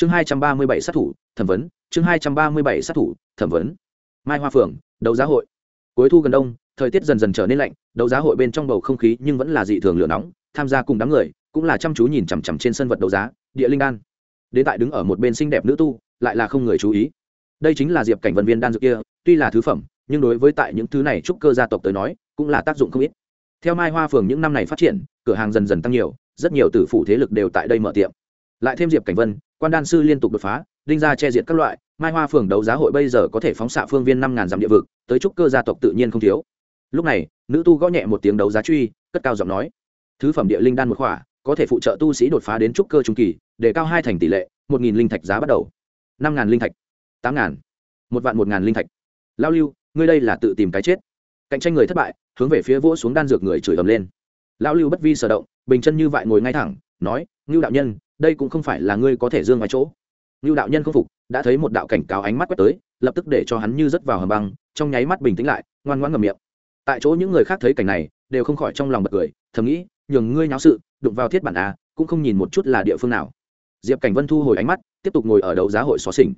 chương hai trăm ba mươi bảy sát thủ, thẩm vấn. Chương hai trăm ba mươi bảy sát thủ, thẩm vấn. Mai hoa phường đấu giá hội. Cuối thu gần đông, thời tiết dần dần trở nên lạnh, đấu giá hội bên trong bầu không khí nhưng vẫn là dị thường lửa nóng, tham gia cùng đám người cũng là chăm chú nhìn chằm chằm trên sân vật đấu giá, địa linh đan. Đến tại đứng ở một bên xinh đẹp nữ tu, lại là không người chú ý. Đây chính là diệp cảnh vân viên đan dược kia, tuy là thứ phẩm, nhưng đối với tại những thứ này trúc cơ gia tộc tới nói, cũng là tác dụng không ít. Theo mai hoa phường những năm này phát triển, cửa hàng dần dần tăng nhiều, rất nhiều tử phủ thế lực đều tại đây mở tiệm. Lại thêm diệp cảnh vân quan đan sư liên tục đột phá, đinh ra che diệt các loại, mai hoa phường đấu giá hội bây giờ có thể phóng xạ phương viên năm ngàn dặm địa vực, tới trúc cơ gia tộc tự nhiên không thiếu. Lúc này, nữ tu gõ nhẹ một tiếng đấu giá truy, cất cao giọng nói, thứ phẩm địa linh đan một khỏa, có thể phụ trợ tu sĩ đột phá đến trúc cơ trung kỳ, để cao hai thành tỷ lệ, một nghìn linh thạch giá bắt đầu. Năm ngàn linh thạch, tám ngàn, một vạn một ngàn linh thạch. Lao lưu, ngươi đây là tự tìm cái chết. Cạnh tranh người thất bại, hướng về phía vỗ xuống đan dược người chửi ầm lên. Lão lưu bất vi sở động, bình chân như vậy ngồi ngay thẳng, nói, ngưu đạo nhân đây cũng không phải là ngươi có thể dương ngoài chỗ. Ngưu đạo nhân không phục, đã thấy một đạo cảnh cáo ánh mắt quét tới, lập tức để cho hắn như rớt vào hầm băng, trong nháy mắt bình tĩnh lại, ngoan ngoãn ngầm miệng. Tại chỗ những người khác thấy cảnh này, đều không khỏi trong lòng bật cười, thầm nghĩ, nhường ngươi nháo sự, đụng vào thiết bản a, cũng không nhìn một chút là địa phương nào. Diệp cảnh vân thu hồi ánh mắt, tiếp tục ngồi ở đấu giá hội xó xỉnh.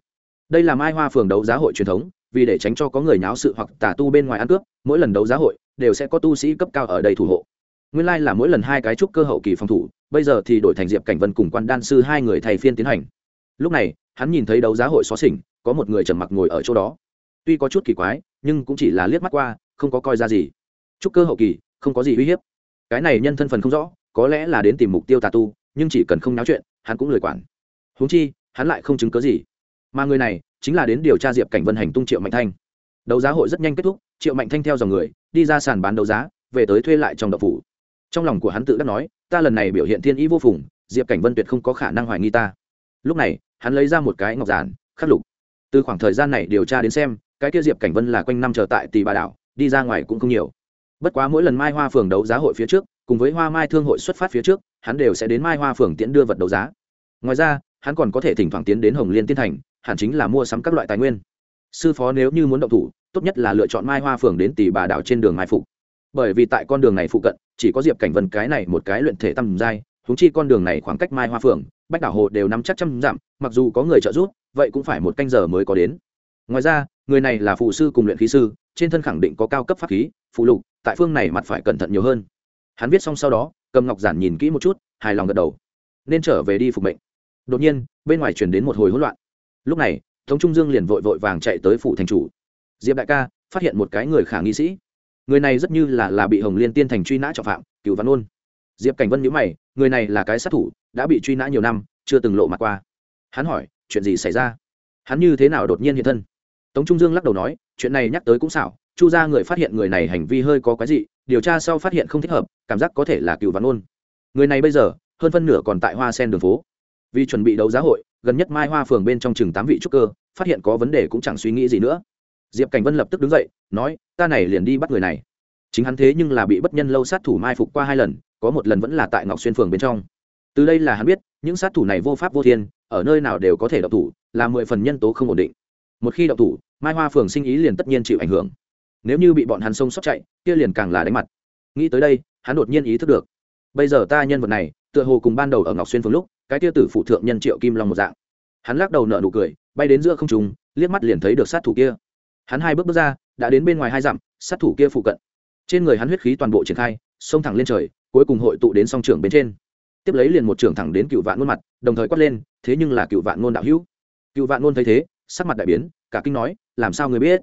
Đây là mai hoa phường đấu giá hội truyền thống, vì để tránh cho có người nháo sự hoặc tả tu bên ngoài ăn cướp, mỗi lần đấu giá hội, đều sẽ có tu sĩ cấp cao ở đây thủ hộ. Nguyên lai、like、là mỗi lần hai cái trúc cơ hậu kỳ phòng thủ bây giờ thì đổi thành diệp cảnh vân cùng quan đan sư hai người thầy phiên tiến hành. Lúc này, hắn nhìn thấy đấu giá hội xó xỉnh có một người trầm mặc ngồi ở chỗ đó. Tuy có chút kỳ quái, nhưng cũng chỉ là liếc mắt qua, không có coi ra gì. Trúc cơ hậu kỳ, không có gì uy hiếp. Cái này nhân thân phần không rõ, có lẽ là đến tìm mục tiêu tà tu, nhưng chỉ cần không náo chuyện, hắn cũng lười quản. Huống chi, hắn lại không chứng cớ gì. Mà người này, chính là đến điều tra diệp cảnh vân hành tung triệu mạnh thanh. Đấu giá hội rất nhanh kết thúc, triệu mạnh thanh theo dòng người, đi ra sàn bán đấu giá, về tới thuê lại trong đậu phủ trong lòng của hắn tự đắc nói, ta lần này biểu hiện thiên ý vô phùng, diệp cảnh vân tuyệt không có khả năng hoài nghi ta. Lúc này, hắn lấy ra một cái ngọc giản, khắc lục. Từ khoảng thời gian này điều tra đến xem, cái kia diệp cảnh vân là quanh năm chờ tại tì bà đảo, đi ra ngoài cũng không nhiều. Bất quá mỗi lần mai hoa phường đấu giá hội phía trước, cùng với hoa mai thương hội xuất phát phía trước, hắn đều sẽ đến mai hoa phường tiễn đưa vật đấu giá. Ngoài ra, hắn còn có thể thỉnh thoảng tiến đến hồng liên tiên thành, hẳn chính là mua sắm các loại tài nguyên. Sư phó nếu như muốn động thủ, tốt nhất là lựa chọn mai hoa phường đến tỷ bà đảo trên đường mai phục. Bởi vì tại con đường này phụ cận chỉ có diệp cảnh vân cái này một cái luyện thể tầm giai húng chi con đường này khoảng cách mai hoa phường bách đảo hồ đều nắm chắc trăm dặm, mặc dù có người trợ giúp, vậy cũng phải một canh giờ mới có đến. Ngoài ra, người này là phụ sư cùng luyện khí sư, trên thân khẳng định có cao cấp pháp khí, phụ lục, tại phương này mặt phải cẩn thận nhiều hơn. Hắn viết xong sau đó, cầm ngọc giản nhìn kỹ một chút, hài lòng gật đầu. Nên trở về đi phục mệnh. Đột nhiên, bên ngoài chuyển đến một hồi hỗn loạn. Lúc này, tống trung dương liền vội vội vàng chạy tới phủ thành chủ. Diệp đại ca, phát hiện một cái người khả nghi sĩ người này rất như là là bị hồng liên tiên thành truy nã trọng phạm cựu văn ôn. Diệp cảnh vân nhữ mày, người này là cái sát thủ, đã bị truy nã nhiều năm, chưa từng lộ mặt qua. Hắn hỏi, chuyện gì xảy ra? Hắn như thế nào đột nhiên hiện thân? Tống trung dương lắc đầu nói, chuyện này nhắc tới cũng xảo, chu ra người phát hiện người này hành vi hơi có quái dị, điều tra sau phát hiện không thích hợp, cảm giác có thể là cựu văn ôn. Người này bây giờ, hơn phân nửa còn tại hoa sen đường phố. Vì chuẩn bị đấu giá hội, gần nhất mai hoa phường bên trong chừng tám vị trúc cơ, phát hiện có vấn đề cũng chẳng suy nghĩ gì nữa diệp cảnh vân lập tức đứng dậy, nói, ta này liền đi bắt người này. Chính hắn thế nhưng là bị bất nhân lâu sát thủ mai phục qua hai lần, có một lần vẫn là tại ngọc xuyên phường bên trong. Từ đây là hắn biết, những sát thủ này vô pháp vô thiên, ở nơi nào đều có thể đậu thủ, là mười phần nhân tố không ổn định. Một khi đậu thủ, mai hoa phường sinh ý liền tất nhiên chịu ảnh hưởng. Nếu như bị bọn hắn sông sót chạy, kia liền càng là đánh mặt. Nghĩ tới đây, hắn đột nhiên ý thức được, bây giờ ta nhân vật này, tựa hồ cùng ban đầu ở ngọc xuyên phường lúc, cái tia tử phụ thượng nhân triệu kim long một dạng. Hắn lắc đầu nợ nụ cười, bay đến giữa không trùng liếc mắt liền thấy được sát thủ kia hắn hai bước bước ra, đã đến bên ngoài hai dặm, sát thủ kia phụ cận. Trên người hắn huyết khí toàn bộ triển khai, xông thẳng lên trời, cuối cùng hội tụ đến song trường bên trên. Tiếp lấy liền một trường thẳng đến cựu vạn ngôn mặt, đồng thời quát lên, thế nhưng là cựu vạn ngôn đạo hữu. Cựu vạn ngôn thấy thế, sắc mặt đại biến, cả kinh nói, làm sao người biết?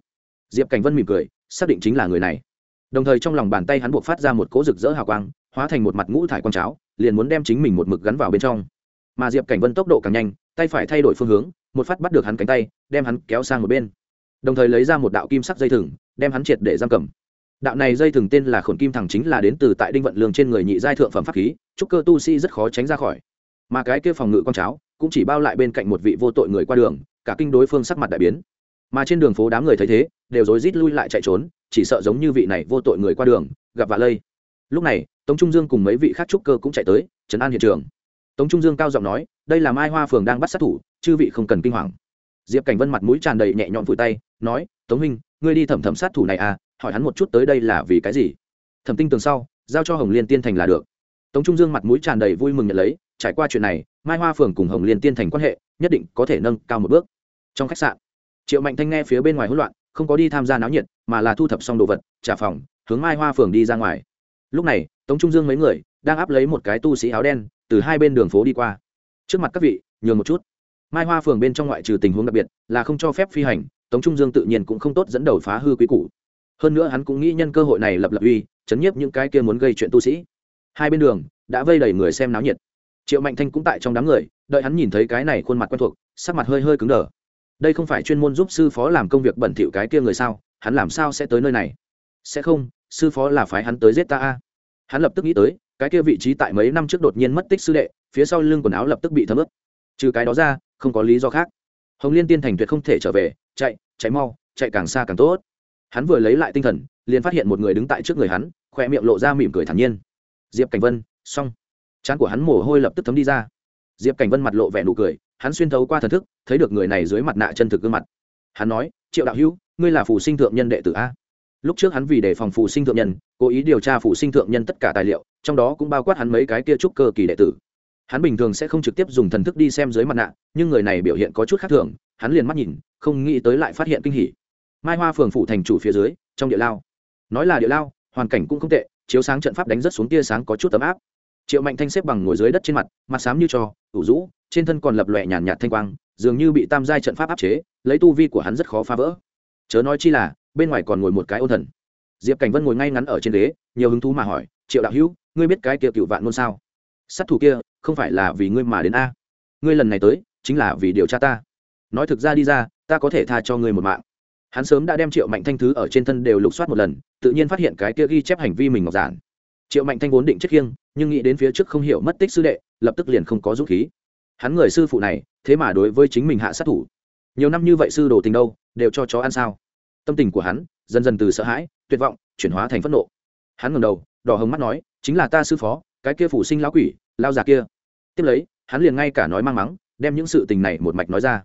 Diệp cảnh vân mỉm cười, xác định chính là người này. Đồng thời trong lòng bàn tay hắn buộc phát ra một cỗ rực rỡ hào quang, hóa thành một mặt ngũ thải quang cháo, liền muốn đem chính mình một mực gắn vào bên trong. Mà diệp cảnh vân tốc độ càng nhanh, tay phải thay đổi phương hướng, một phát bắt được hắn cánh tay, đem hắn kéo sang một bên đồng thời lấy ra một đạo kim sắc dây thừng, đem hắn triệt để giam cầm. Đạo này dây thừng tên là khổn kim thẳng chính là đến từ tại đinh vận lương trên người nhị giai thượng phẩm pháp khí trúc cơ tu sĩ rất khó tránh ra khỏi. Mà cái kia phòng ngự con cháo cũng chỉ bao lại bên cạnh một vị vô tội người qua đường, cả kinh đối phương sắc mặt đại biến. Mà trên đường phố đám người thấy thế, đều rối rít lui lại chạy trốn, chỉ sợ giống như vị này vô tội người qua đường, gặp vạ lây. Lúc này, tống trung dương cùng mấy vị khác trúc cơ cũng chạy tới chấn an hiện trường. Tống trung dương cao giọng nói, đây là mai hoa phường đang bắt sát thủ, chư vị không cần kinh hoàng diệp cảnh vân mặt mũi tràn đầy nhẹ nhõm vùi tay, nói, tống minh ngươi đi thẩm thẩm sát thủ này à hỏi hắn một chút tới đây là vì cái gì? Thẩm tinh tường sau, giao cho hồng liên tiên thành là được. Tống trung dương mặt mũi tràn đầy vui mừng nhận lấy, trải qua chuyện này, mai hoa phường cùng hồng liên tiên thành quan hệ, nhất định có thể nâng cao một bước. Trong khách sạn, triệu mạnh thanh nghe phía bên ngoài hỗn loạn, không có đi tham gia náo nhiệt, mà là thu thập xong đồ vật, trả phòng, hướng mai hoa phường đi ra ngoài. Lúc này, tống trung dương mấy người đang áp lấy một cái tu sĩ áo đen, từ hai bên đường phố đi qua. Trước mặt các vị, nhường một chút mai hoa phường bên trong ngoại trừ tình huống đặc biệt là không cho phép phi hành, tống trung dương tự nhiên cũng không tốt dẫn đầu phá hư quý cũ hơn nữa hắn cũng nghĩ nhân cơ hội này lập lập uy, chấn nhiếp những cái kia muốn gây chuyện tu sĩ. Hai bên đường đã vây đầy người xem náo nhiệt. Triệu mạnh thanh cũng tại trong đám người, đợi hắn nhìn thấy cái này khuôn mặt quen thuộc, sắc mặt hơi hơi cứng đờ. Đây không phải chuyên môn giúp sư phó làm công việc bẩn thỉu cái kia người sao? Hắn làm sao sẽ tới nơi này? Sẽ không, sư phó là phái hắn tới giết ta a. Hắn lập tức nghĩ tới, cái kia vị trí tại mấy năm trước đột nhiên mất tích sư đệ, phía sau lưng quần áo lập tức bị thấm ướt. Trừ cái đó ra không có lý do khác. Hồng liên tiên thành tuyệt không thể trở về, chạy chạy mau, chạy càng xa càng tốt. Hắn vừa lấy lại tinh thần, liền phát hiện một người đứng tại trước người hắn khoe miệng lộ ra mỉm cười thản nhiên. Diệp cảnh vân, xong. Trán của hắn mồ hôi lập tức thấm đi ra. Diệp cảnh vân mặt lộ vẻ nụ cười, hắn xuyên thấu qua thần thức, thấy được người này dưới mặt nạ chân thực gương mặt. Hắn nói, triệu đạo hữu, ngươi là phù sinh thượng nhân đệ tử a? Lúc trước hắn vì đề phòng phù sinh thượng nhân, cố ý điều tra phù sinh thượng nhân tất cả tài liệu, trong đó cũng bao quát hắn mấy cái kia trúc cơ kỳ đệ tử hắn bình thường sẽ không trực tiếp dùng thần thức đi xem dưới mặt nạ, nhưng người này biểu hiện có chút khác thường, hắn liền mắt nhìn, không nghĩ tới lại phát hiện kinh hỉ. Mai hoa phường phủ thành chủ phía dưới, trong địa lao. Nói là địa lao, hoàn cảnh cũng không tệ, chiếu sáng trận pháp đánh rất xuống tia sáng có chút tấm áp. Triệu mạnh thanh xếp bằng ngồi dưới đất trên mặt mặt xám như trò ủ rũ, trên thân còn lập lòe nhàn nhạt thanh quang, dường như bị tam giai trận pháp áp chế, lấy tu vi của hắn rất khó phá vỡ. Chớ nói chi là, bên ngoài còn ngồi một cái ô thần. Diệp cảnh vân ngồi ngay ngắn ở trên ghế, nhiều hứng thú mà hỏi, triệu đạo hữu, ngươi biết cái kia cựu vạn ngôn sao? Sát thủ kia không phải là vì ngươi mà đến a. Ngươi lần này tới, chính là vì điều tra ta. Nói thực ra đi ra, ta có thể tha cho ngươi một mạng. Hắn sớm đã đem triệu mạnh thanh thứ ở trên thân đều lục soát một lần, tự nhiên phát hiện cái kia ghi chép hành vi mình ngọc giản. Triệu mạnh thanh vốn định chết khiêng, nhưng nghĩ đến phía trước không hiểu mất tích sư đệ, lập tức liền không có dũng khí. Hắn người sư phụ này, thế mà đối với chính mình hạ sát thủ. Nhiều năm như vậy sư đồ tình đâu, đều cho chó ăn sao? Tâm tình của hắn, dần dần từ sợ hãi, tuyệt vọng, chuyển hóa thành phẫn nộ. Hắn ngầm đầu, đỏ hồng mắt nói, chính là ta sư phó, cái kia phủ sinh lão quỷ lao già kia tiếp lấy, hắn liền ngay cả nói mang mắng, đem những sự tình này một mạch nói ra.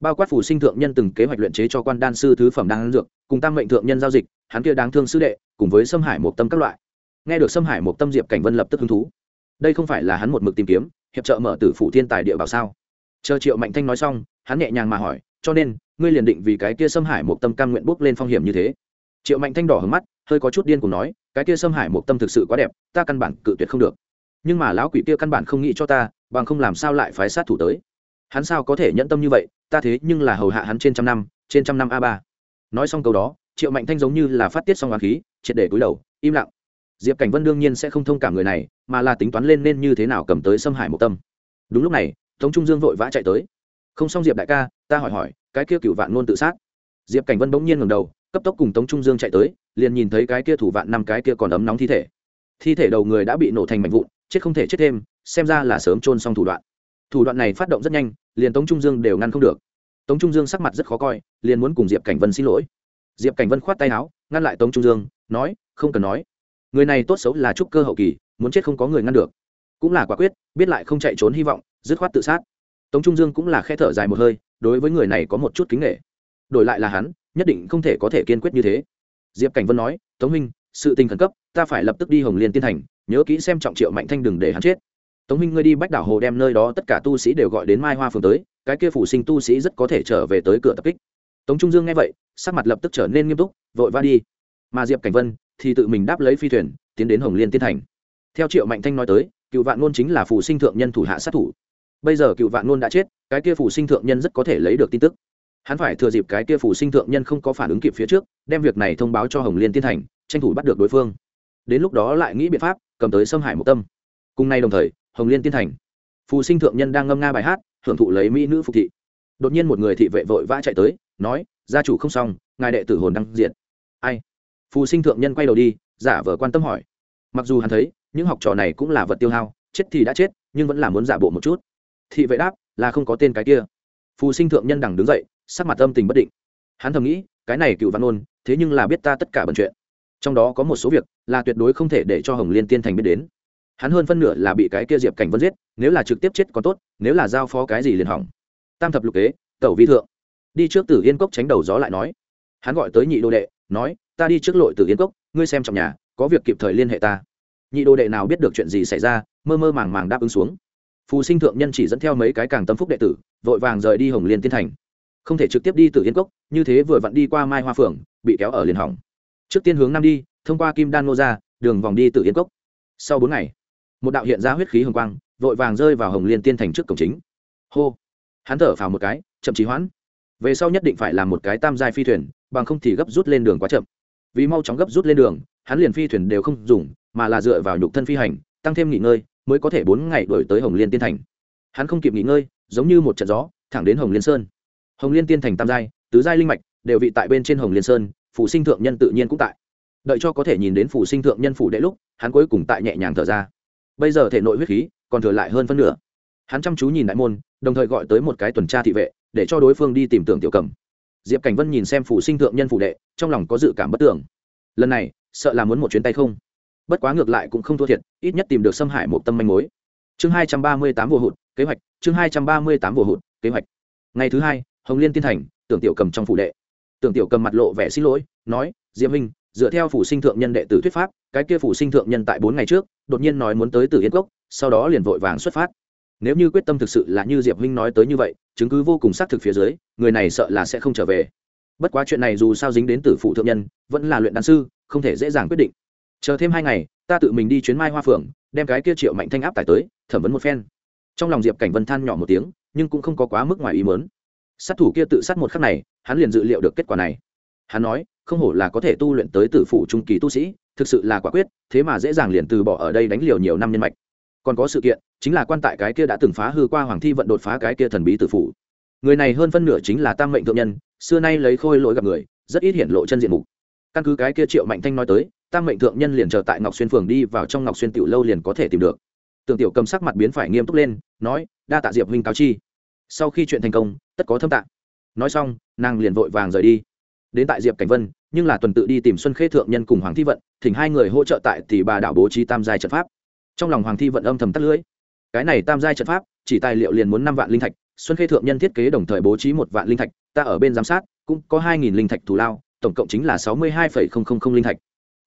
Bao quát phủ sinh thượng nhân từng kế hoạch luyện chế cho quan đan sư thứ phẩm đan dược, cùng tam mệnh thượng nhân giao dịch, hắn kia đáng thương sư đệ, cùng với xâm hải một tâm các loại. Nghe được xâm hải một tâm diệp cảnh vân lập tức hứng thú. Đây không phải là hắn một mực tìm kiếm, hiệp trợ mở tử phủ thiên tài địa bảo sao? Chờ triệu mạnh thanh nói xong, hắn nhẹ nhàng mà hỏi, cho nên, ngươi liền định vì cái kia xâm hải một tâm cam nguyện bước lên phong hiểm như thế? Triệu mạnh thanh đỏ hứng mắt, hơi có chút điên cùng nói, cái kia xâm hải một tâm thực sự quá đẹp, ta căn bản cự tuyệt không được nhưng mà lão quỷ kia căn bản không nghĩ cho ta, bằng không làm sao lại phái sát thủ tới. Hắn sao có thể nhẫn tâm như vậy, ta thế nhưng là hầu hạ hắn trên trăm năm, trên trăm năm a ba. Nói xong câu đó, triệu mạnh thanh giống như là phát tiết xong hoàng khí, triệt để cúi đầu, im lặng. Diệp cảnh vân đương nhiên sẽ không thông cảm người này, mà là tính toán lên nên như thế nào cầm tới xâm hại một tâm. Đúng lúc này, tống trung dương vội vã chạy tới. Không xong diệp đại ca, ta hỏi hỏi, cái kia cựu vạn ngôn tự sát. Diệp cảnh vân bỗng nhiên ngầm đầu, cấp tốc cùng tống trung dương chạy tới, liền nhìn thấy cái kia thủ vạn năm, cái kia còn ấm nóng thi thể. Thi thể đầu người đã bị nổ thành mảnh vụn chết không thể chết thêm, xem ra là sớm trôn xong thủ đoạn. Thủ đoạn này phát động rất nhanh, liền tống trung dương đều ngăn không được. Tống trung dương sắc mặt rất khó coi, liền muốn cùng diệp cảnh vân xin lỗi. Diệp cảnh vân khoát tay áo, ngăn lại tống trung dương, nói, không cần nói. Người này tốt xấu là trúc cơ hậu kỳ, muốn chết không có người ngăn được. Cũng là quả quyết, biết lại không chạy trốn hy vọng, dứt khoát tự sát. Tống trung dương cũng là khe thở dài một hơi, đối với người này có một chút kính nghệ đổi lại là hắn, nhất định không thể có thể kiên quyết như thế. Diệp cảnh vân nói, tống minh sự tình khẩn cấp, ta phải lập tức đi hồng liên tiên thành nhớ kỹ xem trọng triệu mạnh thanh đừng để hắn chết. Tống minh ngươi đi bách đảo hồ đem nơi đó tất cả tu sĩ đều gọi đến mai hoa phường tới, cái kia phủ sinh tu sĩ rất có thể trở về tới cửa tập kích. Tống trung dương nghe vậy, sắc mặt lập tức trở nên nghiêm túc, vội va đi. Mà diệp cảnh vân thì tự mình đáp lấy phi thuyền, tiến đến hồng liên tiên thành. Theo triệu mạnh thanh nói tới, cựu vạn ngôn chính là phủ sinh thượng nhân thủ hạ sát thủ. Bây giờ cựu vạn ngôn đã chết, cái kia phủ sinh thượng nhân rất có thể lấy được tin tức. Hắn phải thừa dịp cái kia phủ sinh thượng nhân không có phản ứng kịp phía trước, đem việc này thông báo cho hồng liên tiên thành, tranh thủ bắt được đối phương đến lúc đó lại nghĩ biện pháp cầm tới xâm hải một tâm. Cùng nay đồng thời, hồng liên tiên thành, phù sinh thượng nhân đang ngâm nga bài hát, hưởng thụ lấy mỹ nữ phục thị. Đột nhiên một người thị vệ vội vã chạy tới, nói, gia chủ không xong, ngài đệ tử hồn đăng diện ai? Phù sinh thượng nhân quay đầu đi, giả vờ quan tâm hỏi. Mặc dù hắn thấy, những học trò này cũng là vật tiêu hao, chết thì đã chết, nhưng vẫn là muốn giả bộ một chút. Thị vệ đáp, là không có tên cái kia. Phù sinh thượng nhân đằng đứng dậy, sắc mặt âm tình bất định. Hắn thầm nghĩ, cái này cựu văn ôn, thế nhưng là biết ta tất cả bận chuyện trong đó có một số việc là tuyệt đối không thể để cho hồng liên tiên thành biết đến. Hắn hơn phân nửa là bị cái kia diệp cảnh vân giết, nếu là trực tiếp chết còn tốt, nếu là giao phó cái gì liền hỏng. Tam thập lục kế, tẩu vi thượng. Đi trước tử yên cốc tránh đầu gió lại nói. Hắn gọi tới nhị đô đệ, nói, ta đi trước lội tử yên cốc, ngươi xem trong nhà, có việc kịp thời liên hệ ta. Nhị đô đệ nào biết được chuyện gì xảy ra, mơ mơ màng màng đáp ứng xuống. Phù sinh thượng nhân chỉ dẫn theo mấy cái càng tâm phúc đệ tử, vội vàng rời đi hồng liên tiên thành. Không thể trực tiếp đi từ yên cốc, như thế vừa vặn đi qua mai hoa Phường bị kéo ở liền hỏng trước tiên hướng nam đi, thông qua kim đan nô ra đường vòng đi từ yên cốc. Sau bốn ngày, một đạo hiện ra huyết khí hồng quang, vội vàng rơi vào hồng liên tiên thành trước cổng chính. Hô! Hắn thở phào một cái, chậm trí hoãn. Về sau nhất định phải làm một cái tam giai phi thuyền, bằng không thì gấp rút lên đường quá chậm. Vì mau chóng gấp rút lên đường, hắn liền phi thuyền đều không dùng, mà là dựa vào nhục thân phi hành, tăng thêm nghỉ ngơi, mới có thể bốn ngày đổi tới hồng liên tiên thành. Hắn không kịp nghỉ ngơi, giống như một trận gió, thẳng đến hồng liên sơn. Hồng liên tiên thành tam giai, tứ giai linh mạch, đều vị tại bên trên hồng liên sơn phủ sinh thượng nhân tự nhiên cũng tại. Đợi cho có thể nhìn đến phủ sinh thượng nhân phủ đệ lúc, hắn cuối cùng tại nhẹ nhàng thở ra. Bây giờ thể nội huyết khí còn thừa lại hơn phân nửa. Hắn chăm chú nhìn đại môn, đồng thời gọi tới một cái tuần tra thị vệ, để cho đối phương đi tìm tưởng tiểu cầm. Diệp cảnh vân nhìn xem phủ sinh thượng nhân phủ đệ, trong lòng có dự cảm bất tưởng lần này, sợ là muốn một chuyến tay không. Bất quá ngược lại cũng không thua thiệt, ít nhất tìm được xâm hại một tâm manh mối. Chương hai trăm ba mươi tám vô hụt, kế hoạch. Chương hai trăm ba mươi tám vô hụt, kế hoạch. Ngày thứ hai, hồng liên tiên thành, tưởng tiểu cầm trong phủ đệ tưởng tiểu cầm mặt lộ vẻ xin lỗi, nói, diệp minh dựa theo phủ sinh thượng nhân đệ tử thuyết pháp, cái kia phủ sinh thượng nhân tại bốn ngày trước, đột nhiên nói muốn tới từ yên cốc, sau đó liền vội vàng xuất phát. Nếu như quyết tâm thực sự là như diệp huynh nói tới như vậy, chứng cứ vô cùng xác thực phía dưới, người này sợ là sẽ không trở về. Bất quá chuyện này dù sao dính đến từ phụ thượng nhân, vẫn là luyện đan sư, không thể dễ dàng quyết định. Chờ thêm hai ngày, ta tự mình đi chuyến mai hoa phượng, đem cái kia triệu mạnh thanh áp tải tới, thẩm vấn một phen. Trong lòng diệp cảnh vân than nhỏ một tiếng, nhưng cũng không có quá mức ngoài ý mớn sát thủ kia tự sát một khắc này hắn liền dự liệu được kết quả này. Hắn nói, không hổ là có thể tu luyện tới tử phụ trung kỳ tu sĩ, thực sự là quả quyết, thế mà dễ dàng liền từ bỏ ở đây đánh liều nhiều năm nhân mạch. Còn có sự kiện, chính là quan tại cái kia đã từng phá hư qua hoàng thi vận đột phá cái kia thần bí tử phụ người này hơn phân nửa chính là tam mệnh thượng nhân, xưa nay lấy khôi lỗi gặp người, rất ít hiện lộ chân diện mục. Căn cứ cái kia triệu mạnh thanh nói tới, tam mệnh thượng nhân liền chờ tại ngọc xuyên phường đi vào trong ngọc xuyên tiểu lâu liền có thể tìm được. Tưởng tiểu cầm sắc mặt biến phải nghiêm túc lên, nói, đa tạ diệp huynh cáo chi. Sau khi chuyện thành công, tất có thâm tạng nói xong, nàng liền vội vàng rời đi. Đến tại diệp cảnh vân, nhưng là tuần tự đi tìm xuân khê thượng nhân cùng hoàng thi vận, thỉnh hai người hỗ trợ tại thì bà đảo bố trí tam giai trận pháp. Trong lòng hoàng thi vận âm thầm tắt lưỡi. Cái này tam giai trận pháp, chỉ tài liệu liền muốn năm vạn linh thạch, xuân khê thượng nhân thiết kế đồng thời bố trí một vạn linh thạch, ta ở bên giám sát, cũng có hai nghìn linh thạch thù lao, tổng cộng chính là sáu mươi hai phẩy không không không linh thạch.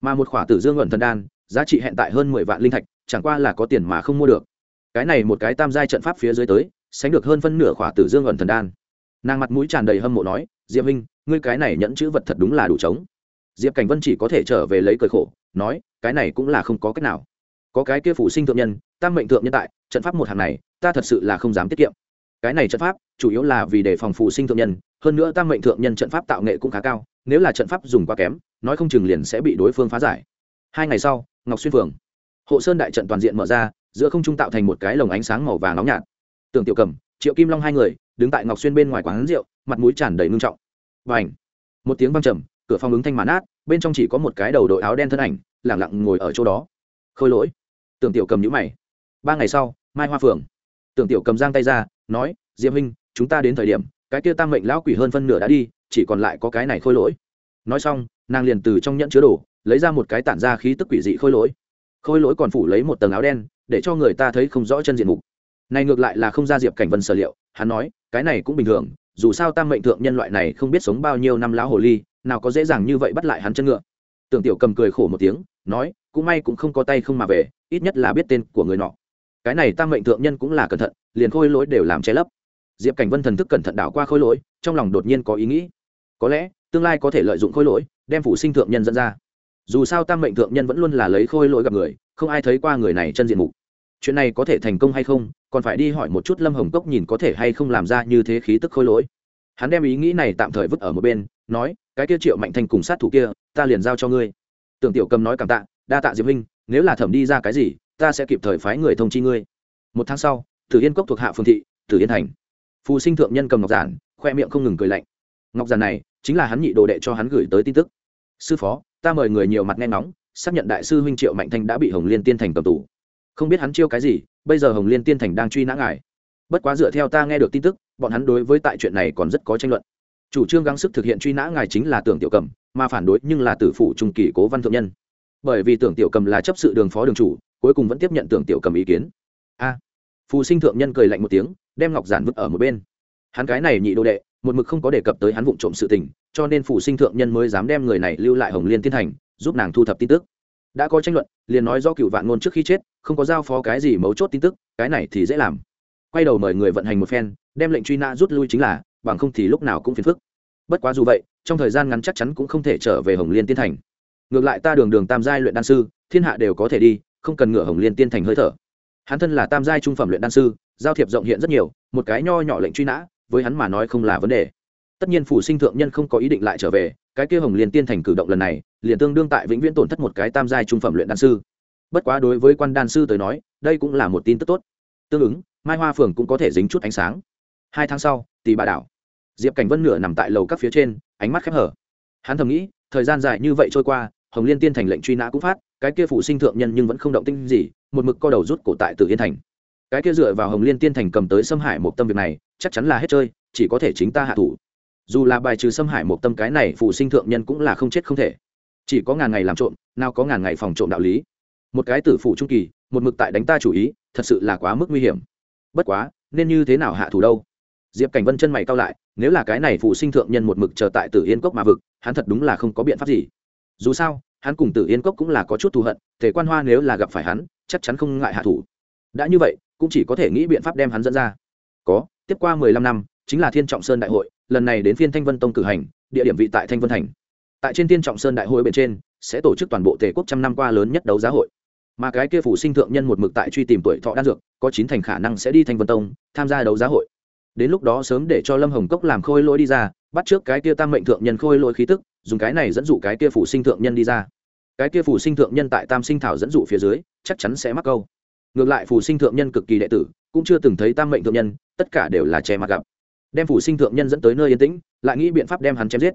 Mà một khỏa tử dương ẩn thần đan, giá trị hẹn tại hơn mười vạn linh thạch, chẳng qua là có tiền mà không mua được. Cái này một cái tam giai trận pháp phía dưới tới, sánh được hơn phân nửa khỏa tử dương ẩn thần đan nàng mặt mũi tràn đầy hâm mộ nói, diệp minh ngươi cái này nhẫn chữ vật thật đúng là đủ trống. Diệp cảnh vân chỉ có thể trở về lấy cởi khổ, nói, cái này cũng là không có cách nào. Có cái kia phủ sinh thượng nhân, tam mệnh thượng nhân tại, trận pháp một hàng này, ta thật sự là không dám tiết kiệm. Cái này trận pháp, chủ yếu là vì đề phòng phủ sinh thượng nhân, hơn nữa tam mệnh thượng nhân trận pháp tạo nghệ cũng khá cao, nếu là trận pháp dùng quá kém, nói không chừng liền sẽ bị đối phương phá giải. Hai ngày sau, ngọc xuyên phường, hộ sơn đại trận toàn diện mở ra, giữa không trung tạo thành một cái lồng ánh sáng màu vàng nóng nhạt. Tưởng tiểu cầm triệu kim long hai người đứng tại ngọc xuyên bên ngoài quán rượu, mặt mũi tràn đầy ngưng trọng. Và ảnh một tiếng văng trầm, cửa phòng ứng thanh màn át, bên trong chỉ có một cái đầu đội áo đen thân ảnh, lẳng lặng ngồi ở chỗ đó. Khôi lỗi! Tưởng tiểu cầm nhữ mày. Ba ngày sau, mai hoa phường tưởng tiểu cầm giang tay ra, nói diễm minh chúng ta đến thời điểm, cái kia tam mệnh lão quỷ hơn phân nửa đã đi, chỉ còn lại có cái này khôi lỗi. Nói xong, nàng liền từ trong nhẫn chứa đồ, lấy ra một cái tản ra khí tức quỷ dị khôi lỗi. Khôi lỗi còn phủ lấy một tầng áo đen, để cho người ta thấy không rõ chân diện mục này ngược lại là không ra diệp cảnh vân sở liệu, hắn nói, cái này cũng bình thường, dù sao tam mệnh thượng nhân loại này không biết sống bao nhiêu năm lão hồ ly, nào có dễ dàng như vậy bắt lại hắn chân ngựa. Tưởng tiểu cầm cười khổ một tiếng, nói, cũng may cũng không có tay không mà về, ít nhất là biết tên của người nọ. Cái này tam mệnh thượng nhân cũng là cẩn thận, liền khôi lỗi đều làm che lấp. Diệp cảnh vân thần thức cẩn thận đảo qua khôi lỗi, trong lòng đột nhiên có ý nghĩ. Có lẽ, tương lai có thể lợi dụng khôi lỗi, đem phủ sinh thượng nhân dẫn ra. Dù sao tam mệnh thượng nhân vẫn luôn là lấy khôi lỗi gặp người, không ai thấy qua người này chân diện mục chuyện này có thể thành công hay không, còn phải đi hỏi một chút lâm hồng cốc nhìn có thể hay không làm ra như thế khí tức khôi lỗi. Hắn đem ý nghĩ này tạm thời vứt ở một bên, nói, cái kia triệu mạnh thanh cùng sát thủ kia, ta liền giao cho ngươi. Tưởng tiểu cầm nói cảm tạ, đa tạ diệp huynh, nếu là thẩm đi ra cái gì, ta sẽ kịp thời phái người thông chi ngươi. Một tháng sau, tử yên cốc thuộc hạ phương thị, tử yên thành. Phù sinh thượng nhân cầm ngọc giản, khoe miệng không ngừng cười lạnh. Ngọc giản này, chính là hắn nhị đồ đệ cho hắn gửi tới tin tức. Sư phó, ta mời người nhiều mặt nghe nóng xác nhận đại sư huynh triệu mạnh thanh đã bị hồng liên tiên thành cầm tù không biết hắn chiêu cái gì, bây giờ hồng liên tiên thành đang truy nã ngài. Bất quá dựa theo ta nghe được tin tức, bọn hắn đối với tại chuyện này còn rất có tranh luận. Chủ trương gắng sức thực hiện truy nã ngài chính là tưởng tiểu cầm, mà phản đối nhưng là tử phủ trung kỳ cố văn thượng nhân. Bởi vì tưởng tiểu cầm là chấp sự đường phó đường chủ, cuối cùng vẫn tiếp nhận tưởng tiểu cầm ý kiến. A. Phù sinh thượng nhân cười lạnh một tiếng, đem ngọc giản vứt ở một bên. Hắn cái này nhị đô đệ, một mực không có đề cập tới hắn vụ trộm sự tình, cho nên phù sinh thượng nhân mới dám đem người này lưu lại hồng liên tiên thành, giúp nàng thu thập tin tức. Đã có tranh luận, liền nói do cựu vạn ngôn trước khi chết không có giao phó cái gì mấu chốt tin tức, cái này thì dễ làm. Quay đầu mời người vận hành một phen, đem lệnh truy nã rút lui chính là, bằng không thì lúc nào cũng phiền phức. Bất quá dù vậy, trong thời gian ngắn chắc chắn cũng không thể trở về hồng liên tiên thành. Ngược lại ta đường đường tam giai luyện đan sư, thiên hạ đều có thể đi, không cần ngựa hồng liên tiên thành hơi thở. Hắn thân là tam giai trung phẩm luyện đan sư, giao thiệp rộng hiện rất nhiều, một cái nho nhỏ lệnh truy nã, với hắn mà nói không là vấn đề. Tất nhiên phủ sinh thượng nhân không có ý định lại trở về, cái kia hồng liên tiên thành cử động lần này, liền tương đương tại vĩnh viễn tổn thất một cái tam giai trung phẩm luyện đan sư bất quá đối với quan đan sư tới nói, đây cũng là một tin tức tốt. Tương ứng, mai hoa phường cũng có thể dính chút ánh sáng. Hai tháng sau tỷ bà đảo. Diệp cảnh vân nửa nằm tại lầu các phía trên, ánh mắt khép hở hắn thầm nghĩ, thời gian dài như vậy trôi qua, hồng liên tiên thành lệnh truy nã cũng phát, cái kia phủ sinh thượng nhân nhưng vẫn không động tinh gì, một mực co đầu rút cổ tại tử yên thành. Cái kia dựa vào hồng liên tiên thành cầm tới xâm hải một tâm việc này, chắc chắn là hết chơi, chỉ có thể chính ta hạ thủ. Dù là bài trừ xâm hải một tâm cái này phủ sinh thượng nhân cũng là không chết không thể. Chỉ có ngàn ngày làm trộm, nào có ngàn ngày phòng trộm đạo lý một cái tử phủ trung kỳ, một mực tại đánh ta chủ ý, thật sự là quá mức nguy hiểm. Bất quá, nên như thế nào hạ thủ đâu? Diệp cảnh vân chân mày cao lại, nếu là cái này phụ sinh thượng nhân một mực chờ tại tử yên cốc mà vực, hắn thật đúng là không có biện pháp gì. Dù sao, hắn cùng tử yên cốc cũng là có chút thù hận thể quan hoa nếu là gặp phải hắn, chắc chắn không ngại hạ thủ. Đã như vậy, cũng chỉ có thể nghĩ biện pháp đem hắn dẫn ra. Có, tiếp qua mười lăm năm, chính là thiên trọng sơn đại hội, lần này đến phiên thanh vân tông cử hành, địa điểm vị tại thanh vân thành. Tại trên thiên trọng sơn đại hội bên trên, sẽ tổ chức toàn bộ tề quốc trăm năm qua lớn nhất đấu giá hội mà cái kia phủ sinh thượng nhân một mực tại truy tìm tuổi thọ đan dược, có chín thành khả năng sẽ đi thanh vân tông, tham gia đấu giá hội. Đến lúc đó sớm để cho lâm hồng cốc làm khôi lỗi đi ra, bắt trước cái kia tam mệnh thượng nhân khôi lỗi khí tức, dùng cái này dẫn dụ cái kia phủ sinh thượng nhân đi ra. Cái kia phủ sinh thượng nhân tại tam sinh thảo dẫn dụ phía dưới, chắc chắn sẽ mắc câu. Ngược lại phủ sinh thượng nhân cực kỳ đệ tử, cũng chưa từng thấy tam mệnh thượng nhân, tất cả đều là che mặt gặp. Đem phủ sinh thượng nhân dẫn tới nơi yên tĩnh, lại nghĩ biện pháp đem hắn chém giết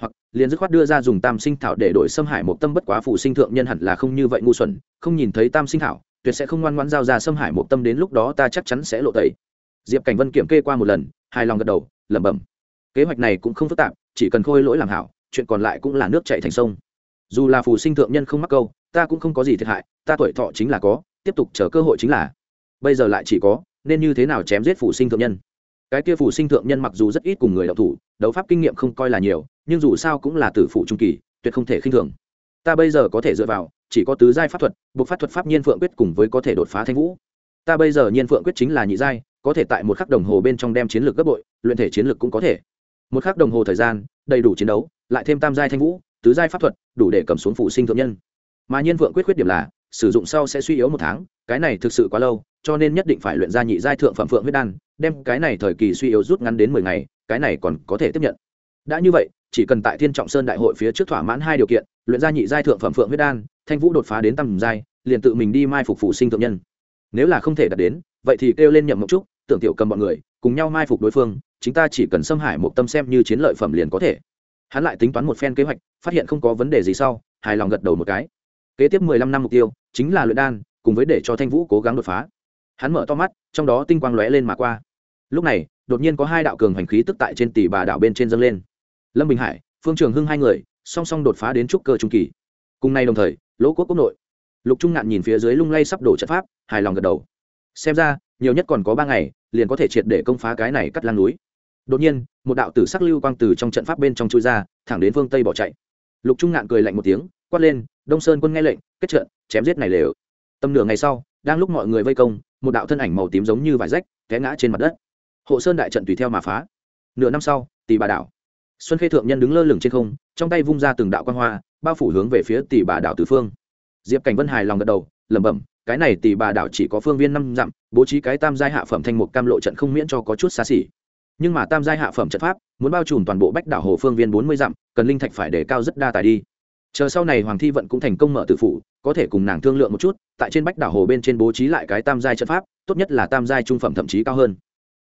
hoặc liền dứt khoát đưa ra dùng tam sinh thảo để đổi xâm hải một tâm bất quá phụ sinh thượng nhân hẳn là không như vậy ngu xuẩn, không nhìn thấy tam sinh thảo, tuyệt sẽ không ngoan ngoan giao ra xâm hải một tâm đến lúc đó ta chắc chắn sẽ lộ tẩy. Diệp cảnh vân kiểm kê qua một lần, hài lòng gật đầu, lẩm bẩm. Kế hoạch này cũng không phức tạp, chỉ cần khôi lỗi làm hảo, chuyện còn lại cũng là nước chạy thành sông. Dù là phù sinh thượng nhân không mắc câu, ta cũng không có gì thiệt hại, ta tuổi thọ chính là có, tiếp tục chờ cơ hội chính là. Bây giờ lại chỉ có, nên như thế nào chém giết phù sinh thượng nhân? Cái kia phù sinh thượng nhân mặc dù rất ít cùng người đạo thủ, đấu pháp kinh nghiệm không coi là nhiều, nhưng dù sao cũng là tử phụ trung kỳ, tuyệt không thể khinh thường. Ta bây giờ có thể dựa vào, chỉ có tứ giai pháp thuật, buộc pháp thuật pháp nhiên phượng quyết cùng với có thể đột phá thanh vũ. Ta bây giờ nhiên phượng quyết chính là nhị giai, có thể tại một khắc đồng hồ bên trong đem chiến lược gấp bội, luyện thể chiến lược cũng có thể. Một khắc đồng hồ thời gian, đầy đủ chiến đấu, lại thêm tam giai thanh vũ, tứ giai pháp thuật, đủ để cầm xuống phụ sinh thượng nhân. Mà nhiên vượng quyết khuyết điểm là, sử dụng sau sẽ suy yếu một tháng, cái này thực sự quá lâu, cho nên nhất định phải luyện ra nhị giai thượng phẩm phượng huyết đan đem cái này thời kỳ suy yếu rút ngắn đến mười ngày, cái này còn có thể tiếp nhận. Đã như vậy, chỉ cần tại thiên trọng sơn đại hội phía trước thỏa mãn hai điều kiện, luyện ra nhị giai thượng phẩm phượng huyết đan, thanh vũ đột phá đến tầm giai, liền tự mình đi mai phục phụ sinh thượng nhân. Nếu là không thể đạt đến, vậy thì kêu lên nhậm mộng trúc, tưởng tiểu cầm bọn người, cùng nhau mai phục đối phương, chúng ta chỉ cần xâm hải một tâm xem như chiến lợi phẩm liền có thể. Hắn lại tính toán một phen kế hoạch, phát hiện không có vấn đề gì sau, hài lòng gật đầu một cái. Kế tiếp mười lăm năm mục tiêu, chính là luyện đan, cùng với để cho thanh vũ cố gắng đột phá. Hắn mở to mắt, trong đó tinh quang lóe lên mà qua lúc này, đột nhiên có hai đạo cường hành khí tức tại trên tỷ bà đảo bên trên dâng lên. Lâm bình hải, phương trường hưng hai người, song song đột phá đến trúc cơ trung kỳ. Cùng nay đồng thời, lỗ quốc quốc nội. Lục trung ngạn nhìn phía dưới lung lay sắp đổ trận pháp, hài lòng gật đầu. Xem ra, nhiều nhất còn có ba ngày, liền có thể triệt để công phá cái này cắt lang núi. Đột nhiên, một đạo tử sắc lưu quang từ trong trận pháp bên trong chui ra, thẳng đến phương tây bỏ chạy. Lục trung ngạn cười lạnh một tiếng, quát lên, đông sơn quân nghe lệnh, kết trận, chém giết này lều. Tầm nửa ngày sau, đang lúc mọi người vây công, một đạo thân ảnh màu tím giống như vải rách, té ngã trên mặt đất hộ sơn đại trận tùy theo mà phá. Nửa năm sau tỷ bà đảo. Xuân khê thượng nhân đứng lơ lửng trên không trong tay vung ra từng đạo quan hoa bao phủ hướng về phía tỷ bà đảo tứ phương. Diệp cảnh vân hài lòng gật đầu lẩm bẩm cái này tỷ bà đảo chỉ có phương viên năm dặm bố trí cái tam giai hạ phẩm thanh mục cam lộ trận không miễn cho có chút xa xỉ. Nhưng mà tam giai hạ phẩm trận pháp muốn bao trùm toàn bộ bách đảo hồ phương viên bốn mươi dặm cần linh thạch phải để cao rất đa tài đi. Chờ sau này hoàng thi vận cũng thành công mở tự phủ, có thể cùng nàng thương lượng một chút tại trên bách đảo hồ bên trên bố trí lại cái tam giai trận pháp tốt nhất là tam giai trung phẩm thậm chí cao hơn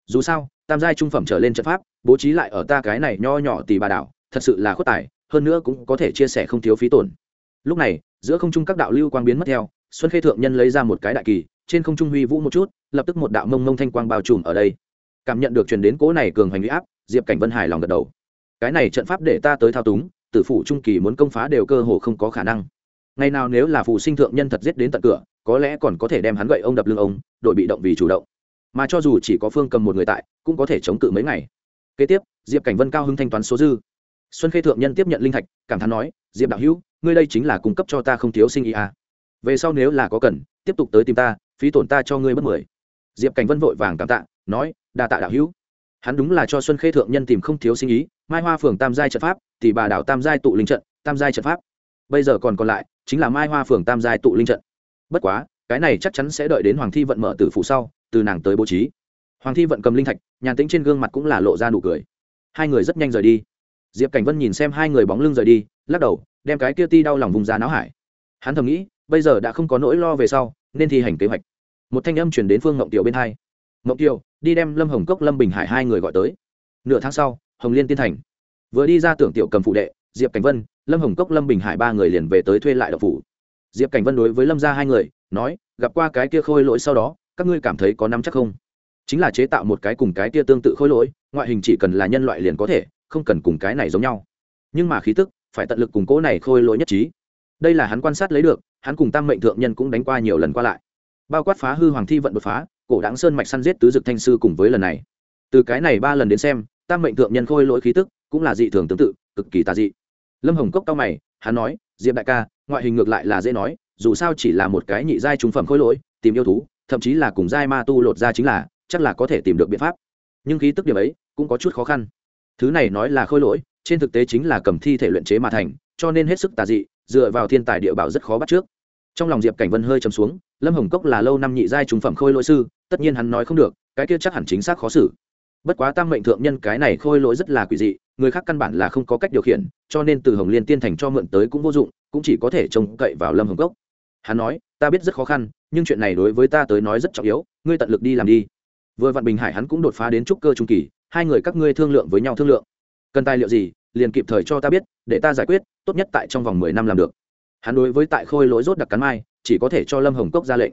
dù sao, tam giai trung phẩm trở lên trận pháp, bố trí lại ở ta cái này nho nhỏ tỷ bà đảo, thật sự là khuất tài, hơn nữa cũng có thể chia sẻ không thiếu phí tổn. Lúc này, giữa không trung các đạo lưu quang biến mất theo, xuân khê thượng nhân lấy ra một cái đại kỳ, trên không trung huy vũ một chút, lập tức một đạo mông mông thanh quang bao trùm ở đây. Cảm nhận được truyền đến cố này cường hành huy áp, diệp cảnh vân hài lòng gật đầu. Cái này trận pháp để ta tới thao túng, tử phủ trung kỳ muốn công phá đều cơ hồ không có khả năng. Ngày nào nếu là phụ sinh thượng nhân thật giết đến tận cửa, có lẽ còn có thể đem hắn gậy ông đập lưng ông, đội bị động vì chủ động mà cho dù chỉ có phương cầm một người tại, cũng có thể chống cự mấy ngày. Kế tiếp, diệp cảnh vân cao hưng thanh toán số dư. Xuân khê thượng nhân tiếp nhận linh thạch, cảm thán nói, diệp đạo hữu, ngươi đây chính là cung cấp cho ta không thiếu sinh ý à. về sau nếu là có cần, tiếp tục tới tìm ta, phí tổn ta cho ngươi bất mười. Diệp cảnh vân vội vàng cảm tạ, nói, đa tạ đạo hữu. Hắn đúng là cho xuân khê thượng nhân tìm không thiếu sinh ý, mai hoa phường tam giai trận pháp, tỷ bà đảo tam giai tụ linh trận, tam giai trận pháp. Bây giờ còn còn lại, chính là mai hoa phường tam giai tụ linh trận. Bất quá cái này chắc chắn sẽ đợi đến hoàng thi vận mở tử phủ sau, từ nàng tới bố trí. Hoàng thi vận cầm linh thạch, nhàn tĩnh trên gương mặt cũng là lộ ra nụ cười. Hai người rất nhanh rời đi. Diệp cảnh vân nhìn xem hai người bóng lưng rời đi, lắc đầu, đem cái kia ti đau lòng vùng ra não hải. Hắn thầm nghĩ, bây giờ đã không có nỗi lo về sau, nên thi hành kế hoạch. Một thanh âm chuyển đến phương ngộng tiểu bên hai. Ngộng tiểu đi đem lâm hồng cốc, lâm bình hải hai người gọi tới. Nửa tháng sau, hồng liên tiên thành. Vừa đi ra tưởng tiểu cầm phụ đệ, diệp cảnh vân, lâm hồng cốc, lâm bình hải ba người liền về tới thuê lại đậu phủ diệp cảnh vân đối với lâm ra hai người, nói, gặp qua cái kia khôi lỗi sau đó, các ngươi cảm thấy có nắm chắc không? Chính là chế tạo một cái cùng cái kia tương tự khôi lỗi, ngoại hình chỉ cần là nhân loại liền có thể, không cần cùng cái này giống nhau. Nhưng mà khí tức, phải tận lực cùng cố này khôi lỗi nhất trí. Đây là hắn quan sát lấy được, hắn cùng tam mệnh thượng nhân cũng đánh qua nhiều lần qua lại. Bao quát phá hư hoàng thi vận đột phá, cổ đáng sơn mạch săn giết tứ dực thanh sư cùng với lần này. Từ cái này ba lần đến xem, tam mệnh thượng nhân khôi lỗi khí tức cũng là dị thường tương tự, cực kỳ tà dị. Lâm hồng cốc cao mày, hắn nói diệp đại ca, ngoại hình ngược lại là dễ nói, dù sao chỉ là một cái nhị giai trung phẩm khôi lỗi, tìm yêu thú, thậm chí là cùng giai ma tu lột ra chính là, chắc là có thể tìm được biện pháp. Nhưng khí tức điểm ấy, cũng có chút khó khăn. Thứ này nói là khôi lỗi, trên thực tế chính là cầm thi thể luyện chế mà thành, cho nên hết sức tà dị, dựa vào thiên tài địa bảo rất khó bắt trước. Trong lòng diệp cảnh vân hơi chấm xuống, lâm hồng cốc là lâu năm nhị giai trung phẩm khôi lỗi sư, tất nhiên hắn nói không được, cái kia chắc hẳn chính xác khó xử bất quá tam mệnh thượng nhân cái này khôi lỗi rất là quỷ dị, người khác căn bản là không có cách điều khiển, cho nên từ hồng liên tiên thành cho mượn tới cũng vô dụng, cũng chỉ có thể trông cậy vào lâm hồng cốc. Hắn nói, ta biết rất khó khăn, nhưng chuyện này đối với ta tới nói rất trọng yếu, ngươi tận lực đi làm đi. Vừa vạn bình hải hắn cũng đột phá đến trúc cơ trung kỳ, hai người các ngươi thương lượng với nhau thương lượng. Cần tài liệu gì, liền kịp thời cho ta biết, để ta giải quyết, tốt nhất tại trong vòng mười năm làm được. Hắn đối với tại khôi lỗi rốt đặc cắn mai, chỉ có thể cho lâm hồng cốc ra lệnh.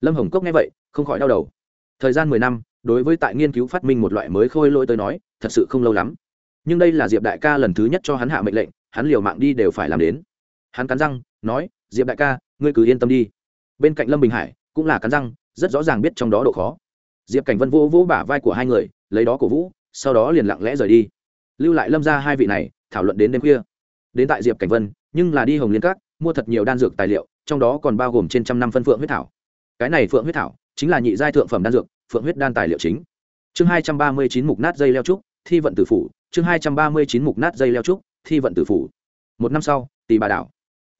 Lâm hồng cốc nghe vậy, không khỏi đau đầu. Thời gian mười năm đối với tại nghiên cứu phát minh một loại mới khôi lỗi tới nói, thật sự không lâu lắm. Nhưng đây là diệp đại ca lần thứ nhất cho hắn hạ mệnh lệnh, hắn liều mạng đi đều phải làm đến. Hắn cắn răng, nói, diệp đại ca, ngươi cứ yên tâm đi. Bên cạnh lâm bình hải cũng là cắn răng, rất rõ ràng biết trong đó độ khó. Diệp cảnh vân vô vỗ bả vai của hai người, lấy đó cổ vũ, sau đó liền lặng lẽ rời đi. Lưu lại lâm ra hai vị này, thảo luận đến đêm khuya. Đến tại diệp cảnh vân, nhưng là đi hồng liên các, mua thật nhiều đan dược tài liệu, trong đó còn bao gồm trên trăm năm phân phượng huyết thảo. Cái này phượng huyết thảo chính là nhị giai thượng phẩm đan dược phượng huyết đan tài liệu chính. Chương hai trăm ba mươi chín mục nát dây leo trúc, thi vận tử phủ. Chương hai trăm ba mươi chín mục nát dây leo trúc, thi vận tử phủ. Một năm sau tỷ bà đảo.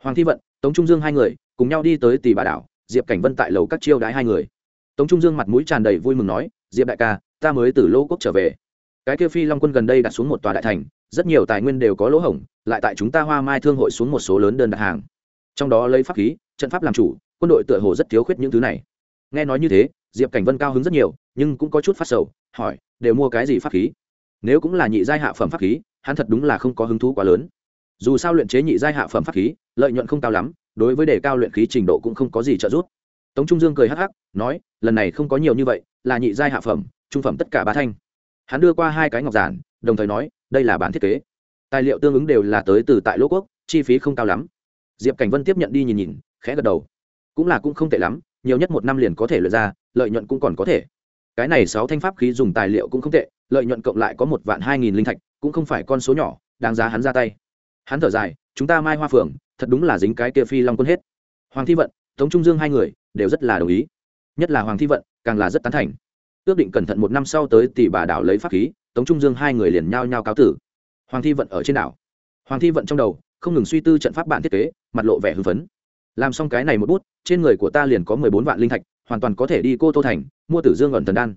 Hoàng thi vận, tống trung dương hai người, cùng nhau đi tới tỷ bà đảo, diệp cảnh vân tại lầu các chiêu đái hai người. Tống trung dương mặt mũi tràn đầy vui mừng nói, diệp đại ca, ta mới từ lô quốc trở về. Cái kia phi long quân gần đây đặt xuống một tòa đại thành, rất nhiều tài nguyên đều có lỗ hổng, lại tại chúng ta hoa mai thương hội xuống một số lớn đơn đặt hàng. Trong đó lấy pháp khí, trận pháp làm chủ, quân đội tựa hồ rất thiếu khuyết những thứ này. Nghe nói như thế diệp cảnh vân cao hứng rất nhiều, nhưng cũng có chút phát sầu, hỏi, đều mua cái gì pháp khí? Nếu cũng là nhị giai hạ phẩm pháp khí, hắn thật đúng là không có hứng thú quá lớn. Dù sao luyện chế nhị giai hạ phẩm pháp khí, lợi nhuận không cao lắm, đối với đề cao luyện khí trình độ cũng không có gì trợ giúp. Tống trung dương cười hắc hắc, nói, lần này không có nhiều như vậy, là nhị giai hạ phẩm, trung phẩm tất cả ba thanh. Hắn đưa qua hai cái ngọc giản, đồng thời nói, đây là bản thiết kế. Tài liệu tương ứng đều là tới từ tại lỗ quốc, chi phí không cao lắm. Diệp cảnh vân tiếp nhận đi nhìn nhìn, khẽ gật đầu. Cũng là cũng không tệ lắm nhiều nhất một năm liền có thể luyện ra, lợi nhuận cũng còn có thể. Cái này sáu thanh pháp khí dùng tài liệu cũng không tệ, lợi nhuận cộng lại có một vạn hai nghìn linh thạch, cũng không phải con số nhỏ, đáng giá hắn ra tay. Hắn thở dài, chúng ta mai hoa phường thật đúng là dính cái kia phi long quân hết. Hoàng thi vận, tống trung dương hai người đều rất là đồng ý. Nhất là hoàng thi vận, càng là rất tán thành. Ước định cẩn thận một năm sau tới tỷ bà đảo lấy pháp khí, tống trung dương hai người liền nhao nhao cáo tử. Hoàng thi vận ở trên đảo. Hoàng thi vận trong đầu, không ngừng suy tư trận pháp bản thiết kế, mặt lộ vẻ hưng phấn làm xong cái này một bút, trên người của ta liền có mười bốn vạn linh thạch, hoàn toàn có thể đi cô tô thành, mua tử dương ẩn thần đan.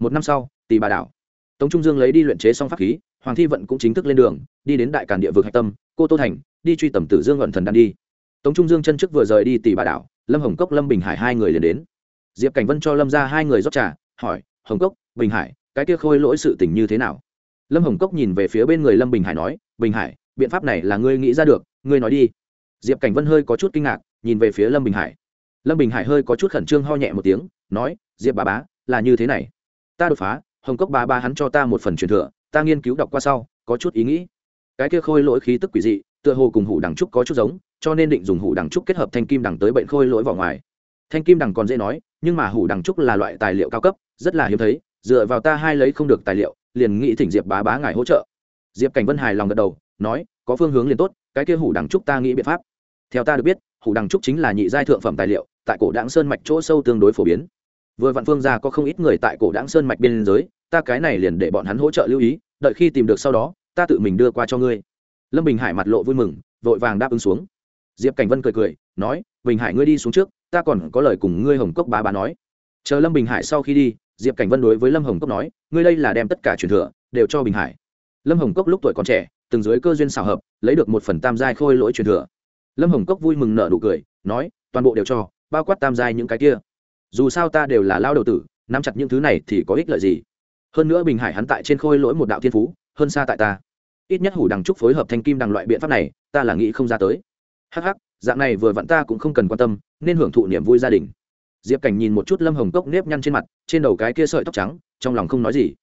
Một năm sau tỷ bà đảo. Tống trung dương lấy đi luyện chế xong pháp khí, hoàng thi vận cũng chính thức lên đường, đi đến đại cản địa vực hạch tâm, cô tô thành, đi truy tầm tử dương ẩn thần đan đi. Tống trung dương chân trước vừa rời đi tỷ bà đảo, lâm hồng cốc, lâm bình hải hai người liền đến. Diệp cảnh vân cho lâm ra hai người rót trà, hỏi, hồng cốc, bình hải, cái kia khôi lỗi sự tình như thế nào? Lâm hồng cốc nhìn về phía bên người lâm bình hải nói, bình hải, biện pháp này là ngươi nghĩ ra được, ngươi nói đi diệp cảnh vân hơi có chút kinh ngạc, nhìn về phía lâm bình hải. Lâm bình hải hơi có chút khẩn trương ho nhẹ một tiếng, nói, diệp bà bá, là như thế này. Ta đột phá, hồng cốc bà ba hắn cho ta một phần truyền thừa, ta nghiên cứu đọc qua sau, có chút ý nghĩ. Cái kia khôi lỗi khí tức quỷ dị, tựa hồ cùng hủ đằng trúc có chút giống, cho nên định dùng hủ đằng trúc kết hợp thanh kim đằng tới bệnh khôi lỗi vào ngoài. Thanh kim đằng còn dễ nói, nhưng mà hủ đằng trúc là loại tài liệu cao cấp, rất là hiếm thấy, dựa vào ta hai lấy không được tài liệu, liền nghĩ thỉnh diệp bá bá ngài hỗ trợ. Diệp cảnh vân hài lòng gật đầu, nói, có phương hướng liền tốt cái kia hủ đằng trúc ta nghĩ biện pháp. Theo ta được biết, hủ đằng trúc chính là nhị giai thượng phẩm tài liệu, tại cổ đáng sơn mạch chỗ sâu tương đối phổ biến. Vừa vạn phương ra có không ít người tại cổ đáng sơn mạch biên giới, ta cái này liền để bọn hắn hỗ trợ lưu ý, đợi khi tìm được sau đó, ta tự mình đưa qua cho ngươi. Lâm bình hải mặt lộ vui mừng, vội vàng đáp ứng xuống. Diệp cảnh vân cười cười, nói, bình hải ngươi đi xuống trước, ta còn có lời cùng ngươi hồng cốc bá bá nói. Chờ lâm bình hải sau khi đi, diệp cảnh vân đối với lâm hồng cốc nói, ngươi đây là đem tất cả truyền thừa đều cho bình hải. Lâm hồng cốc lúc tuổi còn trẻ từng dưới cơ duyên xảo hợp, lấy được một phần tam giai khôi lỗi truyền thừa. Lâm hồng cốc vui mừng nở nụ cười, nói, toàn bộ đều cho, bao quát tam giai những cái kia. Dù sao ta đều là lao đầu tử, nắm chặt những thứ này thì có ích lợi gì? Hơn nữa bình hải hắn tại trên khôi lỗi một đạo thiên phú, hơn xa tại ta. Ít nhất hủ đằng trúc phối hợp thanh kim đằng loại biện pháp này, ta là nghĩ không ra tới. Hh dạng này vừa vặn ta cũng không cần quan tâm, nên hưởng thụ niềm vui gia đình. Diệp cảnh nhìn một chút lâm hồng cốc nếp nhăn trên mặt, trên đầu cái kia sợi tóc trắng, trong lòng không nói gì.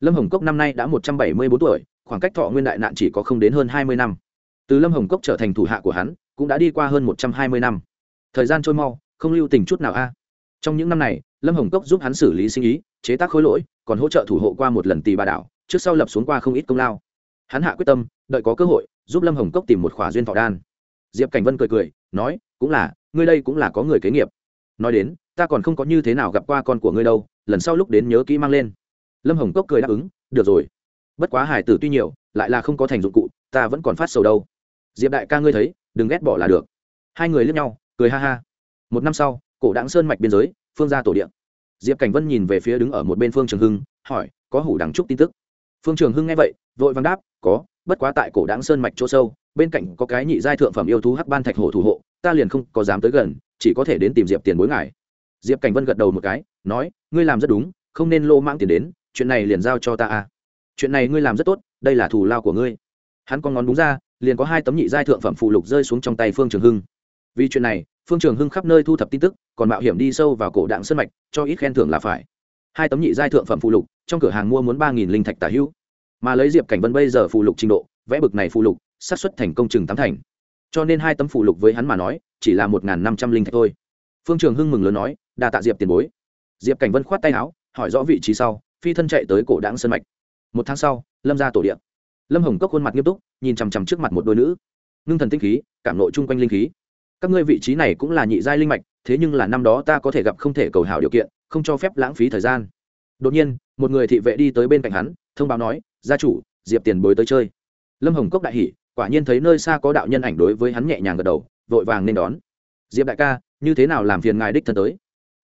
Lâm hồng cốc năm nay đã một trăm bảy mươi bốn tuổi khoảng cách thọ nguyên đại nạn chỉ có không đến hơn hai mươi năm. Từ lâm hồng cốc trở thành thủ hạ của hắn, cũng đã đi qua hơn một trăm hai mươi năm. Thời gian trôi mau, không lưu tình chút nào a. Trong những năm này, lâm hồng cốc giúp hắn xử lý sinh ý, chế tác khối lỗi, còn hỗ trợ thủ hộ qua một lần tì bà đảo, trước sau lập xuống qua không ít công lao. Hắn hạ quyết tâm, đợi có cơ hội, giúp lâm hồng cốc tìm một khỏa duyên thọ đan. Diệp cảnh vân cười cười, nói, cũng là, ngươi đây cũng là có người kế nghiệp. Nói đến, ta còn không có như thế nào gặp qua con của ngươi đâu, lần sau lúc đến nhớ kỹ mang lên. Lâm hồng cốc cười đáp ứng, được rồi bất quá hải tử tuy nhiều, lại là không có thành dụng cụ, ta vẫn còn phát sầu đâu. Diệp đại ca ngươi thấy, đừng ghét bỏ là được. Hai người lướt nhau, cười ha ha. Một năm sau, cổ đáng sơn mạch biên giới, phương ra tổ điện diệp cảnh vân nhìn về phía đứng ở một bên phương trường hưng, hỏi, có hủ đằng trúc tin tức? Phương trường hưng nghe vậy, vội vàng đáp, có, bất quá tại cổ đáng sơn mạch chỗ sâu, bên cạnh có cái nhị giai thượng phẩm yêu thú hắc ban thạch hổ thủ hộ, ta liền không có dám tới gần, chỉ có thể đến tìm diệp tiền bối ngài. Diệp cảnh vân gật đầu một cái, nói, ngươi làm rất đúng, không nên lô mang tiền đến, chuyện này liền giao cho ta a chuyện này ngươi làm rất tốt, đây là thù lao của ngươi. Hắn con ngón đúng ra, liền có hai tấm nhị giai thượng phẩm phụ lục rơi xuống trong tay phương trường hưng. Vì chuyện này, phương trường hưng khắp nơi thu thập tin tức, còn mạo hiểm đi sâu vào cổ đạn sân mạch, cho ít khen thưởng là phải. Hai tấm nhị giai thượng phẩm phụ lục, trong cửa hàng mua muốn ba nghìn linh thạch tả hữu. Mà lấy diệp cảnh vân bây giờ phụ lục trình độ, vẽ bực này phụ lục sát xuất thành công chừng tám thành. Cho nên hai tấm phụ lục với hắn mà nói, chỉ là một năm trăm linh thạch thôi. Phương trường hưng mừng lớn nói, đa tạ diệp tiền bối. Diệp cảnh vân khoát tay áo, hỏi rõ vị trí sau, phi thân chạy tới cổ đáng sân mạch một tháng sau, lâm ra tổ điện lâm hồng cốc khuôn mặt nghiêm túc, nhìn chằm chằm trước mặt một đôi nữ. Ngưng thần tinh khí, cảm nội chung quanh linh khí. Các ngươi vị trí này cũng là nhị giai linh mạch, thế nhưng là năm đó ta có thể gặp không thể cầu hảo điều kiện, không cho phép lãng phí thời gian. Đột nhiên, một người thị vệ đi tới bên cạnh hắn, thông báo nói, gia chủ, diệp tiền bối tới chơi. Lâm hồng cốc đại hỉ, quả nhiên thấy nơi xa có đạo nhân ảnh đối với hắn nhẹ nhàng gật đầu, vội vàng nên đón. Diệp đại ca, như thế nào làm phiền ngài đích thân tới?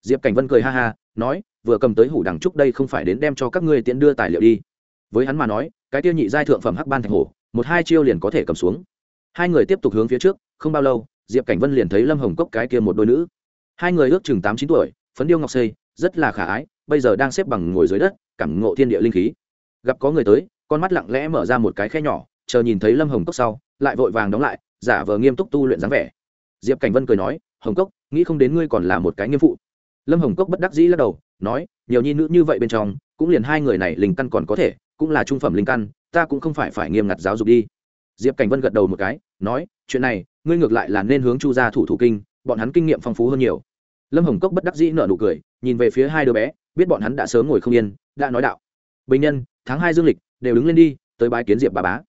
Diệp cảnh vân cười ha ha, nói, vừa cầm tới hủ đằng trúc đây không phải đến đem cho các ngươi tiễn đưa tài liệu đi với hắn mà nói, cái tiêu nhị giai thượng phẩm hắc ban thạch hổ, một hai chiêu liền có thể cầm xuống. Hai người tiếp tục hướng phía trước, không bao lâu, diệp cảnh vân liền thấy lâm hồng cốc cái kia một đôi nữ. Hai người ước chừng tám chín tuổi, phấn điêu ngọc xây rất là khả ái, bây giờ đang xếp bằng ngồi dưới đất, cảm ngộ thiên địa linh khí. Gặp có người tới, con mắt lặng lẽ mở ra một cái khe nhỏ, chờ nhìn thấy lâm hồng cốc sau, lại vội vàng đóng lại, giả vờ nghiêm túc tu luyện dáng vẻ. Diệp cảnh vân cười nói, hồng cốc, nghĩ không đến ngươi còn là một cái nghiêm phụ. Lâm hồng cốc bất đắc dĩ lắc đầu, nói, nhiều nhi nữ như vậy bên trong, cũng liền hai người này linh căn còn có thể cũng là trung phẩm linh căn, ta cũng không phải phải nghiêm ngặt giáo dục đi. Diệp cảnh vân gật đầu một cái, nói, chuyện này, ngươi ngược lại là nên hướng chu gia thủ thủ kinh, bọn hắn kinh nghiệm phong phú hơn nhiều. Lâm hồng cốc bất đắc dĩ nở nụ cười, nhìn về phía hai đứa bé, biết bọn hắn đã sớm ngồi không yên, đã nói đạo. Bình nhân, tháng hai dương lịch, đều đứng lên đi, tới bái kiến diệp bà bá.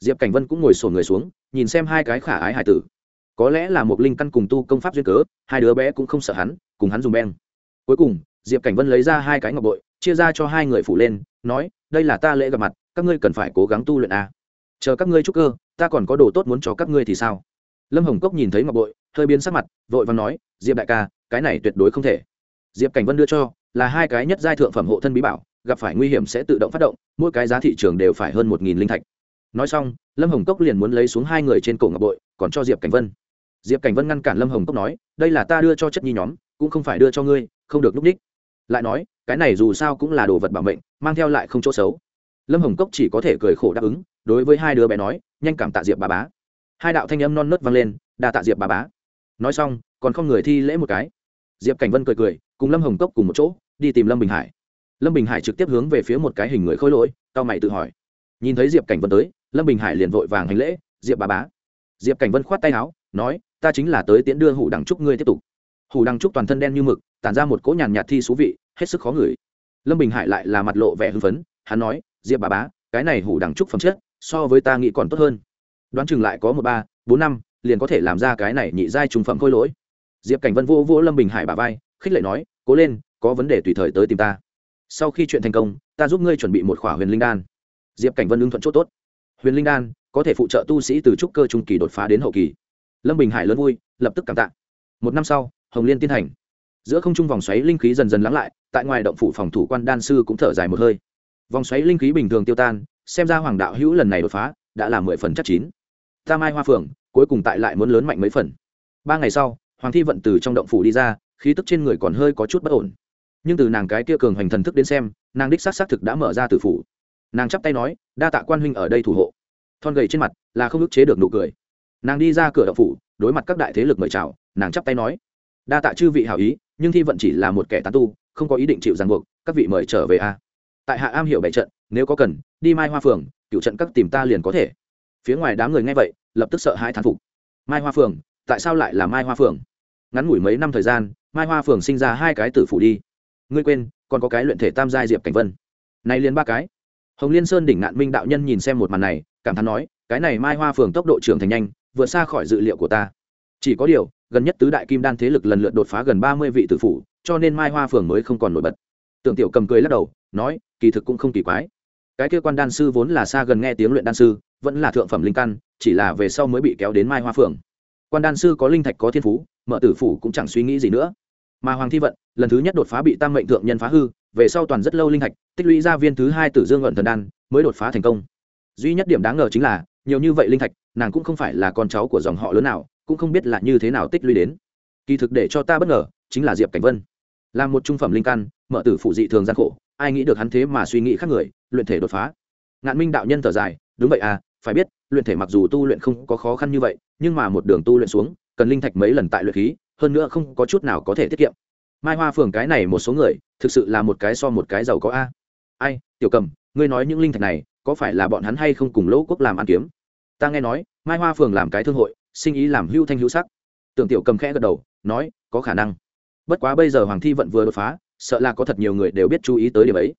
Diệp cảnh vân cũng ngồi xổm người xuống, nhìn xem hai cái khả ái hải tử. Có lẽ là một linh căn cùng tu công pháp duyên cớ, hai đứa bé cũng không sợ hắn, cùng hắn dùng beng. Cuối cùng, diệp cảnh vân lấy ra hai cái ngọc bội, chia ra cho hai người phủ lên, nói đây là ta lễ gặp mặt, các ngươi cần phải cố gắng tu luyện a chờ các ngươi chúc cơ, ta còn có đồ tốt muốn cho các ngươi thì sao? Lâm hồng cốc nhìn thấy ngọc bội, hơi biến sắc mặt, vội và nói, diệp đại ca, cái này tuyệt đối không thể. Diệp cảnh vân đưa cho, là hai cái nhất giai thượng phẩm hộ thân bí bảo, gặp phải nguy hiểm sẽ tự động phát động, mỗi cái giá thị trường đều phải hơn một nghìn linh thạch. Nói xong, lâm hồng cốc liền muốn lấy xuống hai người trên cổ ngọc bội, còn cho diệp cảnh vân. Diệp cảnh vân ngăn cản lâm hồng cốc nói, đây là ta đưa cho chất nhi nhóm, cũng không phải đưa cho ngươi, không được núp ních lại nói cái này dù sao cũng là đồ vật bảo mệnh, mang theo lại không chỗ xấu. Lâm hồng cốc chỉ có thể cười khổ đáp ứng, đối với hai đứa bé nói, nhanh cảm tạ diệp bà bá. Hai đạo thanh âm non nớt vang lên, đa tạ diệp bà bá. Nói xong, còn không người thi lễ một cái. Diệp cảnh vân cười cười, cùng lâm hồng cốc cùng một chỗ, đi tìm lâm bình hải. Lâm bình hải trực tiếp hướng về phía một cái hình người khôi lỗi tao mày tự hỏi. Nhìn thấy diệp cảnh vân tới, lâm bình hải liền vội vàng hành lễ, diệp bà bá. Diệp cảnh vân khoát tay áo, nói, ta chính là tới tiễn đưa hủ đằng trúc ngươi tiếp tục. Hủ đằng trúc toàn thân đen như mực, tản ra một cỗ nhàn nhạt thi thú vị hết sức khó ngửi. Lâm bình hải lại là mặt lộ vẻ hưng phấn, hắn nói, diệp bà bá, cái này hủ đằng trúc phẩm chất, so với ta nghĩ còn tốt hơn. Đoán chừng lại có một ba, bốn năm, liền có thể làm ra cái này nhị giai trung phẩm khôi lỗi. Diệp cảnh vân vô vô lâm bình hải bà vai, khích lệ nói, cố lên, có vấn đề tùy thời tới tìm ta. Sau khi chuyện thành công, ta giúp ngươi chuẩn bị một khỏa huyền linh đan. Diệp cảnh vân ưng thuận c h ỗ t ố t huyền linh đan có thể phụ trợ tu sĩ từ trúc cơ trung kỳ đột phá đến hậu kỳ. Lâm bình hải lớn vui, lập tức cảm tạ. Một năm sau, hồng liên tiến hành giữa không trung vòng xoáy linh khí dần dần lắng lại tại ngoài động phủ phòng thủ quan đan sư cũng thở dài một hơi. Vòng xoáy linh khí bình thường tiêu tan, xem ra hoàng đạo hữu lần này đột phá, đã là mười phần chắc chín. Ta mai hoa phượng, cuối cùng tại lại muốn lớn mạnh mấy phần. Ba ngày sau, hoàng thi vận từ trong động phủ đi ra, khí tức trên người còn hơi có chút bất ổn. Nhưng từ nàng cái kia cường hoành thần thức đến xem, nàng đích xác xác thực đã mở ra từ phủ. Nàng chắp tay nói, đa tạ quan huynh ở đây thủ hộ. Thon gầy trên mặt là không ức chế được nụ cười. Nàng đi ra cửa động phủ, đối mặt các đại thế lực mời chào, nàng chắp tay nói, đa tạ chư vị hảo ý, nhưng thi vận chỉ là một kẻ tán tu không có ý định chịu ràng buộc, các vị mời trở về a. Tại hạ am hiểu bảy trận, nếu có cần, đi mai hoa phường, cựu trận các tìm ta liền có thể. Phía ngoài đám người nghe vậy, lập tức sợ hãi thán phục. Mai hoa phường, tại sao lại là mai hoa phường? Ngắn ngủi mấy năm thời gian, mai hoa phường sinh ra hai cái tử phủ đi. Ngươi quên, còn có cái luyện thể tam giai diệp cảnh vân. Này liền ba cái. Hồng liên sơn đỉnh ngạn minh đạo nhân nhìn xem một màn này, cảm thán nói, cái này mai hoa phường tốc độ trưởng thành nhanh, vượt xa khỏi dự liệu của ta. Chỉ có điều, gần nhất tứ đại kim đan thế lực lần lượt đột phá gần ba mươi vị tử phủ cho nên mai hoa phường mới không còn nổi bật. Tưởng tiểu cầm cười lắc đầu, nói, kỳ thực cũng không kỳ quái. Cái kia quan đan sư vốn là xa gần nghe tiếng luyện đan sư, vẫn là thượng phẩm linh căn, chỉ là về sau mới bị kéo đến mai hoa phường. Quan đan sư có linh thạch có thiên phú, mở tử phủ cũng chẳng suy nghĩ gì nữa. Mà hoàng thi vận, lần thứ nhất đột phá bị tam mệnh thượng nhân phá hư, về sau toàn rất lâu linh thạch, tích lũy ra viên thứ hai tử dương luận thần đan, mới đột phá thành công. Duy nhất điểm đáng ngờ chính là, nhiều như vậy linh thạch, nàng cũng không phải là con cháu của dòng họ lớn nào, cũng không biết là như thế nào tích lũy đến. Kỳ thực để cho ta bất ngờ, chính là diệp cảnh vân là một trung phẩm linh căn, mở tử phụ dị thường gian khổ, ai nghĩ được hắn thế mà suy nghĩ khác người, luyện thể đột phá. Ngạn minh đạo nhân thở dài, đúng vậy à phải biết, luyện thể mặc dù tu luyện không có khó khăn như vậy, nhưng mà một đường tu luyện xuống, cần linh thạch mấy lần tại luyện khí, hơn nữa không có chút nào có thể tiết kiệm. Mai hoa phường cái này một số người, thực sự là một cái so một cái giàu có a. Ai, tiểu cầm, ngươi nói những linh thạch này, có phải là bọn hắn hay không cùng lỗ quốc làm ăn kiếm? Ta nghe nói, mai hoa phường làm cái thương hội, sinh ý làm hưu thanh hữu sắc. Tưởng tiểu cầm khẽ gật đầu, nói, có khả năng bất quá bây giờ hoàng thi vận vừa đột phá, sợ là có thật nhiều người đều biết chú ý tới điểm ấy.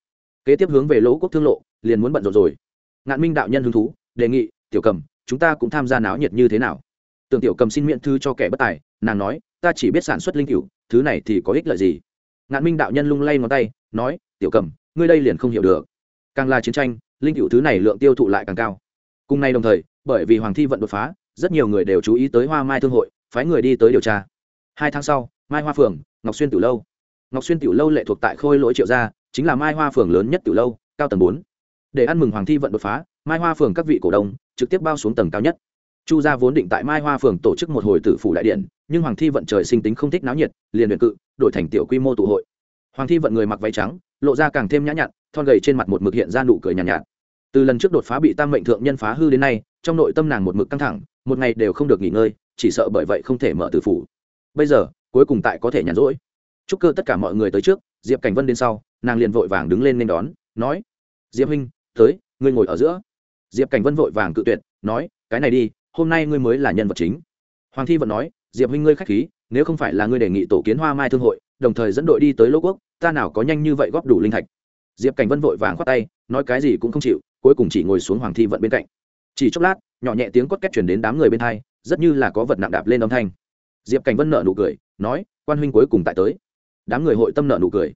Kế tiếp hướng về lỗ quốc thương lộ, liền muốn bận rộn rồi. Ngạn minh đạo nhân hứng thú, đề nghị, tiểu cầm, chúng ta cũng tham gia náo nhiệt như thế nào? Tưởng tiểu cầm xin miễn thư cho kẻ bất tài, nàng nói, ta chỉ biết sản xuất linh cựu thứ này thì có ích lợi gì? Ngạn minh đạo nhân lung lay ngón tay, nói, tiểu cầm, ngươi đây liền không hiểu được. Càng là chiến tranh, linh cựu thứ này lượng tiêu thụ lại càng cao. Cùng nay đồng thời, bởi vì hoàng thi vận đột phá, rất nhiều người đều chú ý tới hoa mai thương hội, phái người đi tới điều tra. Hai tháng sau, mai hoa phường ngọc xuyên tiểu lâu. Ngọc xuyên tiểu lâu lệ thuộc tại khôi lỗi triệu gia chính là mai hoa phường lớn nhất tiểu lâu cao tầng bốn. Để ăn mừng hoàng thi vận đột phá mai hoa phường các vị cổ đông trực tiếp bao xuống tầng cao nhất. Chu gia vốn định tại mai hoa phường tổ chức một hồi tử phủ đại điện nhưng hoàng thi vận trời sinh tính không thích náo nhiệt liền luyện cự đổi thành tiểu quy mô tụ hội. Hoàng thi vận người mặc váy trắng lộ ra càng thêm nhã nhặn thon gầy trên mặt một mực hiện ra nụ cười nhàn nhạt, nhạt. Từ lần trước đột phá bị tam mệnh thượng nhân phá hư đến nay trong nội tâm nàng một mực căng thẳng một ngày đều không được nghỉ ngơi chỉ sợ bởi vậy không thể mở tử phủ. Bây giờ cuối cùng tại có thể nhàn rỗi. Chúc cơ tất cả mọi người tới trước, diệp cảnh vân đến sau, nàng liền vội vàng đứng lên nên đón, nói, diệp huynh, tới, ngươi ngồi ở giữa. Diệp cảnh vân vội vàng cự tuyệt, nói, cái này đi, hôm nay ngươi mới là nhân vật chính. Hoàng thi vẫn nói, diệp huynh ngươi k h á c h khí, nếu không phải là ngươi đề nghị tổ kiến hoa mai thương hội, đồng thời dẫn đội đi tới lỗ quốc, ta nào có nhanh như vậy góp đủ linh thạch. Diệp cảnh vân vội vàng khoát tay, nói cái gì cũng không chịu, cuối cùng chỉ ngồi xuống hoàng thi vận bên cạnh. Chỉ chốc lát, nhỏ nhẹ tiếng cốt két chuyển đến đám người bên thai rất như là có vật nặng đạp lên âm thanh diệp cảnh vân nợ nụ cười nói quan huynh cuối cùng tại tới. Đám người hội tâm nợ nụ cười.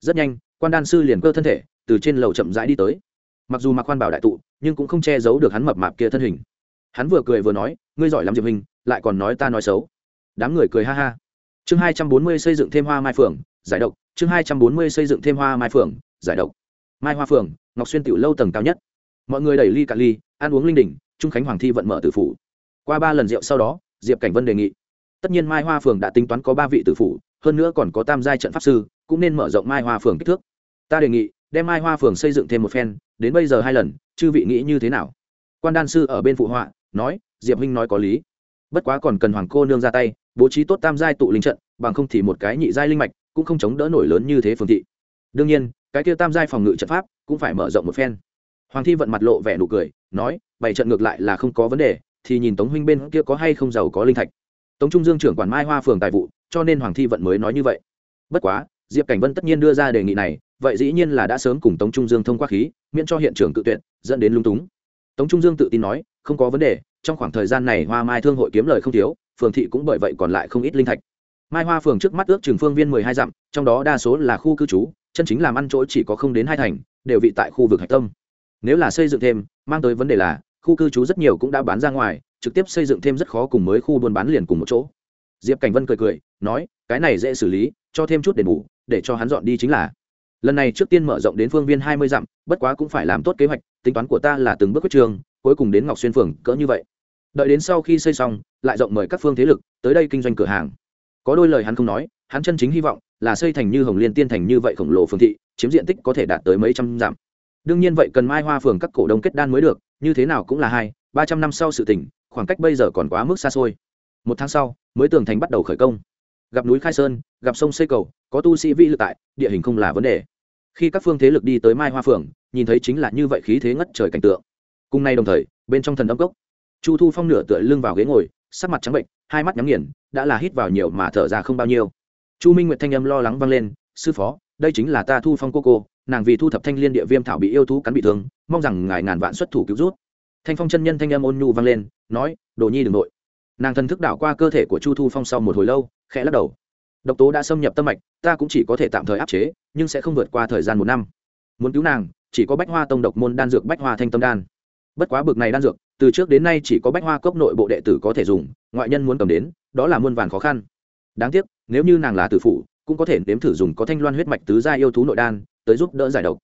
Rất nhanh quan đan sư liền cơ thân thể từ trên lầu chậm rãi đi tới. Mặc dù mặc quan bảo đại tụ nhưng cũng không che giấu được hắn mập mạp kia thân hình. Hắn vừa cười vừa nói ngươi giỏi lắm diệp hình lại còn nói ta nói xấu. Đám người cười ha ha. Chương hai trăm bốn mươi xây dựng thêm hoa mai phường, giải độc. Chương hai trăm bốn mươi xây dựng thêm hoa mai phường, giải độc. Mai hoa phường, ngọc xuyên tiểu lâu tầng cao nhất. Mọi người đẩy ly cả ly ăn uống linh đỉnh trung khánh hoàng thi vận mở tử phủ. Qua ba lần rượu sau đó diệp cảnh vân đề nghị tất nhiên mai hoa phường đã tính toán có ba vị tử phủ, hơn nữa còn có tam giai trận pháp sư, cũng nên mở rộng mai hoa phường kích thước. Ta đề nghị, đem mai hoa phường xây dựng thêm một phen, đến bây giờ hai lần, chư vị nghĩ như thế nào? Quan đan sư ở bên phụ họa, nói, diệp huynh nói có lý. Bất quá còn cần hoàng cô nương ra tay, bố trí tốt tam giai tụ linh trận, bằng không thì một cái nhị giai linh mạch cũng không chống đỡ nổi lớn như thế phương thị. Đương nhiên, cái kia tam giai phòng ngự trận pháp cũng phải mở rộng một phen. Hoàng thi vận mặt lộ vẻ nụ cười, nói bảy trận ngược lại là không có vấn đề, thì nhìn tống huynh bên kia có hay không giàu có linh thạch tống trung dương trưởng quản mai hoa phường tài vụ, cho nên hoàng thi vận mới nói như vậy. Bất quá, diệp cảnh vân tất nhiên đưa ra đề nghị này, vậy dĩ nhiên là đã sớm cùng tống trung dương thông qua khí, miễn cho hiện trường cự tuyệt, dẫn đến lung túng. Tống trung dương tự tin nói, không có vấn đề, trong khoảng thời gian này hoa mai thương hội kiếm lời không thiếu, phường thị cũng bởi vậy còn lại không ít linh thạch. Mai hoa phường trước mắt ước chừng phương viên mười hai dặm, trong đó đa số là khu cư trú, chân chính làm ăn chỗ chỉ có không đến hai thành, đều vị tại khu vực hạch tâm. Nếu là xây dựng thêm, mang tới vấn đề là, khu cư trú rất nhiều cũng đã bán ra ngoài trực tiếp xây dựng thêm rất khó cùng mới khu buôn bán liền cùng một chỗ. Diệp cảnh vân cười cười, nói, cái này dễ xử lý, cho thêm chút đền bù, để cho hắn dọn đi chính là. Lần này trước tiên mở rộng đến phương viên hai mươi dặm, bất quá cũng phải làm tốt kế hoạch, tính toán của ta là từng bước quyết trường, cuối cùng đến ngọc xuyên phường, cỡ như vậy. Đợi đến sau khi xây xong, lại rộng mời các phương thế lực, tới đây kinh doanh cửa hàng. Có đôi lời hắn không nói, hắn chân chính hy vọng là xây thành như hồng liên tiên thành như vậy khổng lồ phương thị, chiếm diện tích có thể đạt tới mấy trăm dặm. Đương nhiên vậy cần mai hoa phường các cổ đông kết đan mới được, như thế nào cũng là hai, ba trăm năm sau sự tỉnh khoảng cách bây giờ còn quá mức xa xôi. Một tháng sau, mới tường thành bắt đầu khởi công. Gặp núi khai sơn, gặp sông xây cầu, có tu sĩ vi lực tại, địa hình không là vấn đề. Khi các phương thế lực đi tới mai hoa phường nhìn thấy chính là như vậy khí thế ngất trời cảnh tượng. Cùng nay đồng thời, bên trong thần âm cốc, chu thu phong nửa tựa lưng vào ghế ngồi, sắc mặt trắng bệnh, hai mắt nhắm nghiền, đã là hít vào nhiều mà thở ra không bao nhiêu. Chu minh nguyệt thanh âm lo lắng vang lên, sư phó, đây chính là ta thu phong cô cô, nàng vì thu thập thanh liên địa viêm thảo bị yêu thú cắn bị thương, mong rằng ngài ngàn vạn xuất thủ cứu rút thanh phong chân nhân thanh âm ôn nhu vang lên, nói, đồ nhi đừng nội. Nàng thần thức đảo qua cơ thể của chu thu phong sau một hồi lâu, khẽ lắc đầu. Độc tố đã xâm nhập tâm mạch, ta cũng chỉ có thể tạm thời áp chế, nhưng sẽ không vượt qua thời gian một năm. Muốn cứu nàng, chỉ có bách hoa tông độc môn đan dược bách hoa thanh tâm đan. Bất quá bực này đan dược, từ trước đến nay chỉ có bách hoa cốc nội bộ đệ tử có thể dùng, ngoại nhân muốn cầm đến, đó là muôn vàn khó khăn. Đáng tiếc, nếu như nàng là tử phụ, cũng có thể nếm thử dùng có thanh loan huyết mạch tứ gia yêu thú nội đan, tới giúp đỡ giải độc.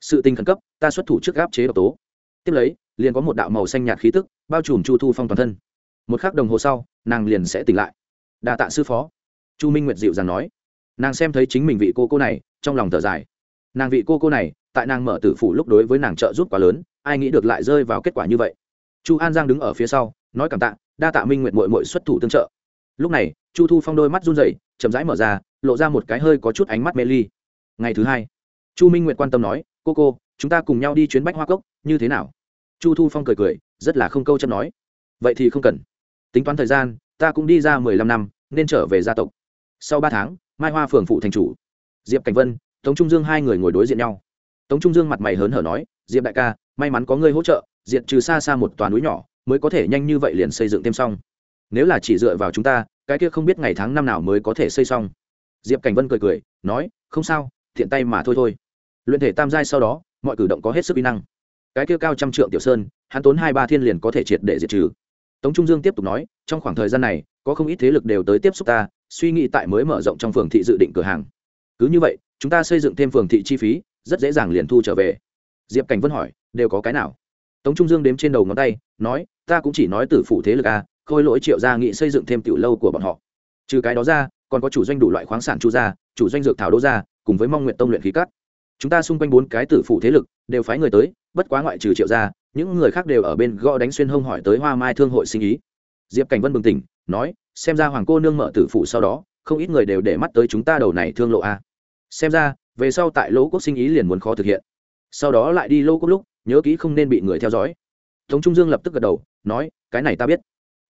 Sự tình khẩn cấp, ta xuất thủ trước gáp chế độc tố. Tiếp lấy liền có một đạo màu xanh nhạt khí tức, bao trùm chu thu phong toàn thân. Một khắc đồng hồ sau, nàng liền sẽ tỉnh lại. Đà tạ sư phó. Chu minh nguyệt dịu dàng nói. Nàng xem thấy chính mình vị cô cô này, trong lòng thở dài. Nàng vị cô cô này, tại nàng mở tử phủ lúc đối với nàng trợ giúp quá lớn, ai nghĩ được lại rơi vào kết quả như vậy. Chu an giang đứng ở phía sau, nói cảm tạ, đa tạ minh nguyện mội mội xuất thủ tương trợ. Lúc này, chu thu phong đôi mắt run rẩy, chậm rãi mở ra, lộ ra một cái hơi có chút ánh mắt mê ly. Ngày thứ hai, chu minh nguyện quan tâm nói, cô cô, chúng ta cùng nhau đi chuyến bách hoa cốc, như thế nào? Chu thu phong cười cười, rất là không câu chấp nói. Vậy thì không cần. Tính toán thời gian, ta cũng đi ra mười lăm năm, nên trở về gia tộc. Sau ba tháng, mai hoa phường phụ thành chủ. Diệp cảnh vân, tống trung dương hai người ngồi đối diện nhau. Tống trung dương mặt mày hớn hở nói, diệp đại ca, may mắn có ngươi hỗ trợ, diệt trừ xa xa một toàn núi nhỏ, mới có thể nhanh như vậy liền xây dựng thêm xong. Nếu là chỉ dựa vào chúng ta, cái kia không biết ngày tháng năm nào mới có thể xây xong. Diệp cảnh vân cười cười, nói, không sao, thiện tay mà thôi thôi. Luyện thể tam giai sau đó, mọi cử động có hết sức kỹ năng cái kia cao trăm trượng tiểu sơn, hắn tốn hai ba thiên liền có thể triệt để diệt trừ. Tống trung dương tiếp tục nói, trong khoảng thời gian này, có không ít thế lực đều tới tiếp xúc ta, suy nghĩ tại mới mở rộng trong phường thị dự định cửa hàng. Cứ như vậy, chúng ta xây dựng thêm phường thị chi phí, rất dễ dàng liền thu trở về. Diệp cảnh vân hỏi, đều có cái nào? Tống trung dương đếm trên đầu ngón tay, nói, ta cũng chỉ nói từ phủ thế lực a, khôi lỗi triệu gia nghị xây dựng thêm tiểu lâu của bọn họ. Trừ cái đó ra, còn có chủ doanh đủ loại khoáng sản chu gia, chủ doanh dược thảo đô gia, cùng với mong nguyện tông luyện khí cắt chúng ta xung quanh bốn cái tử phụ thế lực đều phái người tới, bất quá ngoại trừ triệu gia, những người khác đều ở bên gõ đánh xuyên hông hỏi tới hoa mai thương hội sinh ý. Diệp cảnh vân bừng tỉnh, nói, xem ra hoàng cô nương mở tử phụ sau đó, không ít người đều để mắt tới chúng ta đầu này thương lộ a. Xem ra, về sau tại lỗ quốc sinh ý liền muốn khó thực hiện. Sau đó lại đi lỗ quốc lúc, nhớ kỹ không nên bị người theo dõi. Tống trung dương lập tức gật đầu, nói, cái này ta biết.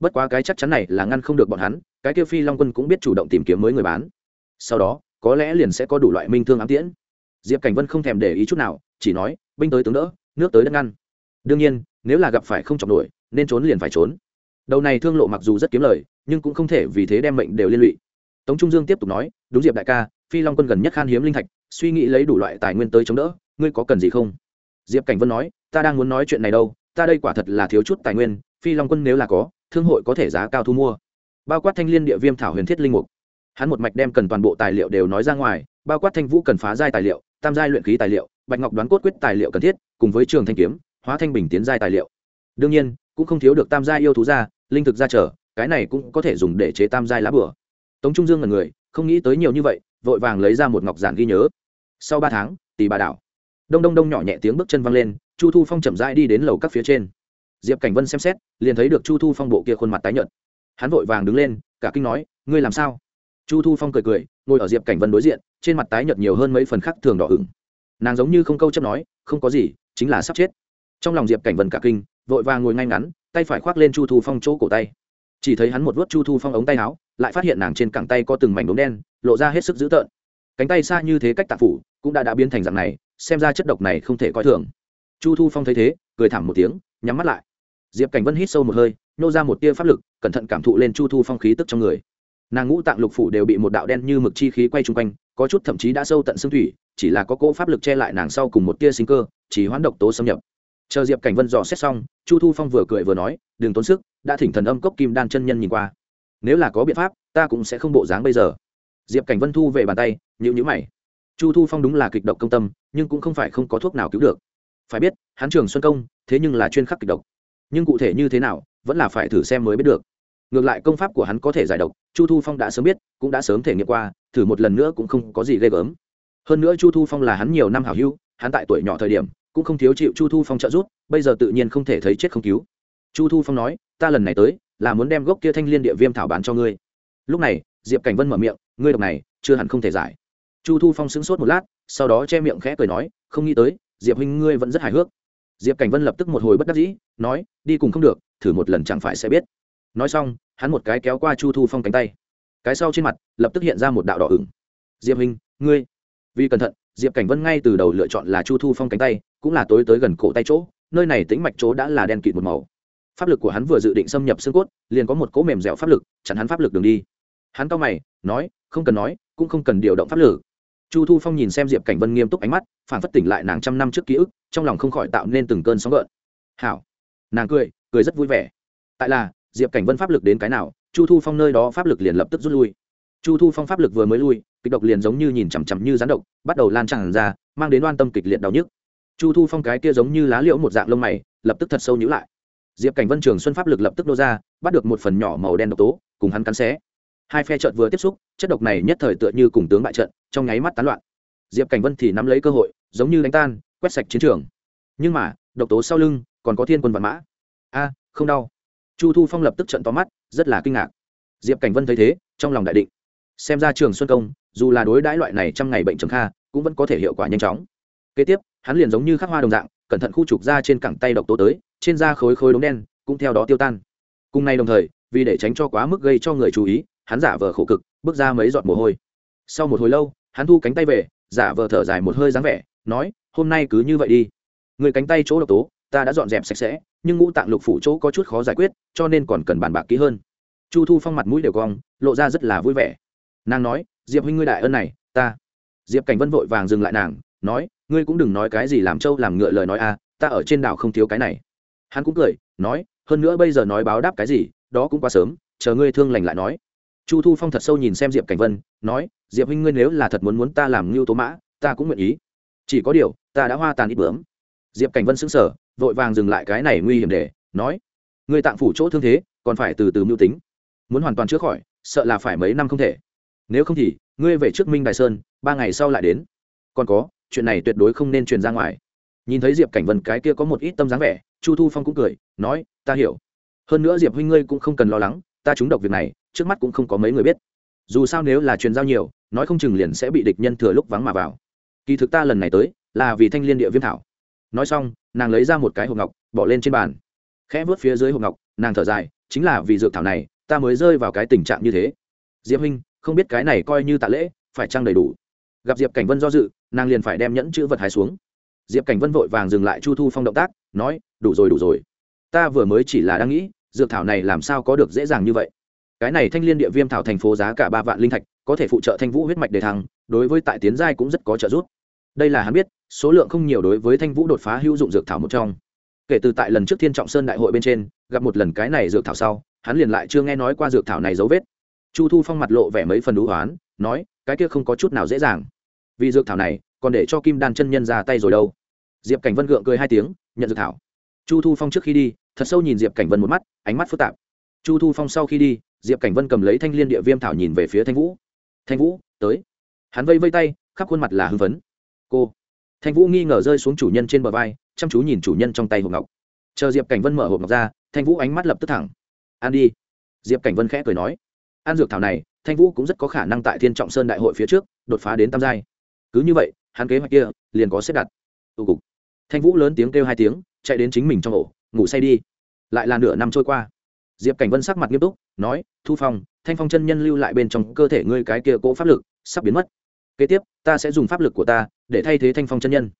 Bất quá cái chắc chắn này là ngăn không được bọn hắn, cái kia phi long quân cũng biết chủ động tìm kiếm mới người bán. Sau đó, có lẽ liền sẽ có đủ loại minh thương ám tiễn diệp cảnh vân không thèm để ý chút nào, chỉ nói, binh tới tướng đỡ, nước tới đất ngăn. Đương nhiên, nếu là gặp phải không chọc nổi, nên trốn liền phải trốn. Đầu này thương lộ mặc dù rất kiếm lời, nhưng cũng không thể vì thế đem mệnh đều liên lụy. Tống trung dương tiếp tục nói, đúng diệp đại ca, phi long quân gần nhất khan hiếm linh thạch, suy nghĩ lấy đủ loại tài nguyên tới chống đỡ, ngươi có cần gì không? Diệp cảnh vân nói, ta đang muốn nói chuyện này đâu, ta đây quả thật là thiếu chút tài nguyên, phi long quân nếu là có, thương hội có thể giá cao thu mua. Bao quát thanh liên địa viêm thảo huyền thiết linh mục. Hắn một mạch đem cần toàn bộ tài liệu đều nói ra ngoài, bao quát thanh vũ cần phá giai tài liệu tam giai luyện khí tài liệu, bạch ngọc đoán cốt quyết tài liệu cần thiết, cùng với trường thanh kiếm, hóa thanh bình tiến giai tài liệu. Đương nhiên, cũng không thiếu được tam giai yêu thú gia, linh thực gia trở, cái này cũng có thể dùng để chế tam giai lá bửa tống trung dương là người, không nghĩ tới nhiều như vậy, vội vàng lấy ra một ngọc giản ghi nhớ. Sau ba tháng, tỷ bà đảo. Đông đông đông nhỏ nhẹ tiếng bước chân văng lên, chu thu phong chậm rãi đi đến lầu các phía trên. Diệp cảnh vân xem xét, liền thấy được chu thu phong bộ kia khuôn mặt tái nhợt. Hắn vội vàng đứng lên, cả kinh nói, ngươi làm sao? Chu thu phong cười cười, ngồi ở diệp cảnh vân đối diện, trên mặt tái nhợt nhiều hơn mấy phần khác thường đỏ ửng. Nàng giống như không câu chấp nói, không có gì, chính là sắp chết. Trong lòng diệp cảnh vân cả kinh, vội vàng ngồi ngay ngắn, tay phải khoác lên chu thu phong chỗ cổ tay. Chỉ thấy hắn một vuốt chu thu phong ống tay áo, lại phát hiện nàng trên cẳng tay có từng mảnh đốm đen, lộ ra hết sức dữ tợn. Cánh tay xa như thế cách tạp phủ, cũng đã đã biến thành dạng này, xem ra chất độc này không thể coi thường. Chu thu phong thấy thế, cười thảm một tiếng, nhắm mắt lại. Diệp cảnh vân hít sâu một hơi nhô ra một tia pháp lực, cẩn thận cảm thụ lên chu thu phong khí tức trong người nàng ngũ tạng lục phủ đều bị một đạo đen như mực chi khí quay chung quanh, có chút thậm chí đã sâu tận xương thủy, chỉ là có cỗ pháp lực che lại nàng sau cùng một tia sinh cơ, chỉ hoán độc tố xâm nhập. Chờ diệp cảnh vân dò xét xong, chu thu phong vừa cười vừa nói, đừng tốn sức, đã thỉnh thần âm cốc kim đan chân nhân nhìn qua. Nếu là có biện pháp, ta cũng sẽ không bộ dáng bây giờ. Diệp cảnh vân thu về bàn tay nhữ nhữ mày. Chu thu phong đúng là kịch độc công tâm, nhưng cũng không phải không có thuốc nào cứu được. Phải biết, hắn trường xuân công, thế nhưng là chuyên khắc kịch độc. Nhưng cụ thể như thế nào, vẫn là phải thử xem mới biết được ngược lại công pháp của hắn có thể giải độc, chu thu phong đã sớm biết, cũng đã sớm thể nghiệm qua, thử một lần nữa cũng không có gì ghê gớm. Hơn nữa chu thu phong là hắn nhiều năm hảo hữu, hắn tại tuổi nhỏ thời điểm, cũng không thiếu chịu chu thu phong trợ giúp, bây giờ tự nhiên không thể thấy chết không cứu. Chu thu phong nói, ta lần này tới, là muốn đem gốc kia thanh liên địa viêm thảo bán cho ngươi. Lúc này, diệp cảnh vân mở miệng, ngươi độc này, chưa hẳn không thể giải. Chu thu phong sững sốt một lát, sau đó che miệng khẽ cười nói, không nghĩ tới, diệp huynh ngươi vẫn rất hài hước. Diệp cảnh vân lập tức một hồi bất đắc dĩ, nói, đi cùng không được, thử một lần chẳng phải sẽ biết nói xong, hắn một cái kéo qua chu thu phong cánh tay. Cái sau trên mặt, lập tức hiện ra một đạo đỏ ửng. Diệp hình ngươi. Vì cẩn thận, diệp cảnh vân ngay từ đầu lựa chọn là chu thu phong cánh tay, cũng là tối tới gần cổ tay chỗ, nơi này tĩnh mạch chỗ đã là đen kịt một màu. Pháp lực của hắn vừa dự định xâm nhập xương cốt, liền có một cỗ mềm dẻo pháp lực, chặn hắn pháp lực đường đi. Hắn cao mày, nói, không cần nói, cũng không cần điều động pháp lực. Chu thu phong nhìn xem diệp cảnh vân nghiêm túc ánh mắt phản phất tỉnh lại nàng trăm năm trước ký ức, trong lòng không khỏi tạo nên từng cơn sóng gợn. Hảo. Nàng cười cười rất vui vẻ. Tại là diệp cảnh vân pháp lực đến cái nào, chu thu phong nơi đó pháp lực liền lập tức rút lui. Chu thu phong pháp lực vừa mới lui, kịch độc liền giống như nhìn chằm chằm như rán độc, bắt đầu lan tràn ra, mang đến oan tâm kịch liệt đau nhức. Chu thu phong cái kia giống như lá liễu một dạng lông mày, lập tức thật sâu nhữ lại. Diệp cảnh vân trường xuân pháp lực lập tức nô ra, bắt được một phần nhỏ màu đen độc tố, cùng hắn cắn xé. Hai phe trận vừa tiếp xúc, chất độc này nhất thời tựa như cùng tướng bại trận, trong nháy mắt tán loạn. Diệp cảnh vân thì nắm lấy cơ hội, giống như đánh tan, quét sạch chiến trường. Nhưng mà, độc tố sau lưng, còn có thiên quân văn mã. A, không đau chu thu phong lập tức trận to mắt, rất là kinh ngạc. Diệp cảnh vân thấy thế, trong lòng đại định. Xem ra trường xuân công, dù là đối đãi loại này trăm ngày bệnh trầm kha, cũng vẫn có thể hiệu quả nhanh chóng. Kế tiếp, hắn liền giống như khắc hoa đồng dạng, cẩn thận khu trục ra trên cẳng tay độc tố tới, trên da khối khối đống đen, cũng theo đó tiêu tan. Cùng nay đồng thời, vì để tránh cho quá mức gây cho người chú ý, hắn giả vờ khổ cực, bước ra mấy giọt mồ hôi. Sau một hồi lâu, hắn thu cánh tay về, giả vờ thở dài một hơi dáng vẻ, nói, hôm nay cứ như vậy đi. Người cánh tay chỗ độc tố ta đã dọn dẹp sạch sẽ, nhưng ngũ tạng lục phủ chỗ có chút khó giải quyết, cho nên còn cần bàn bạc kỹ hơn. Chu thu phong mặt mũi đều cong, lộ ra rất là vui vẻ. Nàng nói, diệp huynh ngươi đại ân này, ta. Diệp cảnh vân vội vàng dừng lại nàng, nói, ngươi cũng đừng nói cái gì làm trâu làm ngựa lời nói a, ta ở trên đảo không thiếu cái này. Hắn cũng cười, nói, hơn nữa bây giờ nói báo đáp cái gì, đó cũng quá sớm, chờ ngươi thương lành lại nói. Chu thu phong thật sâu nhìn xem diệp cảnh vân, nói, diệp huynh ngươi nếu là thật muốn muốn ta làm ngưu tố mã, ta cũng nguyện ý. Chỉ có điều, ta đã hoa tàn ít bướm. Diệp cảnh vân xứng sở vội vàng dừng lại cái này nguy hiểm để, nói người tạng phủ chỗ thương thế, còn phải từ từ mưu tính. Muốn hoàn toàn chữa khỏi, sợ là phải mấy năm không thể. Nếu không thì, ngươi về trước minh đại sơn, ba ngày sau lại đến. Còn có, chuyện này tuyệt đối không nên truyền ra ngoài. Nhìn thấy diệp cảnh vân cái kia có một ít tâm dáng vẻ, chu thu phong cũng cười, nói, ta hiểu. Hơn nữa diệp huynh ngươi cũng không cần lo lắng, ta trúng độc việc này, trước mắt cũng không có mấy người biết. Dù sao nếu là truyền giao nhiều, nói không chừng liền sẽ bị địch nhân thừa lúc vắng mà vào. Kỳ thực ta lần này tới, là vì thanh liên địa viêm thảo. Nói xong nàng lấy ra một cái hộp ngọc, bỏ lên trên bàn. Khẽ vớt phía dưới hộp ngọc, nàng thở dài, chính là vì dược thảo này, ta mới rơi vào cái tình trạng như thế. Diệp huynh, không biết cái này coi như tạ lễ, phải trăng đầy đủ? Gặp diệp cảnh vân do dự, nàng liền phải đem nhẫn chữ vật hái xuống. Diệp cảnh vân vội vàng dừng lại chu thu phong động tác, nói, đủ rồi đủ rồi. Ta vừa mới chỉ là đang nghĩ, dược thảo này làm sao có được dễ dàng như vậy? Cái này thanh liên địa viêm thảo thành phố giá cả ba vạn linh thạch, có thể phụ trợ thanh vũ huyết mạch đề thăng, đối với tại tiến giai cũng rất có trợ giúp. Đây là hắn biết số lượng không nhiều đối với thanh vũ đột phá hữu dụng dược thảo một trong. Kể từ tại lần trước thiên trọng sơn đại hội bên trên, gặp một lần cái này dược thảo sau, hắn liền lại chưa nghe nói qua dược thảo này dấu vết. Chu thu phong mặt lộ vẻ mấy phần đũ hoán nói, cái kia không có chút nào dễ dàng. Vì dược thảo này, còn để cho kim đan chân nhân ra tay rồi đâu. Diệp cảnh vân gượng cười hai tiếng, nhận dược thảo. Chu thu phong trước khi đi, thật sâu nhìn diệp cảnh vân một mắt, ánh mắt phức tạp. Chu thu phong sau khi đi, diệp cảnh vân cầm lấy thanh liên địa viêm thảo nhìn về phía thanh vũ. Thanh vũ, tới. Hắn vây vây tay, khắp khuôn mặt là hưng phấn. Cô thanh vũ nghi ngờ rơi xuống chủ nhân trên bờ vai, chăm chú nhìn chủ nhân trong tay hộp ngọc. Chờ diệp cảnh vân mở hộp ngọc ra, thanh vũ ánh mắt lập tức thẳng. Ăn đi. Diệp cảnh vân khẽ cười nói. Ăn dược thảo này, thanh vũ cũng rất có khả năng tại thiên trọng sơn đại hội phía trước, đột phá đến tam giai. Cứ như vậy, hắn kế hoạch kia liền có xếp đặt. Tụ cục. Thanh vũ lớn tiếng kêu hai tiếng, chạy đến chính mình trong ổ, ngủ say đi. Lại là nửa năm trôi qua. Diệp cảnh vân sắc mặt nghiêm túc, nói, thu phong, thanh phong chân nhân lưu lại bên trong cơ thể ngươi cái kia cỗ pháp lực, sắp biến mất. Kế tiếp, ta sẽ dùng pháp lực của ta để thay thế thanh phong chân nhân.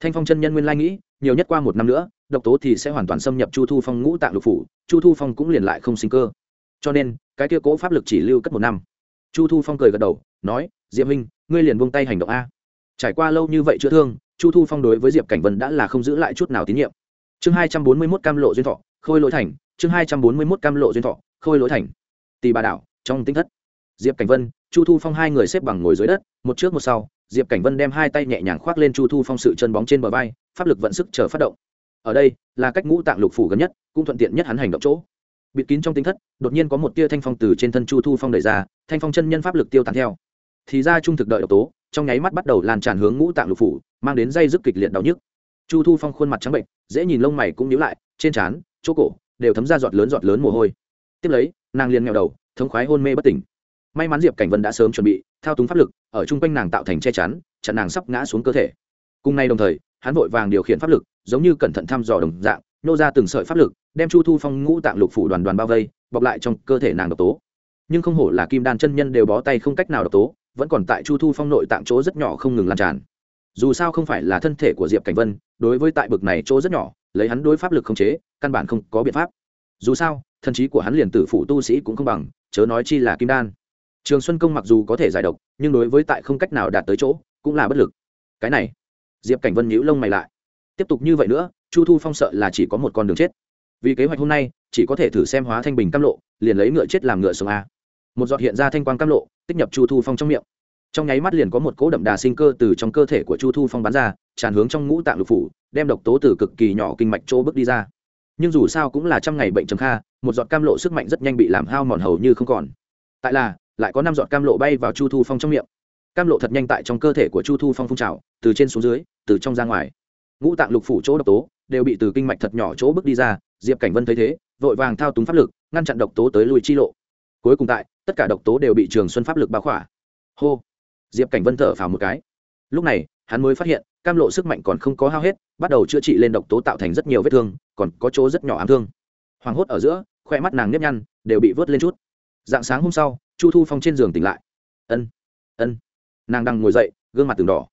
Thanh phong chân nhân nguyên lai nghĩ, nhiều nhất qua một năm nữa, độc tố thì sẽ hoàn toàn xâm nhập chu thu phong ngũ tạng lục phủ, chu thu phong cũng liền lại không sinh cơ. Cho nên, cái kia cố pháp lực chỉ lưu cất một năm. Chu thu phong cười gật đầu, nói, diệp Minh ngươi liền buông tay hành động a. Trải qua lâu như vậy chữa thương, chu thu phong đối với diệp cảnh vân đã là không giữ lại chút nào tín nhiệm. Chương hai trăm bốn mươi mốt cam lộ duyên thọ, khôi lỗi thành, chương hai trăm bốn mươi mốt cam lộ duyên thọ, khôi lỗi thành. Tì bà đảo trong tính thất. Diệp cảnh vân, chu thu phong hai người xếp bằng ngồi dưới đất, một trước một sau diệp cảnh vân đem hai tay nhẹ nhàng khoác lên chu thu phong sự chân bóng trên bờ vai, pháp lực vận sức chờ phát động. Ở đây, là cách ngũ tạng lục phủ gần nhất, cũng thuận tiện nhất hắn hành động chỗ. Bịt kín trong tính thất, đột nhiên có một tia thanh phong từ trên thân chu thu phong đẩy ra, thanh phong chân nhân pháp lực tiêu tán theo. Thì ra trung thực đợi độc tố, trong nháy mắt bắt đầu lan tràn hướng ngũ tạng lục phủ, mang đến dây dứt kịch liệt đau nhức. Chu thu phong khuôn mặt trắng bệnh dễ nhìn lông mày cũng nhíu lại, trên trán, chỗ cổ, đều thấm ra giọt lớn giọt lớn mồ hôi. Tiếp lấy, nàng liền nghèo đầu, thống khoái hôn mê bất tỉnh may mắn diệp cảnh vân đã sớm chuẩn bị thao túng pháp lực ở chung quanh nàng tạo thành che chắn chặn nàng sắp ngã xuống cơ thể cùng nay đồng thời hắn vội vàng điều khiển pháp lực giống như cẩn thận thăm dò đồng dạng nô ra từng sợi pháp lực đem chu thu phong ngũ tạng lục phủ đoàn đoàn bao vây bọc lại trong cơ thể nàng độc tố nhưng không hổ là kim đan chân nhân đều bó tay không cách nào độc tố vẫn còn tại chu thu phong nội tạng chỗ rất nhỏ không ngừng lan tràn dù sao không phải là thân thể của diệp cảnh vân đối với tại bực này chỗ rất nhỏ lấy hắn đối pháp lực không chế căn bản không có biện pháp dù sao thần trí của hắn liền tử phủ tu sĩ cũng không bằng chớ nói chi là kim đan trường xuân công mặc dù có thể giải độc, nhưng đối với tại không cách nào đạt tới chỗ, cũng là bất lực. Cái này, diệp cảnh vân nhíu lông mày lại. Tiếp tục như vậy nữa, chu thu phong sợ là chỉ có một con đường chết. Vì kế hoạch hôm nay, chỉ có thể thử xem hóa thanh bình cam lộ, liền lấy ngựa chết làm ngựa sống a. Một giọt hiện ra thanh quang cam lộ, tích nhập chu thu phong trong miệng. Trong nháy mắt liền có một cỗ đậm đà sinh cơ từ trong cơ thể của chu thu phong bắn ra, tràn hướng trong ngũ tạng lục phủ, đem độc tố từ cực kỳ nhỏ kinh mạch chỗ bước đi ra. Nhưng dù sao cũng là trăm ngày bệnh trầm kha, một giọt cam lộ sức mạnh rất nhanh bị làm hao mòn hầu như không còn. Tại là lại có năm giọt cam lộ bay vào chu thu phong trong miệng. Cam lộ thật nhanh tại trong cơ thể của chu thu phong phun trào, từ trên xuống dưới, từ trong ra ngoài. Ngũ tạng lục phủ chỗ độc tố đều bị từ kinh mạch thật nhỏ chỗ bước đi ra, diệp cảnh vân thấy thế, vội vàng thao túng pháp lực, ngăn chặn độc tố tới lui chi lộ. Cuối cùng tại, tất cả độc tố đều bị trường xuân pháp lực bao khỏa. Hô! Diệp cảnh vân thở phào một cái. Lúc này, hắn mới phát hiện, cam lộ sức mạnh còn không có hao hết, bắt đầu chữa trị lên độc tố tạo thành rất nhiều vết thương, còn có chỗ rất nhỏ ám thương. Hoảng hốt ở giữa khoe mắt nàng nếp nhăn, đều bị vớt lên chút dạng sáng hôm sau, chu thu phong trên giường tỉnh lại. Ân ân. Nàng đang ngồi dậy, gương mặt từng đỏ.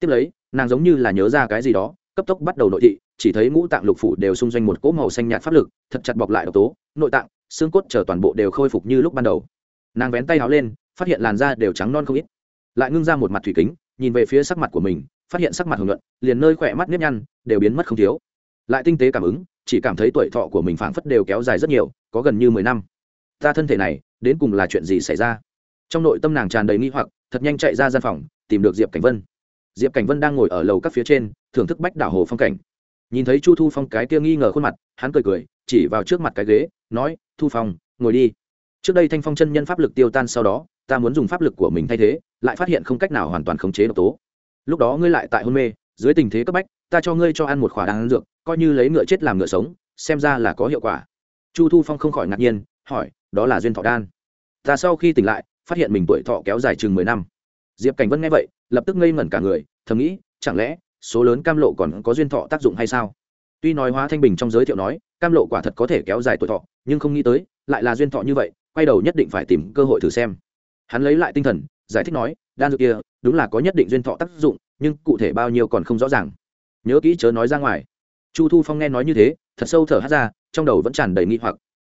Tiếp lấy, nàng giống như là nhớ ra cái gì đó, cấp tốc bắt đầu nội thị, chỉ thấy ngũ tạng lục phủ đều xung doanh một cỗ màu xanh nhạt pháp lực, thật chặt bọc lại độc tố, nội tạng, xương cốt chờ toàn bộ đều khôi phục như lúc ban đầu. Nàng vén tay áo lên, phát hiện làn da đều trắng non không ít. Lại ngưng ra một mặt thủy kính, nhìn về phía sắc mặt của mình, phát hiện sắc mặt hồng nhuận, liền nơi khỏe mắt nếp nhăn, đều biến mất không thiếu. Lại tinh tế cảm ứng, chỉ cảm thấy tuổi thọ của mình phảng phất đều kéo dài rất nhiều, có gần như mười năm ta thân thể này, đến cùng là chuyện gì xảy ra? Trong nội tâm nàng tràn đầy nghi hoặc, thật nhanh chạy ra gian phòng, tìm được diệp cảnh vân. Diệp cảnh vân đang ngồi ở lầu các phía trên, thưởng thức bách đảo hồ phong cảnh. Nhìn thấy chu thu phong cái kia nghi ngờ khuôn mặt, hắn cười cười, chỉ vào trước mặt cái ghế, nói, thu phong, ngồi đi. Trước đây thanh phong chân nhân pháp lực tiêu tan sau đó, ta muốn dùng pháp lực của mình thay thế, lại phát hiện không cách nào hoàn toàn khống chế độc tố. Lúc đó ngươi lại tại hôn mê, dưới tình thế cấp bách, ta cho ngươi cho ăn một khỏa đan dược, coi như lấy ngựa chết làm ngựa sống, xem ra là có hiệu quả. Chu thu phong không khỏi ngạc nhiên, hỏi đó là duyên thọ đan. Ta sau khi tỉnh lại, phát hiện mình tuổi thọ kéo dài chừng mười năm. Diệp cảnh vân nghe vậy, lập tức ngây ngẩn cả người, thầm nghĩ, chẳng lẽ, số lớn cam lộ còn có duyên thọ tác dụng hay sao? Tuy nói hóa thanh bình trong giới thiệu nói, cam lộ quả thật có thể kéo dài tuổi thọ, nhưng không nghĩ tới, lại là duyên thọ như vậy, quay đầu nhất định phải tìm cơ hội thử xem. Hắn lấy lại tinh thần, giải thích nói, đan dược kia, đúng là có nhất định duyên thọ tác dụng, nhưng cụ thể bao nhiêu còn không rõ ràng. Nhớ kỹ chớ nói ra ngoài. Chu thu phong nghe nói như thế, thật sâu thở hát ra, trong đầu vẫn tràn đầy nghi hoặc.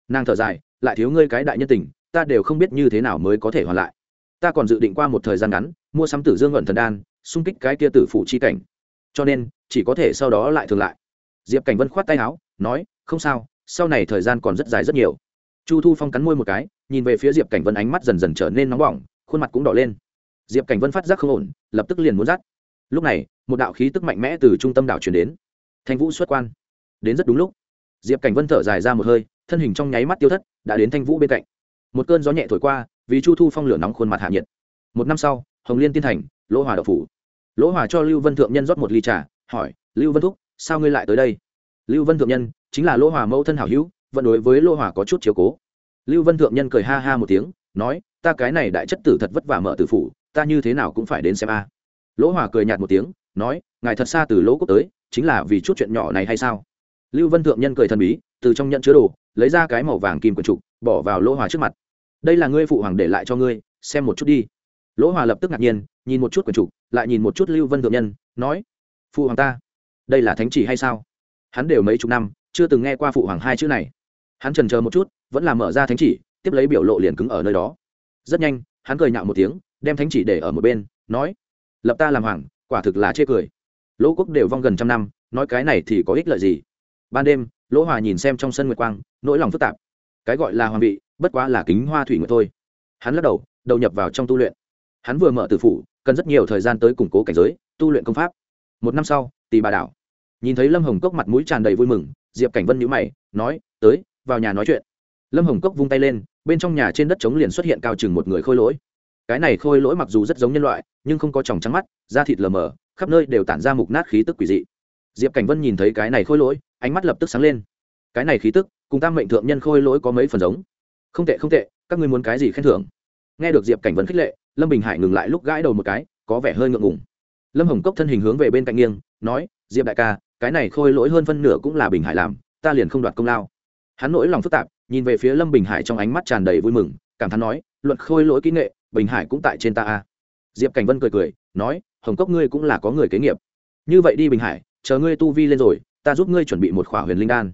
Nàng thở dài lại thiếu ngươi cái đại nhân tình, ta đều không biết như thế nào mới có thể hoàn lại. Ta còn dự định qua một thời gian ngắn, mua sắm tử dương luận thần đan, xung kích cái kia tử phụ chi cảnh. Cho nên, chỉ có thể sau đó lại thường lại. Diệp cảnh vân khoát tay áo, nói, không sao, sau này thời gian còn rất dài rất nhiều. Chu thu phong cắn môi một cái, nhìn về phía diệp cảnh vân ánh mắt dần dần trở nên nóng bỏng, khuôn mặt cũng đỏ lên. Diệp cảnh vân phát giác không ổn, lập tức liền muốn dắt. Lúc này, một đạo khí tức mạnh mẽ từ trung tâm đảo chuyển đến. Thanh vũ xuất quan. Đến rất đúng lúc, diệp cảnh vân thở dài ra một hơi thân hình trong nháy mắt tiêu thất, đã đến thanh vũ bên cạnh. Một cơn gió nhẹ thổi qua, vì chu thu phong lửa nóng khuôn mặt hạ nhiệt. Một năm sau, hồng liên tiên thành, lỗ hòa đậu phủ. Lỗ hòa cho lưu vân thượng nhân rót một ly trà, hỏi, lưu vân thúc, sao ngươi lại tới đây? Lưu vân thượng nhân, chính là lỗ hòa mẫu thân hảo hữu, vẫn đối với lỗ hòa có chút chiếu cố. Lưu vân thượng nhân cười ha ha một tiếng, nói, ta cái này đại chất tử thật vất vả mở tử phủ, ta như thế nào cũng phải đến xem a. Lỗ hòa cười nhạt một tiếng, nói, ngài thật xa từ lỗ quốc tới, chính là vì chút chuyện nhỏ này hay sao? Lưu vân thượng nhân cười thần bí từ trong nhận chứa đồ, lấy ra cái màu vàng kim quần trục, bỏ vào lỗ hòa trước mặt. Đây là ngươi phụ hoàng để lại cho ngươi, xem một chút đi. Lỗ hòa lập tức ngạc nhiên, nhìn một chút quần trục, lại nhìn một chút lưu vân thượng nhân, nói, phụ hoàng ta, đây là thánh chỉ hay sao? Hắn đều mấy chục năm, chưa từng nghe qua phụ hoàng hai chữ này. Hắn trần chờ một chút, vẫn là mở ra thánh chỉ, tiếp lấy biểu lộ liền cứng ở nơi đó. Rất nhanh, hắn cười nhạo một tiếng, đem thánh chỉ để ở một bên, nói, lập ta làm hoàng, quả thực là chê cười. Lỗ quốc đều vong gần trăm năm, nói cái này thì có ích lợi gì? Ban đêm lỗ hòa nhìn xem trong sân nguyệt quang, nỗi lòng phức tạp. Cái gọi là hoàng vị, bất quá là kính hoa thủy nguyệt thôi. Hắn lắc đầu đầu nhập vào trong tu luyện. Hắn vừa mở tử phủ, cần rất nhiều thời gian tới củng cố cảnh giới, tu luyện công pháp. Một năm sau tì bà đảo. Nhìn thấy lâm hồng cốc mặt mũi tràn đầy vui mừng, diệp cảnh vân nhữ mày, nói, tới, vào nhà nói chuyện. Lâm hồng cốc vung tay lên, bên trong nhà trên đất trống liền xuất hiện cao chừng một người khôi lỗi. Cái này khôi lỗi mặc dù rất giống nhân loại, nhưng không có tròng trắng mắt, da thịt lờ mờ, khắp nơi đều tản ra mục nát khí tức quỷ dị. Diệp cảnh vân nhìn thấy cái này khôi lỗi ánh mắt lập tức sáng lên. Cái này khí tức, cùng tam mệnh thượng nhân khôi lỗi có mấy phần giống. Không tệ không tệ, các ngươi muốn cái gì khen thưởng? Nghe được diệp cảnh vân khích lệ, lâm bình hải ngừng lại lúc gãi đầu một cái, có vẻ hơi ngượng ngùng. Lâm hồng cốc thân hình hướng về bên cạnh nghiêng, nói, diệp đại ca, cái này khôi lỗi hơn phân nửa cũng là bình hải làm, ta liền không đoạt công lao. Hắn nỗi lòng phức tạp, nhìn về phía lâm bình hải trong ánh mắt tràn đầy vui mừng, cảm thán nói, luận khôi lỗi kỹ nghệ, bình hải cũng tại trên ta a. Diệp cảnh vân cười cười, nói, hồng cốc ngươi cũng là có người kế nghiệp. Như vậy đi bình hải, chờ ngươi tu vi lên rồi ta giúp ngươi chuẩn bị một khỏa huyền linh đan.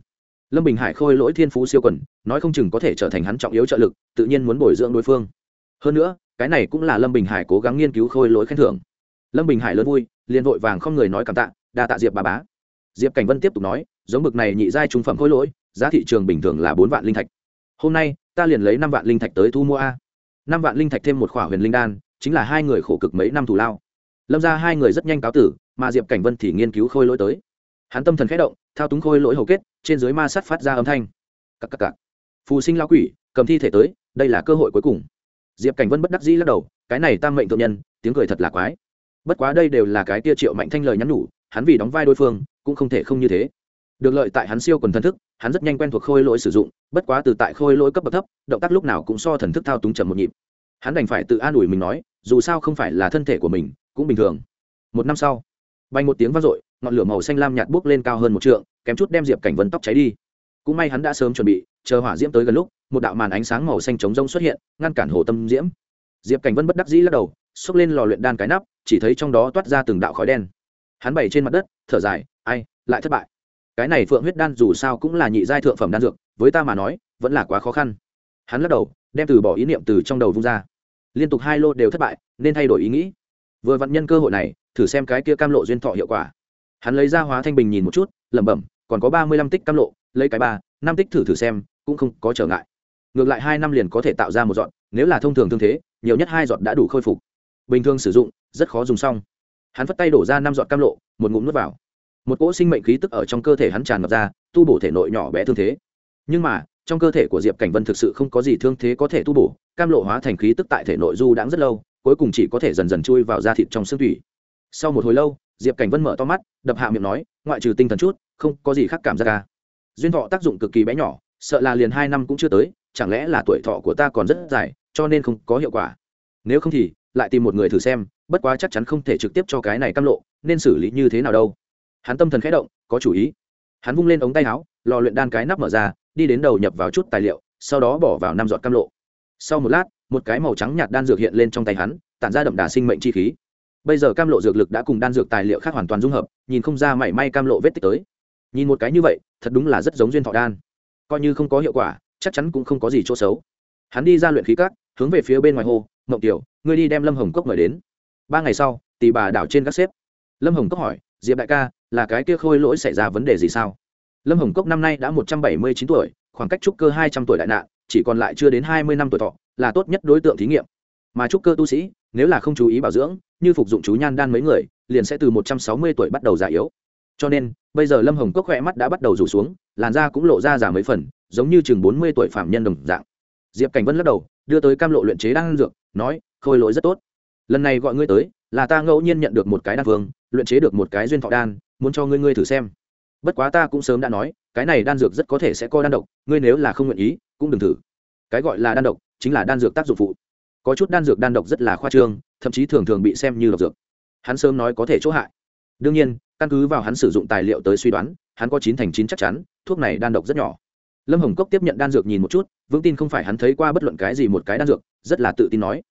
Lâm bình hải khôi lỗi thiên phú siêu quần, nói không chừng có thể trở thành hắn trọng yếu trợ lực, tự nhiên muốn bồi dưỡng đối phương. Hơn nữa, cái này cũng là lâm bình hải cố gắng nghiên cứu khôi lỗi khen thưởng. Lâm bình hải lớn vui, liền vội vàng không người nói cảm tạ, đa tạ diệp bà bá. Diệp cảnh vân tiếp tục nói, giống bực này nhị giai trung phẩm khôi lỗi, giá thị trường bình thường là bốn vạn linh thạch. Hôm nay, ta liền lấy năm vạn linh thạch tới thu mua a. Năm vạn linh thạch thêm một khỏa huyền linh đan, chính là hai người khổ cực mấy năm thù lao. Lâm ra hai người rất nhanh cáo tử, mà diệp cảnh vân thì nghiên cứu khôi lỗi tới hắn tâm thần khẽ động, thao túng khôi lỗi hầu kết, trên dưới ma sắt phát ra âm thanh. Cặp cặp cặp phù sinh lao quỷ, cầm thi thể tới, đây là cơ hội cuối cùng. Diệp cảnh vân bất đắc dĩ lắc đầu, cái này tam mệnh thượng nhân, tiếng cười thật là quái. Bất quá đây đều là cái tia triệu mạnh thanh lời nhắn nhủ, hắn vì đóng vai đối phương, cũng không thể không như thế. Được lợi tại hắn siêu quần thần thức, hắn rất nhanh quen thuộc khôi lỗi sử dụng, bất quá từ tại khôi lỗi cấp bậc thấp, động tác lúc nào cũng so thần thức thao túng chậm một nhịp. Hắn đành phải tự an ủi mình nói, dù sao không phải là thân thể của mình, cũng bình thường. Một năm sau bay một tiếng vang dội ngọn lửa màu xanh lam nhạt bốc lên cao hơn một trượng, kém chút đem diệp cảnh vân tóc cháy đi. Cũng may hắn đã sớm chuẩn bị, chờ hỏa diễm tới gần lúc, một đạo màn ánh sáng màu xanh trống rông xuất hiện, ngăn cản hồ tâm diễm. Diệp cảnh vân bất đắc dĩ lắc đầu, xốc lên lò luyện đan cái nắp, chỉ thấy trong đó toát ra từng đạo khói đen. Hắn bày trên mặt đất, thở dài, ai, lại thất bại. Cái này phượng huyết đan dù sao cũng là nhị giai thượng phẩm đan dược, với ta mà nói, vẫn là quá khó khăn. Hắn lắc đầu, đem từ bỏ ý niệm từ trong đầu vung ra. Liên tục hai lô đều thất bại, nên thay đổi ý nghĩ. Vừa vặn nhân cơ hội này, thử xem cái kia cam lộ duyên thọ hiệu quả hắn lấy ra hóa thanh bình nhìn một chút, lẩm bẩm, còn có ba mươi lăm tích cam lộ, lấy cái ba, năm tích thử thử xem, cũng không có trở ngại. Ngược lại hai năm liền có thể tạo ra một dọn nếu là thông thường thương thế, nhiều nhất hai giọt đã đủ khôi phục. Bình thường sử dụng, rất khó dùng xong. Hắn phất tay đổ ra năm giọt cam lộ, một ngụm nuốt vào. Một cỗ sinh mệnh khí tức ở trong cơ thể hắn tràn ngập ra, tu bổ thể nội nhỏ bé thương thế. Nhưng mà, trong cơ thể của diệp cảnh vân thực sự không có gì thương thế có thể tu bổ, cam lộ hóa thành khí tức tại thể nội du đãng rất lâu, cuối cùng chỉ có thể dần dần chui vào da thịt trong xương thủy sau một hồi lâu diệp cảnh vân mở to mắt, đập hạ miệng nói, ngoại trừ tinh thần chút, không có gì khác cảm giác ca duyên thọ tác dụng cực kỳ bé nhỏ, sợ là liền hai năm cũng chưa tới, chẳng lẽ là tuổi thọ của ta còn rất dài, cho nên không có hiệu quả. Nếu không thì, lại tìm một người thử xem, bất quá chắc chắn không thể trực tiếp cho cái này cam lộ, nên xử lý như thế nào đâu. Hắn tâm thần khẽ động, có chủ ý. Hắn vung lên ống tay áo, lò luyện đan cái nắp mở ra, đi đến đầu nhập vào chút tài liệu, sau đó bỏ vào năm giọt cam lộ. Sau một lát, một cái màu trắng nhạt đan dược hiện lên trong tay hắn, tản ra đậm đà sinh mệnh chi khí bây giờ cam lộ dược lực đã cùng đan dược tài liệu khác hoàn toàn dung hợp, nhìn không ra mảy may cam lộ vết tích tới. Nhìn một cái như vậy, thật đúng là rất giống duyên thọ đan. Coi như không có hiệu quả, chắc chắn cũng không có gì chỗ xấu. Hắn đi ra luyện khí cát hướng về phía bên ngoài hồ, mộng tiểu, ngươi đi đem lâm hồng cốc mời đến. Ba ngày sau tỷ bà đảo trên các xếp. Lâm hồng cốc hỏi, diệp đại ca, là cái kia khôi lỗi xảy ra vấn đề gì sao? Lâm hồng cốc năm nay đã một trăm bảy mươi chín tuổi, khoảng cách trúc cơ hai trăm tuổi đại nạn, chỉ còn lại chưa đến hai mươi năm tuổi thọ, là tốt nhất đối tượng thí nghiệm. Mà trúc cơ tu sĩ nếu là không chú ý bảo dưỡng, như phục dụng chú nhan đan mấy người, liền sẽ từ một trăm sáu mươi tuổi bắt đầu già yếu. Cho nên, bây giờ lâm hồng cốc khỏe mắt đã bắt đầu rủ xuống, làn da cũng lộ ra già mấy phần, giống như chừng bốn mươi tuổi phạm nhân đồng dạng. Diệp cảnh vân lắc đầu, đưa tới cam lộ luyện chế đan dược, nói, khôi lỗi rất tốt. Lần này gọi ngươi tới, là ta ngẫu nhiên nhận được một cái đan vương, luyện chế được một cái duyên thọ đan, muốn cho ngươi ngươi thử xem. Bất quá ta cũng sớm đã nói, cái này đan dược rất có thể sẽ có đan độc, ngươi nếu là không nguyện ý, cũng đừng thử. Cái gọi là đan độc, chính là đan dược tác dụng phụ có chút đan dược đan độc rất là khoa trương, thậm chí thường thường bị xem như độc dược. Hắn sớm nói có thể chỗ hại. Đương nhiên, căn cứ vào hắn sử dụng tài liệu tới suy đoán, hắn có chín thành chín chắc chắn, thuốc này đan độc rất nhỏ. Lâm hồng cốc tiếp nhận đan dược nhìn một chút, vững tin không phải hắn thấy qua bất luận cái gì một cái đan dược, rất là tự tin nói,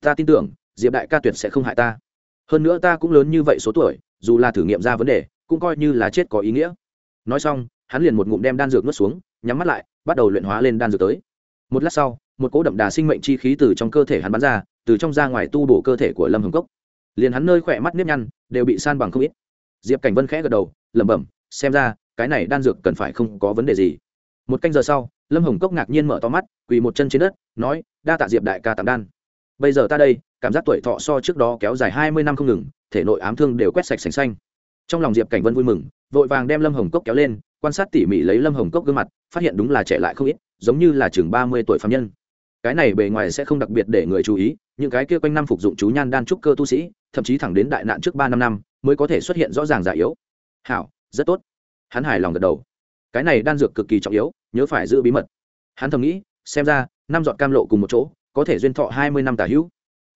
ta tin tưởng, diệp đại ca tuyệt sẽ không hại ta. Hơn nữa ta cũng lớn như vậy số tuổi, dù là thử nghiệm ra vấn đề, cũng coi như là chết có ý nghĩa. Nói xong, hắn liền một ngụm đem đan dược nuốt xuống, nhắm mắt lại, bắt đầu luyện hóa lên đan dược tới. Một lát sau một cỗ đậm đà sinh mệnh chi khí từ trong cơ thể hắn bắn ra, từ trong ra ngoài tu bổ cơ thể của lâm hồng cốc. Liền hắn nơi khỏe mắt nếp nhăn đều bị san bằng không ít. Diệp cảnh vân khẽ gật đầu, lẩm bẩm, xem ra, cái này đan dược cần phải không có vấn đề gì. Một canh giờ sau, lâm hồng cốc ngạc nhiên mở to mắt, quỳ một chân trên đất, nói, đa tạ diệp đại ca tặng đan. Bây giờ ta đây, cảm giác tuổi thọ so trước đó kéo dài hai mươi năm không ngừng, thể nội ám thương đều quét sạch sành xanh. Trong lòng diệp cảnh vân vui mừng, vội vàng đem lâm hồng cốc kéo lên, quan sát tỉ mỉ lấy lâm hồng cốc gương mặt, phát hiện đúng là trẻ lại không ít, giống như là chừng ba mươi tuổi phạm nhân cái này bề ngoài sẽ không đặc biệt để người chú ý, những cái kia quanh năm phục dụng chú nhan đan trúc cơ tu sĩ, thậm chí thẳng đến đại nạn trước ba năm năm, mới có thể xuất hiện rõ ràng già yếu. Hảo, rất tốt. Hắn hài lòng gật đầu. Cái này đan dược cực kỳ trọng yếu, nhớ phải giữ bí mật. Hắn thầm nghĩ, xem ra, năm dọn cam lộ cùng một chỗ, có thể duyên thọ hai mươi năm tả hữu.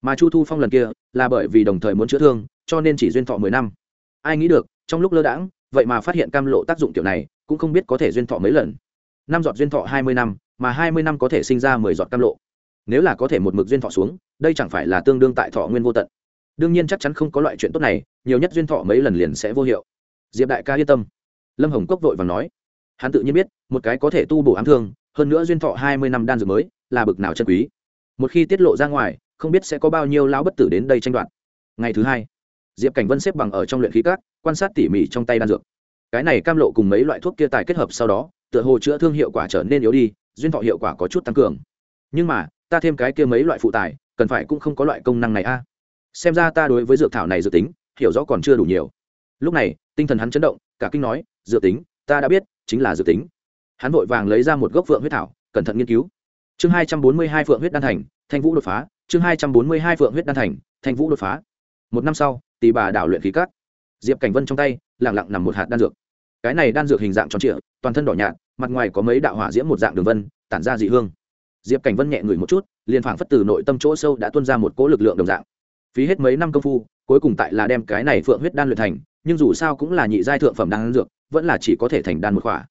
Mà chu thu phong lần kia, là bởi vì đồng thời muốn chữa thương, cho nên chỉ duyên thọ mười năm. Ai nghĩ được, trong lúc lơ đãng, vậy mà phát hiện cam lộ tác dụng kiểu này, cũng không biết có thể duyên thọ mấy lần. Năm dọn duyên thọ hai mươi năm mà hai mươi năm có thể sinh ra mười giọt cam lộ. Nếu là có thể một mực duyên thọ xuống, đây chẳng phải là tương đương tại thọ nguyên vô tận. Đương nhiên chắc chắn không có loại chuyện tốt này, nhiều nhất duyên thọ mấy lần liền sẽ vô hiệu. Diệp đại ca yên tâm. Lâm hồng cốc vội và nói. Hắn tự nhiên biết, một cái có thể tu bổ ám thương, hơn nữa duyên thọ hai mươi năm đan dược mới, là bực nào chân quý. Một khi tiết lộ ra ngoài, không biết sẽ có bao nhiêu lão bất tử đến đây tranh đoạt. Ngày thứ hai, diệp cảnh vân xếp bằng ở trong luyện khí cát quan sát tỉ mỉ trong tay đan dược. Cái này cam lộ cùng mấy loại thuốc kia tài kết hợp sau đó, tựa hồ chữa thương hiệu quả trở nên yếu đi duyên thọ hiệu quả có chút tăng cường. Nhưng mà, ta thêm cái kia mấy loại phụ tài cần phải cũng không có loại công năng này a. À. Xem ra ta đối với dược thảo này dự tính, hiểu rõ còn chưa đủ nhiều. Lúc này, tinh thần hắn chấn động, cả kinh nói, dự tính, ta đã biết, chính là dự tính. Hắn vội vàng lấy ra một gốc phượng huyết thảo, cẩn thận nghiên cứu. Chương hai trăm bốn mươi hai phượng huyết đan thành, thanh vũ đột phá. Chương hai trăm bốn mươi hai phượng huyết đan thành, thanh vũ đột phá. Một năm sau, tỷ bà đảo luyện khí cát. Diệp cảnh vân trong tay lẳng lặng nằm một hạt đan dược. Cái này đan dược hình dạng tròn trịa, toàn thân đỏ nhạt mặt ngoài có mấy đạo hỏa diễm một dạng đường vân, tản ra dị hương. Diệp cảnh vân nhẹ ngửi một chút, liền phảng phất từ nội tâm chỗ sâu đã tuôn ra một cỗ lực lượng đồng dạng. Phí hết mấy năm công phu, cuối cùng tại là đem cái này phượng huyết đan luyện thành, nhưng dù sao cũng là nhị giai thượng phẩm đan dược, vẫn là chỉ có thể thành đan một khỏa.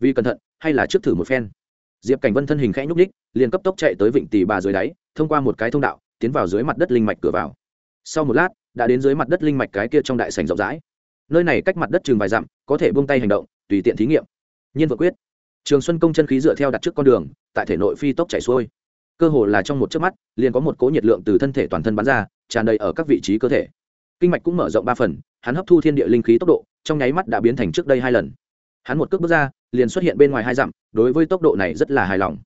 Vì cẩn thận, hay là trước thử một phen. Diệp cảnh vân thân hình khẽ nhúc ních liền cấp tốc chạy tới vịnh tỷ bà dưới đáy, thông qua một cái thông đạo, tiến vào dưới mặt đất linh mạch cửa vào. Sau một lát, đã đến dưới mặt đất linh mạch cái kia trong đại sành rộng rãi. Nơi này cách mặt đất chừng vài dặm, có thể buông tay hành động, tùy tiện thí nghiệm. Nhiên vợ quyết trường xuân công chân khí dựa theo đặt trước con đường, tại thể nội phi tốc chảy xuôi. Cơ hồ là trong một chớp mắt, liền có một cỗ nhiệt lượng từ thân thể toàn thân bắn ra, tràn đầy ở các vị trí cơ thể. Kinh mạch cũng mở rộng ba phần, hắn hấp thu thiên địa linh khí tốc độ, trong nháy mắt đã biến thành trước đây hai lần. Hắn một cước bước ra, liền xuất hiện bên ngoài hai dặm, đối với tốc độ này rất là hài lòng.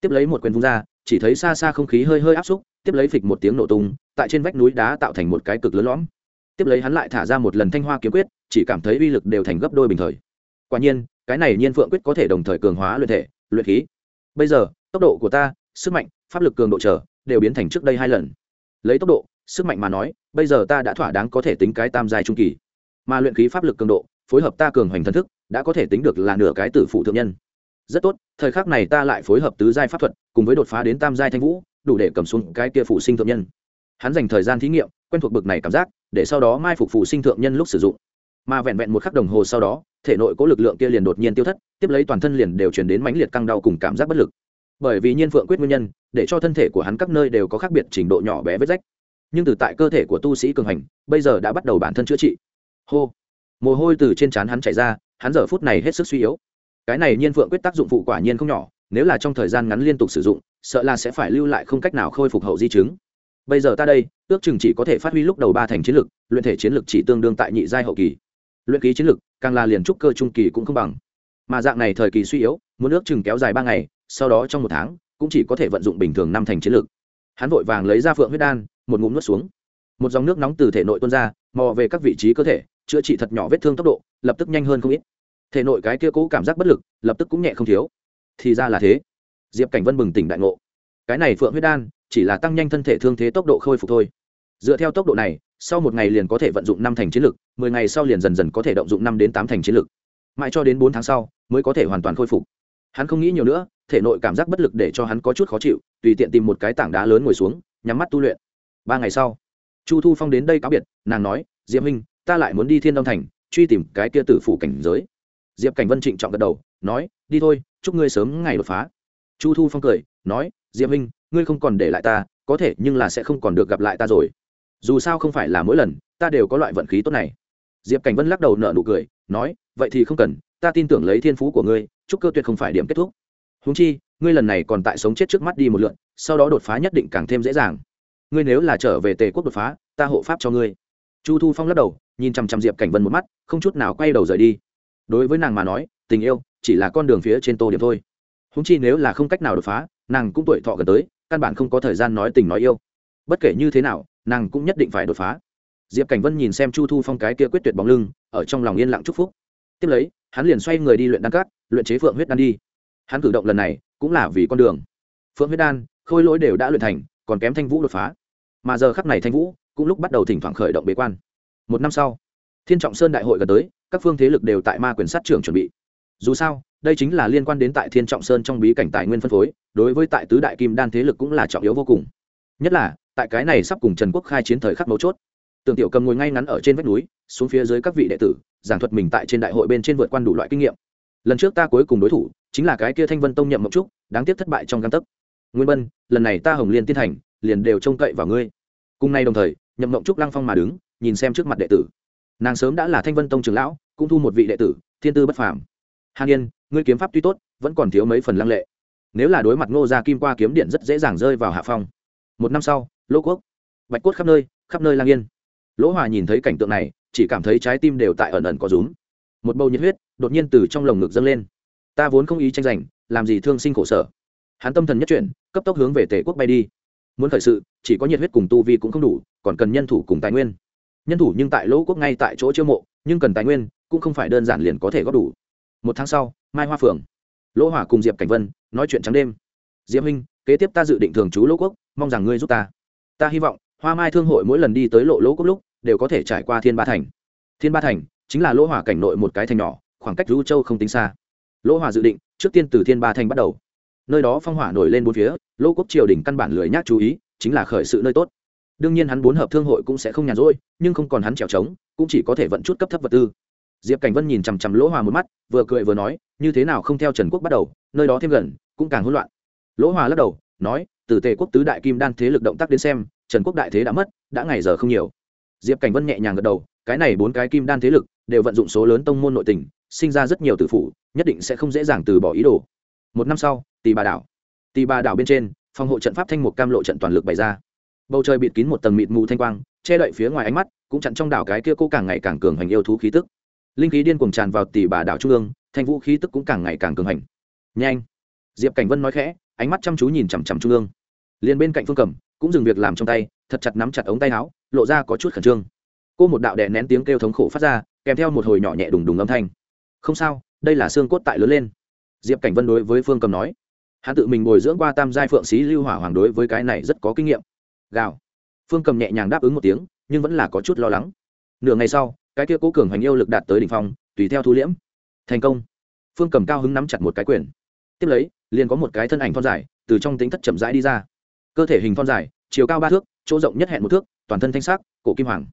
Tiếp lấy một quyền vung ra, chỉ thấy xa xa không khí hơi hơi áp xúc, tiếp lấy phịch một tiếng nổ tung, tại trên vách núi đá tạo thành một cái cực lớn lõm. Tiếp lấy hắn lại thả ra một lần thanh hoa kiếm quyết, chỉ cảm thấy uy lực đều thành gấp đôi bình thời. Quả nhiên cái này nhiên phượng quyết có thể đồng thời cường hóa luyện thể, luyện khí. Bây giờ, tốc độ của ta, sức mạnh, pháp lực cường độ trở đều biến thành trước đây hai lần. Lấy tốc độ, sức mạnh mà nói, bây giờ ta đã thỏa đáng có thể tính cái tam giai trung kỳ. Mà luyện khí pháp lực cường độ, phối hợp ta cường hoành thần thức, đã có thể tính được là nửa cái tử phụ thượng nhân. Rất tốt, thời khắc này ta lại phối hợp tứ giai pháp thuật, cùng với đột phá đến tam giai thanh vũ, đủ để cầm xuống cái kia phụ sinh thượng nhân. Hắn dành thời gian thí nghiệm, quen thuộc bực này cảm giác, để sau đó mai phục phụ sinh thượng nhân lúc sử dụng. Mà vẹn vẹn một khắc đồng hồ sau đó thể nội có lực lượng kia liền đột nhiên tiêu thất, tiếp lấy toàn thân liền đều chuyển đến mãnh liệt căng đau cùng cảm giác bất lực. Bởi vì nhiên phượng quyết nguyên nhân, để cho thân thể của hắn các nơi đều có khác biệt trình độ nhỏ bé vết rách. Nhưng từ tại cơ thể của tu sĩ cường hành, bây giờ đã bắt đầu bản thân chữa trị. Hô! Mồ hôi từ trên trán hắn chảy ra, hắn giờ phút này hết sức suy yếu. Cái này nhiên phượng quyết tác dụng phụ quả nhiên không nhỏ, nếu là trong thời gian ngắn liên tục sử dụng, sợ là sẽ phải lưu lại không cách nào khôi phục hậu di chứng. Bây giờ ta đây, ước chừng chỉ có thể phát huy lúc đầu ba thành chiến lực, luyện thể chiến lực chỉ tương đương tại nhị giai hậu kỳ luyện ký chiến lực, càng là liền trúc cơ trung kỳ cũng không bằng. Mà dạng này thời kỳ suy yếu, muốn ước chừng kéo dài ba ngày, sau đó trong một tháng, cũng chỉ có thể vận dụng bình thường năm thành chiến lực. Hắn vội vàng lấy ra phượng huyết đan, một ngụm nuốt xuống. Một dòng nước nóng từ thể nội tuôn ra, mò về các vị trí cơ thể, chữa trị thật nhỏ vết thương tốc độ, lập tức nhanh hơn không ít. Thể nội cái kia cố cảm giác bất lực, lập tức cũng nhẹ không thiếu. Thì ra là thế. Diệp cảnh vân bừng tỉnh đại ngộ. Cái này phượng huyết đan, chỉ là tăng nhanh thân thể thương thế tốc độ khôi phục thôi dựa theo tốc độ này, sau một ngày liền có thể vận dụng năm thành chiến lực, mười ngày sau liền dần dần có thể động dụng năm đến tám thành chiến lực. Mãi cho đến bốn tháng sau, mới có thể hoàn toàn khôi phục. Hắn không nghĩ nhiều nữa, thể nội cảm giác bất lực để cho hắn có chút khó chịu, tùy tiện tìm một cái tảng đá lớn ngồi xuống, nhắm mắt tu luyện. Ba ngày sau, chu thu phong đến đây cáo biệt, nàng nói, diệp minh ta lại muốn đi thiên đông thành, truy tìm cái kia tử phủ cảnh giới. Diệp cảnh vân trịnh trọng gật đầu, nói, đi thôi, chúc ngươi sớm ngày đột phá. Chu thu phong cười, nói, diệp minh ngươi không còn để lại ta, có thể nhưng là sẽ không còn được gặp lại ta rồi dù sao không phải là mỗi lần, ta đều có loại vận khí tốt này. Diệp cảnh vân lắc đầu nợ nụ cười, nói, vậy thì không cần, ta tin tưởng lấy thiên phú của ngươi, chúc cơ tuyệt không phải điểm kết thúc. Húng chi, ngươi lần này còn tại sống chết trước mắt đi một lượn, sau đó đột phá nhất định càng thêm dễ dàng. Ngươi nếu là trở về tề quốc đột phá, ta hộ pháp cho ngươi. Chu thu phong lắc đầu, nhìn chằm chằm diệp cảnh vân một mắt, không chút nào quay đầu rời đi. Đối với nàng mà nói, tình yêu chỉ là con đường phía trên tô điểm thôi. Húng chi nếu là không cách nào đột phá, nàng cũng tuổi thọ gần tới, căn bản không có thời gian nói tình nói yêu. Bất kể như thế nào nàng cũng nhất định phải đột phá. Diệp cảnh vân nhìn xem chu thu phong cái kia quyết tuyệt bóng lưng, ở trong lòng yên lặng chúc phúc. Tiếp lấy, hắn liền xoay người đi luyện đan cát, luyện chế phượng huyết đan đi. Hắn cử động lần này cũng là vì con đường. Phượng huyết đan, khôi lỗi đều đã luyện thành, còn kém thanh vũ đột phá. Mà giờ khắc này thanh vũ cũng lúc bắt đầu thỉnh thoảng khởi động bế quan. Một năm sau, thiên trọng sơn đại hội gần tới, các phương thế lực đều tại ma quyền sát trưởng chuẩn bị. Dù sao, đây chính là liên quan đến tại thiên trọng sơn trong bí cảnh tài nguyên phân phối, đối với tại tứ đại kim đan thế lực cũng là trọng yếu vô cùng. Nhất là tại cái này sắp cùng trần quốc khai chiến thời khắc mấu chốt. Tưởng tiểu cầm ngồi ngay ngắn ở trên vách núi, xuống phía dưới các vị đệ tử, giảng thuật mình tại trên đại hội bên trên vượt qua đủ loại kinh nghiệm. Lần trước ta cuối cùng đối thủ, chính là cái kia thanh vân tông nhậm mộng trúc, đáng tiếc thất bại trong căn tấc. Nguyên bân lần này ta hồng liên tiên thành, liền đều trông cậy vào ngươi. Cùng nay đồng thời, nhậm mộng trúc lăng phong mà đứng, nhìn xem trước mặt đệ tử. Nàng sớm đã là thanh vân tông trường lão, cũng thu một vị đệ tử, thiên tư bất phàm. Hàn yên, ngươi kiếm pháp tuy tốt, vẫn còn thiếu mấy phần lăng lệ. Nếu là đối mặt ngô gia kim qua kiếm điện rất dễ dàng rơi vào hạ phong. Một năm sau lỗ quốc, bạch cốt khắp nơi khắp nơi lang yên. Lỗ hòa nhìn thấy cảnh tượng này, chỉ cảm thấy trái tim đều tại ẩn ẩn có rúm. Một bầu nhiệt huyết đột nhiên từ trong lồng ngực dâng lên. Ta vốn không ý tranh giành, làm gì thương sinh khổ sở. Hắn tâm thần nhất chuyển, cấp tốc hướng về tể quốc bay đi. Muốn khởi sự, chỉ có nhiệt huyết cùng tu vi cũng không đủ, còn cần nhân thủ cùng tài nguyên. Nhân thủ nhưng tại lỗ quốc ngay tại chỗ chiêu mộ, nhưng cần tài nguyên cũng không phải đơn giản liền có thể góp đủ. Một tháng sau, mai hoa phường lỗ hỏa cùng diệp cảnh vân nói chuyện trắng đêm. Diệp huynh, kế tiếp ta dự định thường trú lỗ quốc, mong rằng ngươi giúp ta ta hy vọng, hoa mai thương hội mỗi lần đi tới lộ lỗ cốc lúc, đều có thể trải qua thiên ba thành. Thiên ba thành chính là lỗ hỏa cảnh nội một cái thành nhỏ, khoảng cách lưu châu không tính xa. Lỗ hỏa dự định, trước tiên từ thiên ba thành bắt đầu. Nơi đó phong hỏa nổi lên bốn phía, lỗ quốc triều đình căn bản lười nhác chú ý, chính là khởi sự nơi tốt. Đương nhiên hắn bốn hợp thương hội cũng sẽ không nhàn rỗi, nhưng không còn hắn trèo trống, cũng chỉ có thể vận chút cấp thấp vật tư. Diệp cảnh vân nhìn chằm chằm lỗ hòa một mắt, vừa cười vừa nói, như thế nào không theo trần quốc bắt đầu, nơi đó thêm gần, cũng càng hỗn loạn. Lỗ hòa lắc đầu, nói từ tề quốc tứ đại kim đan thế lực động tác đến xem, trần quốc đại thế đã mất, đã ngày giờ không nhiều. Diệp cảnh vân nhẹ nhàng gật đầu, cái này bốn cái kim đan thế lực đều vận dụng số lớn tông môn nội tình, sinh ra rất nhiều tử phụ, nhất định sẽ không dễ dàng từ bỏ ý đồ. Một năm sau tì bà đảo. Tì bà đảo bên trên, phòng hộ trận pháp thanh một cam lộ trận toàn lực bày ra. Bầu trời bịt kín một tầng mịt mù thanh quang, che đậy phía ngoài ánh mắt, cũng chặn trong đảo cái kia cô càng ngày càng cường hành yêu thú khí tức. Linh khí điên cuồng tràn vào tỷ bà đảo trung ương, thanh vũ khí tức cũng càng ngày càng cường hành. Nhanh! Diệp cảnh vân nói khẽ ánh mắt chăm chú nhìn chằm chằm trung ương. Liền bên cạnh phương cầm cũng dừng việc làm trong tay, thật chặt nắm chặt ống tay áo, lộ ra có chút khẩn trương. Cô một đạo đè nén tiếng kêu thống khổ phát ra, kèm theo một hồi nhỏ nhẹ đùng đùng âm thanh. Không sao, đây là xương cốt tại lớn lên. Diệp cảnh vân đối với phương cầm nói. Hắn tự mình bồi dưỡng qua tam giai phượng sĩ lưu hỏa hoàng đối với cái này rất có kinh nghiệm. Gào. Phương cầm nhẹ nhàng đáp ứng một tiếng, nhưng vẫn là có chút lo lắng. Nửa ngày sau, cái kia cố cường hành yêu lực đạt tới đỉnh phong, tùy theo thu liễm. Thành công. Phương cầm cao hứng nắm chặt một cái quyền. Tiếp lấy liền có một cái thân ảnh thon dài, từ trong tính thất chậm rãi đi ra. Cơ thể hình thon dài, chiều cao ba thước, chỗ rộng nhất hẹn một thước, toàn thân thanh sắc, cổ kim hoàng.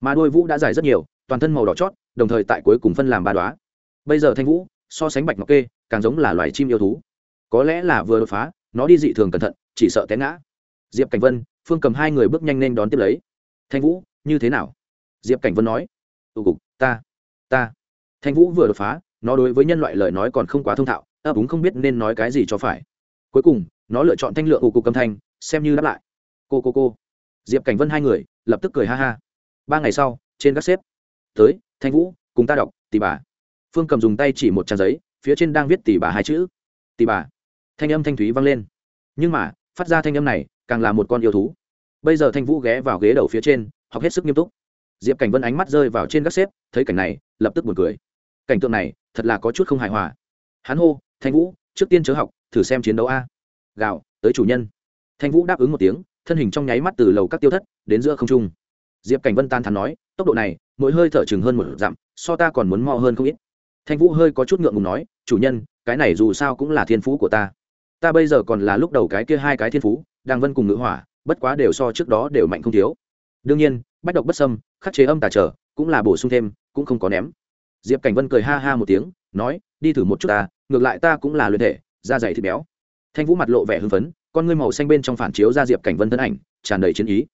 Mà đôi vũ đã dài rất nhiều, toàn thân màu đỏ chót, đồng thời tại cuối cùng phân làm ba đoá bây giờ thanh vũ, so sánh bạch ngọc kê, càng giống là loài chim yêu thú. Có lẽ là vừa đột phá, nó đi dị thường cẩn thận, chỉ sợ té ngã. Diệp cảnh vân, phương cầm hai người bước nhanh nên đón tiếp lấy. Thanh vũ, như thế nào? Diệp cảnh vân nói. Tụ cục, ta ta. Thanh vũ vừa đột phá, nó đối với nhân loại lời nói còn không quá thông thạo ấp úng không biết nên nói cái gì cho phải. Cuối cùng, nó lựa chọn thanh lượng ủ cục âm thanh, xem như đáp lại. Cô cô cô. Diệp cảnh vân hai người, lập tức cười ha ha. Ba ngày sau, trên các xếp. Tới, thanh vũ, cùng ta đọc, tỷ bà. Phương cầm dùng tay chỉ một trang giấy, phía trên đang viết tỷ bà hai chữ. Tỷ bà. Thanh âm thanh thúy vang lên. Nhưng mà, phát ra thanh âm này, càng là một con yêu thú. Bây giờ thanh vũ ghé vào ghế đầu phía trên, học hết sức nghiêm túc. Diệp cảnh vân ánh mắt rơi vào trên các xếp, thấy cảnh này, lập tức buồn cười. Cảnh tượng này, thật là có chút không hài hòa. Hắn hô thanh vũ, trước tiên chớ học, thử xem chiến đấu a. Gạo tới chủ nhân. Thanh vũ đáp ứng một tiếng, thân hình trong nháy mắt từ lầu các tiêu thất, đến giữa không trung. Diệp cảnh vân tan thắn nói, tốc độ này, mỗi hơi thở chừng hơn một dặm, so ta còn muốn mo hơn không ít. Thanh vũ hơi có chút ngượng ngùng nói, chủ nhân, cái này dù sao cũng là thiên phú của ta. Ta bây giờ còn là lúc đầu cái kia hai cái thiên phú đang vân cùng ngữ hỏa, bất quá đều so trước đó đều mạnh không thiếu. Đương nhiên, bách độc bất sâm khắc chế âm tà trở, cũng là bổ sung thêm, cũng không có ném. Diệp cảnh vân cười ha ha một tiếng, nói, đi thử một chút ta ngược lại ta cũng là luyện thể, da dày thịt béo. Thanh vũ mặt lộ vẻ hưng phấn, con ngươi màu xanh bên trong phản chiếu ra diệp cảnh vân thân ảnh, tràn đầy chiến ý.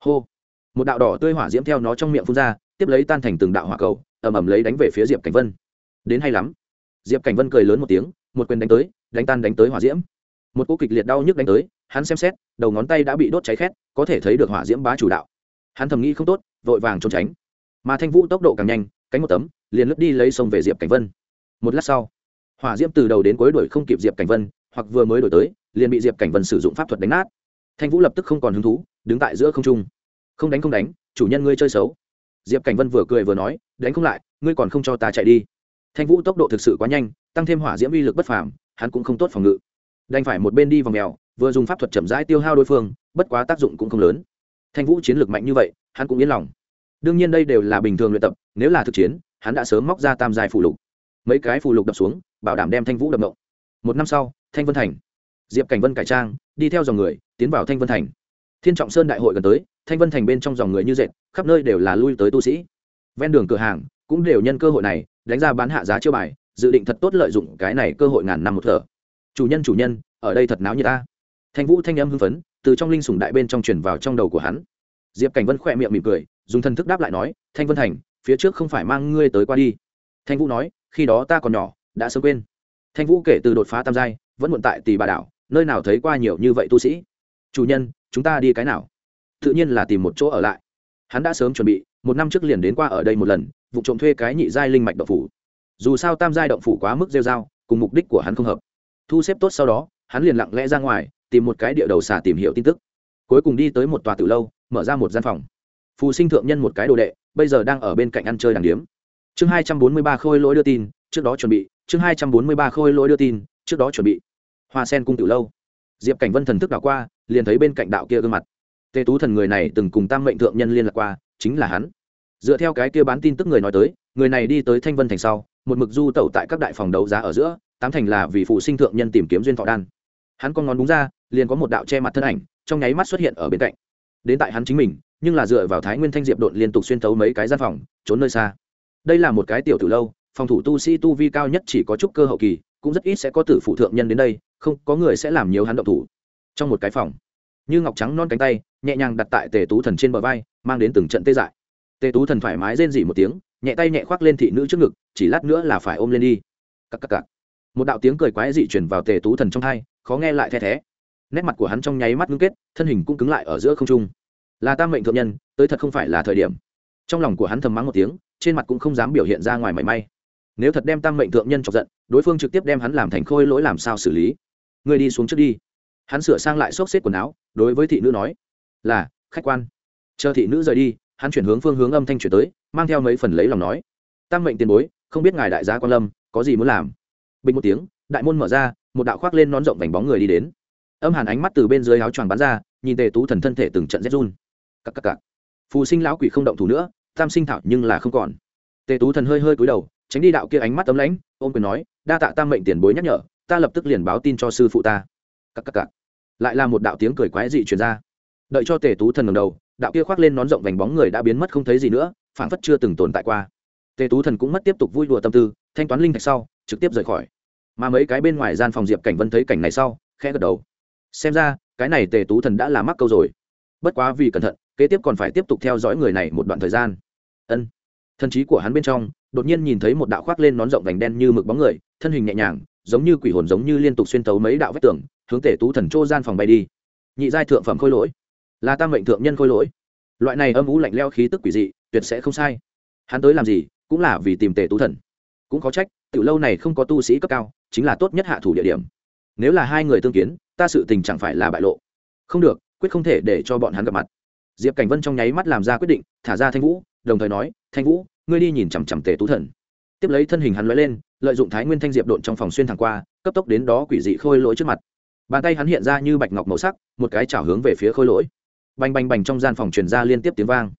Hô! Một đạo đỏ tươi hỏa diễm theo nó trong miệng phun ra, tiếp lấy tan thành từng đạo hỏa cầu, ầm ầm lấy đánh về phía diệp cảnh vân. Đến hay lắm! Diệp cảnh vân cười lớn một tiếng, một quyền đánh tới, đánh tan đánh tới hỏa diễm. Một cô kịch liệt đau nhức đánh tới, hắn xem xét, đầu ngón tay đã bị đốt cháy khét, có thể thấy được hỏa diễm bá chủ đạo. Hắn thầm nghĩ không tốt, vội vàng trốn tránh. Mà thanh vũ tốc độ càng nhanh, cánh một tấm, liền lướt đi lấy sông về diệp cảnh vân. Một lát sau hỏa diễm từ đầu đến cuối đuổi không kịp diệp cảnh vân, hoặc vừa mới đổi tới, liền bị diệp cảnh vân sử dụng pháp thuật đánh nát. Thanh vũ lập tức không còn hứng thú, đứng tại giữa không trung. Không đánh không đánh, chủ nhân ngươi chơi xấu. Diệp cảnh vân vừa cười vừa nói, đánh không lại, ngươi còn không cho ta chạy đi. Thanh vũ tốc độ thực sự quá nhanh, tăng thêm hỏa diễm uy lực bất phàm, hắn cũng không tốt phòng ngự. Đành phải một bên đi vòng mèo, vừa dùng pháp thuật chậm rãi tiêu hao đối phương, bất quá tác dụng cũng không lớn. Thanh vũ chiến lược mạnh như vậy, hắn cũng yên lòng. Đương nhiên đây đều là bình thường luyện tập, nếu là thực chiến, hắn đã sớm móc ra tam dài phù lục. Mấy cái phù lục đập xuống bảo đảm đem thanh vũ đập động một năm sau, thanh vân thành. Diệp cảnh vân cải trang, đi theo dòng người, tiến vào thanh vân thành. Thiên trọng sơn đại hội gần tới, thanh vân thành bên trong dòng người như dệt, khắp nơi đều là lui tới tu sĩ. Ven đường cửa hàng, cũng đều nhân cơ hội này, đánh ra bán hạ giá chiêu bài, dự định thật tốt lợi dụng cái này cơ hội ngàn năm một thở. Chủ nhân chủ nhân, ở đây thật náo như ta. Thanh vũ thanh âm hưng phấn, từ trong linh sủng đại bên trong truyền vào trong đầu của hắn. Diệp cảnh vân khỏe miệng mỉm cười, dùng thân thức đáp lại nói, thanh vân thành, phía trước không phải mang ngươi tới qua đi. Thanh vũ nói, khi đó ta còn nhỏ đã sớm quên. Thanh vũ kể từ đột phá tam giai, vẫn muộn tại tỷ bà đảo, nơi nào thấy qua nhiều như vậy tu sĩ. Chủ nhân, chúng ta đi cái nào? Tự nhiên là tìm một chỗ ở lại. Hắn đã sớm chuẩn bị, một năm trước liền đến qua ở đây một lần, vụ trộm thuê cái nhị giai linh mạch động phủ. Dù sao tam giai động phủ quá mức rêu dao cùng mục đích của hắn không hợp. Thu xếp tốt sau đó, hắn liền lặng lẽ ra ngoài, tìm một cái địa đầu xả tìm hiểu tin tức. Cuối cùng đi tới một tòa từ lâu, mở ra một gian phòng. Phù sinh thượng nhân một cái đồ đệ, bây giờ đang ở bên cạnh ăn chơi đàng điếm. Chương hai trăm bốn mươi ba khôi lỗi đưa tin, trước đó chuẩn bị chương hai trăm bốn mươi ba khôi lỗi đưa tin, trước đó chuẩn bị. Hoa sen cung tiểu lâu. Diệp cảnh vân thần thức đảo qua, liền thấy bên cạnh đạo kia gương mặt. Tề tú thần người này từng cùng tam mệnh thượng nhân liên lạc qua, chính là hắn. Dựa theo cái kia bán tin tức người nói tới, người này đi tới thanh vân thành sau, một mực du tẩu tại các đại phòng đấu giá ở giữa, tám thành là vì phụ sinh thượng nhân tìm kiếm duyên thọ đan. Hắn con ngón đúng ra, liền có một đạo che mặt thân ảnh, trong nháy mắt xuất hiện ở bên cạnh. Đến tại hắn chính mình, nhưng là dựa vào thái nguyên thanh diệp đột liên tục xuyên thấu mấy cái gian phòng, trốn nơi xa. Đây là một cái tiểu tử lâu phòng thủ tu sĩ tu vi cao nhất chỉ có chút cơ hậu kỳ, cũng rất ít sẽ có tử phụ thượng nhân đến đây, không có người sẽ làm nhiều hắn động thủ. Trong một cái phòng, như ngọc trắng non cánh tay, nhẹ nhàng đặt tại tề tú thần trên bờ vai, mang đến từng trận tê dại. Tề tú thần thoải mái rên dỉ một tiếng, nhẹ tay nhẹ khoác lên thị nữ trước ngực, chỉ lát nữa là phải ôm lên đi. Cắc cắc cắc. một đạo tiếng cười quái dị truyền vào tề tú thần trong thai, khó nghe lại the thé. Nét mặt của hắn trong nháy mắt ngưng kết, thân hình cũng cứng lại ở giữa không trung. Là tam mệnh thượng nhân, tới thật không phải là thời điểm. Trong lòng của hắn thầm mắng một tiếng, trên mặt cũng không dám biểu hiện ra ngoài mảy may nếu thật đem tam mệnh thượng nhân chọc giận, đối phương trực tiếp đem hắn làm thành khôi lỗi làm sao xử lý? Người đi xuống trước đi. Hắn sửa sang lại xốc xếp quần áo, đối với thị nữ nói, là, khách quan. Chờ thị nữ rời đi, hắn chuyển hướng phương hướng âm thanh chuyển tới, mang theo mấy phần lấy lòng nói, tam mệnh tiền bối, không biết ngài đại gia quan lâm, có gì muốn làm? Bình một tiếng, đại môn mở ra, một đạo khoác lên nón rộng vành bóng người đi đến. Âm hàn ánh mắt từ bên dưới áo choàng bắn ra, nhìn tề tú thần thân thể từng trận rét run. Cặp cặp cặp phù sinh lão quỷ không động thủ nữa, tam sinh thảo nhưng là không còn. Tề tú thần hơi hơi cúi đầu tránh đi đạo kia ánh mắt tấm lãnh, ôm quyền nói, đa tạ tam mệnh tiền bối nhắc nhở, ta lập tức liền báo tin cho sư phụ ta. Cắc cắc cắc. lại là một đạo tiếng cười quái dị truyền ra. Đợi cho tề tú thần ngầm đầu, đạo kia khoác lên nón rộng vành bóng người đã biến mất không thấy gì nữa phản phất chưa từng tồn tại qua. Tề tú thần cũng mất tiếp tục vui đùa tâm tư, thanh toán linh thạch sau, trực tiếp rời khỏi. Mà mấy cái bên ngoài gian phòng diệp cảnh vân thấy cảnh này sau, khẽ gật đầu. Xem ra, cái này tề tú thần đã là mắc câu rồi. Bất quá vì cẩn thận, kế tiếp còn phải tiếp tục theo dõi người này một đoạn thời gian. Ân. Thần trí của hắn bên trong đột nhiên nhìn thấy một đạo khoác lên nón rộng vành đen như mực bóng người, thân hình nhẹ nhàng, giống như quỷ hồn giống như liên tục xuyên tấu mấy đạo vách tường, hướng tề tú thần chô gian phòng bay đi. Nhị giai thượng phẩm khôi lỗi. Là tam mệnh thượng nhân khôi lỗi. Loại này âm ú lạnh leo khí tức quỷ dị, tuyệt sẽ không sai. Hắn tới làm gì, cũng là vì tìm tề tú thần. Cũng có trách, tiểu lâu này không có tu sĩ cấp cao, chính là tốt nhất hạ thủ địa điểm. Nếu là hai người tương kiến, ta sự tình chẳng phải là bại lộ. Không được, quyết không thể để cho bọn hắn gặp mặt. Diệp cảnh vân trong nháy mắt làm ra quyết định, thả ra thanh vũ, đồng thời nói, thanh vũ ngươi đi nhìn chằm chằm tề tú thần. Tiếp lấy thân hình hắn lóe lên, lợi dụng thái nguyên thanh diệp độn trong phòng xuyên thẳng qua, cấp tốc đến đó quỷ dị khôi lỗi trước mặt. Bàn tay hắn hiện ra như bạch ngọc màu sắc, một cái chảo hướng về phía khôi lỗi. Bành bành bành trong gian phòng truyền ra liên tiếp tiếng vang.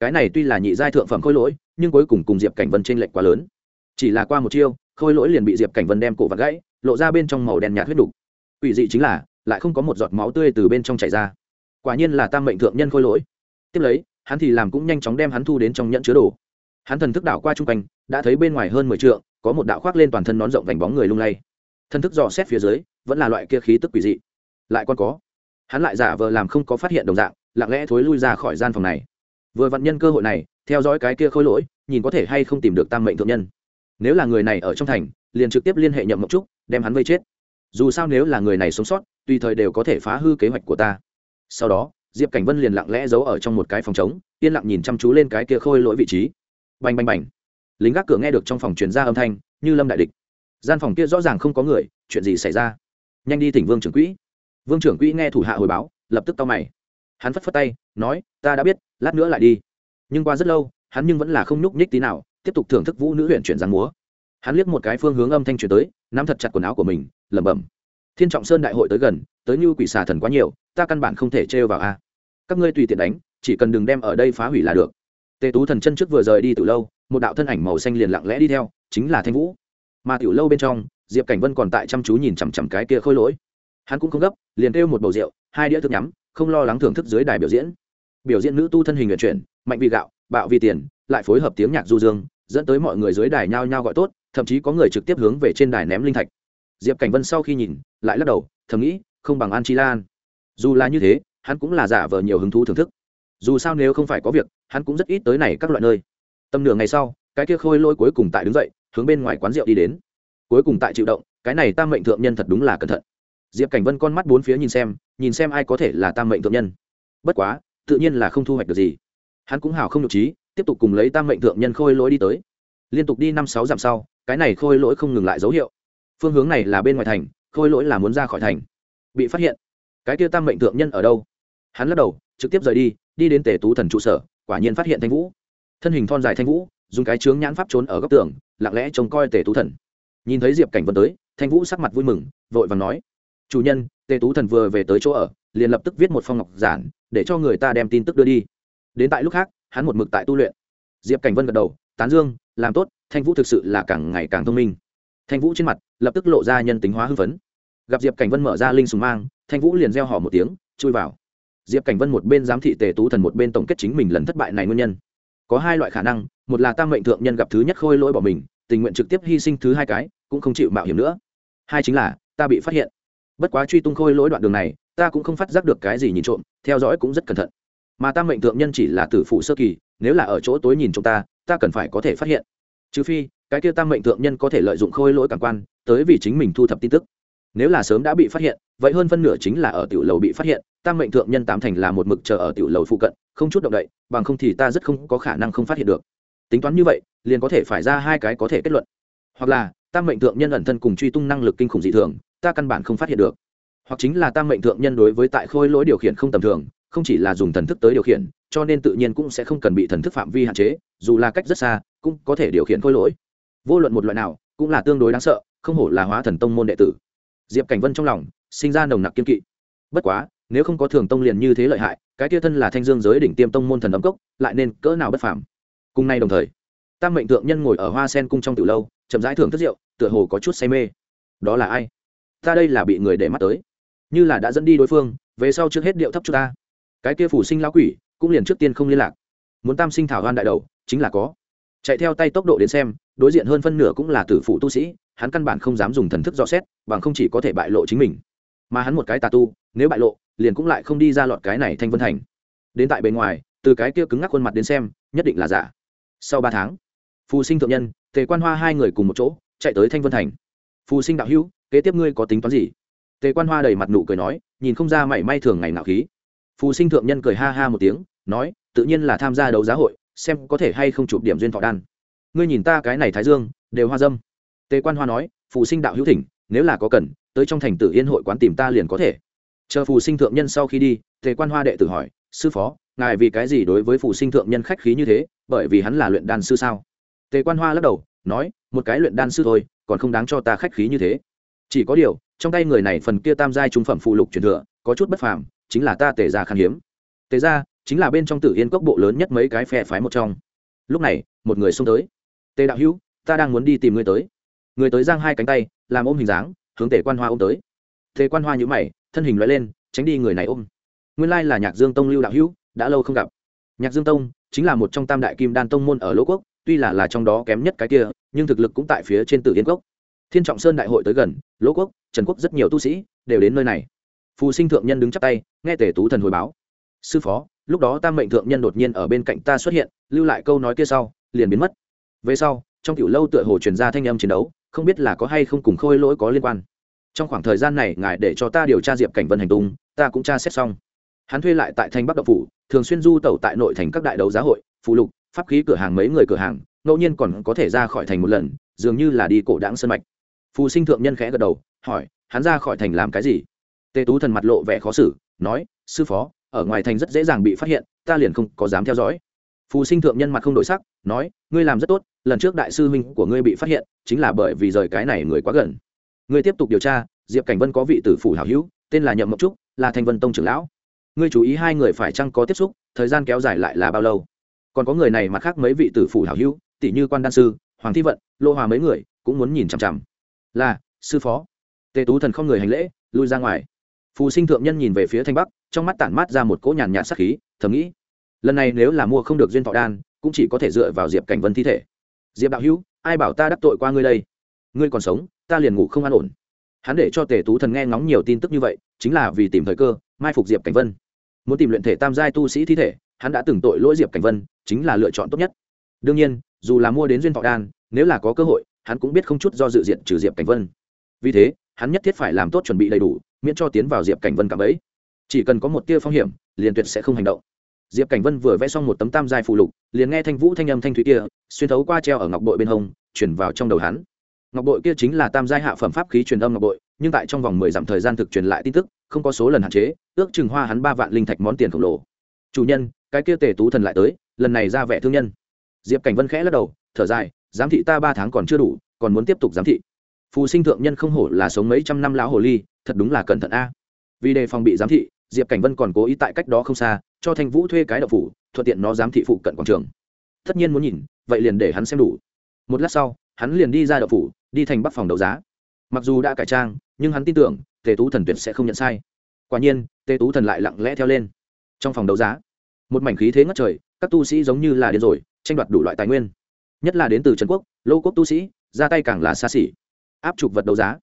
Cái này tuy là nhị giai thượng phẩm khôi lỗi, nhưng cuối cùng cùng diệp cảnh vân trên lệch quá lớn. Chỉ là qua một chiêu, khôi lỗi liền bị diệp cảnh vân đem cổ vặt gãy, lộ ra bên trong màu đen nhạt huyết đục. Quỷ dị chính là, lại không có một giọt máu tươi từ bên trong chảy ra. Quả nhiên là tam mệnh thượng nhân khôi lỗi. Tiếp lấy, hắn thì làm cũng nhanh chóng đem hắn thu đến trong nhẫn chứa đồ hắn thần thức đảo qua chung quanh, đã thấy bên ngoài hơn mười t có một đạo khoác lên toàn thân nón rộng vành bóng người lung lay. Thần thức dò xét phía dưới, vẫn là loại kia khí tức quỷ dị. Lại còn có, hắn lại giả vờ làm không có phát hiện đồng dạng, lặng lẽ thối lui ra khỏi gian phòng này. Vừa vặn nhân cơ hội này, theo dõi cái kia khôi lỗi, nhìn có thể hay không tìm được tam mệnh thượng nhân. Nếu là người này ở trong thành, liền trực tiếp liên hệ nhậm mộc trúc, đem hắn vây chết. Dù sao nếu là người này sống sót, tùy thời đều có thể phá hư kế hoạch của ta. Sau đó, diệp cảnh vân liền lặng lẽ giấu ở trong một cái phòng trống, yên lặng nhìn chăm chú lên cái kia khôi lỗi vị trí bành bành bành. Lính gác cửa nghe được trong phòng truyền ra âm thanh, như lâm đại địch. Gian phòng kia rõ ràng không có người, chuyện gì xảy ra? Nhanh đi thỉnh vương trưởng quỹ. Vương trưởng quỹ nghe thủ hạ hồi báo, lập tức tao mày. Hắn phất phất tay, nói, ta đã biết, lát nữa lại đi. Nhưng qua rất lâu, hắn nhưng vẫn là không nhúc nhích tí nào, tiếp tục thưởng thức vũ nữ huyện chuyển giang múa. Hắn liếc một cái phương hướng âm thanh chuyển tới, nắm thật chặt quần áo của mình, lẩm bẩm, thiên trọng sơn đại hội tới gần, tới như quỷ xà thần quá nhiều, ta căn bản không thể trêu vào a. Các ngươi tùy tiện đánh, chỉ cần đừng đem ở đây phá hủy là được tề tú thần chân trước vừa rời đi từ lâu, một đạo thân ảnh màu xanh liền lặng lẽ đi theo, chính là thanh vũ. Mà tiểu lâu bên trong, diệp cảnh vân còn tại chăm chú nhìn chằm chằm cái kia khôi lỗi. Hắn cũng không gấp, liền kêu một bầu rượu, hai đĩa thức nhắm, không lo lắng thưởng thức dưới đài biểu diễn. Biểu diễn nữ tu thân hình nguyện chuyển, mạnh vì gạo, bạo vì tiền, lại phối hợp tiếng nhạc du dương, dẫn tới mọi người dưới đài nhao nhao gọi tốt, thậm chí có người trực tiếp hướng về trên đài ném linh thạch. Diệp cảnh vân sau khi nhìn, lại lắc đầu, thầm nghĩ, không bằng an chi lan. Dù là như thế, hắn cũng là giả vờ nhiều hứng thú thưởng thức dù sao nếu không phải có việc, hắn cũng rất ít tới này các loại nơi. Tầm nửa ngày sau, cái kia khôi lôi cuối cùng tại đứng dậy, hướng bên ngoài quán rượu đi đến. Cuối cùng tại chịu động, cái này tam mệnh thượng nhân thật đúng là cẩn thận. Diệp cảnh vân con mắt bốn phía nhìn xem nhìn xem ai có thể là tam mệnh thượng nhân. Bất quá, tự nhiên là không thu hoạch được gì. Hắn cũng hào không nhục trí, tiếp tục cùng lấy tam mệnh thượng nhân khôi lỗi đi tới. Liên tục đi năm sáu dặm sau, cái này khôi lỗi không ngừng lại dấu hiệu. Phương hướng này là bên ngoài thành, khôi lỗi là muốn ra khỏi thành. Bị phát hiện, cái kia tam mệnh thượng nhân ở đâu? Hắn lắc đầu trực tiếp rời đi đi đến tề tú thần trụ sở, quả nhiên phát hiện thanh vũ. Thân hình thon dài thanh vũ, dùng cái chướng nhãn pháp trốn ở góc tường, lặng lẽ trông coi tề tú thần. Nhìn thấy diệp cảnh vân tới, thanh vũ sắc mặt vui mừng, vội và nói, chủ nhân, tề tú thần vừa về tới chỗ ở, liền lập tức viết một phong ngọc giản, để cho người ta đem tin tức đưa đi. Đến tại lúc khác, hắn một mực tại tu luyện. Diệp cảnh vân gật đầu, tán dương, làm tốt, thanh vũ thực sự là càng ngày càng thông minh. Thanh vũ trên mặt lập tức lộ ra nhân tính hóa hưng phấn. Gặp diệp cảnh vân mở ra linh sùng mang, thanh vũ liền gieo họ một tiếng, chui vào diệp cảnh vân một bên giám thị tề tú thần, một bên tổng kết chính mình lần thất bại này nguyên nhân. Có hai loại khả năng, một là tam mệnh thượng nhân gặp thứ nhất khôi lỗi bỏ mình, tình nguyện trực tiếp hy sinh thứ hai cái, cũng không chịu mạo hiểm nữa. Hai chính là, ta bị phát hiện. Bất quá truy tung khôi lỗi đoạn đường này, ta cũng không phát giác được cái gì nhìn trộm, theo dõi cũng rất cẩn thận. Mà tam mệnh thượng nhân chỉ là tử phụ sơ kỳ, nếu là ở chỗ tối nhìn trộm ta ta cần phải có thể phát hiện. Trừ phi, cái kia tam mệnh thượng nhân có thể lợi dụng khôi lỗi cảm quan, tới vì chính mình thu thập tin tức. Nếu là sớm đã bị phát hiện, vậy hơn phân nửa chính là ở tiểu lầu bị phát hiện tam mệnh thượng nhân tám thành là một mực chờ ở tiểu lầu phụ cận, không chút động đậy, bằng không thì ta rất không có khả năng không phát hiện được. Tính toán như vậy, liền có thể phải ra hai cái có thể kết luận. Hoặc là tam mệnh thượng nhân ẩn thân cùng truy tung năng lực kinh khủng dị thường, ta căn bản không phát hiện được. Hoặc chính là tam mệnh thượng nhân đối với tại khôi lỗi điều khiển không tầm thường, không chỉ là dùng thần thức tới điều khiển, cho nên tự nhiên cũng sẽ không cần bị thần thức phạm vi hạn chế, dù là cách rất xa, cũng có thể điều khiển khôi lỗi. Vô luận một loại nào, cũng là tương đối đáng sợ, không hổ là hóa thần tông môn đệ tử. Diệp cảnh vân trong lòng, sinh ra nồng nặc kiên kỵ. Bất quá nếu không có thường tông liền như thế lợi hại, cái kia thân là thanh dương giới đỉnh tiêm tông môn thần ấm cốc, lại nên cỡ nào bất phàm. Cùng nay đồng thời, tam mệnh thượng nhân ngồi ở hoa sen cung trong từ lâu, chậm rãi thưởng thức rượu, tựa hồ có chút say mê. Đó là ai? Ta đây là bị người để mắt tới. Như là đã dẫn đi đối phương, về sau trước hết điệu thấp cho ta. Cái kia phủ sinh lão quỷ, cũng liền trước tiên không liên lạc. Muốn tam sinh thảo hoan đại đầu, chính là có. Chạy theo tay tốc độ đến xem, đối diện hơn phân nửa cũng là tử phụ tu sĩ, hắn căn bản không dám dùng thần thức dò xét, bằng không chỉ có thể bại lộ chính mình. Mà hắn một cái tà tu, nếu bại lộ liền cũng lại không đi ra lọt cái này thanh vân thành. Đến tại bên ngoài, từ cái kia cứng ngắc khuôn mặt đến xem, nhất định là giả. Sau ba tháng, phù sinh thượng nhân, tề quan hoa hai người cùng một chỗ, chạy tới thanh vân thành. Phù sinh đạo hữu, kế tiếp ngươi có tính toán gì? Tề quan hoa đầy mặt nụ cười nói, nhìn không ra mảy may thường ngày nào khí. Phù sinh thượng nhân cười ha ha một tiếng, nói, tự nhiên là tham gia đấu giá hội, xem có thể hay không chụp điểm duyên thọ đan. Ngươi nhìn ta cái này thái dương, đều hoa dâm. Tề quan hoa nói, phù sinh đạo hữu thỉnh, nếu là có cần, tới trong thành tử yên hội quán tìm ta liền có thể chờ phù sinh thượng nhân sau khi đi, tề quan hoa đệ tử hỏi, sư phó, ngài vì cái gì đối với phù sinh thượng nhân khách khí như thế? Bởi vì hắn là luyện đan sư sao? Tề quan hoa lắc đầu, nói, một cái luyện đan sư thôi, còn không đáng cho ta khách khí như thế. Chỉ có điều, trong tay người này phần kia tam giai trung phẩm phụ lục truyền thừa, có chút bất phàm, chính là ta tề gia khan hiếm. Tề gia chính là bên trong tử yên cốc bộ lớn nhất mấy cái phe phái một trong. Lúc này, một người xông tới. Tề đạo hữu, ta đang muốn đi tìm người tới. Người tới giang hai cánh tay, làm ôm hình dáng, hướng tề quan hoa ôm tới. Tề quan hoa nhữ mày thân hình loại lên, tránh đi người này ôm. Nguyên lai là nhạc dương tông lưu đạo hữu, đã lâu không gặp. Nhạc dương tông chính là một trong tam đại kim đan tông môn ở lỗ quốc, tuy là là trong đó kém nhất cái kia, nhưng thực lực cũng tại phía trên tử yên cốc thiên trọng sơn đại hội tới gần lỗ quốc, trần quốc rất nhiều tu sĩ đều đến nơi này. Phù sinh thượng nhân đứng chắp tay, nghe tể tú thần hồi báo. Sư phó, lúc đó tam mệnh thượng nhân đột nhiên ở bên cạnh ta xuất hiện, lưu lại câu nói kia sau, liền biến mất. Về sau, trong tiểu lâu tựa hồ truyền ra thanh âm chiến đấu, không biết là có hay không cùng khôi lỗi có liên quan trong khoảng thời gian này ngài để cho ta điều tra diệp cảnh vân hành tung, ta cũng tra xét xong. Hắn thuê lại tại thành bắc đậu phủ, thường xuyên du tẩu tại nội thành các đại đấu giá hội phụ lục, pháp khí cửa hàng mấy người cửa hàng, ngẫu nhiên còn có thể ra khỏi thành một lần, dường như là đi cổ đáng sân mạch. Phù sinh thượng nhân khẽ gật đầu, hỏi, hắn ra khỏi thành làm cái gì? Tề tú thần mặt lộ vẻ khó xử, nói, sư phó, ở ngoài thành rất dễ dàng bị phát hiện, ta liền không có dám theo dõi. Phù sinh thượng nhân mặt không đổi sắc, nói, ngươi làm rất tốt, lần trước đại sư huynh của ngươi bị phát hiện, chính là bởi vì rời cái này người quá gần ngươi tiếp tục điều tra, diệp cảnh vân có vị tử phủ hảo hữu, tên là nhậm mộc trúc, là thanh vân tông trưởng lão. Ngươi chú ý hai người phải chăng có tiếp xúc, thời gian kéo dài lại là bao lâu? Còn có người này mặt khác mấy vị tử phủ hảo hữu, tỷ như quan đan sư, hoàng thi vận, lô hòa mấy người, cũng muốn nhìn chằm chằm. Là, sư phó. Tề tú thần không người hành lễ, lui ra ngoài. Phù sinh thượng nhân nhìn về phía thanh bắc, trong mắt tản mát ra một cỗ nhàn nhạt sắc khí, thầm nghĩ, lần này nếu là mua không được duyên thọ đan, cũng chỉ có thể dựa vào diệp cảnh vân thi thể. Diệp đạo hữu, ai bảo ta đắc tội qua ngươi đây? Ngươi còn sống ta liền ngủ không an ổn. Hắn để cho tề tú thần nghe ngóng nhiều tin tức như vậy, chính là vì tìm thời cơ, mai phục diệp cảnh vân. Muốn tìm luyện thể tam giai tu sĩ thi thể, hắn đã từng tội lỗi diệp cảnh vân, chính là lựa chọn tốt nhất. Đương nhiên, dù là mua đến duyên thọ đan, nếu là có cơ hội, hắn cũng biết không chút do dự diện trừ diệp cảnh vân. Vì thế, hắn nhất thiết phải làm tốt chuẩn bị đầy đủ, miễn cho tiến vào diệp cảnh vân cạm ấy chỉ cần có một tia phong hiểm, liền tuyệt sẽ không hành động. Diệp cảnh vân vừa vẽ xong một tấm tam giai phụ lục, liền nghe thanh vũ thanh âm thanh thúy kia, xuyên thấu qua treo ở ngọc bội bên hông, chuyển vào trong đầu hắn ngọc bội kia chính là tam giai hạ phẩm pháp khí truyền âm ngọc bội, nhưng tại trong vòng mười dặm thời gian thực truyền lại tin tức, không có số lần hạn chế, ước chừng hoa hắn ba vạn linh thạch món tiền khổng lồ. Chủ nhân, cái kia tề tú thần lại tới, lần này ra vẻ thương nhân. Diệp cảnh vân khẽ lắc đầu, thở dài, giám thị ta ba tháng còn chưa đủ, còn muốn tiếp tục giám thị. Phù sinh thượng nhân không hổ là sống mấy trăm năm lão hồ ly, thật đúng là cẩn thận a. Vì đề phòng bị giám thị, diệp cảnh vân còn cố ý tại cách đó không xa, cho thanh vũ thuê cái đậu phủ, thuận tiện nó giám thị phụ cận quảng trường. Tất nhiên muốn nhìn, vậy liền để hắn xem đủ. Một lát sau, hắn liền đi ra đậu phủ đi thành bắc phòng đấu giá. Mặc dù đã cải trang, nhưng hắn tin tưởng, tề tú thần tuyệt sẽ không nhận sai. Quả nhiên, tề tú thần lại lặng lẽ theo lên. Trong phòng đấu giá, một mảnh khí thế ngất trời, các tu sĩ giống như là điên rồi, tranh đoạt đủ loại tài nguyên. Nhất là đến từ trần quốc, lô quốc tu sĩ, ra tay càng là xa xỉ. Áp trục vật đấu giá.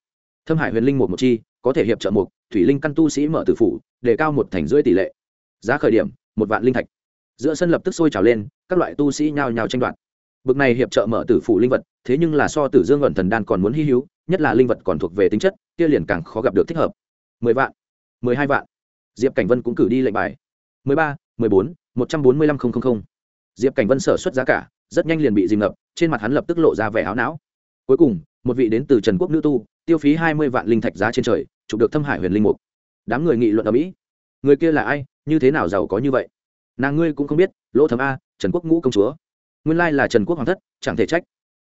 Thâm hải huyền linh một một chi, có thể hiệp trợ mục thủy linh căn tu sĩ mở tử phủ, để cao một thành rưỡi tỷ lệ. Giá khởi điểm, một vạn linh thạch. Giữa sân lập tức sôi trào lên, các loại tu sĩ nhao nhao tranh đoạt bực này hiệp trợ mở tử phụ linh vật, thế nhưng là so tử dương ẩn thần đan còn muốn hy hữu, nhất là linh vật còn thuộc về tính chất, kia liền càng khó gặp được thích hợp. Mười vạn, mười hai vạn. Diệp cảnh vân cũng cử đi lệnh bài. Mười ba, mười bốn, một trăm bốn mươi lăm nghìn diệp cảnh vân sở xuất giá cả, rất nhanh liền bị dìm ngập, trên mặt hắn lập tức lộ ra vẻ áo não. Cuối cùng, một vị đến từ trần quốc nữ tu, tiêu phí hai mươi vạn linh thạch giá trên trời, chụp được thâm hải huyền linh mục. Đám người nghị luận ở mỹ. Người kia là ai? Như thế nào giàu có như vậy? Nàng ngươi cũng không biết, lỗ thấm a, trần quốc ngũ công chúa nguyên lai là trần quốc hoàng thất, chẳng thể trách.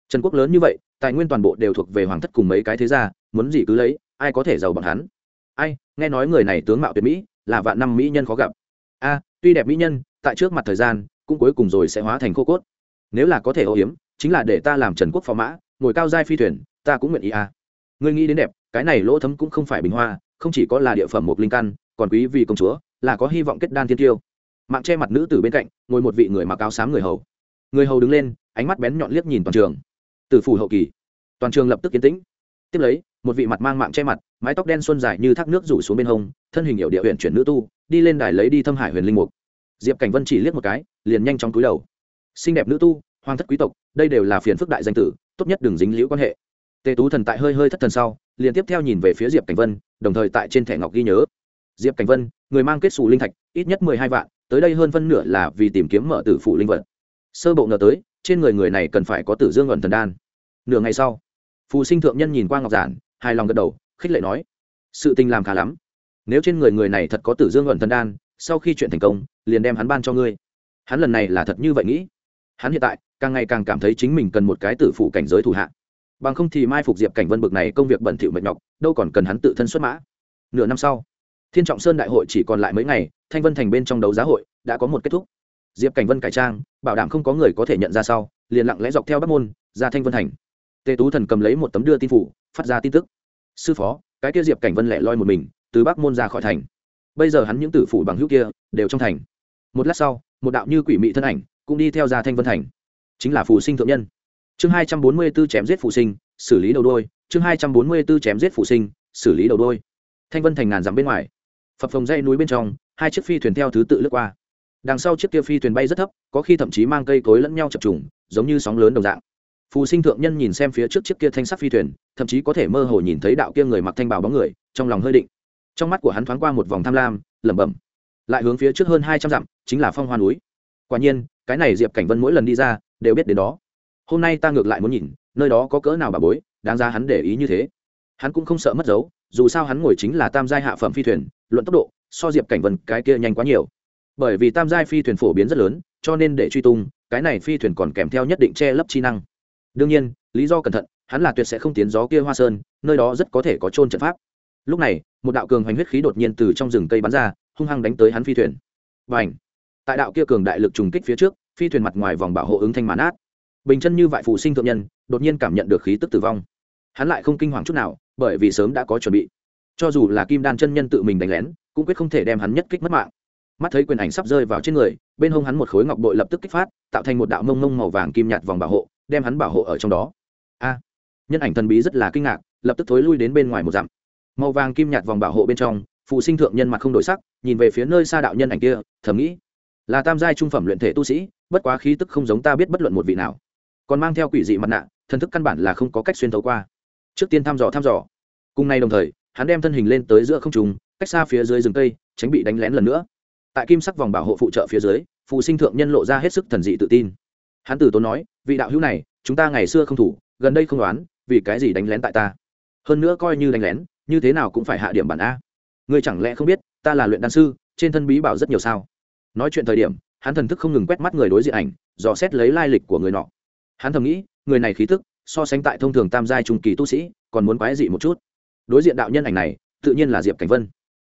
Trần quốc lớn như vậy, tài nguyên toàn bộ đều thuộc về hoàng thất cùng mấy cái thế gia, muốn gì cứ lấy, ai có thể giàu bằng hắn? Ai, nghe nói người này tướng mạo tuyệt mỹ, là vạn năm mỹ nhân khó gặp. A, tuy đẹp mỹ nhân, tại trước mặt thời gian, cũng cuối cùng rồi sẽ hóa thành khô cốt. Nếu là có thể ô hiếm chính là để ta làm trần quốc phò mã, ngồi cao giai phi thuyền, ta cũng nguyện ý a. Ngươi nghĩ đến đẹp, cái này lỗ thấm cũng không phải bình hoa, không chỉ có là địa phẩm một linh căn, còn quý vì công chúa, là có hy vọng kết đan thiên tiêu. Mạng che mặt nữ từ bên cạnh, ngồi một vị người mặc áo xám người hầu người hầu đứng lên, ánh mắt bén nhọn liếc nhìn toàn trường. Từ phủ hậu kỳ, toàn trường lập tức yên tĩnh. Tiếp lấy, một vị mặt mang mạng che mặt, mái tóc đen xuân dài như thác nước rủ xuống bên hông, thân hình hiệu địa huyện chuyển nữ tu, đi lên đài lấy đi thâm hải huyền linh mục. Diệp cảnh vân chỉ liếc một cái, liền nhanh chóng cúi đầu. Xinh đẹp nữ tu hoàng thất quý tộc, đây đều là phiền phức đại danh tử, tốt nhất đừng dính liễu quan hệ. Tề tú thần tại hơi hơi thất thần sau, liền tiếp theo nhìn về phía diệp cảnh vân, đồng thời tại trên thẻ ngọc ghi nhớ. Diệp cảnh vân, người mang kết xù linh thạch, ít nhất mười hai vạn, tới đây hơn phân nửa là vì tìm kiếm mở tử phủ linh vật sơ bộ ngờ tới, trên người người này cần phải có tử dương ẩn thần đan. Nửa ngày sau, phù sinh thượng nhân nhìn qua ngọc giản, hài lòng gật đầu, khích lệ nói, sự tình làm khá lắm. Nếu trên người người này thật có tử dương ẩn thần đan, sau khi chuyện thành công, liền đem hắn ban cho ngươi. Hắn lần này là thật như vậy nghĩ. Hắn hiện tại càng ngày càng cảm thấy chính mình cần một cái tử phụ cảnh giới thủ hạ. Bằng không thì mai phục diệp cảnh vân bực này công việc bẩn thỉu mệt nhọc, đâu còn cần hắn tự thân xuất mã. Nửa năm sau, thiên trọng sơn đại hội chỉ còn lại mấy ngày, thanh vân thành bên trong đấu giá hội đã có một kết thúc diệp cảnh vân cải trang bảo đảm không có người có thể nhận ra sau liền lặng lẽ dọc theo bắc môn ra thanh vân thành tề tú thần cầm lấy một tấm đưa tin phủ phát ra tin tức sư phó cái kia diệp cảnh vân lẻ loi một mình từ bắc môn ra khỏi thành bây giờ hắn những tử phủ bằng hữu kia đều trong thành một lát sau một đạo như quỷ mị thân ảnh cũng đi theo ra thanh vân thành chính là phù sinh thượng nhân chương hai trăm bốn mươi b ố chém giết phù sinh xử lý đầu đôi chương hai trăm bốn mươi b ố chém giết phù sinh xử lý đầu đôi thanh vân thành ngàn dặm bên ngoài phập phồng dây núi bên trong hai chiếc phi thuyền theo thứ tự lướt qua đằng sau chiếc kia phi thuyền bay rất thấp, có khi thậm chí mang cây cối lẫn nhau chập trùng, giống như sóng lớn đồng dạng. Phù sinh thượng nhân nhìn xem phía trước chiếc kia thanh sắc phi thuyền, thậm chí có thể mơ hồ nhìn thấy đạo kia người mặc thanh bào bóng người, trong lòng hơi định. Trong mắt của hắn thoáng qua một vòng tham lam, lẩm bẩm. Lại hướng phía trước hơn hai trăm dặm, chính là phong hoa núi. Quả nhiên, cái này diệp cảnh vân mỗi lần đi ra, đều biết đến đó. Hôm nay ta ngược lại muốn nhìn, nơi đó có cỡ nào bà bối, đáng ra hắn để ý như thế. Hắn cũng không sợ mất dấu, dù sao hắn ngồi chính là tam giai hạ phẩm phi thuyền, luận tốc độ, so diệp cảnh vân cái kia nhanh quá nhiều bởi vì tam giai phi thuyền phổ biến rất lớn, cho nên để truy tung, cái này phi thuyền còn kèm theo nhất định che lấp chi năng. Đương nhiên, lý do cẩn thận, hắn là tuyệt sẽ không tiến gió kia hoa sơn, nơi đó rất có thể có trôn trận pháp. Lúc này, một đạo cường hoành huyết khí đột nhiên từ trong rừng cây bắn ra, hung hăng đánh tới hắn phi thuyền. Và ảnh tại đạo kia cường đại lực trùng kích phía trước, phi thuyền mặt ngoài vòng bảo hộ ứng thanh mãn át. Bình chân như vại phụ sinh thượng nhân, đột nhiên cảm nhận được khí tức tử vong. Hắn lại không kinh hoàng chút nào, bởi vì sớm đã có chuẩn bị. Cho dù là kim đan chân nhân tự mình đánh lén, cũng quyết không thể đem hắn nhất kích mất mạng mắt thấy quyền ảnh sắp rơi vào trên người, bên hông hắn một khối ngọc bội lập tức kích phát, tạo thành một đạo mông mông màu vàng kim nhạt vòng bảo hộ, đem hắn bảo hộ ở trong đó. A! Nhân ảnh thần bí rất là kinh ngạc, lập tức thối lui đến bên ngoài một dặm. Màu vàng kim nhạt vòng bảo hộ bên trong, phụ sinh thượng nhân mặt không đổi sắc, nhìn về phía nơi xa đạo nhân ảnh kia, thầm nghĩ, là tam giai trung phẩm luyện thể tu sĩ, bất quá khí tức không giống ta biết bất luận một vị nào. Còn mang theo quỷ dị mặt nạ, thần thức căn bản là không có cách xuyên thấu qua. Trước tiên thăm dò thăm dò. Cùng nay đồng thời, hắn đem thân hình lên tới giữa không trùng cách xa phía dưới rừng cây, tránh bị đánh lén lần nữa tại kim sắc vòng bảo hộ phụ trợ phía dưới phụ sinh thượng nhân lộ ra hết sức thần dị tự tin. Hắn từ tốn nói, vị đạo hữu này, chúng ta ngày xưa không thủ, gần đây không đoán, vì cái gì đánh lén tại ta? Hơn nữa coi như đánh lén, như thế nào cũng phải hạ điểm bản a. Ngươi chẳng lẽ không biết, ta là luyện đan sư, trên thân bí bảo rất nhiều sao? Nói chuyện thời điểm, hắn thần thức không ngừng quét mắt người đối diện ảnh, dò xét lấy lai lịch của người nọ. Hắn thầm nghĩ, người này khí thức so sánh tại thông thường tam giai trung kỳ tu sĩ, còn muốn quái dị một chút. Đối diện đạo nhân ảnh này, tự nhiên là diệp cảnh vân.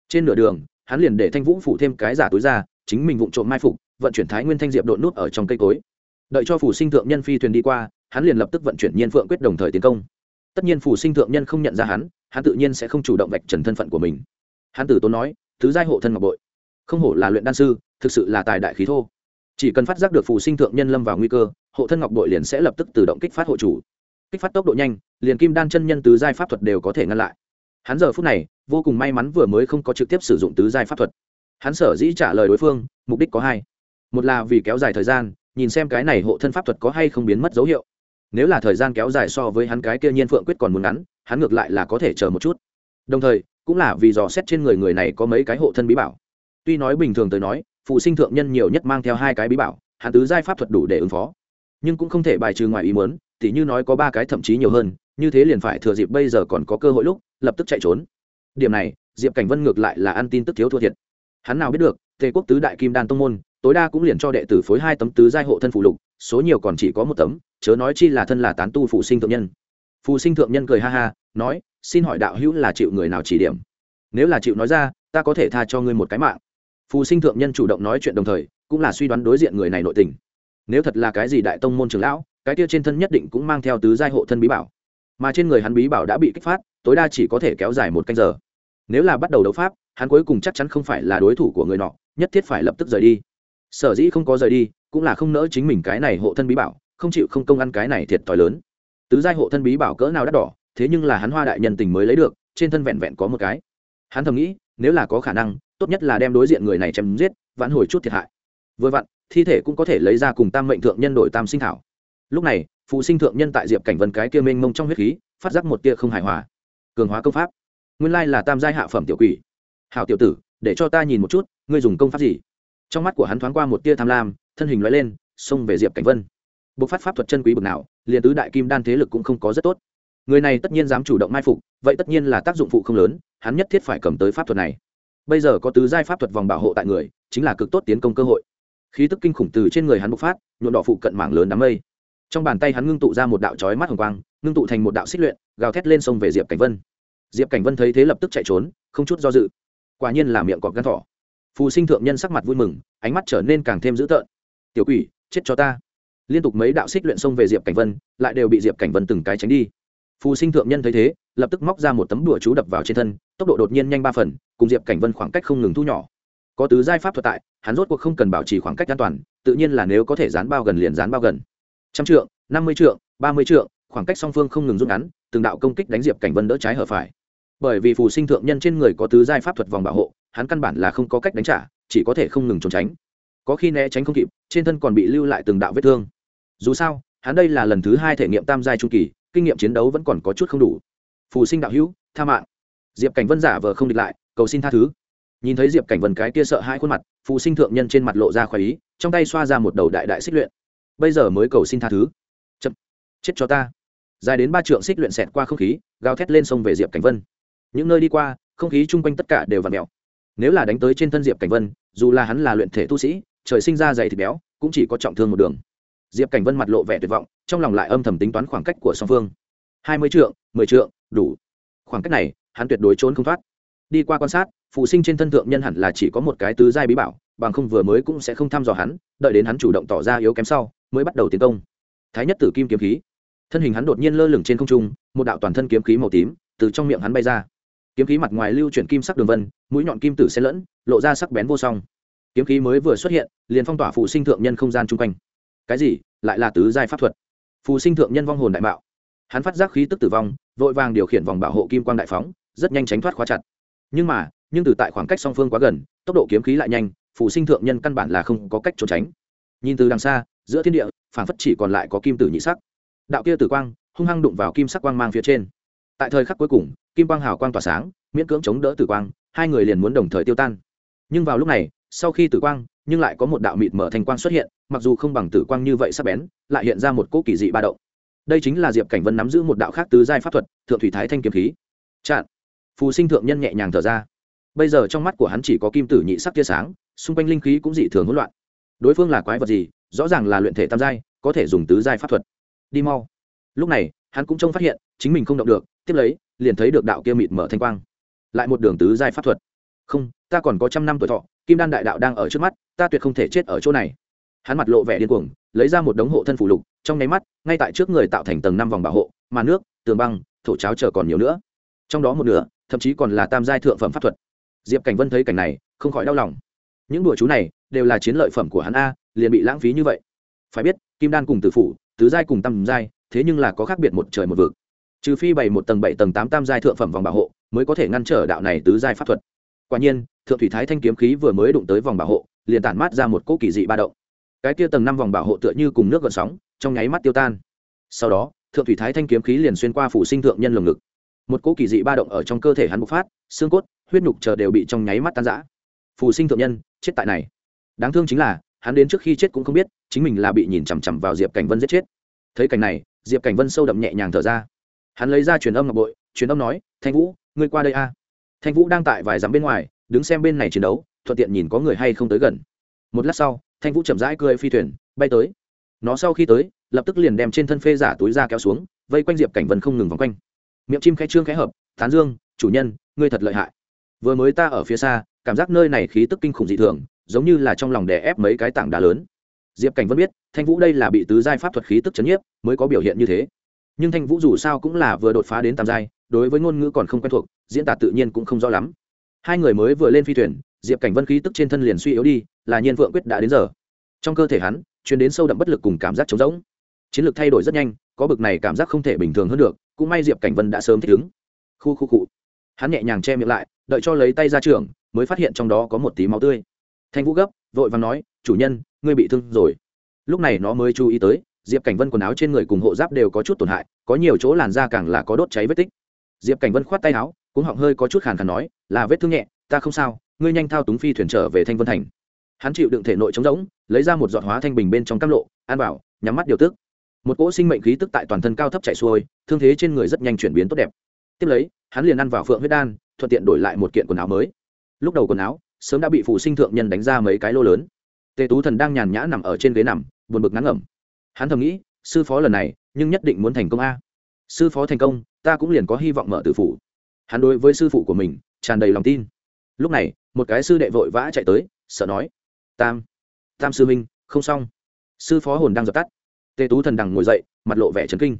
Trên nửa đường hắn liền để thanh vũ phủ thêm cái giả túi ra, chính mình vụng trộm mai phục, vận chuyển thái nguyên thanh diệp đột nút ở trong cây cối. Đợi cho phủ sinh thượng nhân phi thuyền đi qua, hắn liền lập tức vận chuyển nhiên phượng quyết đồng thời tiến công. Tất nhiên phủ sinh thượng nhân không nhận ra hắn hắn tự nhiên sẽ không chủ động vạch trần thân phận của mình. Hắn tử tốn nói, thứ giai hộ thân ngọc bội. Không hổ là luyện đan sư, thực sự là tài đại khí thô. Chỉ cần phát giác được phù sinh thượng nhân lâm vào nguy cơ, hộ thân ngọc bội liền sẽ lập tức tự động kích phát hộ chủ. Kích phát tốc độ nhanh, liền kim đan chân nhân tứ giai pháp thuật đều có thể ngăn lại hắn giờ phút này, vô cùng may mắn vừa mới không có trực tiếp sử dụng tứ giai pháp thuật. Hắn sở dĩ trả lời đối phương, mục đích có hai. Một là vì kéo dài thời gian, nhìn xem cái này hộ thân pháp thuật có hay không biến mất dấu hiệu. Nếu là thời gian kéo dài so với hắn cái kia nhiên phượng quyết còn muốn ngắn, hắn ngược lại là có thể chờ một chút. Đồng thời, cũng là vì dò xét trên người người này có mấy cái hộ thân bí bảo. Tuy nói bình thường tới nói phụ sinh thượng nhân nhiều nhất mang theo hai cái bí bảo, hắn tứ giai pháp thuật đủ để ứng phó. Nhưng cũng không thể bài trừ ngoài ý muốn, tỉ như nói có ba cái thậm chí nhiều hơn, như thế liền phải thừa dịp bây giờ còn có cơ hội lúc lập tức chạy trốn. Điểm này, diệp cảnh vân ngược lại là ăn tin tức thiếu thua thiệt. Hắn nào biết được, tề quốc tứ đại kim đan tông môn, tối đa cũng liền cho đệ tử phối hai tấm tứ giai hộ thân phụ lục, số nhiều còn chỉ có một tấm, chớ nói chi là thân là tán tu phụ sinh thượng nhân. Phụ sinh thượng nhân cười ha ha, nói, xin hỏi đạo hữu là chịu người nào chỉ điểm? Nếu là chịu nói ra, ta có thể tha cho ngươi một cái mạng. Phù sinh thượng nhân chủ động nói chuyện đồng thời, cũng là suy đoán đối diện người này nội tình. Nếu thật là cái gì đại tông môn trường lão, cái kia trên thân nhất định cũng mang theo tứ giai hộ thân bí bảo mà trên người hắn bí bảo đã bị kích phát, tối đa chỉ có thể kéo dài một canh giờ. Nếu là bắt đầu đấu pháp, hắn cuối cùng chắc chắn không phải là đối thủ của người nọ, nhất thiết phải lập tức rời đi. Sở dĩ không có rời đi, cũng là không nỡ chính mình cái này hộ thân bí bảo, không chịu không công ăn cái này thiệt t h i lớn. Tứ giai hộ thân bí bảo cỡ nào đắt đỏ, thế nhưng là hắn hoa đại nhân tình mới lấy được, trên thân vẹn vẹn có một cái. Hắn thầm nghĩ, nếu là có khả năng, tốt nhất là đem đối diện người này chém giết, vãn hồi chút thiệt hại. Vừa vặn, thi thể cũng có thể lấy ra cùng tam mệnh thượng nhân đổi tam sinh thảo. Lúc này phụ sinh thượng nhân tại diệp cảnh vân cái kia mênh mông trong huyết khí, phát giác một tia không hài hòa. Cường hóa công pháp. Nguyên lai là tam giai hạ phẩm tiểu quỷ. Hảo tiểu tử, để cho ta nhìn một chút, ngươi dùng công pháp gì? Trong mắt của hắn thoáng qua một tia tham lam, thân hình loại lên, xông về diệp cảnh vân. Bộc phát pháp thuật chân quý bực nào, liền tứ đại kim đan thế lực cũng không có rất tốt. Người này tất nhiên dám chủ động mai phục, vậy tất nhiên là tác dụng phụ không lớn, hắn nhất thiết phải cầm tới pháp thuật này. Bây giờ có tứ giai pháp thuật vòng bảo hộ tại người, chính là cực tốt tiến công cơ hội. Khí tức kinh khủng từ trên người hắn bộc phát, nhuộm đỏ phụ cận mảng lớn đám mây trong bàn tay hắn ngưng tụ ra một đạo chói mắt hồng quang, ngưng tụ thành một đạo xích luyện, gào thét lên sông về diệp cảnh vân. Diệp cảnh vân thấy thế lập tức chạy trốn, không chút do dự. Quả nhiên là miệng cọp gắn thỏ. Phù sinh thượng nhân sắc mặt vui mừng, ánh mắt trở nên càng thêm dữ tợn. Tiểu quỷ, chết cho ta. Liên tục mấy đạo xích luyện xông về diệp cảnh vân, lại đều bị diệp cảnh vân từng cái tránh đi. Phù sinh thượng nhân thấy thế, lập tức móc ra một tấm đùa chú đập vào trên thân, tốc độ đột nhiên nhanh ba phần, cùng diệp cảnh vân khoảng cách không ngừng thu nhỏ. Có tứ giai pháp thuật tại, hắn rốt cuộc không cần bảo trì khoảng cách an toàn, tự nhiên là nếu có thể dán bao gần liền dán bao gần trăm trượng, năm mươi trượng, ba mươi trượng, khoảng cách song phương không ngừng rút ngắn, từng đạo công kích đánh diệp cảnh vân đỡ trái hở phải. Bởi vì phù sinh thượng nhân trên người có tứ giai pháp thuật vòng bảo hộ, hắn căn bản là không có cách đánh trả, chỉ có thể không ngừng trốn tránh. Có khi né tránh không kịp, trên thân còn bị lưu lại từng đạo vết thương. Dù sao, hắn đây là lần thứ hai thể nghiệm tam giai trung kỳ, kinh nghiệm chiến đấu vẫn còn có chút không đủ. Phù sinh đạo hữu, tha mạng. Diệp cảnh vân giả vờ không địch lại, cầu xin tha thứ. Nhìn thấy diệp cảnh vân cái kia sợ hai khuôn mặt, phù sinh thượng nhân trên mặt lộ ra khoái ý, trong tay xoa ra một đầu đại đại xích luyện bây giờ mới cầu xin tha thứ. Chậm. Chết cho ta. Dài đến ba trượng xích luyện xẹt qua không khí, gào thét lên sông về diệp cảnh vân. Những nơi đi qua, không khí chung quanh tất cả đều v ặ mẹo nếu là đánh tới trên thân diệp cảnh vân, dù là hắn là luyện thể tu sĩ, trời sinh ra dày thịt béo, cũng chỉ có trọng thương một đường. Diệp cảnh vân mặt lộ vẻ tuyệt vọng, trong lòng lại âm thầm tính toán khoảng cách của song phương. Hai mươi trượng, mười trượng, đủ. Khoảng cách này, hắn tuyệt đối trốn không thoát. Đi qua quan sát, phụ sinh trên thân thượng nhân hẳn là chỉ có một cái tứ giai bí bảo, bằng không vừa mới cũng sẽ không thăm dò hắn, đợi đến hắn chủ động tỏ ra yếu kém sau mới bắt đầu tiến công. Thái nhất tử kim kiếm khí. Thân hình hắn đột nhiên lơ lửng trên không trung, một đạo toàn thân kiếm khí màu tím từ trong miệng hắn bay ra. Kiếm khí mặt ngoài lưu chuyển kim sắc đường vân, mũi nhọn kim tử xen lẫn, lộ ra sắc bén vô song. Kiếm khí mới vừa xuất hiện, liền phong tỏa phụ sinh thượng nhân không gian chung quanh. Cái gì? Lại là tứ giai pháp thuật. Phù sinh thượng nhân vong hồn đại bạo hắn phát giác khí tức tử vong, vội vàng điều khiển vòng bảo hộ kim quang đại phóng, rất nhanh tránh thoát khóa chặt. Nhưng mà, nhưng từ tại khoảng cách song phương quá gần, tốc độ kiếm khí lại nhanh, phù sinh thượng nhân căn bản là không có cách trốn tránh. Nhìn từ đằng xa giữa thiên địa phản phất chỉ còn lại có kim tử nhị sắc. Đạo kia tử quang, hung hăng đụng vào kim sắc quang mang phía trên. Tại thời khắc cuối cùng, kim quang hào quang tỏa sáng, miễn cưỡng chống đỡ tử quang, hai người liền muốn đồng thời tiêu tan. Nhưng vào lúc này, sau khi tử quang, nhưng lại có một đạo mịt mở thành quang xuất hiện, mặc dù không bằng tử quang như vậy sắp bén, lại hiện ra một cỗ kỳ dị ba động. Đây chính là diệp cảnh vân nắm giữ một đạo khác tứ giai pháp thuật, thượng thủy thái thanh kiếm khí. Chặn. Phù sinh thượng nhân nhẹ nhàng thở ra. Bây giờ trong mắt của hắn chỉ có kim tử nhị sắc tia sáng, xung quanh linh khí cũng dị thường hỗn loạn. Đối phương là quái vật gì rõ ràng là luyện thể tam giai, có thể dùng tứ giai pháp thuật. Đi mau. Lúc này, hắn cũng trông phát hiện, chính mình không động được, tiếp lấy, liền thấy được đạo kia mịt mở thanh quang. Lại một đường tứ giai pháp thuật. Không, ta còn có trăm năm tuổi thọ, kim đan đại đạo đang ở trước mắt, ta tuyệt không thể chết ở chỗ này. Hắn mặt lộ vẻ điên cuồng, lấy ra một đống hộ thân phủ lục, trong nháy mắt, ngay tại trước người tạo thành tầng năm vòng bảo hộ, mà nước, tường băng, thổ cháo chờ còn nhiều nữa. Trong đó một nửa, thậm chí còn là tam giai thượng phẩm pháp thuật. Diệp cảnh vân thấy cảnh này, không khỏi đau lòng. Những đùa chú này đều là chiến lợi phẩm của hắn a liền bị lãng phí như vậy. Phải biết, kim đan cùng tử phủ, tứ giai cùng tam giai, thế nhưng là có khác biệt một trời một vực. Trừ phi bày một tầng bảy tầng tám tam giai thượng phẩm vòng bảo hộ, mới có thể ngăn trở đạo này tứ giai pháp thuật. Quả nhiên, thượng thủy thái thanh kiếm khí vừa mới đụng tới vòng bảo hộ, liền tản mát ra một cỗ kỳ dị ba động. Cái kia tầng năm vòng bảo hộ tựa như cùng nước gợn sóng, trong nháy mắt tiêu tan. Sau đó, thượng thủy thái thanh kiếm khí liền xuyên qua phủ sinh thượng nhân lồng ngực. Một cỗ kỳ dị ba động ở trong cơ thể hắn bộc phát, xương cốt, huyết nhục chờ đều bị trong nháy mắt tan rã. Phù sinh thượng nhân, chết tại này. Đáng thương chính là hắn đến trước khi chết cũng không biết, chính mình là bị nhìn chằm chằm vào diệp cảnh vân giết chết. Thấy cảnh này, diệp cảnh vân sâu đậm nhẹ nhàng thở ra. Hắn lấy ra truyền âm ngọc bội, truyền âm nói, thanh vũ, ngươi qua đây a. Thanh vũ đang tại vài dặm bên ngoài, đứng xem bên này chiến đấu, thuận tiện nhìn có người hay không tới gần. Một lát sau, thanh vũ chậm rãi cười phi thuyền, bay tới. Nó sau khi tới, lập tức liền đem trên thân phê giả túi ra kéo xuống, vây quanh diệp cảnh vân không ngừng vòng quanh. Miệng chim khẽ trương khẽ hợp, tán dương, chủ nhân, ngươi thật lợi hại. Vừa mới ta ở phía xa, cảm giác nơi này khí tức kinh khủng dị thường giống như là trong lòng đè ép mấy cái tảng đá lớn. Diệp cảnh vân biết, thanh vũ đây là bị tứ giai pháp thuật khí tức chấn nhiếp, mới có biểu hiện như thế. Nhưng thanh vũ dù sao cũng là vừa đột phá đến tam giai, đối với ngôn ngữ còn không quen thuộc, diễn tả tự nhiên cũng không rõ lắm. Hai người mới vừa lên phi thuyền, diệp cảnh vân khí tức trên thân liền suy yếu đi, là nhiên vượng quyết đã đến giờ. Trong cơ thể hắn, truyền đến sâu đậm bất lực cùng cảm giác trống rỗng. Chiến lược thay đổi rất nhanh, có bực này cảm giác không thể bình thường hơn được, cũng may diệp cảnh vân đã sớm thích ứng. Khu khu cụ hắn nhẹ nhàng che miệng lại, đợi cho lấy tay ra trường, mới phát hiện trong đó có một tí máu tươi thanh vũ gấp, vội và nói, chủ nhân, ngươi bị thương rồi. Lúc này nó mới chú ý tới, diệp cảnh vân quần áo trên người cùng hộ giáp đều có chút tổn hại, có nhiều chỗ làn da càng là có đốt cháy vết tích. Diệp cảnh vân khoát tay áo cũng họng hơi có chút khàn khàn nói, là vết thương nhẹ, ta không sao, ngươi nhanh thao túng phi thuyền trở về thanh vân thành. Hắn chịu đựng thể nội trống rỗng, lấy ra một giọt hóa thanh bình bên trong cam lộ, an bảo, nhắm mắt điều tức. Một cỗ sinh mệnh khí tức tại toàn thân cao thấp chạy xuôi, thương thế trên người rất nhanh chuyển biến tốt đẹp. Tiếp lấy, hắn liền ăn vào phượng huyết đan, thuận tiện đổi lại một kiện quần áo mới. Lúc đầu quần áo sớm đã bị phụ sinh thượng nhân đánh ra mấy cái lô lớn. Tề tú thần đang nhàn nhã nằm ở trên ghế nằm, buồn bực ngắn ngẩm. Hắn thầm nghĩ, sư phó lần này, nhưng nhất định muốn thành công a. Sư phó thành công, ta cũng liền có hy vọng mở tử phủ. Hắn đối với sư phụ của mình, tràn đầy lòng tin. Lúc này, một cái sư đệ vội vã chạy tới, sợ nói, tam tam sư minh không xong. Sư phó hồn đang dập tắt. Tề tú thần đằng ngồi dậy, mặt lộ vẻ trấn kinh.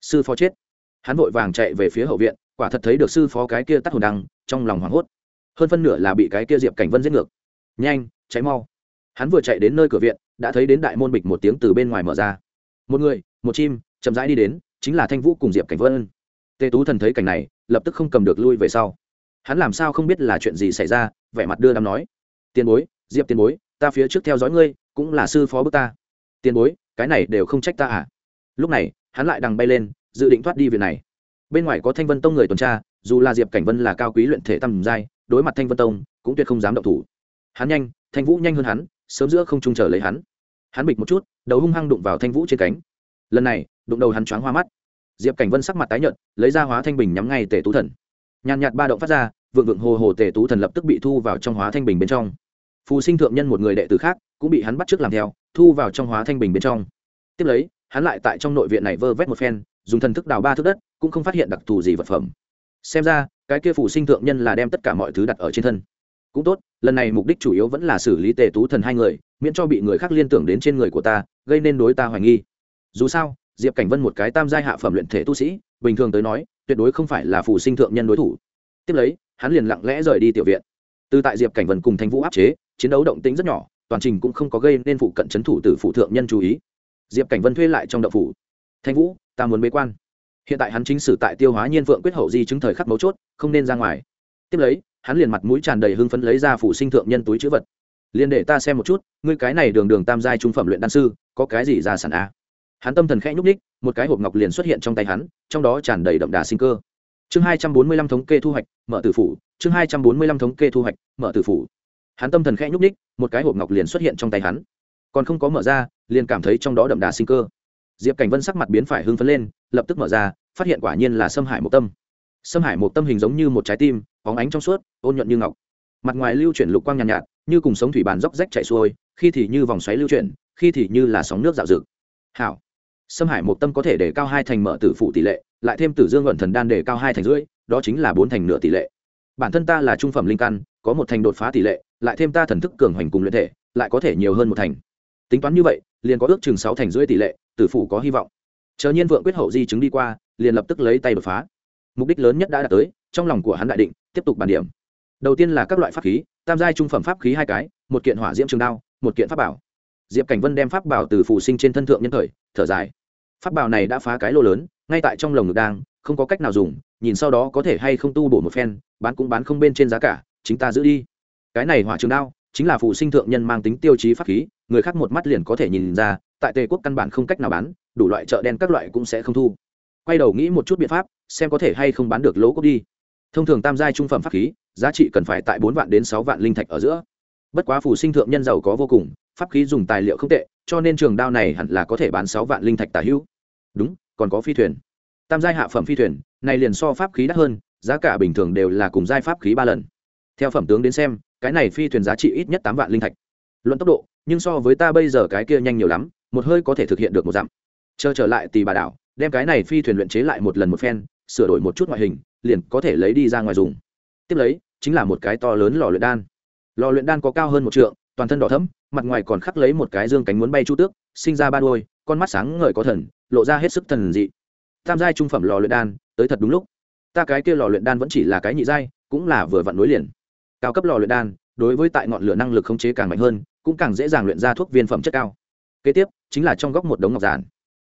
Sư phó chết. Hắn vội vàng chạy về phía hậu viện, quả thật thấy được sư phó cái kia tắt hồn đằng, trong lòng hoảng hốt hơn phân nửa là bị cái kia diệp cảnh vân giết ngược nhanh cháy mau hắn vừa chạy đến nơi cửa viện đã thấy đến đại môn bịch một tiếng từ bên ngoài mở ra một người một chim chậm rãi đi đến chính là thanh vũ cùng diệp cảnh vân tề tú thần thấy cảnh này lập tức không cầm được lui về sau hắn làm sao không biết là chuyện gì xảy ra vẻ mặt đưa đám nói tiền bối diệp tiền bối ta phía trước theo dõi ngươi cũng là sư phó bước ta tiền bối cái này đều không trách ta à lúc này hắn lại đằng bay lên dự định thoát đi việc này bên ngoài có thanh vân tông người tuần tra dù là diệp cảnh vân là cao quý luyện thể tầm giai đối mặt thanh vân tông, cũng tuyệt không dám động thủ. Hắn nhanh, thanh vũ nhanh hơn hắn, sớm giữa không trung chờ lấy hắn. Hắn bịch một chút, đầu hung hăng đụng vào thanh vũ trên cánh. Lần này, đụng đầu hắn choáng hoa mắt. Diệp cảnh vân sắc mặt tái nhợt, lấy ra hóa thanh bình nhắm ngay tề tú thần. Nhàn nhạt ba động phát ra, vượng vượng hồ hồ tề tú thần lập tức bị thu vào trong hóa thanh bình bên trong. Phù sinh thượng nhân một người đệ tử khác, cũng bị hắn bắt trước làm theo, thu vào trong hóa thanh bình bên trong. Tiếp lấy, hắn lại tại trong nội viện này vơ vét một phen, dùng thần thức đào ba thước đất, cũng không phát hiện đặc thù gì vật phẩm xem ra, cái kia phủ sinh thượng nhân là đem tất cả mọi thứ đặt ở trên thân. Cũng tốt, lần này mục đích chủ yếu vẫn là xử lý tề tú thần hai người, miễn cho bị người khác liên tưởng đến trên người của ta, gây nên đối ta hoài nghi. Dù sao, diệp cảnh vân một cái tam giai hạ phẩm luyện thể tu sĩ, bình thường tới nói, tuyệt đối không phải là phủ sinh thượng nhân đối thủ. Tiếp lấy, hắn liền lặng lẽ rời đi tiểu viện. Từ tại diệp cảnh vân cùng thanh vũ áp chế, chiến đấu động tĩnh rất nhỏ, toàn trình cũng không có gây nên phụ cận c h ấ n thủ từ phụ thượng nhân chú ý. Diệp cảnh vân thuê lại trong đậu phủ. Thanh vũ, ta muốn bế quan hiện tại hắn chính sử tại tiêu hóa nhiên vượng quyết hậu di chứng thời khắc mấu chốt, không nên ra ngoài. Tiếp lấy, hắn liền mặt mũi tràn đầy hưng phấn lấy ra phủ sinh thượng nhân túi chữ vật. Liền để ta xem một chút, ngươi cái này đường đường tam giai trung phẩm luyện đan sư, có cái gì ra sản a à? hắn tâm thần khẽ nhúc ních một cái hộp ngọc liền xuất hiện trong tay hắn, trong đó tràn đầy đậm đà sinh cơ. Chương hai trăm bốn mươi lăm thống kê thu hoạch, mở tử phủ. Chương hai trăm bốn mươi lăm thống kê thu hoạch, mở tử phủ. Hắn tâm thần khẽ nhúc ních một cái hộp ngọc liền xuất hiện trong tay hắn. Còn không có mở ra, liền cảm thấy trong đó đậm đà sinh cơ diệp cảnh vân sắc mặt biến phải hưng phấn lên lập tức mở ra phát hiện quả nhiên là xâm hải một tâm. Xâm hải một tâm hình giống như một trái tim óng ánh trong suốt ôn nhuận như ngọc. Mặt ngoài lưu chuyển lục quang nhàn nhạt, nhạt như cùng sống thủy bàn dốc rách chảy xuôi khi thì như vòng xoáy lưu chuyển khi thì như là sóng nước dạo dực hảo. Xâm hải một tâm có thể để cao hai thành mở tử phụ tỷ lệ lại thêm tử dương luận thần đan để cao hai thành rưỡi đó chính là bốn thành nửa tỷ lệ. Bản thân ta là trung phẩm linh căn có một thành đột phá tỷ lệ lại thêm ta thần thức cường hoành cùng luyện thể lại có thể nhiều hơn một thành. Tính toán như vậy liền có ước chừng sáu thành rưỡi tỷ lệ tử phụ có hy vọng. Chờ nhiên vượng quyết hậu di chứng đi qua, liền lập tức lấy tay đột phá. Mục đích lớn nhất đã đạt tới, trong lòng của hắn đại định, tiếp tục bàn điểm. Đầu tiên là các loại pháp khí, tam giai trung phẩm pháp khí hai cái, một kiện hỏa diễm trường đao, một kiện pháp bảo. Diệp cảnh vân đem pháp bảo từ phụ sinh trên thân thượng nhân thời, thở dài. Pháp bảo này đã phá cái lô lớn, ngay tại trong lồng ngực đang, không có cách nào dùng, nhìn sau đó có thể hay không tu bổ một phen, bán cũng bán không bên trên giá cả, chính ta giữ đi. Cái này hỏa trường đao, chính là phụ sinh thượng nhân mang tính tiêu chí pháp khí, người khác một mắt liền có thể nhìn ra tại tề quốc căn bản không cách nào bán, đủ loại chợ đen các loại cũng sẽ không thu. Quay đầu nghĩ một chút biện pháp, xem có thể hay không bán được lỗ cốc đi. Thông thường tam giai trung phẩm pháp khí, giá trị cần phải tại bốn vạn đến sáu vạn linh thạch ở giữa. Bất quá phù sinh thượng nhân giàu có vô cùng, pháp khí dùng tài liệu không tệ, cho nên trường đao này hẳn là có thể bán sáu vạn linh thạch tả hữu. Đúng, còn có phi thuyền. Tam giai hạ phẩm phi thuyền, này liền so pháp khí đắt hơn, giá cả bình thường đều là cùng giai pháp khí ba lần. Theo phẩm tướng đến xem, cái này phi thuyền giá trị ít nhất tám vạn linh thạch. Luận tốc độ, nhưng so với ta bây giờ cái kia nhanh nhiều lắm một hơi có thể thực hiện được một dặm. Chờ trở lại tì bà đảo, đem cái này phi thuyền luyện chế lại một lần một phen, sửa đổi một chút ngoại hình, liền có thể lấy đi ra ngoài dùng. Tiếp lấy, chính là một cái to lớn lò luyện đan. Lò luyện đan có cao hơn một trượng, toàn thân đỏ thẫm, mặt ngoài còn khắc lấy một cái dương cánh muốn bay chu tước, sinh ra ba đôi, con mắt sáng ngời có thần, lộ ra hết sức thần dị. Tam giai trung phẩm lò luyện đan, tới thật đúng lúc. Ta cái kia lò luyện đan vẫn chỉ là cái nhị giai, cũng là vừa vặn nối liền. Cao cấp lò luyện đan, đối với tại ngọn lửa năng lực khống chế càng mạnh hơn, cũng càng dễ dàng luyện ra thuốc viên phẩm chất cao. Kế tiếp chính là trong góc một đống ngọc giản.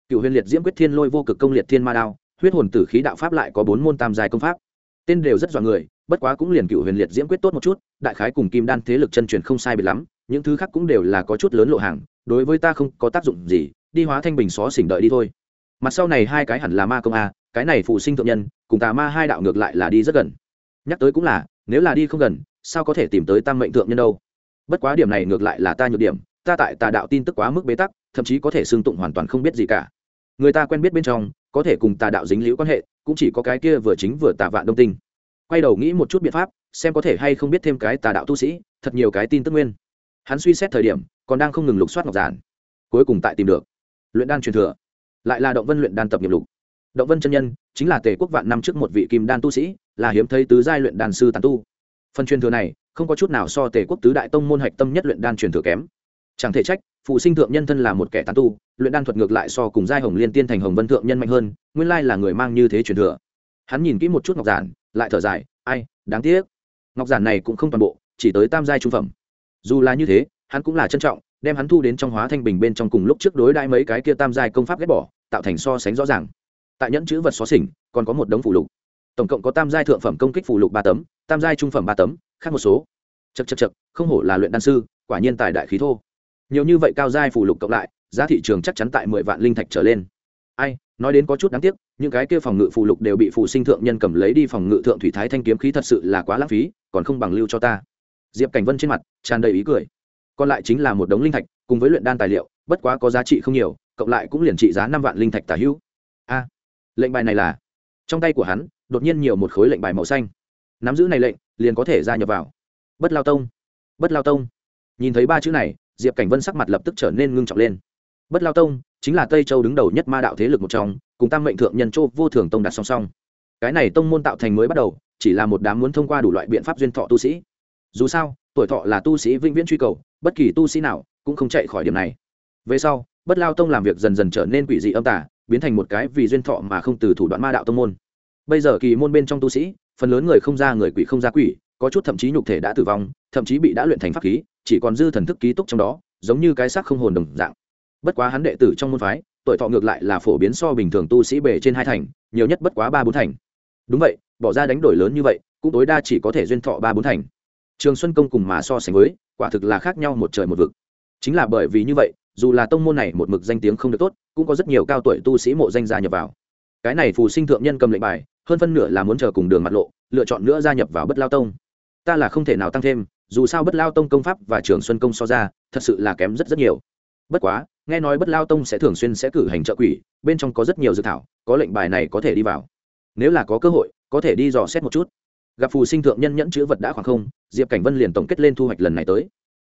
Cựu huyền liệt diễm quyết thiên lôi vô cực công liệt thiên ma đao, huyết hồn tử khí đạo pháp lại có bốn môn tam giai công pháp. Tên đều rất dọa người, bất quá cũng liền cựu huyền liệt diễm quyết tốt một chút, đại khái cùng kim đan thế lực chân truyền không sai biệt lắm, những thứ khác cũng đều là có chút lớn lộ hàng, đối với ta không có tác dụng gì, đi hóa thanh bình xó xỉnh đợi đi thôi. Mặt sau này hai cái hẳn là ma công a, cái này phụ sinh thượng nhân, cùng tà ma hai đạo ngược lại là đi rất gần. Nhắc tới cũng là, nếu là đi không gần, sao có thể tìm tới tam mệnh thượng nhân đâu? Bất quá điểm này ngược lại là ta nhược điểm, ta tại tà đạo tin tức quá mức bế tắc thậm chí có thể xương tụng hoàn toàn không biết gì cả. Người ta quen biết bên trong, có thể cùng tà đạo dính liễu quan hệ, cũng chỉ có cái kia vừa chính vừa tà vạn đông tinh. Quay đầu nghĩ một chút biện pháp, xem có thể hay không biết thêm cái tà đạo tu sĩ, thật nhiều cái tin tức nguyên. Hắn suy xét thời điểm, còn đang không ngừng lục soát ngọc giản. Cuối cùng tại tìm được. Luyện đan truyền thừa. Lại là động vân luyện đan tập nghiệp lục. Động vân chân nhân, chính là tề quốc vạn năm trước một vị kim đan tu sĩ, là hiếm thấy tứ giai luyện đan sư tàn tu. Phần truyền thừa này, không có chút nào so tề quốc tứ đại tông môn hạch tâm nhất luyện đan truyền thừa kém. Chẳng thể trách phụ sinh thượng nhân thân là một kẻ tán tu, luyện đan thuật ngược lại so cùng giai hồng liên tiên thành hồng vân thượng nhân mạnh hơn, nguyên lai là người mang như thế truyền thừa. Hắn nhìn kỹ một chút ngọc giản, lại thở dài, ai, đáng tiếc. Ngọc giản này cũng không toàn bộ, chỉ tới tam giai trung phẩm. Dù là như thế, hắn cũng là trân trọng, đem hắn thu đến trong hóa thanh bình bên trong cùng lúc trước đối đãi mấy cái kia tam giai công pháp ghép bỏ, tạo thành so sánh rõ ràng. Tại nhẫn chữ vật xóa xỉnh, còn có một đống phụ lục. Tổng cộng có tam giai thượng phẩm công kích phụ lục ba tấm, tam giai trung phẩm ba tấm, khác một số. Chật chật chật không hổ là luyện đan sư, quả nhiên tài đại khí thô nhiều như vậy cao giai phụ lục cộng lại, giá thị trường chắc chắn tại mười vạn linh thạch trở lên. Ai, nói đến có chút đáng tiếc, những cái kia phòng ngự phụ lục đều bị phụ sinh thượng nhân cầm lấy đi phòng ngự thượng thủy thái thanh kiếm khí thật sự là quá lãng phí, còn không bằng lưu cho ta. Diệp cảnh vân trên mặt tràn đầy ý cười. Còn lại chính là một đống linh thạch, cùng với luyện đan tài liệu, bất quá có giá trị không nhiều, cộng lại cũng liền trị giá năm vạn linh thạch tả hữu. A, lệnh bài này là? Trong tay của hắn, đột nhiên nhiều một khối lệnh bài màu xanh. Nắm giữ này lệnh, liền có thể gia nhập vào. Bất lao tông, bất lao tông. Nhìn thấy ba chữ này diệp cảnh vân sắc mặt lập tức trở nên ngưng trọng lên bất lao tông chính là tây châu đứng đầu nhất ma đạo thế lực một trong cùng tam mệnh thượng nhân châu vô thường tông đặt song song cái này tông môn tạo thành mới bắt đầu chỉ là một đám muốn thông qua đủ loại biện pháp duyên thọ tu sĩ dù sao tuổi thọ là tu sĩ vĩnh viễn truy cầu bất kỳ tu sĩ nào cũng không chạy khỏi điểm này về sau bất lao tông làm việc dần dần trở nên quỷ dị âm tả biến thành một cái vì duyên thọ mà không từ thủ đoạn ma đạo tông môn bây giờ kỳ môn bên trong tu sĩ phần lớn người không ra người quỷ không ra quỷ có chút thậm chí nhục thể đã tử vong thậm chí bị đã luyện thành pháp khí chỉ còn dư thần thức ký túc trong đó, giống như cái xác không hồn đồng dạng. Bất quá hắn đệ tử trong môn phái, tuổi thọ ngược lại là phổ biến so bình thường tu sĩ bề trên hai thành, nhiều nhất bất quá ba bốn thành. Đúng vậy, bỏ ra đánh đổi lớn như vậy, cũng tối đa chỉ có thể duyên thọ ba bốn thành. Trường xuân công cùng mà so sánh với, quả thực là khác nhau một trời một vực. Chính là bởi vì như vậy, dù là tông môn này một mực danh tiếng không được tốt, cũng có rất nhiều cao tuổi tu sĩ mộ danh gia nhập vào. Cái này phù sinh thượng nhân cầm lệnh bài, hơn phân nửa là muốn chờ cùng đường mặt lộ, lựa chọn nữa gia nhập vào bất lao tông. Ta là không thể nào tăng thêm dù sao bất lao tông công pháp và trường xuân công so ra, thật sự là kém rất rất nhiều. Bất quá, nghe nói bất lao tông sẽ thường xuyên sẽ cử hành trợ quỷ, bên trong có rất nhiều dự thảo, có lệnh bài này có thể đi vào. Nếu là có cơ hội, có thể đi dò xét một chút. Gặp phù sinh thượng nhân nhẫn chữ vật đã khoảng không, diệp cảnh vân liền tổng kết lên thu hoạch lần này tới.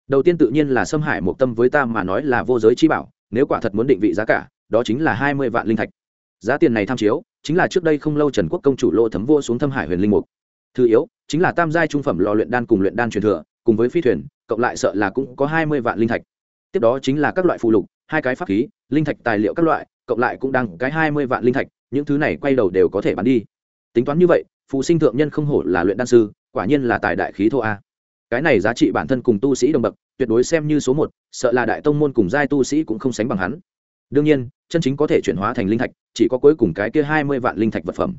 Đầu tiên tự nhiên là xâm hại một tâm với ta mà nói là vô giới chi bảo, nếu quả thật muốn định vị giá cả, đó chính là hai mươi vạn linh thạch. Giá tiền này tham chiếu, chính là trước đây không lâu trần quốc công chủ lô thấm vô xuống thâm hải huyền linh mục. Thứ yếu, chính là tam giai trung phẩm lò luyện đan cùng luyện đan truyền thừa cùng với phi thuyền, cộng lại sợ là cũng có hai mươi vạn linh thạch. Tiếp đó chính là các loại phụ lục, hai cái pháp khí, linh thạch tài liệu các loại, cộng lại cũng đang cái hai mươi vạn linh thạch, những thứ này quay đầu đều có thể bán đi. Tính toán như vậy phụ sinh thượng nhân không hổ là luyện đan sư, quả nhiên là tài đại khí thô a. Cái này giá trị bản thân cùng tu sĩ đồng bậc, tuyệt đối xem như số một, sợ là đại tông môn cùng giai tu sĩ cũng không sánh bằng hắn. Đương nhiên, chân chính có thể chuyển hóa thành linh thạch, chỉ có cuối cùng cái kia hai mươi vạn linh thạch vật phẩm.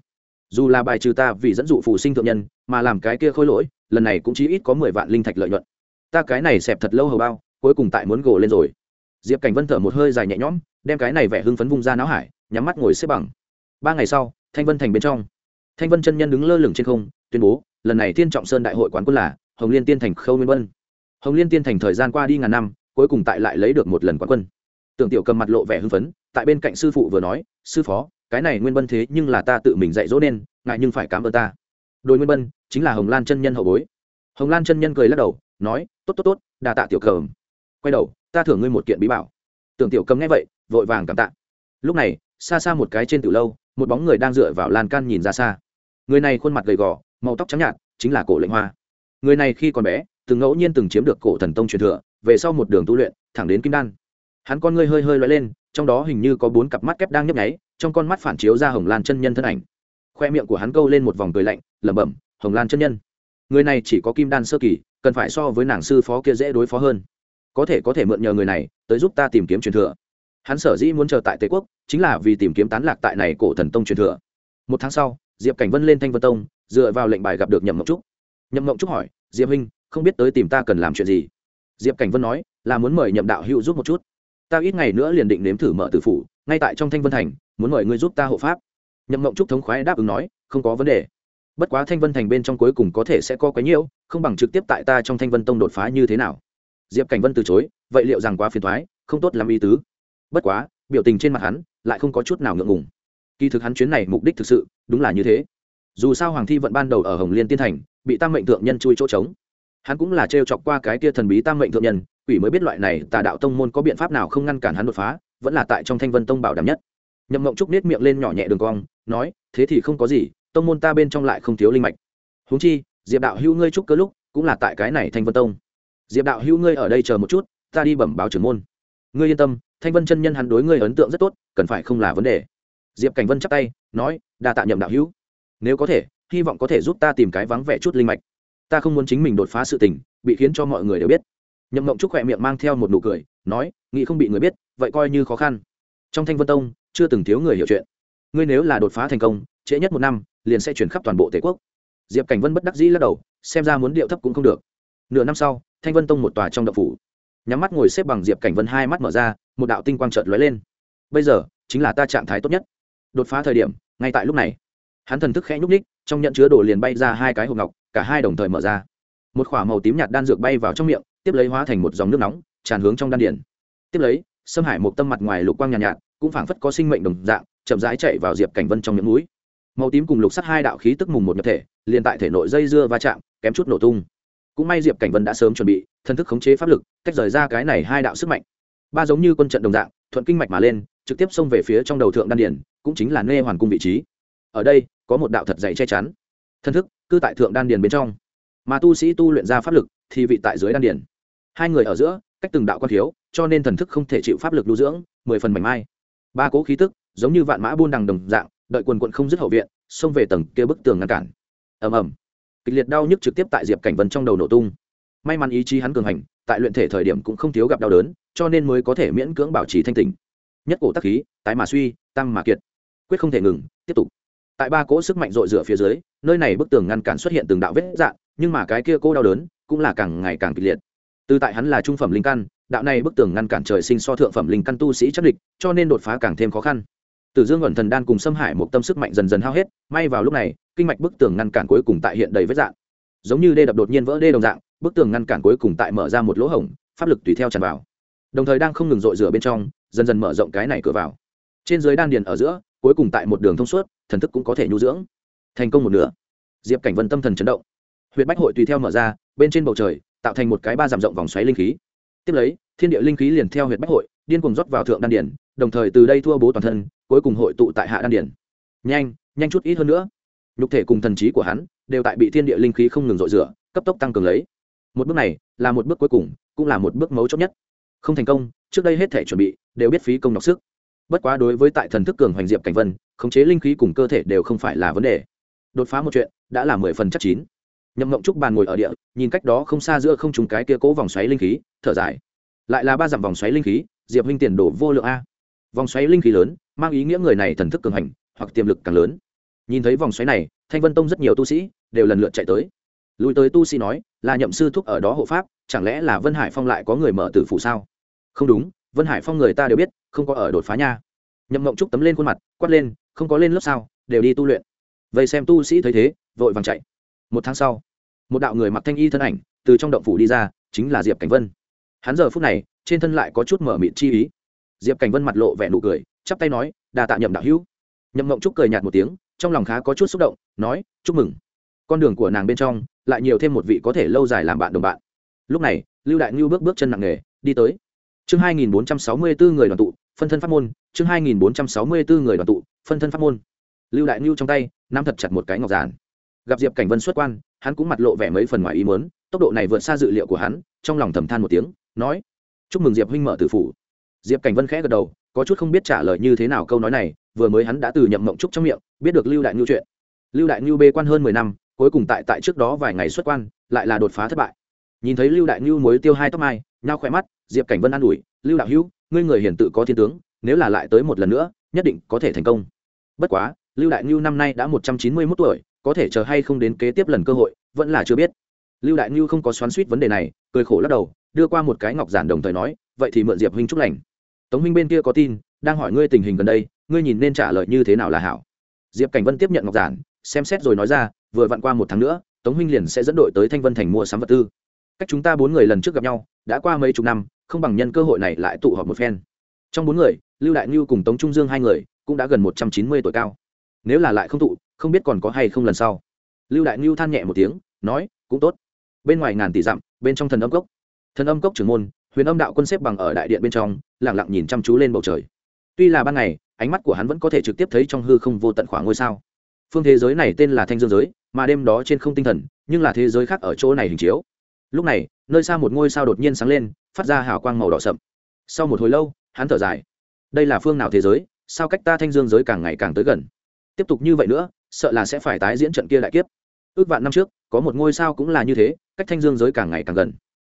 Dù là bài trừ ta vì dẫn dụ phụ sinh thượng nhân, mà làm cái kia khôi lỗi lần này cũng chỉ ít có mười vạn linh thạch lợi nhuận. Ta cái này xẹp thật lâu hầu bao, cuối cùng tại muốn gồ lên rồi. Diệp cảnh vân thở một hơi dài nhẹ nhõm, đem cái này vẻ hưng phấn vung ra não hải, nhắm mắt ngồi xếp bằng. Ba ngày sau, thanh vân thành bên trong. Thanh vân chân nhân đứng lơ lửng trên không, tuyên bố, lần này thiên trọng sơn đại hội quán quân là hồng liên tiên thành khâu nguyên vân. Hồng liên tiên thành thời gian qua đi ngàn năm, cuối cùng tại lại lấy được một lần quán quân. Tưởng tiểu cầm mặt lộ vẻ hưng phấn, tại bên cạnh sư phụ vừa nói, sư phó, cái này nguyên vân thế nhưng là ta tự mình dạy dỗ nên ngại nhưng phải cảm ơn ta đôi nguyên vân chính là hồng lan chân nhân hậu bối. Hồng lan chân nhân cười lắc đầu, nói, tốt tốt tốt, đà tạ tiểu cầm. Quay đầu, ta thưởng ngươi một kiện bí bảo. Tưởng tiểu cầm nghe vậy, vội vàng cảm tạ. Lúc này, xa xa một cái trên từ lâu, một bóng người đang dựa vào lan can nhìn ra xa. Người này khuôn mặt gầy gò, màu tóc trắng nhạt, chính là cổ lệnh hoa. Người này khi còn bé, từng ngẫu nhiên từng chiếm được cổ thần tông truyền thừa, về sau một đường tu luyện, thẳng đến kim đan. Hắn con ngươi hơi hơi loay lên, trong đó hình như có bốn cặp mắt kép đang nhấp nháy, trong con mắt phản chiếu ra hồng lan chân nhân thân ảnh khoe miệng của hắn câu lên một vòng cười lạnh, lẩm bẩm, hồng lan chân nhân, người này chỉ có kim đan sơ kỳ, cần phải so với nàng sư phó kia dễ đối phó hơn. Có thể có thể mượn nhờ người này tới giúp ta tìm kiếm truyền thừa. Hắn sở dĩ muốn chờ tại tề quốc, chính là vì tìm kiếm tán lạc tại này cổ thần tông truyền thừa. Một tháng sau, diệp cảnh vân lên thanh vân tông, dựa vào lệnh bài gặp được nhậm mộng trúc. Nhậm mộng trúc hỏi, diệp huynh, không biết tới tìm ta cần làm chuyện gì? Diệp cảnh vân nói, là muốn mời nhậm đạo hữu giúp một chút. Ta ít ngày nữa liền định nếm thử mở tử phủ, ngay tại trong thanh vân thành, muốn mời ngươi giúp ta hộ pháp nhậm mộng trúc thống khoái đáp ứng nói, không có vấn đề. Bất quá thanh vân thành bên trong cuối cùng có thể sẽ có quấy nhiễu, không bằng trực tiếp tại ta trong thanh vân tông đột phá như thế nào. Diệp cảnh vân từ chối, vậy liệu rằng quá phiền thoái không tốt làm ý tứ. Bất quá, biểu tình trên mặt hắn lại không có chút nào ngượng ngùng. Kỳ thực hắn chuyến này mục đích thực sự đúng là như thế. Dù sao hoàng thi vận ban đầu ở hồng liên tiên thành, bị tam mệnh thượng nhân chui chỗ trống. Hắn cũng là t chọc qua cái kia thần bí tam mệnh thượng nhân, quỷ mới biết loại này tà đạo tông môn có biện pháp nào không ngăn cản hắn đột phá, vẫn là tại trong thanh vân tông bảo đảm nhất. Nhậm mộng trúc nết miệng lên nhỏ nhẹ đường cong nói, thế thì không có gì, tông môn ta bên trong lại không thiếu linh mạch. Huống chi, diệp đạo hữu ngươi chúc cơ lúc, cũng là tại cái này thanh vân tông. Diệp đạo hữu ngươi ở đây chờ một chút, ta đi bẩm báo trưởng môn. Ngươi yên tâm, thanh vân chân nhân hắn đối ngươi ấn tượng rất tốt, cần phải không là vấn đề. Diệp cảnh vân chắp tay, nói, đa tạ nhậm đạo hữu. Nếu có thể, hy vọng có thể giúp ta tìm cái vắng vẻ chút linh mạch. Ta không muốn chính mình đột phá sự tình, bị khiến cho mọi người đều biết. Nhậm mộng trúc khỏe miệng mang theo một nụ cười, nói, nghĩ không bị người biết, vậy coi như khó khăn. Trong thanh vân tông, chưa từng thiếu người hiểu chuyện ngươi nếu là đột phá thành công trễ nhất một năm liền sẽ chuyển khắp toàn bộ tề quốc. Diệp cảnh vân bất đắc dĩ lắc đầu xem ra muốn điệu thấp cũng không được. Nửa năm sau thanh vân tông một tòa trong đậu phủ. Nhắm mắt ngồi xếp bằng diệp cảnh vân hai mắt mở ra một đạo tinh quang trợt lóe lên. Bây giờ chính là ta trạng thái tốt nhất. Đột phá thời điểm ngay tại lúc này. Hắn thần thức khẽ nhúc ních trong nhận chứa đồ liền bay ra hai cái hộp ngọc cả hai đồng thời mở ra. Một k h ỏ a màu tím nhạt đan dược bay vào trong miệng tiếp lấy hóa thành một dòng nước nóng tràn hướng trong đan điển tiếp lấy xâm hải một tâm mặt ngoài lục quang nhàn nhạt, nhạt cũng phảng phất có sinh mệnh đồng dạng chậm rãi chạy vào diệp cảnh vân trong miệng mũi. Màu tím cùng lục sắt hai đạo khí tức mùng một nhập thể, liền tại thể nội dây dưa va chạm, kém chút nổ tung. Cũng may diệp cảnh vân đã sớm chuẩn bị thần thức khống chế pháp lực, tách rời ra cái này hai đạo sức mạnh. Ba giống như quân trận đồng dạng, thuận kinh mạch mà lên, trực tiếp xông về phía trong đầu thượng đan điển cũng chính là nê hoàn cung vị trí. Ở đây, có một đạo thật dày che chắn. Thân thức cư tại thượng đan điền bên trong. Mà tu sĩ tu luyện ra pháp lực thì vị tại dưới đan điền. Hai người ở giữa, cách từng đạo quan thiếu, cho nên thần thức không thể chịu pháp lực lưu dưỡng, mười phần mảnh mai. Ba cố khí tức giống như vạn mã buôn đằng đồng dạng, đợi quần quận không dứt hậu viện, xông về tầng kia bức tường ngăn cản. Ầm ầm. Kịch liệt đau nhức trực tiếp tại diệp cảnh vân trong đầu nổ tung. May mắn ý chí hắn cường hành, tại luyện thể thời điểm cũng không thiếu gặp đau đớn, cho nên mới có thể miễn cưỡng bảo trì thanh tình nhất cổ tắc khí, tái mà suy, tăng mà kiệt. Quyết không thể ngừng, tiếp tục. Tại ba cỗ sức mạnh dội rửa phía dưới, nơi này bức tường ngăn cản xuất hiện từng đạo vết dạn nhưng mà cái kia cô đau đớn cũng là càng ngày càng kịch liệt. Từ tại hắn là trung phẩm linh căn, đạo này bức tường ngăn cản trời sinh so thượng phẩm linh căn tu sĩ chắc địch, cho nên đột phá càng thêm khó khăn. Tử Dương ẩn thần đan cùng xâm hải một tâm sức mạnh dần dần hao hết, may vào lúc này, kinh mạch bức tường ngăn cản cuối cùng tại hiện đầy vết dạng. Giống như đê đập đột nhiên vỡ đê đồng dạng, bức tường ngăn cản cuối cùng tại mở ra một lỗ hổng, pháp lực tùy theo tràn vào. Đồng thời đang không ngừng dội rửa bên trong, dần dần mở rộng cái này cửa vào. Trên dưới đan điền ở giữa, cuối cùng tại một đường thông suốt, thần thức cũng có thể nhu dưỡng. Thành công một nửa. Diệp Cảnh Vân tâm thần chấn động. Huyệt Bách hội tùy theo mở ra, bên trên bầu trời, tạo thành một cái ba dặm rộng vòng xoáy linh khí. Tiếp lấy, thiên địa linh khí liền theo huyệt Bách hội, điên cuồng rót vào thượng đan điền, đồng thời từ đây thua bố toàn thân, cuối cùng hội tụ tại hạ đan điển nhanh nhanh chút ít hơn nữa. Nhục thể cùng thần trí của hắn đều tại bị thiên địa linh khí không ngừng dội rửa, cấp tốc tăng cường lấy. Một bước này là một bước cuối cùng, cũng là một bước mấu chốt nhất. Không thành công, trước đây hết thể chuẩn bị, đều biết phí công nọc sức. Bất quá đối với tại thần thức cường hoành diệp cảnh vân, khống chế linh khí cùng cơ thể đều không phải là vấn đề. Đột phá một chuyện, đã là mười phần chắc chín. Nhậm ngộng trúc bàn ngồi ở địa, nhìn cách đó không xa giữa không trùng cái kia cố vòng xoáy linh khí, thở dài. Lại là ba dặm vòng xoáy linh khí, diệp huynh tiền đổ vô lượng a vòng xoáy linh khí lớn, mang ý nghĩa người này thần thức cường hành, hoặc tiềm lực càng lớn. Nhìn thấy vòng xoáy này, thanh vân tông rất nhiều tu sĩ đều lần lượt chạy tới. Lùi tới tu sĩ nói, là nhậm sư thúc ở đó hộ pháp, chẳng lẽ là vân hải phong lại có người mở tử phủ sao? Không đúng, vân hải phong người ta đều biết, không có ở đột phá nha. Nhậm mộng trúc tấm lên khuôn mặt, quát lên, không có lên lớp sao, đều đi tu luyện. Vậy xem tu sĩ thấy thế, vội vàng chạy. Một tháng sau, một đạo người mặc thanh y thân ảnh từ trong động phủ đi ra, chính là diệp cảnh vân. Hắn giờ phút này, trên thân lại có chút mở mịt chi ý diệp cảnh vân mặt lộ vẻ nụ cười, chắp tay nói đà tạ nhậm đạo hữu. Nhậm mộng trúc cười nhạt một tiếng, trong lòng khá có chút xúc động, nói, chúc mừng. Con đường của nàng bên trong, lại nhiều thêm một vị có thể lâu dài làm bạn đồng bạn. Lúc này, lưu đại ngưu bước bước chân nặng nề, đi tới. Chương hai nghìn bốn trăm sáu mươi bốn người đoàn tụ, phân thân pháp môn, chương hai nghìn bốn trăm sáu mươi bốn người đoàn tụ, phân thân pháp môn. Lưu đại ngưu trong tay, nắm thật chặt một cái ngọc giản. Gặp diệp cảnh vân xuất quan, hắn cũng mặt lộ vẻ mấy phần ngoài ý muốn, tốc độ này vượt xa dự liệu của hắn, trong lòng thầm than một tiếng, nói, chúc mừng diệp huynh mở tử phủ diệp cảnh vân khẽ gật đầu, có chút không biết trả lời như thế nào câu nói này, vừa mới hắn đã từ nhậm mộng trúc trong miệng, biết được lưu đại ngưu chuyện. Lưu đại ngưu bê quan hơn mười năm, cuối cùng tại tại trước đó vài ngày xuất quan, lại là đột phá thất bại. Nhìn thấy lưu đại ngưu mới tiêu hai tóc mai, nhao khỏe mắt, diệp cảnh vân an ủi, lưu đạo hữu, ngươi người hiển tự có thiên tướng, nếu là lại tới một lần nữa, nhất định có thể thành công. Bất quá, lưu đại ngưu năm nay đã một trăm chín mươi mốt tuổi, có thể chờ hay không đến kế tiếp lần cơ hội, vẫn là chưa biết. Lưu đại ngưu không có xoắn suýt vấn đề này, cười khổ lắc đầu, đưa qua một cái ngọc giản đồng thời nói, vậy thì mượn diệp huynh chúc lành tống Minh bên kia có tin, đang hỏi ngươi tình hình gần đây, ngươi nhìn nên trả lời như thế nào là hảo. Diệp cảnh vân tiếp nhận ngọc giản, xem xét rồi nói ra, vừa vặn qua một tháng nữa, tống huynh liền sẽ dẫn đội tới thanh vân thành mua sắm vật tư. Cách chúng ta bốn người lần trước gặp nhau, đã qua mấy chục năm, không bằng nhân cơ hội này lại tụ họp một phen. Trong bốn người, lưu đại ngưu cùng tống trung dương hai người, cũng đã gần một trăm chín mươi tuổi cao. Nếu là lại không tụ, không biết còn có hay không lần sau. Lưu đại ngưu than nhẹ một tiếng, nói, cũng tốt. Bên ngoài ngàn tỷ dặm, bên trong thần âm cốc. Thần âm cốc trưởng môn huyền âm đạo quân xếp bằng ở đại điện bên trong lẳng lặng nhìn chăm chú lên bầu trời. Tuy là ban ngày, ánh mắt của hắn vẫn có thể trực tiếp thấy trong hư không vô tận khoảng ngôi sao. Phương thế giới này tên là thanh dương giới, mà đêm đó trên không tinh thần, nhưng là thế giới khác ở chỗ này hình chiếu. Lúc này, nơi xa một ngôi sao đột nhiên sáng lên, phát ra hào quang màu đỏ sậm. Sau một hồi lâu, hắn thở dài. Đây là phương nào thế giới? Sao cách ta thanh dương giới càng ngày càng tới gần? Tiếp tục như vậy nữa, sợ là sẽ phải tái diễn trận kia đại kiếp. Ước vạn năm trước, có một ngôi sao cũng là như thế, cách thanh dương giới càng ngày càng gần.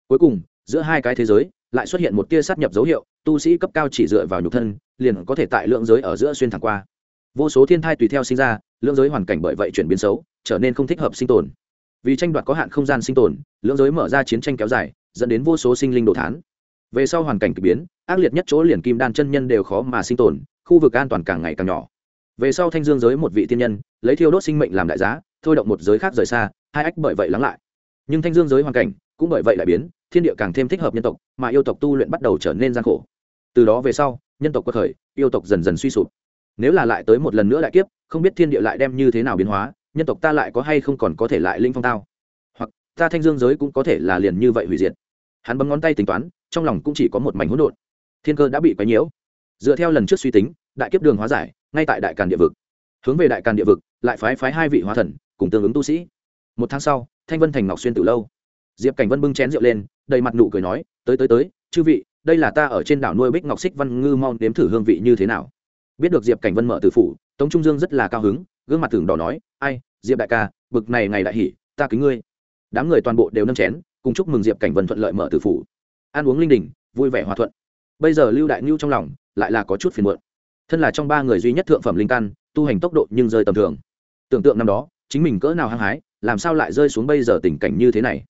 Cuối cùng giữa hai cái thế giới, lại xuất hiện một tia sát nhập dấu hiệu, tu sĩ cấp cao chỉ dựa vào nhục thân, liền có thể tại lượng giới ở giữa xuyên thẳng qua. Vô số thiên thai tùy theo sinh ra, lượng giới hoàn cảnh bởi vậy chuyển biến xấu, trở nên không thích hợp sinh tồn. Vì tranh đoạt có hạn không gian sinh tồn, lượng giới mở ra chiến tranh kéo dài, dẫn đến vô số sinh linh đồ thán. Về sau hoàn cảnh k ỳ biến, ác liệt nhất chỗ liền kim đan chân nhân đều khó mà sinh tồn, khu vực an toàn càng ngày càng nhỏ. Về sau thanh dương giới một vị tiên nhân, lấy thiêu đốt sinh mệnh làm đại giá, thôi động một giới khác rời xa, hai ách bởi vậy lắng lại. Nhưng thanh dương giới hoàn cảnh cũng bởi vậy lại biến, thiên địa càng thêm thích hợp nhân tộc, mà yêu tộc tu luyện bắt đầu trở nên gian khổ. Từ đó về sau, nhân tộc quật khởi, yêu tộc dần dần suy sụp. Nếu là lại tới một lần nữa đại kiếp, không biết thiên địa lại đem như thế nào biến hóa, nhân tộc ta lại có hay không còn có thể lại linh phong tao? Hoặc, ta thanh dương giới cũng có thể là liền như vậy hủy diệt. Hắn bấm ngón tay tính toán, trong lòng cũng chỉ có một mảnh hỗn độn. Thiên cơ đã bị quấy nhiễu. Dựa theo lần trước suy tính, đại kiếp đường hóa giải, ngay tại đại càn địa vực. Hướng về đại càn địa vực, lại phái phái hai vị hóa thần, cùng tương ứng tu sĩ. Một tháng sau, thanh vân thành ngọc xuyên từ lâu diệp cảnh vân bưng chén rượu lên, đầy mặt nụ cười nói, tới tới tới, chư vị, đây là ta ở trên đảo nuôi bích ngọc xích văn ngư mong đếm thử hương vị như thế nào. Biết được diệp cảnh vân mở từ phủ, tống trung dương rất là cao hứng, gương mặt tưởng đỏ nói, ai, diệp đại ca, bực này ngày đại hỉ, ta kính ngươi. Đám người toàn bộ đều nâng chén, cùng chúc mừng diệp cảnh vân thuận lợi mở từ phủ. Ăn uống linh đình, vui vẻ hòa thuận. Bây giờ lưu đại ngưu trong lòng lại là có chút phiền muộn. Thân là trong ba người duy nhất thượng phẩm linh căn, tu hành tốc độ nhưng rơi tầm thường. Tưởng tượng năm đó, chính mình cỡ nào hăng hái, làm sao lại rơi xuống bây giờ tình cảnh như thế này?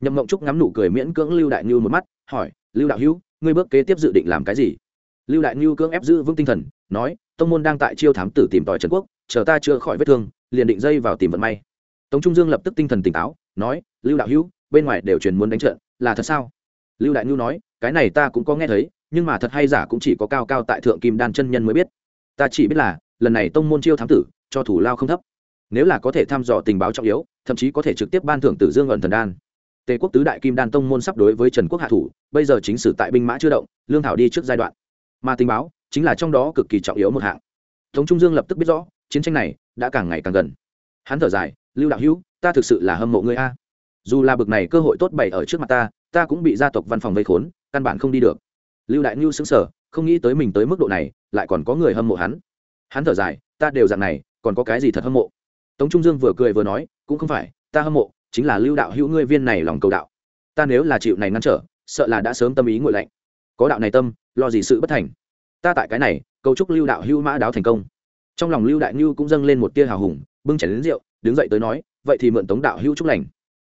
Nhậm mộng trúc ngắm nụ cười miễn cưỡng lưu đại ngưu một mắt, hỏi, lưu đạo hữu, ngươi bước kế tiếp dự định làm cái gì? Lưu đại ngưu cưỡng ép giữ vững tinh thần, nói, tông môn đang tại chiêu thám tử tìm tòi trần quốc, chờ ta chưa khỏi vết thương, liền định dây vào tìm vận may. Tống trung dương lập tức tinh thần tỉnh táo, nói, lưu đạo hữu, bên ngoài đều truyền muốn đánh trận, là thật sao? Lưu đại ngưu nói, cái này ta cũng có nghe thấy, nhưng mà thật hay giả cũng chỉ có cao cao tại thượng kim đan chân nhân mới biết. Ta chỉ biết là, lần này tông môn chiêu thám tử, cho thủ lao không thấp. Nếu là có thể thăm dò tình báo trọng yếu, thậm chí có thể trực tiếp ban thưởng tử dương ẩn thần đan tề quốc tứ đại kim đan tông môn sắp đối với trần quốc hạ thủ, bây giờ chính sử tại binh mã chưa động, lương thảo đi trước giai đoạn. Mà tình báo, chính là trong đó cực kỳ trọng yếu một hạng. Tống trung dương lập tức biết rõ, chiến tranh này đã càng ngày càng gần. Hắn thở dài, lưu đạo hữu, ta thực sự là hâm mộ ngươi a. Dù là bực này cơ hội tốt bày ở trước mặt ta ta cũng bị gia tộc văn phòng vây khốn, căn bản không đi được. Lưu đại ngưu xứng sở không nghĩ tới mình tới mức độ này, lại còn có người hâm mộ hắn. Hắn thở dài, ta đều dạng này, còn có cái gì thật hâm mộ? Tống trung dương vừa cười vừa nói, cũng không phải, ta hâm mộ chính là lưu đạo hữu ngươi viên này lòng cầu đạo. Ta nếu là chịu này ngăn trở, sợ là đã sớm tâm ý ngội lạnh. Có đạo này tâm, lo gì sự bất thành. Ta tại cái này, cầu chúc lưu đạo hữu mã đáo thành công. Trong lòng lưu đại ngưu cũng dâng lên một tia hào hùng, bưng chảy đến rượu, đứng dậy tới nói, vậy thì mượn tống đạo hữu chúc lành.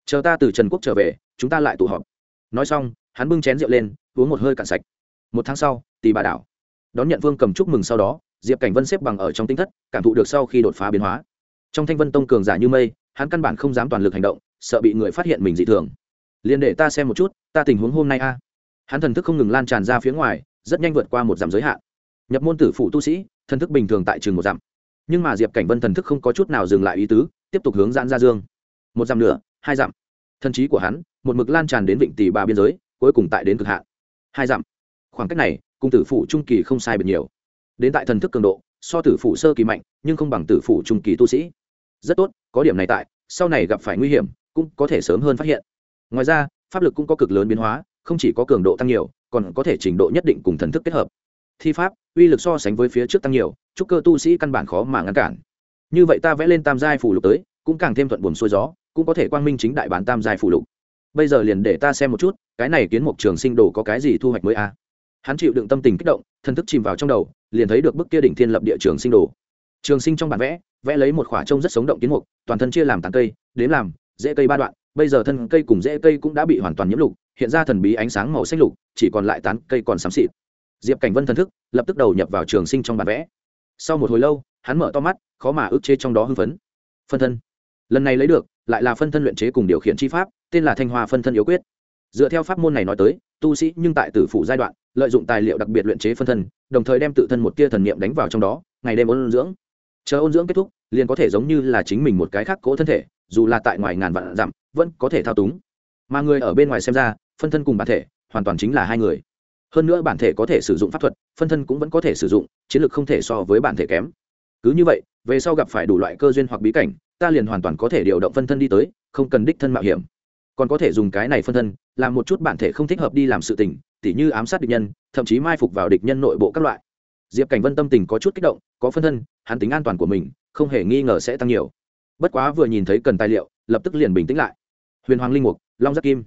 Chờ ta từ trần quốc trở về, chúng ta lại tụ họp. Nói xong, hắn bưng chén rượu lên, uống một hơi cạn sạch. Một tháng sau tì bà đảo. Đón nhận vương cầm chúc mừng sau đó, diệp cảnh vân xếp bằng ở trong tinh thất, cảm thụ được sau khi đột phá biến hóa. Trong thanh vân tông cường giả như mây hắn căn bản không dám toàn lực hành động, sợ bị người phát hiện mình dị thường. Liền để ta xem một chút, ta tình huống hôm nay a. Hắn thần thức không ngừng lan tràn ra phía ngoài, rất nhanh vượt qua một dặm giới hạn. Nhập môn tử phụ tu sĩ, thần thức bình thường tại trường một dặm. Nhưng mà diệp cảnh vân thần thức không có chút nào dừng lại ý tứ, tiếp tục hướng giãn ra dương. Một dặm nữa hai dặm. Thần trí của hắn, một mực lan tràn đến vịnh tỷ ba biên giới, cuối cùng tại đến cực hạn. Hai dặm. Khoảng cách này, cùng tử phụ trung kỳ không sai biệt nhiều. Đến tại thần thức cường độ, so tử phụ sơ kỳ mạnh, nhưng không bằng tử phụ trung kỳ tu sĩ rất tốt, có điểm này tại, sau này gặp phải nguy hiểm, cũng có thể sớm hơn phát hiện. Ngoài ra, pháp lực cũng có cực lớn biến hóa, không chỉ có cường độ tăng nhiều, còn có thể trình độ nhất định cùng thần thức kết hợp. Thi pháp, uy lực so sánh với phía trước tăng nhiều, chúc cơ tu sĩ căn bản khó mà ngăn cản. Như vậy ta vẽ lên tam giai phủ lục tới, cũng càng thêm thuận buồn xuôi gió, cũng có thể quang minh chính đại bán tam giai phủ lục. Bây giờ liền để ta xem một chút, cái này kiến mục trường sinh đồ có cái gì thu hoạch mới a? Hắn chịu đựng tâm tình kích động, thần thức chìm vào trong đầu, liền thấy được bức kia đỉnh thiên lập địa trường sinh đồ trường sinh trong bản vẽ vẽ lấy một khỏa trông rất sống động kiến mục, toàn thân chia làm tàn cây đến làm, dễ cây ba đoạn, bây giờ thân cây cùng rễ cây cũng đã bị hoàn toàn nhiễm lục, hiện ra thần bí ánh sáng màu xanh lục, chỉ còn lại tán cây còn xám xịt. Diệp cảnh vân thần thức, lập tức đầu nhập vào trường sinh trong bản vẽ. Sau một hồi lâu, hắn mở to mắt, khó mà ức chế trong đó hưng phấn. Phân thân. Lần này lấy được, lại là phân thân luyện chế cùng điều khiển chi pháp, tên là thanh hoa phân thân yếu quyết. Dựa theo pháp môn này nói tới, tu sĩ nhưng tại tử phủ giai đoạn, lợi dụng tài liệu đặc biệt luyện chế phân thân, đồng thời đem tự thân một tia thần niệm đánh vào trong đó, ngày đêm ôn dưỡng chờ ôn dưỡng kết thúc, liền có thể giống như là chính mình một cái khác cố thân thể, dù là tại ngoài ngàn vạn dặm, vẫn có thể thao túng. Mà người ở bên ngoài xem ra, phân thân cùng bản thể, hoàn toàn chính là hai người. Hơn nữa bản thể có thể sử dụng pháp thuật, phân thân cũng vẫn có thể sử dụng, chiến lược không thể so với bản thể kém. Cứ như vậy, về sau gặp phải đủ loại cơ duyên hoặc bí cảnh, ta liền hoàn toàn có thể điều động phân thân đi tới, không cần đích thân mạo hiểm. Còn có thể dùng cái này phân thân, làm một chút bản thể không thích hợp đi làm sự tình, tỉ như ám sát địch nhân, thậm chí mai phục vào địch nhân nội bộ các loại diệp cảnh vân tâm tình có chút kích động, có phân thân, hắn tính an toàn của mình, không hề nghi ngờ sẽ tăng nhiều. Bất quá vừa nhìn thấy cần tài liệu, lập tức liền bình tĩnh lại. Huyền hoàng linh mục, long giác kim.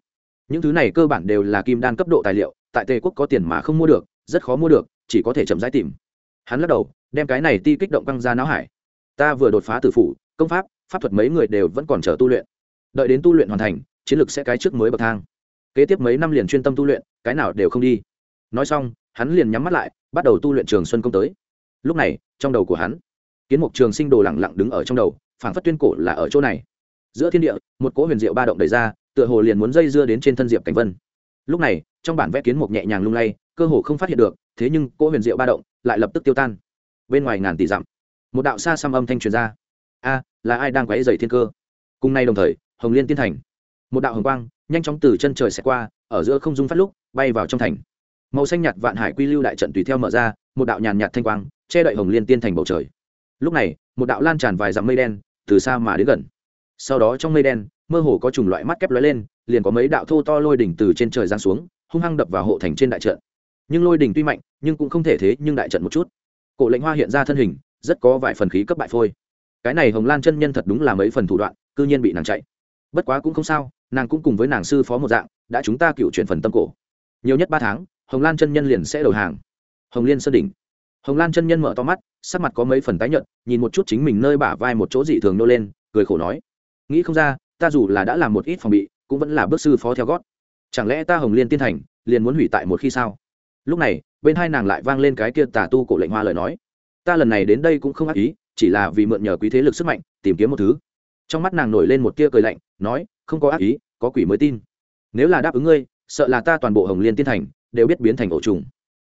Những thứ này cơ bản đều là kim đan cấp độ tài liệu, tại tề quốc có tiền mà không mua được, rất khó mua được, chỉ có thể chậm rãi tìm. Hắn lắc đầu, đem cái này ti kích động căng ra não hải. Ta vừa đột phá tử phủ, công pháp pháp thuật mấy người đều vẫn còn chờ tu luyện. Đợi đến tu luyện hoàn thành, chiến lược sẽ cái trước mới bậc thang. Kế tiếp mấy năm liền chuyên tâm tu luyện, cái nào đều không đi. Nói xong, hắn liền nhắm mắt lại bắt đầu tu luyện trường xuân công tới. Lúc này, trong đầu của hắn, kiến mục trường sinh đồ lẳng lặng đứng ở trong đầu, phảng phất tuyên cổ là ở chỗ này. Giữa thiên địa, một cỗ huyền diệu ba động đầy ra, tựa hồ liền muốn dây dưa đến trên thân diệp cảnh vân. Lúc này, trong bản vẽ kiến mục nhẹ nhàng lung lay, cơ hồ không phát hiện được, thế nhưng cỗ huyền diệu ba động lại lập tức tiêu tan. Bên ngoài ngàn tỷ dặm, một đạo xa xăm âm thanh truyền ra. A, là ai đang quấy dày thiên cơ? Cùng nay đồng thời, hồng liên tiên thành. Một đạo hồng quang nhanh chóng từ chân trời xẹt qua, ở giữa không dung phát lúc, bay vào trong thành màu xanh nhạt vạn hải quy lưu đại trận tùy theo mở ra, một đạo nhàn nhạt thanh quang, che đậy hồng liên tiên thành bầu trời. Lúc này, một đạo lan tràn vài dặm mây đen, từ xa mà đến gần. Sau đó trong mây đen, mơ hồ có chủng loại mắt kép lóe lên, liền có mấy đạo thô to lôi đỉnh từ trên trời giáng xuống, hung hăng đập vào hộ thành trên đại trận. Nhưng lôi đỉnh tuy mạnh, nhưng cũng không thể thế nhưng đại trận một chút. Cổ lệnh hoa hiện ra thân hình, rất có vài phần khí cấp bại phôi. Cái này hồng lan chân nhân thật đúng là mấy phần thủ đoạn, cư nhiên bị nàng chạy. Bất quá cũng không sao, nàng cũng cùng với nàng sư phó một dạng, đã chúng ta cựu chuyển phần tâm cổ. Nhiều nhất ba tháng hồng lan chân nhân liền sẽ đầu hàng. Hồng liên sơn đỉnh. Hồng lan chân nhân mở to mắt, sắc mặt có mấy phần tái nhợt, nhìn một chút chính mình nơi bả vai một chỗ dị thường nô lên, cười khổ nói, nghĩ không ra, ta dù là đã làm một ít phòng bị, cũng vẫn là bước sư phó theo gót. Chẳng lẽ ta hồng liên tiên thành, liền muốn hủy tại một khi sao? Lúc này, bên hai nàng lại vang lên cái kia tà tu cổ lệnh hoa lời nói, ta lần này đến đây cũng không ác ý, chỉ là vì mượn nhờ quý thế lực sức mạnh, tìm kiếm một thứ. Trong mắt nàng nổi lên một tia cười lạnh, nói, không có ác ý, có quỷ mới tin. Nếu là đáp ứng ngươi, sợ là ta toàn bộ hồng liên tiên thành đều biết biến thành ổ trùng.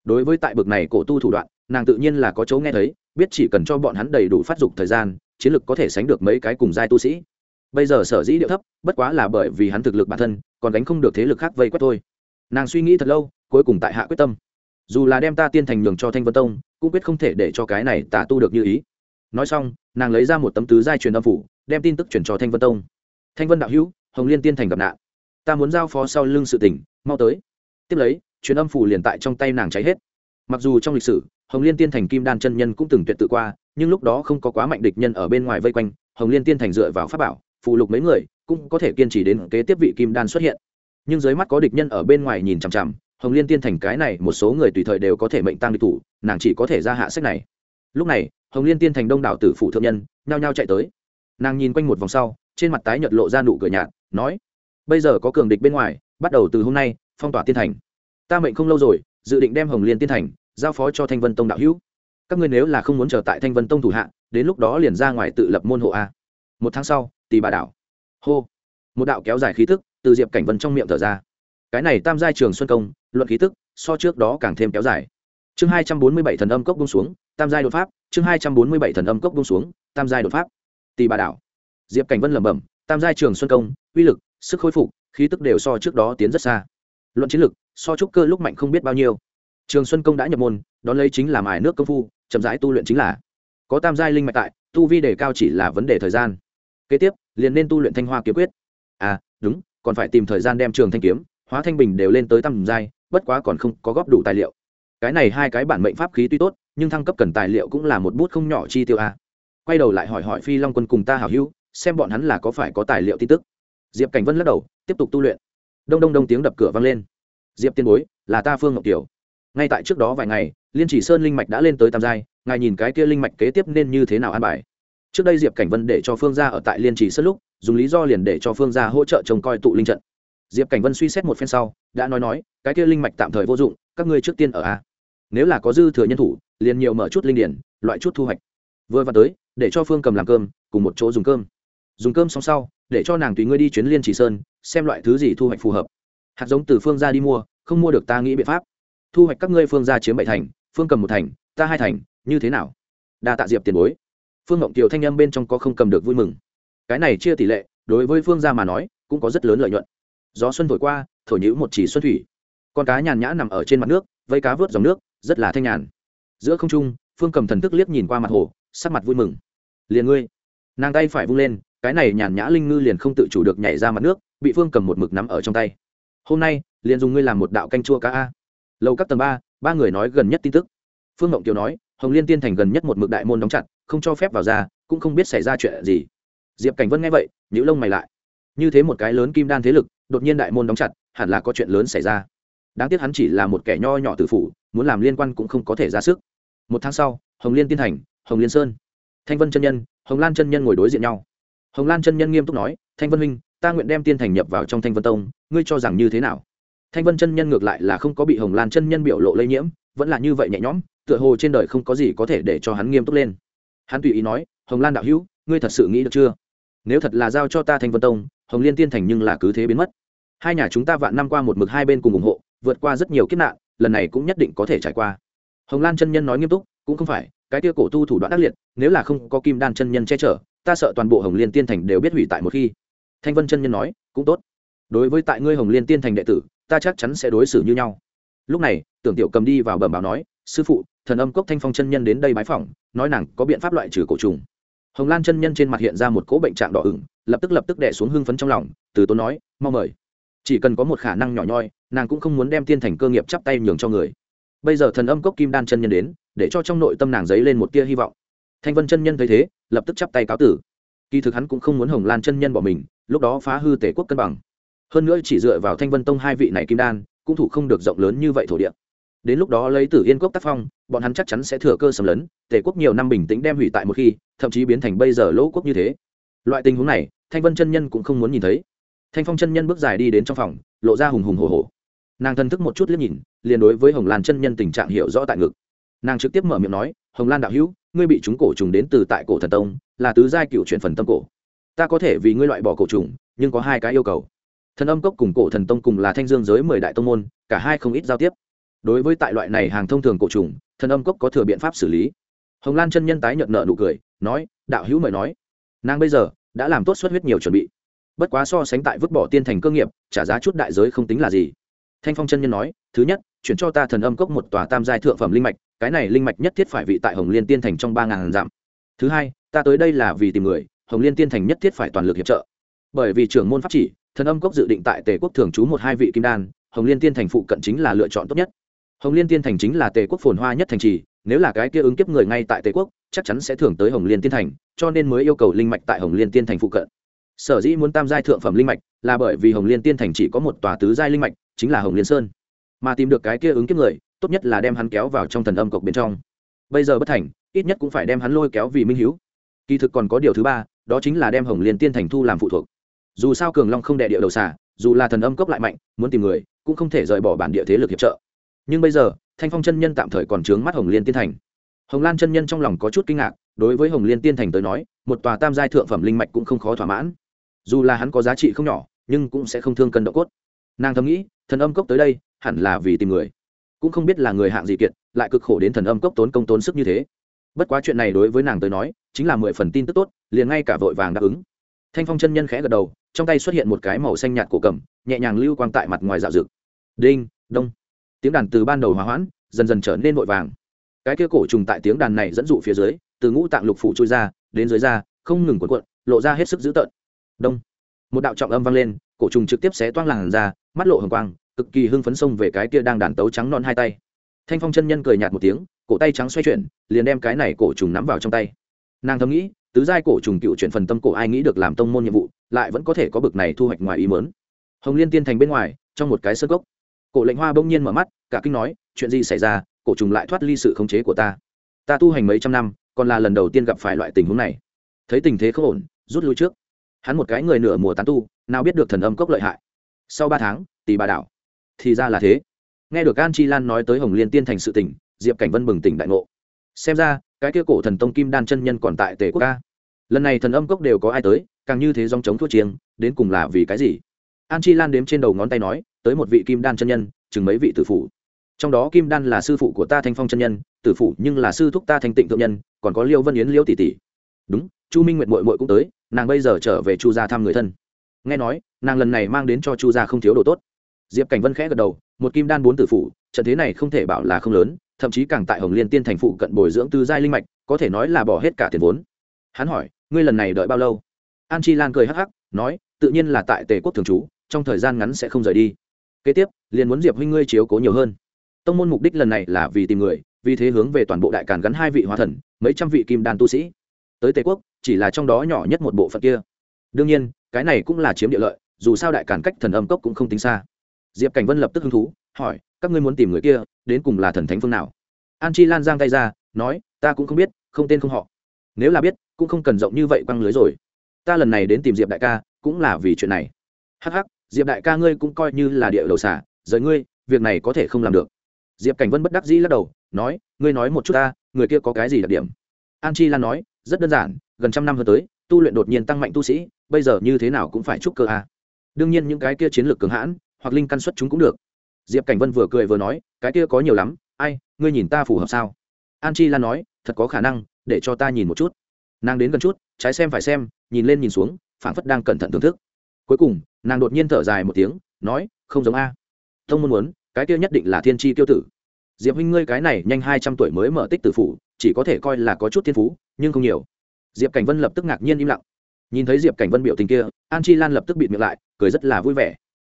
Đối với tại bực này cổ tu thủ đoạn, nàng tự nhiên là có chỗ nghe thấy, biết chỉ cần cho bọn hắn đầy đủ phát dục thời gian, chiến lực có thể sánh được mấy cái cùng giai tu sĩ. Bây giờ sở dĩ điệu thấp, bất quá là bởi vì hắn thực lực bản thân, còn đánh không được thế lực khác vây quét thôi. Nàng suy nghĩ thật lâu, cuối cùng tại hạ quyết tâm. Dù là đem ta tiên thành nhường cho thanh vân tông, cũng quyết không thể để cho cái này tả tu được như ý. Nói xong, nàng lấy ra một tấm tứ giai truyền âm phủ, đem tin tức chuyển cho thanh vân tông. Thanh vân đạo hữu, hồng liên tiên thành gặp nạn. Ta muốn giao phó sau lưng sự tỉnh mau tới. Tiếp lấy truyền âm phủ liền tại trong tay nàng cháy hết. Mặc dù trong lịch sử, hồng liên tiên thành kim đan chân nhân cũng từng tuyệt tự qua, nhưng lúc đó không có quá mạnh địch nhân ở bên ngoài vây quanh, hồng liên tiên thành dựa vào pháp bảo phụ lục mấy người, cũng có thể kiên trì đến kế tiếp vị kim đan xuất hiện. Nhưng dưới mắt có địch nhân ở bên ngoài nhìn chằm chằm, hồng liên tiên thành cái này một số người tùy thời đều có thể mệnh tăng địch thủ, nàng chỉ có thể ra hạ sách này. Lúc này, hồng liên tiên thành đông đảo tử phụ thượng nhân, nhao nhao chạy tới. Nàng nhìn quanh một vòng sau, trên mặt tái nhợt lộ ra nụ cười nhạt, nói, bây giờ có cường địch bên ngoài, bắt đầu từ hôm nay, phong tỏa tiên thành ta mệnh không lâu rồi, dự định đem hồng liên tiên thành giao phó cho thanh vân tông đạo hữu. Các ngươi nếu là không muốn trở tại thanh vân tông thủ hạ, đến lúc đó liền ra ngoài tự lập môn hộ a. Một tháng sau tì bà đảo. Hô. Một đạo kéo dài khí tức từ diệp cảnh vân trong miệng thở ra. Cái này tam giai trường xuân công, luận khí tức, so trước đó càng thêm kéo dài. Chương hai trăm bốn mươi bảy thần âm cốc bung xuống, tam giai đột pháp. Chương hai trăm bốn mươi bảy thần âm cốc bung xuống, tam giai đột pháp. Tì bà đảo. Diệp cảnh vân lẩm bẩm, tam giai trường xuân công, uy lực, sức khôi phục, khí tức đều so trước đó tiến rất xa luận chiến lực, so trúc cơ lúc mạnh không biết bao nhiêu. Trường xuân công đã nhập môn, đón lấy chính là mài nước công phu, chậm rãi tu luyện chính là. Có tam giai linh mạch tại, tu vi đề cao chỉ là vấn đề thời gian. Kế tiếp, liền nên tu luyện thanh hoa kiếm quyết. À đúng, còn phải tìm thời gian đem trường thanh kiếm, hóa thanh bình đều lên tới tam giai, bất quá còn không có góp đủ tài liệu. Cái này hai cái bản mệnh pháp khí tuy tốt, nhưng thăng cấp cần tài liệu cũng là một bút không nhỏ chi tiêu a à. quay đầu lại hỏi hỏi phi long quân cùng ta hảo hữu, xem bọn hắn là có phải có tài liệu tin tức. Diệp cảnh vân lắc đầu, tiếp tục tu luyện đông đông đông tiếng đập cửa vang lên. Diệp tiên bối, là ta phương ngọc kiều. Ngay tại trước đó vài ngày, liên chỉ sơn linh mạch đã lên tới tam giai, ngài nhìn cái kia linh mạch kế tiếp nên như thế nào an bài? Trước đây diệp cảnh vân để cho phương gia ở tại liên trì sơn lúc, dùng lý do liền để cho phương gia hỗ trợ trông coi tụ linh trận. Diệp cảnh vân suy xét một phen sau, đã nói nói, cái kia linh mạch tạm thời vô dụng, các ngươi trước tiên ở a. Nếu là có dư thừa nhân thủ, liền nhiều mở chút linh điển, loại chút thu hoạch. Vừa vào tới, để cho phương cầm làm cơm, cùng một chỗ dùng cơm. Dùng cơm xong sau, để cho nàng tùy ngươi đi chuyến liên trì sơn xem loại thứ gì thu hoạch phù hợp. Hạt giống từ phương ra đi mua, không mua được ta nghĩ biện pháp. Thu hoạch các ngươi phương ra chiếm bảy thành, phương cầm một thành, ta hai thành, như thế nào? Đa tạ diệp tiền bối. Phương ngộng kiều thanh âm bên trong có không cầm được vui mừng. Cái này chia tỷ lệ, đối với phương gia mà nói, cũng có rất lớn lợi nhuận. Gió xuân thổi qua, thổi nhữ một chỉ xuân thủy. Con cá nhàn nhã nằm ở trên mặt nước vây cá vớt dòng nước, rất là thanh nhàn. Giữa không trung, phương cầm thần thức liếc nhìn qua mặt hồ, sắc mặt vui mừng. Liền ngươi. Nàng tay phải vung lên, cái này nhàn nhã linh ngư liền không tự chủ được nhảy ra mặt nước bị phương cầm một mực nắm ở trong tay. Hôm nay, liền dùng ngươi làm một đạo canh chua cá a. Lầu các tầng ba ba người nói gần nhất tin tức. Phương ngộng kiều nói, hồng liên tiên thành gần nhất một mực đại môn đóng chặt, không cho phép vào ra, cũng không biết xảy ra chuyện gì. Diệp cảnh vân nghe vậy nhữ lông mày lại. Như thế một cái lớn kim đan thế lực, đột nhiên đại môn đóng chặt, hẳn là có chuyện lớn xảy ra. Đáng tiếc hắn chỉ là một kẻ nho nhỏ tử phủ, muốn làm liên quan cũng không có thể ra sức. Một tháng sau, hồng liên tiên thành, hồng liên sơn. Thanh vân chân nhân, hồng lan chân nhân ngồi đối diện nhau. Hồng lan chân nhân nghiêm túc nói, thanh vân huynh ta nguyện đem tiên thành nhập vào trong thanh vân tông, ngươi cho rằng như thế nào? Thanh vân chân nhân ngược lại là không có bị hồng lan chân nhân biểu lộ lây nhiễm, vẫn là như vậy nhẹ nhõm, tựa hồ trên đời không có gì có thể để cho hắn nghiêm túc lên. Hắn tùy ý nói, hồng lan đạo hữu, ngươi thật sự nghĩ được chưa? Nếu thật là giao cho ta thanh vân tông, hồng liên tiên thành nhưng là cứ thế biến mất. Hai nhà chúng ta vạn năm qua một mực hai bên cùng ủng hộ, vượt qua rất nhiều kiếp nạn, lần này cũng nhất định có thể trải qua. Hồng lan chân nhân nói nghiêm túc, cũng không phải, cái tia cổ tu thủ đoạn ác liệt, nếu là không có kim đan chân nhân che chở, ta sợ toàn bộ hồng liên tiên thành đều biết hủy tại một khi thanh vân chân nhân nói, cũng tốt. Đối với tại ngươi hồng liên tiên thành đệ tử, ta chắc chắn sẽ đối xử như nhau. Lúc này, tưởng tiểu cầm đi vào bẩm báo nói, sư phụ, thần âm cốc thanh phong chân nhân đến đây bái phỏng, nói nàng có biện pháp loại trừ cổ trùng. Hồng lan chân nhân trên mặt hiện ra một cỗ bệnh trạng đỏ ửng, lập tức lập tức đẻ xuống hưng phấn trong lòng, từ tốn nói, mau mời. Chỉ cần có một khả năng nhỏ nhoi, nàng cũng không muốn đem tiên thành cơ nghiệp chắp tay nhường cho người. Bây giờ thần âm cốc kim đan chân nhân đến, để cho trong nội tâm nàng dấy lên một tia hy vọng. Thanh vân chân nhân thấy thế, lập tức chắp tay cáo tử. Kỳ thực hắn cũng không muốn hồng lan chân nhân bỏ mình lúc đó phá hư tể quốc cân bằng. Hơn nữa chỉ dựa vào thanh vân tông hai vị này kim đan, cũng thủ không được rộng lớn như vậy thổ địa. Đến lúc đó lấy tử yên quốc tác phong, bọn hắn chắc chắn sẽ thừa cơ sầm lấn, tể quốc nhiều năm bình tĩnh đem hủy tại một khi, thậm chí biến thành bây giờ lỗ quốc như thế. Loại tình huống này, thanh vân chân nhân cũng không muốn nhìn thấy. Thanh phong chân nhân bước dài đi đến trong phòng, lộ ra hùng hùng hồ hồ nàng thân thức một chút liếc nhìn, liền đối với hồng lan chân nhân tình trạng hiểu rõ tại ngực. Nàng trực tiếp mở miệng nói, hồng lan đạo hữu, ngươi bị chúng cổ trùng đến từ tại cổ thần tông, là tứ giai cựu chuyển phần tâm cổ ta có thể vì ngươi loại bỏ cổ trùng, nhưng có hai cái yêu cầu. Thần âm cốc cùng cổ thần tông cùng là thanh dương giới mười đại tông môn, cả hai không ít giao tiếp. Đối với tại loại này hàng thông thường cổ trùng, thần âm cốc có thừa biện pháp xử lý. Hồng lan chân nhân tái nhận nợ nụ cười, nói, đạo hữu mời nói. Nàng bây giờ đã làm tốt xuất huyết nhiều chuẩn bị. Bất quá so sánh tại vứt bỏ tiên thành cơ nghiệp, trả giá chút đại giới không tính là gì. Thanh phong chân nhân nói, thứ nhất, chuyển cho ta thần âm cốc một tòa tam giai thượng phẩm linh mạch, cái này linh mạch nhất thiết phải vị tại hồng liên tiên thành trong ba ngàn dặm. Thứ hai, ta tới đây là vì tìm người hồng liên tiên thành nhất thiết phải toàn lực hiệp trợ. Bởi vì trưởng môn pháp chỉ, thần âm cốc dự định tại tề quốc thường trú một hai vị kim đan, hồng liên tiên thành phụ cận chính là lựa chọn tốt nhất. Hồng liên tiên thành chính là tề quốc phồn hoa nhất thành trì, nếu là cái kia ứng kiếp người ngay tại tề quốc, chắc chắn sẽ thưởng tới hồng liên tiên thành, cho nên mới yêu cầu linh mạch tại hồng liên tiên thành phụ cận. Sở dĩ muốn tam giai thượng phẩm linh mạch, là bởi vì hồng liên tiên thành chỉ có một tòa tứ giai linh mạch, chính là hồng liên sơn. Mà tìm được cái kia ứng kiếp người, tốt nhất là đem hắn kéo vào trong thần âm cộc bên trong. Bây giờ bất thành, ít nhất cũng phải đem hắn lôi kéo vì minh Hiếu. kỳ thực còn có điều thứ ba đó chính là đem hồng liên tiên thành thu làm phụ thuộc. Dù sao cường long không đệ địa đầu xả dù là thần âm cốc lại mạnh, muốn tìm người, cũng không thể rời bỏ bản địa thế lực hiệp trợ. Nhưng bây giờ, thanh phong chân nhân tạm thời còn trướng mắt hồng liên tiên thành. Hồng lan chân nhân trong lòng có chút kinh ngạc, đối với hồng liên tiên thành tới nói, một tòa tam giai thượng phẩm linh mạch cũng không khó thỏa mãn. Dù là hắn có giá trị không nhỏ, nhưng cũng sẽ không thương cân độ cốt. Nàng thầm nghĩ, thần âm cốc tới đây, hẳn là vì tìm người. Cũng không biết là người hạng gì kiệt, lại cực khổ đến thần âm cốc tốn công tốn sức như thế bất quá chuyện này đối với nàng tới nói, chính là mười phần tin tức tốt, liền ngay cả vội vàng đáp ứng. Thanh phong chân nhân khẽ gật đầu, trong tay xuất hiện một cái màu xanh nhạt cổ cầm, nhẹ nhàng lưu quang tại mặt ngoài dạo rực đinh, đông. Tiếng đàn từ ban đầu hòa hoãn, dần dần trở nên vội vàng. Cái kia cổ trùng tại tiếng đàn này dẫn dụ phía dưới, từ ngũ tạng lục phủ trôi ra, đến dưới da, không ngừng cuộn cuộn, lộ ra hết sức dữ tợn. Đông. Một đạo trọng âm vang lên, cổ trùng trực tiếp xé toang làn ra mắt lộ hồng quang, cực kỳ hưng phấn xông về cái kia đang đàn tấu trắng non hai tay thanh phong chân nhân cười nhạt một tiếng cổ tay trắng xoay chuyển liền đem cái này cổ trùng nắm vào trong tay. Nàng thầm nghĩ tứ giai cổ trùng cựu chuyển phần tâm cổ ai nghĩ được làm tông môn nhiệm vụ lại vẫn có thể có bực này thu hoạch ngoài ý mớn hồng liên tiên thành bên ngoài trong một cái sơ gốc, cổ lệnh hoa bỗng nhiên mở mắt cả kinh nói chuyện gì xảy ra cổ trùng lại thoát ly sự khống chế của ta. Ta tu hành mấy trăm năm còn là lần đầu tiên gặp phải loại tình huống này. Thấy tình thế không ổn rút lui trước. Hắn một cái người nửa mùa tán tu nào biết được thần âm cốc lợi hại. Sau ba tháng tỷ bà đảo. Thì ra là thế nghe được an chi lan nói tới hồng liên tiên thành sự tỉnh diệp cảnh vân bừng tỉnh đại ngộ. Xem ra, cái kia cổ thần tông kim đan chân nhân còn tại tề quốc ca lần này thần âm cốc đều có ai tới, càng như thế dòng chống thua chiêng, đến cùng là vì cái gì? An chi lan đếm trên đầu ngón tay nói, tới một vị kim đan chân nhân, chừng mấy vị tử phụ? Trong đó kim đan là sư phụ của ta thanh phong chân nhân, tử phụ nhưng là sư thúc ta thanh tịnh thượng nhân, còn có liêu vân yến liêu tỷ tỷ. Đúng, chu minh nguyện mội mội cũng tới, nàng bây giờ trở về chu gia thăm người thân. Nghe nói, nàng lần này mang đến cho chu gia không thiếu đồ tốt. Diệp cảnh vân khẽ gật đầu một kim đan bốn tử phụ trận thế này không thể bảo là không lớn, thậm chí càng tại hồng liên tiên thành phụ cận bồi dưỡng tư giai linh mạch, có thể nói là bỏ hết cả tiền vốn. Hắn hỏi, ngươi lần này đợi bao lâu? An chi lan cười hắc hắc, nói, tự nhiên là tại tề quốc thường trú, trong thời gian ngắn sẽ không rời đi. Kế tiếp, liền muốn diệp huynh ngươi chiếu cố nhiều hơn. Tông môn mục đích lần này là vì tìm người, vì thế hướng về toàn bộ đại càn gắn hai vị hóa thần, mấy trăm vị kim đan tu sĩ. Tới tề quốc, chỉ là trong đó nhỏ nhất một bộ phận kia. Đương nhiên, cái này cũng là chiếm địa lợi, dù sao đại càn cách thần âm cốc cũng không tính xa diệp cảnh vân lập tức hứng thú, hỏi, các ngươi muốn tìm người kia, đến cùng là thần thánh phương nào? An chi lan giang tay ra, nói, ta cũng không biết, không tên không họ. Nếu là biết, cũng không cần rộng như vậy quăng lưới rồi. Ta lần này đến tìm diệp đại ca, cũng là vì chuyện này. Hắc hắc, diệp đại ca ngươi cũng coi như là địa đầu xả rời ngươi, việc này có thể không làm được. Diệp cảnh vân bất đắc dĩ lắc đầu, nói, ngươi nói một chút ta, người kia có cái gì đặc điểm? An chi lan nói, rất đơn giản, gần trăm năm hơn tới, tu luyện đột nhiên tăng mạnh tu sĩ, bây giờ như thế nào cũng phải chúc cơ a. À. đương nhiên những cái kia chiến lược cường hãn hoặc linh căn xuất chúng cũng được. Diệp cảnh vân vừa cười vừa nói, cái kia có nhiều lắm, ai, ngươi nhìn ta phù hợp sao? An chi lan nói, thật có khả năng, để cho ta nhìn một chút. Nàng đến gần chút, trái xem phải xem, nhìn lên nhìn xuống, phảng phất đang cẩn thận thưởng thức. Cuối cùng, nàng đột nhiên thở dài một tiếng, nói, không giống a. Thông môn muốn, cái kia nhất định là thiên tri tiêu tử. Diệp huynh ngươi cái này nhanh hai trăm tuổi mới mở tích tử phủ, chỉ có thể coi là có chút thiên phú, nhưng không nhiều. Diệp cảnh vân lập tức ngạc nhiên im lặng. Nhìn thấy diệp cảnh vân biểu tình kia, an chi lan lập tức bịt miệng lại, cười rất là vui vẻ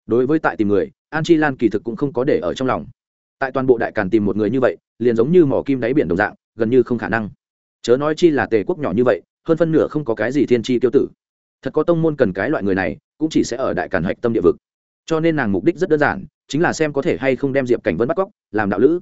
đối với tại tìm người, an chi lan kỳ thực cũng không có để ở trong lòng. Tại toàn bộ đại càn tìm một người như vậy, liền giống như mỏ kim đáy biển đồng dạng, gần như không khả năng. Chớ nói chi là tề quốc nhỏ như vậy, hơn phân nửa không có cái gì thiên tri tiêu tử. Thật có tông môn cần cái loại người này, cũng chỉ sẽ ở đại càn hạch tâm địa vực. Cho nên nàng mục đích rất đơn giản, chính là xem có thể hay không đem diệp cảnh vân bắt cóc, làm đạo lữ.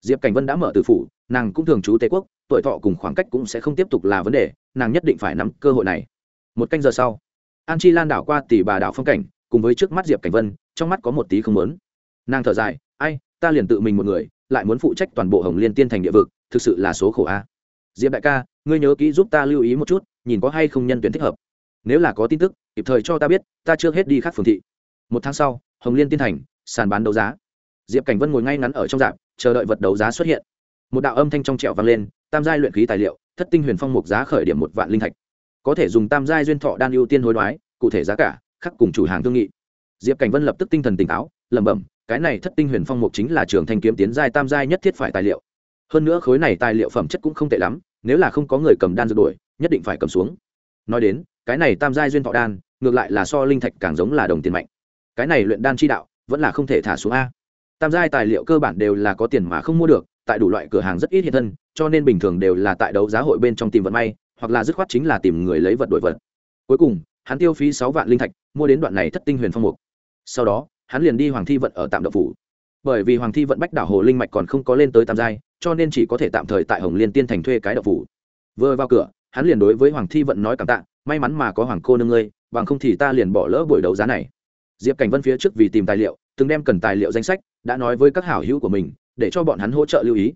Diệp cảnh vân đã mở từ phủ, nàng cũng thường trú tề quốc, tuổi thọ cùng khoảng cách cũng sẽ không tiếp tục là vấn đề, nàng nhất định phải nắm cơ hội này. Một canh giờ sau, an chi lan đảo qua tỷ bà đảo phong cảnh cùng với trước mắt diệp cảnh vân, trong mắt có một tí không lớn nàng thở dài, ai, ta liền tự mình một người, lại muốn phụ trách toàn bộ hồng liên tiên thành địa vực, thực sự là số khổ a. Diệp đại ca, ngươi nhớ kỹ giúp ta lưu ý một chút, nhìn có hay không nhân tuyển thích hợp. Nếu là có tin tức, kịp thời cho ta biết, ta chưa hết đi khắc phường thị. Một tháng sau, hồng liên tiên thành, sàn bán đấu giá. Diệp cảnh vân ngồi ngay ngắn ở trong dạp, chờ đợi vật đấu giá xuất hiện. Một đạo âm thanh trong trẻo vang lên, tam giai luyện khí tài liệu, thất tinh huyền phong mục giá khởi điểm một vạn linh thạch. Có thể dùng tam giai duyên thọ đan ưu tiên hối đoái, cụ thể giá cả khắc cùng chủ hàng thương nghị. Diệp cảnh vân lập tức tinh thần tỉnh táo, lẩm bẩm, cái này thất tinh huyền phong mục chính là trường thanh kiếm tiến giai tam giai nhất thiết phải tài liệu. Hơn nữa khối này tài liệu phẩm chất cũng không tệ lắm, nếu là không có người cầm đan dược đuổi, nhất định phải cầm xuống. Nói đến, cái này tam giai duyên thọ đan, ngược lại là so linh thạch càng giống là đồng tiền mạnh. Cái này luyện đan chi đạo, vẫn là không thể thả xuống a. Tam giai tài liệu cơ bản đều là có tiền mà không mua được, tại đủ loại cửa hàng rất ít hiện thân, cho nên bình thường đều là tại đấu giá hội bên trong tìm vận may, hoặc là dứt khoát chính là tìm người lấy vật đổi vật. Cuối cùng hắn tiêu phí sáu vạn linh thạch, mua đến đoạn này thất tinh huyền phong mục. Sau đó, hắn liền đi hoàng thi vận ở tạm đậu phủ. Bởi vì hoàng thi vận bách đảo hồ linh mạch còn không có lên tới tam giai, cho nên chỉ có thể tạm thời tại hồng liên tiên thành thuê cái đậu phủ. Vừa vào cửa, hắn liền đối với hoàng thi vận nói cảm tạ, may mắn mà có hoàng cô nương ngươi, bằng không thì ta liền bỏ lỡ buổi đấu giá này. Diệp cảnh vân phía trước vì tìm tài liệu, từng đem cần tài liệu danh sách, đã nói với các hảo hữu của mình, để cho bọn hắn hỗ trợ lưu ý.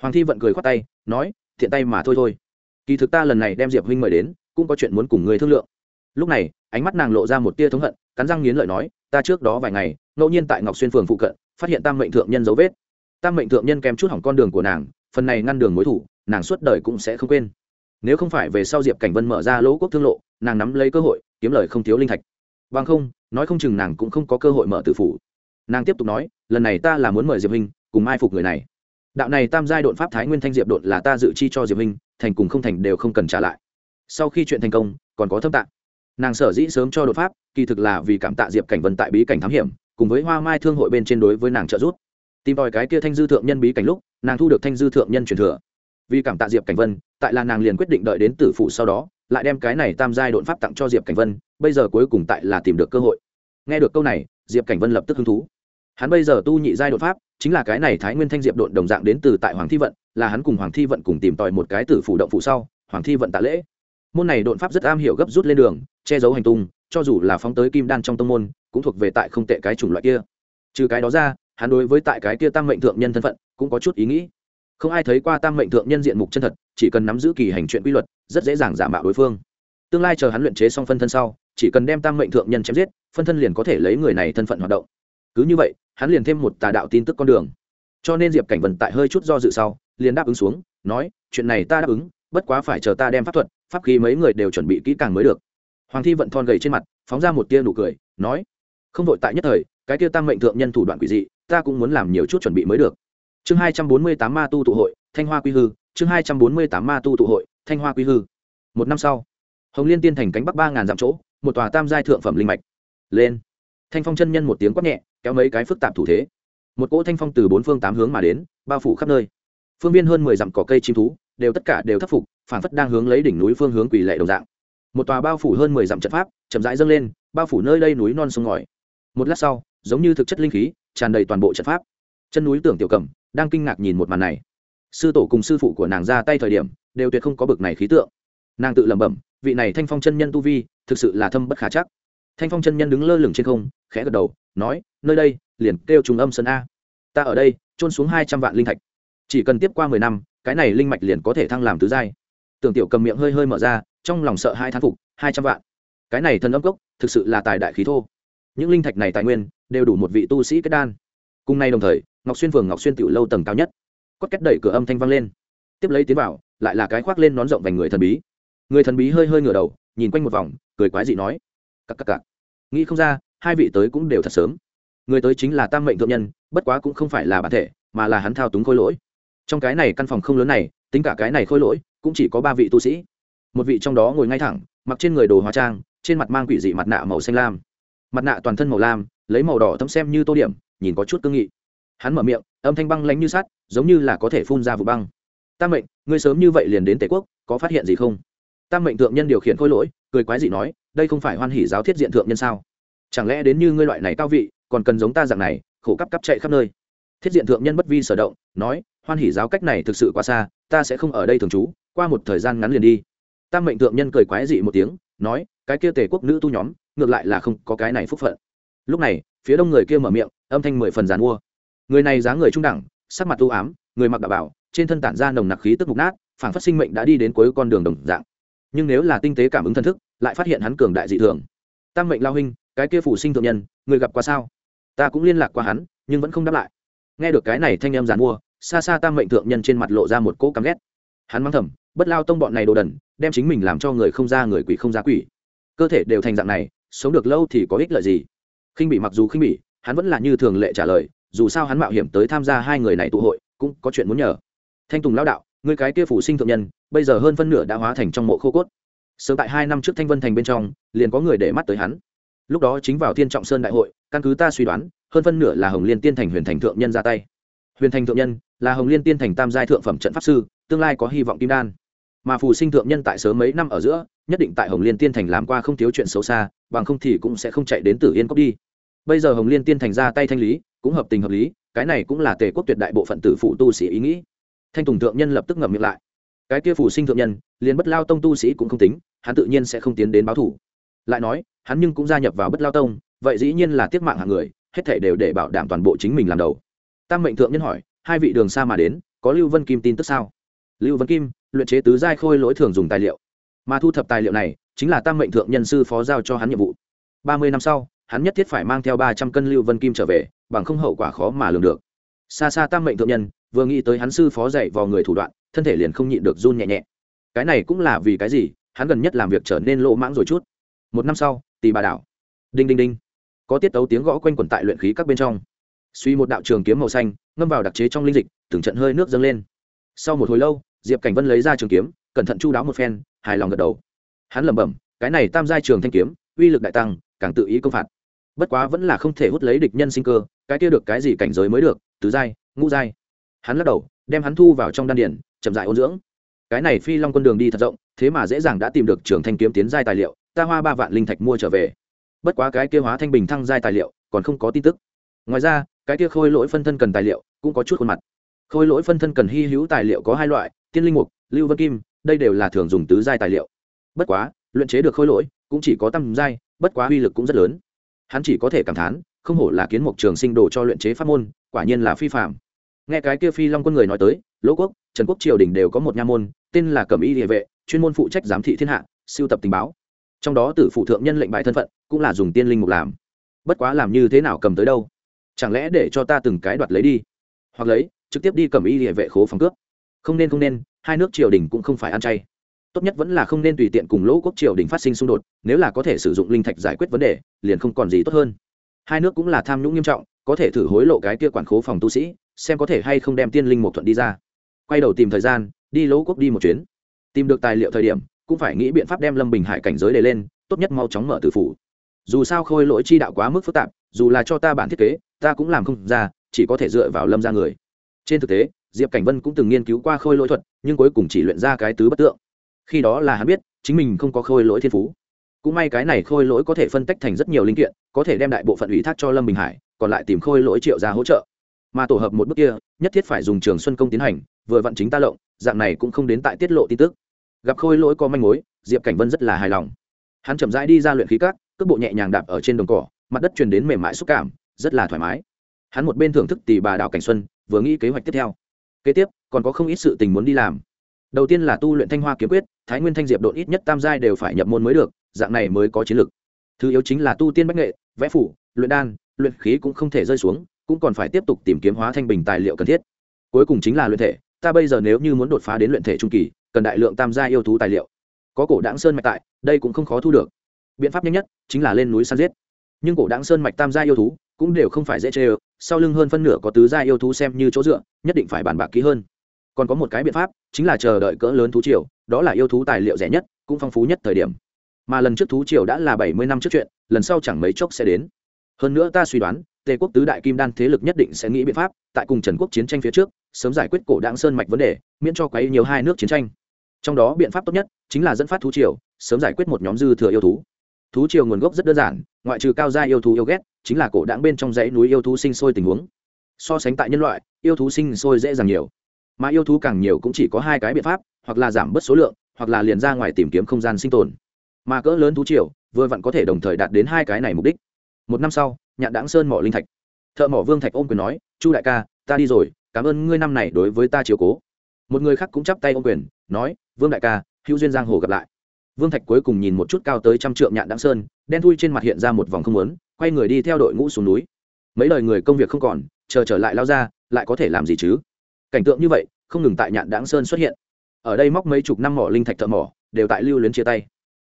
Hoàng thi vận cười khoát tay, nói, thiện tay mà thôi thôi. Kỳ thực ta lần này đem diệp huynh mời đến, cũng có chuyện muốn cùng người thương lượng lúc này, ánh mắt nàng lộ ra một tia thống hận, cắn răng nghiến lợi nói, ta trước đó vài ngày, ngẫu nhiên tại ngọc xuyên phường phụ cận, phát hiện tam mệnh thượng nhân dấu vết. Tam mệnh thượng nhân kèm chút hỏng con đường của nàng, phần này ngăn đường mối thủ, nàng suốt đời cũng sẽ không quên. Nếu không phải về sau diệp cảnh vân mở ra lỗ quốc thương lộ, nàng nắm lấy cơ hội, kiếm lời không thiếu linh thạch. Bằng không, nói không chừng nàng cũng không có cơ hội mở tự phủ. Nàng tiếp tục nói, lần này ta là muốn mời diệp hình, cùng mai phục người này. Đạo này tam giai đột pháp thái nguyên thanh diệp đột là ta dự chi cho diệp hình, thành cùng không thành đều không cần trả lại. Sau khi chuyện thành công, còn có thâm tạng nàng sở dĩ sớm cho đột pháp, kỳ thực là vì cảm tạ diệp cảnh vân tại bí cảnh thám hiểm, cùng với hoa mai thương hội bên trên đối với nàng trợ giúp. Tìm tòi cái kia thanh dư thượng nhân bí cảnh lúc, nàng thu được thanh dư thượng nhân truyền thừa. Vì cảm tạ diệp cảnh vân, tại là nàng liền quyết định đợi đến tử phụ sau đó, lại đem cái này tam giai đột pháp tặng cho diệp cảnh vân, bây giờ cuối cùng tại là tìm được cơ hội. Nghe được câu này, diệp cảnh vân lập tức hứng thú. Hắn bây giờ tu nhị giai đột pháp, chính là cái này thái nguyên thanh diệp đột đồng dạng đến từ tại hoàng thi vận, là hắn cùng hoàng thi vận cùng tìm tòi một cái tử phủ động phụ sau, hoàng thi vận tạ lễ. Môn này đột pháp rất am hiểu gấp rút lên đường che giấu hành tung, cho dù là phóng tới kim đan trong tông môn, cũng thuộc về tại không tệ cái chủng loại kia. Trừ cái đó ra, hắn đối với tại cái kia tam mệnh thượng nhân thân phận, cũng có chút ý nghĩ. Không ai thấy qua tam mệnh thượng nhân diện mục chân thật, chỉ cần nắm giữ kỳ hành chuyện quy luật, rất dễ dàng giả mạo đối phương. Tương lai chờ hắn luyện chế xong phân thân sau, chỉ cần đem tam mệnh thượng nhân chém giết, phân thân liền có thể lấy người này thân phận hoạt động. Cứ như vậy, hắn liền thêm một tà đạo tin tức con đường. Cho nên diệp cảnh vân tại hơi chút do dự sau, liền đáp ứng xuống, nói, chuyện này ta đáp ứng, bất quá phải chờ ta đem pháp thuật, pháp khí mấy người đều chuẩn bị kỹ càng mới được hoàng thi vận thon gầy trên mặt, phóng ra một tia nụ cười, nói, không vội tại nhất thời, cái tia tăng mệnh thượng nhân thủ đoạn quỷ dị, ta cũng muốn làm nhiều chút chuẩn bị mới được. Chương hai trăm bốn mươi tám ma tu tụ hội, thanh hoa quy hư, chương hai trăm bốn mươi tám ma tu tụ hội, thanh hoa quy hư. Một năm sau, hồng liên tiên thành cánh bắc ba ngàn dặm chỗ, một tòa tam giai thượng phẩm linh mạch lên. Thanh phong chân nhân một tiếng quát nhẹ, kéo mấy cái phức tạp thủ thế. Một cỗ thanh phong từ bốn phương tám hướng mà đến, bao phủ khắp nơi. Phương viên hơn mười dặm cỏ cây chim thú, đều tất cả đều thất phục phản phất đang hướng lấy đỉnh núi phương hướng quỳ lệ đồng dạng một tòa bao phủ hơn mười dặm trận pháp, chậm rãi dâng lên, bao phủ nơi đây núi non sông ngòi. Một lát sau, giống như thực chất linh khí, tràn đầy toàn bộ trận pháp. Chân núi tưởng tiểu cầm, đang kinh ngạc nhìn một màn này. Sư tổ cùng sư phụ của nàng ra tay thời điểm, đều tuyệt không có bực này khí tượng. Nàng tự lẩm bẩm, vị này thanh phong chân nhân tu vi, thực sự là thâm bất khả chắc. Thanh phong chân nhân đứng lơ lửng trên không, khẽ gật đầu, nói, nơi đây, liền kêu trùng âm sơn a. Ta ở đây trôn xuống hai trăm vạn linh thạch. Chỉ cần tiếp qua mười năm, cái này linh mạch liền có thể thăng làm tứ giai tưởng tiểu cầm miệng hơi hơi mở ra, trong lòng sợ hai thán phục, hai trăm vạn. Cái này thần âm cốc, thực sự là tài đại khí thô. Những linh thạch này tài nguyên, đều đủ một vị tu sĩ kết đan. Cùng nay đồng thời, ngọc xuyên phường ngọc xuyên tiểu lâu tầng cao nhất. Có cách đẩy cửa âm thanh vang lên. Tiếp lấy tiến vào, lại là cái khoác lên nón rộng vành người thần bí. Người thần bí hơi hơi ngửa đầu, nhìn quanh một vòng, cười quái dị nói, cặc cặc cặc. Nghĩ không ra, hai vị tới cũng đều thật sớm. Người tới chính là tam mệnh thượng nhân, bất quá cũng không phải là bản thể, mà là hắn thao túng khôi lỗi. Trong cái này căn phòng không lớn này, tính cả cái này khôi lỗi cũng chỉ có ba vị tu sĩ. Một vị trong đó ngồi ngay thẳng, mặc trên người đồ hóa trang, trên mặt mang quỷ dị mặt nạ màu xanh lam. Mặt nạ toàn thân màu lam, lấy màu đỏ thấm xem như tô điểm, nhìn có chút cương nghị. Hắn mở miệng, âm thanh băng lánh như sắt, giống như là có thể phun ra vụ băng. Tam mệnh, ngươi sớm như vậy liền đến tề quốc, có phát hiện gì không? Tam mệnh thượng nhân điều khiển khôi lỗi, cười quái dị nói, đây không phải hoan hỉ giáo thiết diện thượng nhân sao? Chẳng lẽ đến như ngươi loại này cao vị, còn cần giống ta dạng này, khổ cắp cắp chạy khắp nơi? Thiết diện thượng nhân bất vi sở động, nói, hoan hỉ giáo cách này thực sự quá xa ta sẽ không ở đây thường trú, qua một thời gian ngắn liền đi. Tam mệnh thượng nhân cười quái dị một tiếng, nói, cái kia tề quốc nữ tu nhóm, ngược lại là không có cái này phúc phận. Lúc này, phía đông người kia mở miệng, âm thanh mười phần giàn mua. Người này dáng người trung đẳng, sắc mặt u ám, người mặc đạo bảo, trên thân tản ra nồng nặc khí tức mục nát phản phát sinh mệnh đã đi đến cuối con đường đồng dạng. Nhưng nếu là tinh tế cảm ứng thân thức, lại phát hiện hắn cường đại dị thường. Tam mệnh lao huynh, cái kia phủ sinh thượng nhân, người gặp qua sao? Ta cũng liên lạc qua hắn, nhưng vẫn không đáp lại. Nghe được cái này thanh em giàn mua xa xa tam mệnh thượng nhân trên mặt lộ ra một cỗ căm ghét. Hắn mắng thầm, bất lao tông bọn này đồ đần, đem chính mình làm cho người không ra người quỷ không ra quỷ. Cơ thể đều thành dạng này, sống được lâu thì có ích lợi gì? Khinh bị mặc dù khinh bị hắn vẫn là như thường lệ trả lời, dù sao hắn mạo hiểm tới tham gia hai người này tụ hội, cũng có chuyện muốn nhờ. Thanh tùng lao đạo người cái kia phủ sinh thượng nhân, bây giờ hơn phân nửa đã hóa thành trong mộ khô cốt. Sớm tại hai năm trước thanh vân thành bên trong, liền có người để mắt tới hắn. Lúc đó chính vào thiên trọng sơn đại hội, căn cứ ta suy đoán, hơn phân nửa là hồng liên tiên thành huyền thành thượng nhân ra tay huyền thành thượng nhân, là hồng liên tiên thành tam giai thượng phẩm trận pháp sư, tương lai có hy vọng kim đan. Mà phù sinh thượng nhân tại sớm mấy năm ở giữa, nhất định tại hồng liên tiên thành làm qua không thiếu chuyện xấu xa, bằng không thì cũng sẽ không chạy đến tử yên cốc đi. Bây giờ hồng liên tiên thành ra tay thanh lý, cũng hợp tình hợp lý, cái này cũng là tề quốc tuyệt đại bộ phận tử phụ tu sĩ ý nghĩ. Thanh tùng thượng nhân lập tức ngậm miệng lại. Cái kia phủ sinh thượng nhân, liền bất lao tông tu sĩ cũng không tính, hắn tự nhiên sẽ không tiến đến báo thủ lại nói, hắn nhưng cũng gia nhập vào bất lao tông, vậy dĩ nhiên là tiết mạng hạng người, hết thể đều để bảo đảm toàn bộ chính mình làm đầu tam mệnh thượng nhân hỏi, hai vị đường xa mà đến, có lưu vân kim tin tức sao? Lưu vân kim, luyện chế tứ giai khôi lỗi thường dùng tài liệu. Mà thu thập tài liệu này, chính là tam mệnh thượng nhân sư phó giao cho hắn nhiệm vụ. Ba mươi năm sau, hắn nhất thiết phải mang theo ba trăm cân lưu vân kim trở về, bằng không hậu quả khó mà lường được. Xa xa tam mệnh thượng nhân, vừa nghĩ tới hắn sư phó dạy vào người thủ đoạn, thân thể liền không nhịn được run nhẹ nhẹ. Cái này cũng là vì cái gì, hắn gần nhất làm việc trở nên lỗ mãng rồi chút. Một năm sau tì bà đảo. Đinh đinh đinh. Có tiết tấu tiếng gõ quanh quẩn tại luyện khí các bên trong suy một đạo trường kiếm màu xanh, ngâm vào đặc chế trong linh dịch, từng trận hơi nước dâng lên. Sau một hồi lâu, diệp cảnh vân lấy ra trường kiếm, cẩn thận chu đáo một phen, hài lòng gật đầu. Hắn lẩm bẩm, cái này tam giai trường thanh kiếm, uy lực đại tăng, càng tự ý công phạt. Bất quá vẫn là không thể hút lấy địch nhân sinh cơ, cái kia được cái gì cảnh giới mới được, tứ giai, ngũ giai. Hắn lắc đầu, đem hắn thu vào trong đan điển chậm dại ôn dưỡng. Cái này phi long con đường đi thật rộng, thế mà dễ dàng đã tìm được trường thanh kiếm tiến giai tài liệu, ta hoa ba vạn linh thạch mua trở về. Bất quá cái kia hóa thanh bình thăng giai tài liệu, còn không có tin tức ngoài ra, cái kia khôi lỗi phân thân cần tài liệu cũng có chút khuôn mặt. Khôi lỗi phân thân cần hy hữu tài liệu có hai loại, tiên linh mục, lưu vân kim, đây đều là thường dùng tứ giai tài liệu. Bất quá, luyện chế được khôi lỗi cũng chỉ có tăm giai, bất quá uy lực cũng rất lớn. Hắn chỉ có thể cảm thán, không hổ là kiến mục trường sinh đồ cho luyện chế pháp môn, quả nhiên là phi phạm nghe cái kia phi long quân người nói tới, lỗ quốc, trần quốc triều đình đều có một nha môn, tên là cẩm y địa vệ, chuyên môn phụ trách giám thị thiên hạ siêu tập tình báo. Trong đó tử phụ thượng nhân lệnh bài thân phận cũng là dùng tiên linh mục làm. Bất quá làm như thế nào cầm tới đâu? Chẳng lẽ để cho ta từng cái đoạt lấy đi? Hoặc lấy, trực tiếp đi cầm y địa vệ khố phòng cướp. Không nên không nên, hai nước triều đình cũng không phải ăn chay. Tốt nhất vẫn là không nên tùy tiện cùng lỗ quốc triều đình phát sinh xung đột, nếu là có thể sử dụng linh thạch giải quyết vấn đề, liền không còn gì tốt hơn. Hai nước cũng là tham nhũng nghiêm trọng, có thể thử hối lộ cái kia quản khố phòng tu sĩ, xem có thể hay không đem tiên linh một thuận đi ra. Quay đầu tìm thời gian, đi lỗ quốc đi một chuyến. Tìm được tài liệu thời điểm, cũng phải nghĩ biện pháp đem lâm bình hải cảnh giới đề lên, tốt nhất mau chóng mở tử phủ. Dù sao khôi lỗi chi đạo quá mức phức tạp, dù là cho ta bản thiết kế ta cũng làm không ra, chỉ có thể dựa vào lâm ra người. Trên thực tế, diệp cảnh vân cũng từng nghiên cứu qua khôi lỗi thuật, nhưng cuối cùng chỉ luyện ra cái tứ bất tượng. Khi đó là hắn biết, chính mình không có khôi lỗi thiên phú. Cũng may cái này khôi lỗi có thể phân tách thành rất nhiều linh kiện, có thể đem đại bộ phận ủy thác cho lâm bình hải, còn lại tìm khôi lỗi triệu ra hỗ trợ. Mà tổ hợp một bước kia, nhất thiết phải dùng trường xuân công tiến hành, vừa vặn chính ta lộng, dạng này cũng không đến tại tiết lộ tin tức. Gặp khôi lỗi có manh mối, diệp cảnh vân rất là hài lòng. Hắn chậm rãi đi ra luyện khí cát, cước bộ nhẹ nhàng đạp ở trên đồng cỏ, mặt đất truyền đến mềm mại xúc cảm rất là thoải mái. Hắn một bên thưởng thức tỷ bà đào cảnh xuân, vừa nghĩ kế hoạch tiếp theo. Kế tiếp, còn có không ít sự tình muốn đi làm. Đầu tiên là tu luyện thanh hoa kiếm quyết, thái nguyên thanh diệp độ ít nhất tam giai đều phải nhập môn mới được, dạng này mới có chiến lược. thứ yếu chính là tu tiên bách nghệ, vẽ phủ, luyện đan, luyện khí cũng không thể rơi xuống, cũng còn phải tiếp tục tìm kiếm hóa thanh bình tài liệu cần thiết. Cuối cùng chính là luyện thể, ta bây giờ nếu như muốn đột phá đến luyện thể trung kỳ, cần đại lượng tam gia yêu thú tài liệu. Có cổ đáng sơn mạch tại, đây cũng không khó thu được. Biện pháp nhanh nhất chính là lên núi săn giết. Nhưng cổ đáng sơn mạch tam gia yêu thú cũng đều không phải dễ chê ơ, sau lưng hơn phân nửa có tứ gia yêu thú xem như chỗ dựa, nhất định phải bàn bạc kỹ hơn. Còn có một cái biện pháp, chính là chờ đợi cỡ lớn thú triều, đó là yêu thú tài liệu rẻ nhất, cũng phong phú nhất thời điểm. Mà lần trước thú triều đã là bảy mươi năm trước chuyện, lần sau chẳng mấy chốc sẽ đến. Hơn nữa ta suy đoán, tề quốc tứ đại kim đan thế lực nhất định sẽ nghĩ biện pháp, tại cùng trần quốc chiến tranh phía trước, sớm giải quyết cổ đáng sơn mạch vấn đề, miễn cho quấy nhiều hai nước chiến tranh. Trong đó biện pháp tốt nhất chính là dẫn phát thú triều, sớm giải quyết một nhóm dư thừa yêu thú. Thú triều nguồn gốc rất đơn giản ngoại trừ cao gia yêu thú yêu ghét, chính là cổ đáng bên trong dãy núi yêu thú sinh sôi tình huống. So sánh tại nhân loại, yêu thú sinh sôi dễ dàng nhiều. Mà yêu thú càng nhiều cũng chỉ có hai cái biện pháp, hoặc là giảm bớt số lượng, hoặc là liền ra ngoài tìm kiếm không gian sinh tồn. Mà cỡ lớn thú triều, vừa vặn có thể đồng thời đạt đến hai cái này mục đích. Một năm sau, nhạn đáng sơn mỏ linh thạch. Thợ mỏ vương thạch ôm quyền nói, chu đại ca, ta đi rồi, cảm ơn ngươi năm này đối với ta chiều cố. Một người khác cũng chắp tay ôm quyền, nói, vương đại ca, hữu duyên giang hồ gặp lại vương thạch cuối cùng nhìn một chút cao tới trăm trượng nhạn đáng sơn, đen thui trên mặt hiện ra một vòng không lớn quay người đi theo đội ngũ xuống núi. Mấy lời người công việc không còn, chờ trở lại lao ra, lại có thể làm gì chứ? Cảnh tượng như vậy, không ngừng tại nhạn đáng sơn xuất hiện. Ở đây móc mấy chục năm mỏ linh thạch thợ mỏ, đều tại lưu luyến chia tay.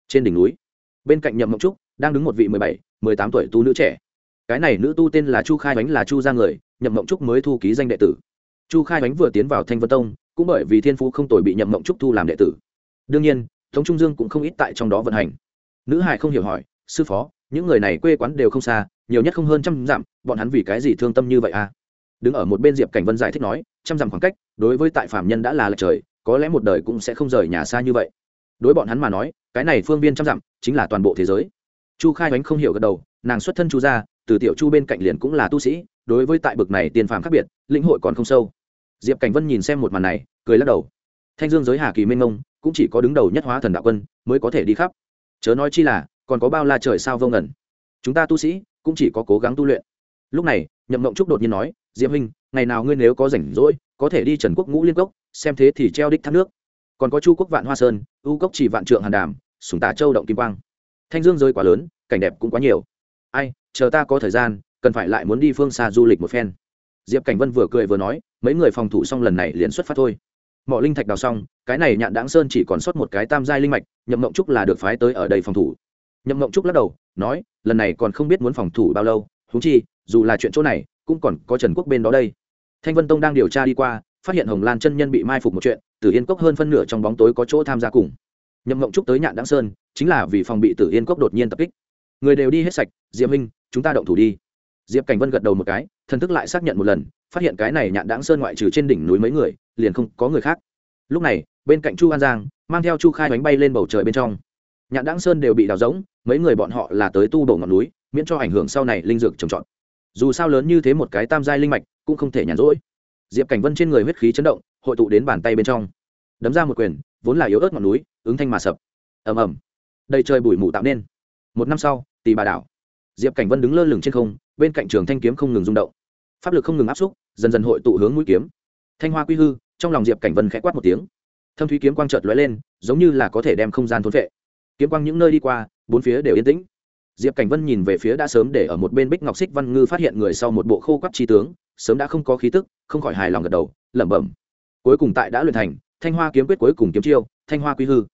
Trên đỉnh núi, bên cạnh nhậm mộng trúc, đang đứng một vị mười bảy, mười tám tuổi tu nữ trẻ. Cái này nữ tu tên là chu khai bánh là chu ra người, nhậm mộng trúc mới thu ký danh đệ tử. Chu khai bánh vừa tiến vào thanh vân tông, cũng bởi vì thiên phú không tồi bị nhậm mộng trúc thu làm đệ tử. Đương nhiên tống trung dương cũng không ít tại trong đó vận hành. Nữ hải không hiểu hỏi, sư phó, những người này quê quán đều không xa, nhiều nhất không hơn trăm dặm, bọn hắn vì cái gì thương tâm như vậy à? Đứng ở một bên diệp cảnh vân giải thích nói, trăm dặm khoảng cách, đối với tại phạm nhân đã là lệch trời, có lẽ một đời cũng sẽ không rời nhà xa như vậy. Đối bọn hắn mà nói, cái này phương viên trăm dặm chính là toàn bộ thế giới. Chu khai oánh không hiểu gật đầu, nàng xuất thân chu gia, từ tiểu chu bên cạnh liền cũng là tu sĩ, đối với tại bực này tiền phàm khác biệt, lĩnh hội còn không sâu. Diệp cảnh vân nhìn xem một màn này, cười lắc đầu. Thanh dương giới hà kỳ minh ngông cũng chỉ có đứng đầu nhất hóa thần đạo quân mới có thể đi khắp. Chớ nói chi là, còn có bao la trời sao vô ngẩn chúng ta tu sĩ cũng chỉ có cố gắng tu luyện. Lúc này, nhậm mộng trúc đột nhiên nói, diệp huynh, ngày nào ngươi nếu có rảnh rỗi, có thể đi trần quốc ngũ liên cốc, xem thế thì treo đích thác nước. Còn có chu quốc vạn hoa sơn, u cốc chỉ vạn trượng hàn đàm, sùng tả châu động kim quang. Thanh dương rơi quá lớn, cảnh đẹp cũng quá nhiều. Ai, chờ ta có thời gian, cần phải lại muốn đi phương xa du lịch một phen. Diệp cảnh vân vừa cười vừa nói, mấy người phòng thủ xong lần này liền xuất phát thôi mỏ linh thạch đào xong, cái này nhạn đáng sơn chỉ còn sót một cái tam giai linh mạch, nhậm mộng trúc là được phái tới ở đây phòng thủ. Nhậm mộng trúc lắc đầu, nói, lần này còn không biết muốn phòng thủ bao lâu thú chi, dù là chuyện chỗ này, cũng còn có trần quốc bên đó đây. Thanh vân tông đang điều tra đi qua, phát hiện hồng lan chân nhân bị mai phục một chuyện, tử yên cốc hơn phân nửa trong bóng tối có chỗ tham gia cùng. Nhậm mộng trúc tới nhạn đáng sơn, chính là vì phòng bị tử yên cốc đột nhiên tập kích. Người đều đi hết sạch, diệp minh, chúng ta động thủ đi. Diệp cảnh vân gật đầu một cái, thần thức lại xác nhận một lần, phát hiện cái này nhạn đáng sơn ngoại trừ trên đỉnh núi mấy người liền không có người khác. Lúc này, bên cạnh chu an giang, mang theo chu khai bánh bay lên bầu trời bên trong. Nhạn đáng sơn đều bị đào rỗng, mấy người bọn họ là tới tu bổ ngọn núi, miễn cho ảnh hưởng sau này linh dược trồng trọt. Dù sao lớn như thế một cái tam giai linh mạch, cũng không thể nhàn rỗi. Diệp cảnh vân trên người huyết khí chấn động, hội tụ đến bàn tay bên trong. Đấm ra một quyền, vốn là yếu ớt ngọn núi, ứng thanh mà sập. Ầm ầm. Đầy trời bụi mù tạo nên. Một năm sau tì bà đảo. Diệp cảnh vân đứng lơ lửng trên không, bên cạnh trường thanh kiếm không ngừng rung động. Pháp lực không ngừng áp xúc, dần dần hội tụ hướng mũi kiếm. Thanh hoa quy hư trong lòng diệp cảnh vân khẽ quát một tiếng. Thâm thúy kiếm quang trợt lóe lên, giống như là có thể đem không gian thốn vệ kiếm quang những nơi đi qua, bốn phía đều yên tĩnh. Diệp cảnh vân nhìn về phía đã sớm để ở một bên bích ngọc xích văn ngư phát hiện người sau một bộ khô quắp tri tướng, sớm đã không có khí tức, không khỏi hài lòng gật đầu, lẩm bẩm. Cuối cùng tại đã luyện thành, thanh hoa kiếm quyết cuối cùng kiếm chiêu, thanh hoa quy hư.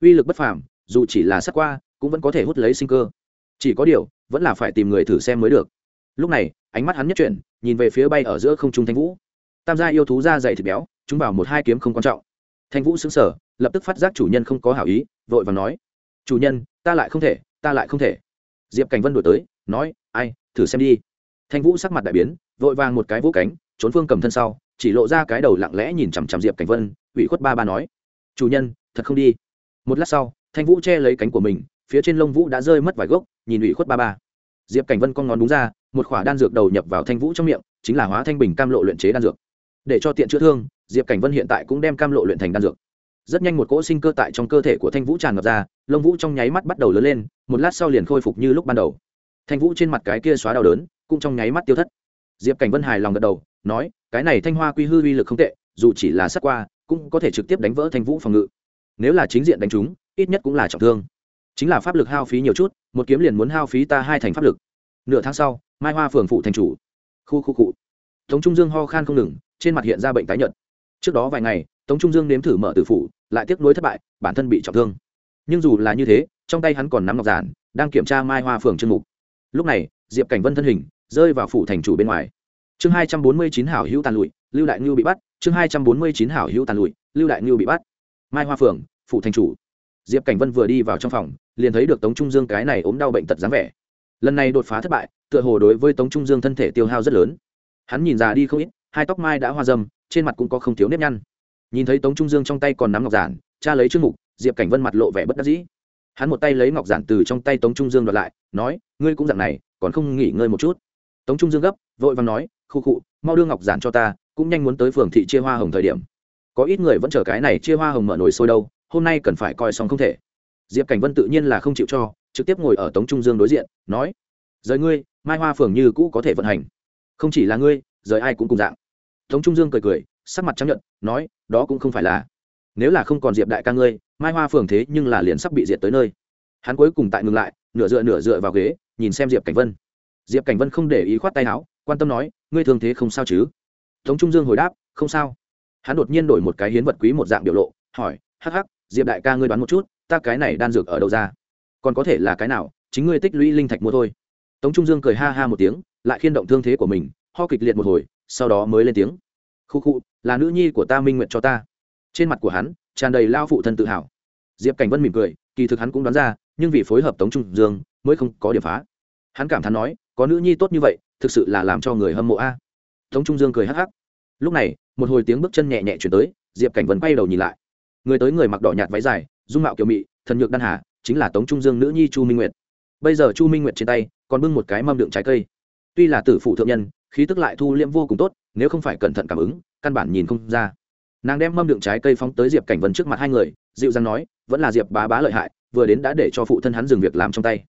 Uy lực bất phàm, dù chỉ là sắc qua, cũng vẫn có thể hút lấy sinh cơ. Chỉ có điều, vẫn là phải tìm người thử xem mới được. Lúc này, ánh mắt hắn nhất chuyển, nhìn về phía bay ở giữa không trung thanh vũ. Tam gia yêu thú da dày thịt béo chúng vào một hai kiếm không quan trọng. Thanh vũ xứng sở lập tức phát giác chủ nhân không có hảo ý, vội và nói, chủ nhân, ta lại không thể, ta lại không thể. Diệp cảnh vân đổi tới, nói, ai, thử xem đi. Thanh vũ sắc mặt đại biến, vội vàng một cái vỗ cánh, trốn phương cầm thân sau, chỉ lộ ra cái đầu lặng lẽ nhìn chằm chằm diệp cảnh vân, ủy khuất ba ba nói, chủ nhân, thật không đi. Một lát sau, thanh vũ che lấy cánh của mình, phía trên lông vũ đã rơi mất vài gốc, nhìn ủy khuất ba ba. Diệp cảnh vân con ngón đúng ra, một khỏa đan dược đầu nhập vào thanh vũ trong miệng, chính là hóa thanh bình cam lộ luyện chế đan dược. Để cho tiện chữa thương diệp cảnh vân hiện tại cũng đem cam lộ luyện thành đan dược. Rất nhanh một cỗ sinh cơ tại trong cơ thể của thanh vũ tràn ngập ra, lông vũ trong nháy mắt bắt đầu lớn lên, một lát sau liền khôi phục như lúc ban đầu. Thanh vũ trên mặt cái kia xóa đau đớn, cũng trong nháy mắt tiêu thất. Diệp cảnh vân hài lòng gật đầu, nói, cái này thanh hoa quy hư uy lực không tệ, dù chỉ là sát qua, cũng có thể trực tiếp đánh vỡ thanh vũ phòng ngự. Nếu là chính diện đánh chúng, ít nhất cũng là trọng thương. Chính là pháp lực hao phí nhiều chút, một kiếm liền muốn hao phí ta hai thành pháp lực. Nửa tháng sau, mai hoa phường phụ thành chủ. Khu khu cụ tống trung dương ho khan không ngừng, trên mặt hiện ra bệnh tái nhợt trước đó vài ngày, tống trung dương nếm thử mở tử phủ, lại tiếp nối thất bại, bản thân bị trọng thương. Nhưng dù là như thế, trong tay hắn còn nắm ngọc giản, đang kiểm tra mai hoa phường chương mục. Lúc này, diệp cảnh vân thân hình rơi vào phủ thành chủ bên ngoài. Chương hai trăm bốn mươi chín hảo hữu tàn lụi, lưu đại ngưu bị bắt. Chương hai trăm bốn mươi chín hảo hữu tàn lụi, lưu đại ngưu bị bắt. Mai hoa phường, phủ thành chủ. Diệp cảnh vân vừa đi vào trong phòng, liền thấy được tống trung dương cái này ốm đau bệnh tật dáng vẻ. Lần này đột phá thất bại, tựa hồ đối với tống trung dương thân thể tiêu hao rất lớn. Hắn nhìn già đi không ít, hai tóc mai đã hoa dâm trên mặt cũng có không thiếu nếp nhăn. Nhìn thấy tống trung dương trong tay còn nắm ngọc giản, cha lấy trước mục, diệp cảnh vân mặt lộ vẻ bất đắc dĩ. Hắn một tay lấy ngọc giản từ trong tay tống trung dương đoạt lại, nói, ngươi cũng dặn này, còn không nghỉ ngơi một chút? Tống trung dương gấp, vội và nói, khu khụ mau đưa ngọc giản cho ta, cũng nhanh muốn tới phường thị chia hoa hồng thời điểm. Có ít người vẫn chờ cái này chia hoa hồng mở nồi sôi đâu, hôm nay cần phải coi xong không thể. Diệp cảnh vân tự nhiên là không chịu cho, trực tiếp ngồi ở tống trung dương đối diện, nói, rời ngươi, mai hoa phường như cũ có thể vận hành. Không chỉ là ngươi, rời ai cũng cùng dạng tống trung dương cười cười, sắc mặt chấp nhận nói, đó cũng không phải là. Nếu là không còn diệp đại ca ngươi, mai hoa phường thế nhưng là liền sắp bị diệt tới nơi. Hắn cuối cùng tại ngừng lại, nửa dựa nửa dựa vào ghế, nhìn xem diệp cảnh vân. Diệp cảnh vân không để ý khoát tay áo, quan tâm nói, ngươi thương thế không sao chứ? Tống trung dương hồi đáp, không sao. Hắn đột nhiên đổi một cái hiến vật quý một dạng biểu lộ, hỏi, hắc hắc, diệp đại ca ngươi đoán một chút, ta cái này đan dược ở đâu ra? Còn có thể là cái nào? Chính ngươi tích lũy linh thạch mua thôi. Tống trung dương cười ha ha một tiếng, lại khiên động thương thế của mình, ho kịch liệt một hồi sau đó mới lên tiếng. Khu khu, là nữ nhi của ta minh nguyện cho ta. Trên mặt của hắn, tràn đầy lao phụ thân tự hào. Diệp cảnh vân mỉm cười, kỳ thực hắn cũng đoán ra, nhưng vì phối hợp tống trung dương mới không có điểm phá. Hắn cảm thán nói, có nữ nhi tốt như vậy, thực sự là làm cho người hâm mộ a. Tống trung dương cười hắc hắc. Lúc này, một hồi tiếng bước chân nhẹ nhẹ chuyển tới, diệp cảnh vân quay đầu nhìn lại. Người tới người mặc đỏ nhạt váy dài, dung mạo kiểu mị, thần nhược đan hà, chính là tống trung dương nữ nhi chu minh nguyệt. Bây giờ chu minh nguyệt trên tay còn bưng một cái mâm đựng trái cây. Tuy là tử phụ thượng nhân khí tức lại thu liễm vô cùng tốt, nếu không phải cẩn thận cảm ứng, căn bản nhìn không ra. Nàng đem mâm đựng trái cây phóng tới diệp cảnh vân trước mặt hai người, dịu dàng nói, vẫn là diệp bá bá lợi hại, vừa đến đã để cho phụ thân hắn dừng việc làm trong tay.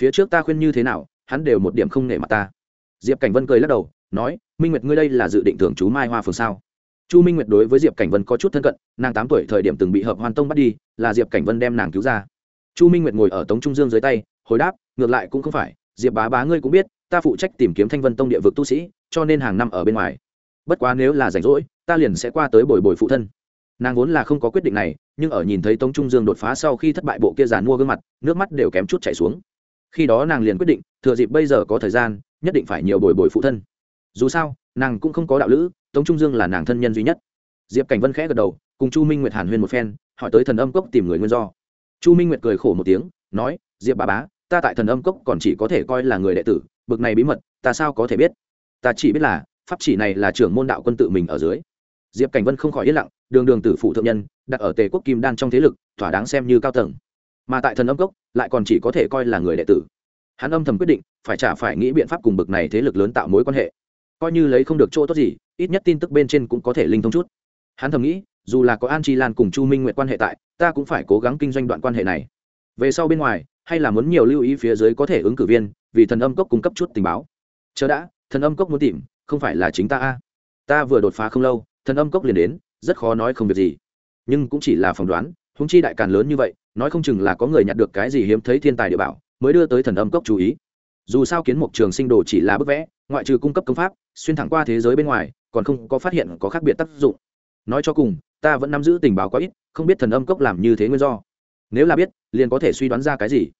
Phía trước ta khuyên như thế nào, hắn đều một điểm không nể mặt ta. Diệp cảnh vân cười lắc đầu, nói, minh nguyệt ngươi đây là dự định thưởng chú mai hoa phường sao? Chu minh nguyệt đối với diệp cảnh vân có chút thân cận, nàng tám tuổi thời điểm từng bị hợp hoàn tông bắt đi, là diệp cảnh vân đem nàng cứu ra. Chu minh nguyệt ngồi ở tống trung dương dưới tay, hồi đáp, ngược lại cũng không phải, diệp bá bá ngươi cũng biết ta phụ trách tìm kiếm thanh vân tông địa vực tu sĩ, cho nên hàng năm ở bên ngoài. Bất quá nếu là rảnh rỗi, ta liền sẽ qua tới bồi bồi phụ thân. Nàng vốn là không có quyết định này, nhưng ở nhìn thấy tống trung dương đột phá sau khi thất bại bộ kia giàn mua gương mặt, nước mắt đều kém chút chảy xuống. Khi đó nàng liền quyết định, thừa dịp bây giờ có thời gian, nhất định phải nhiều bồi bồi phụ thân. Dù sao, nàng cũng không có đạo lữ, tống trung dương là nàng thân nhân duy nhất. Diệp cảnh vân khẽ gật đầu, cùng chu minh nguyệt hàn huyên một phen, hỏi tới thần âm cốc tìm người nguyên do. Chu minh nguyệt cười khổ một tiếng, nói, diệp bà bá, ta tại thần âm cốc còn chỉ có thể coi là người đệ tử bực này bí mật, ta sao có thể biết? Ta chỉ biết là, pháp chỉ này là trưởng môn đạo quân tự mình ở dưới. Diệp cảnh vân không khỏi yên lặng, đường đường tử phụ thượng nhân, đặt ở tề quốc kim đan trong thế lực, thỏa đáng xem như cao tầng. Mà tại thần âm cốc, lại còn chỉ có thể coi là người đệ tử. Hắn âm thầm quyết định, phải trả phải nghĩ biện pháp cùng bực này thế lực lớn tạo mối quan hệ. Coi như lấy không được chỗ tốt gì, ít nhất tin tức bên trên cũng có thể linh thông chút. Hắn thầm nghĩ, dù là có an chi lan cùng chu minh nguyện quan hệ tại, ta cũng phải cố gắng kinh doanh đoạn quan hệ này. Về sau bên ngoài, hay là muốn nhiều lưu ý phía dưới có thể ứng cử viên vì thần âm cốc cung cấp chút tình báo. Chờ đã, thần âm cốc muốn tìm, không phải là chính ta a. Ta vừa đột phá không lâu, thần âm cốc liền đến, rất khó nói không việc gì. Nhưng cũng chỉ là phỏng đoán húng chi đại càn lớn như vậy, nói không chừng là có người nhặt được cái gì hiếm thấy thiên tài địa bảo, mới đưa tới thần âm cốc chú ý. Dù sao kiến mục trường sinh đồ chỉ là bức vẽ, ngoại trừ cung cấp công pháp, xuyên thẳng qua thế giới bên ngoài, còn không có phát hiện có khác biệt tác dụng. Nói cho cùng, ta vẫn nắm giữ tình báo quá ít, không biết thần âm cốc làm như thế nguyên do. Nếu là biết, liền có thể suy đoán ra cái gì?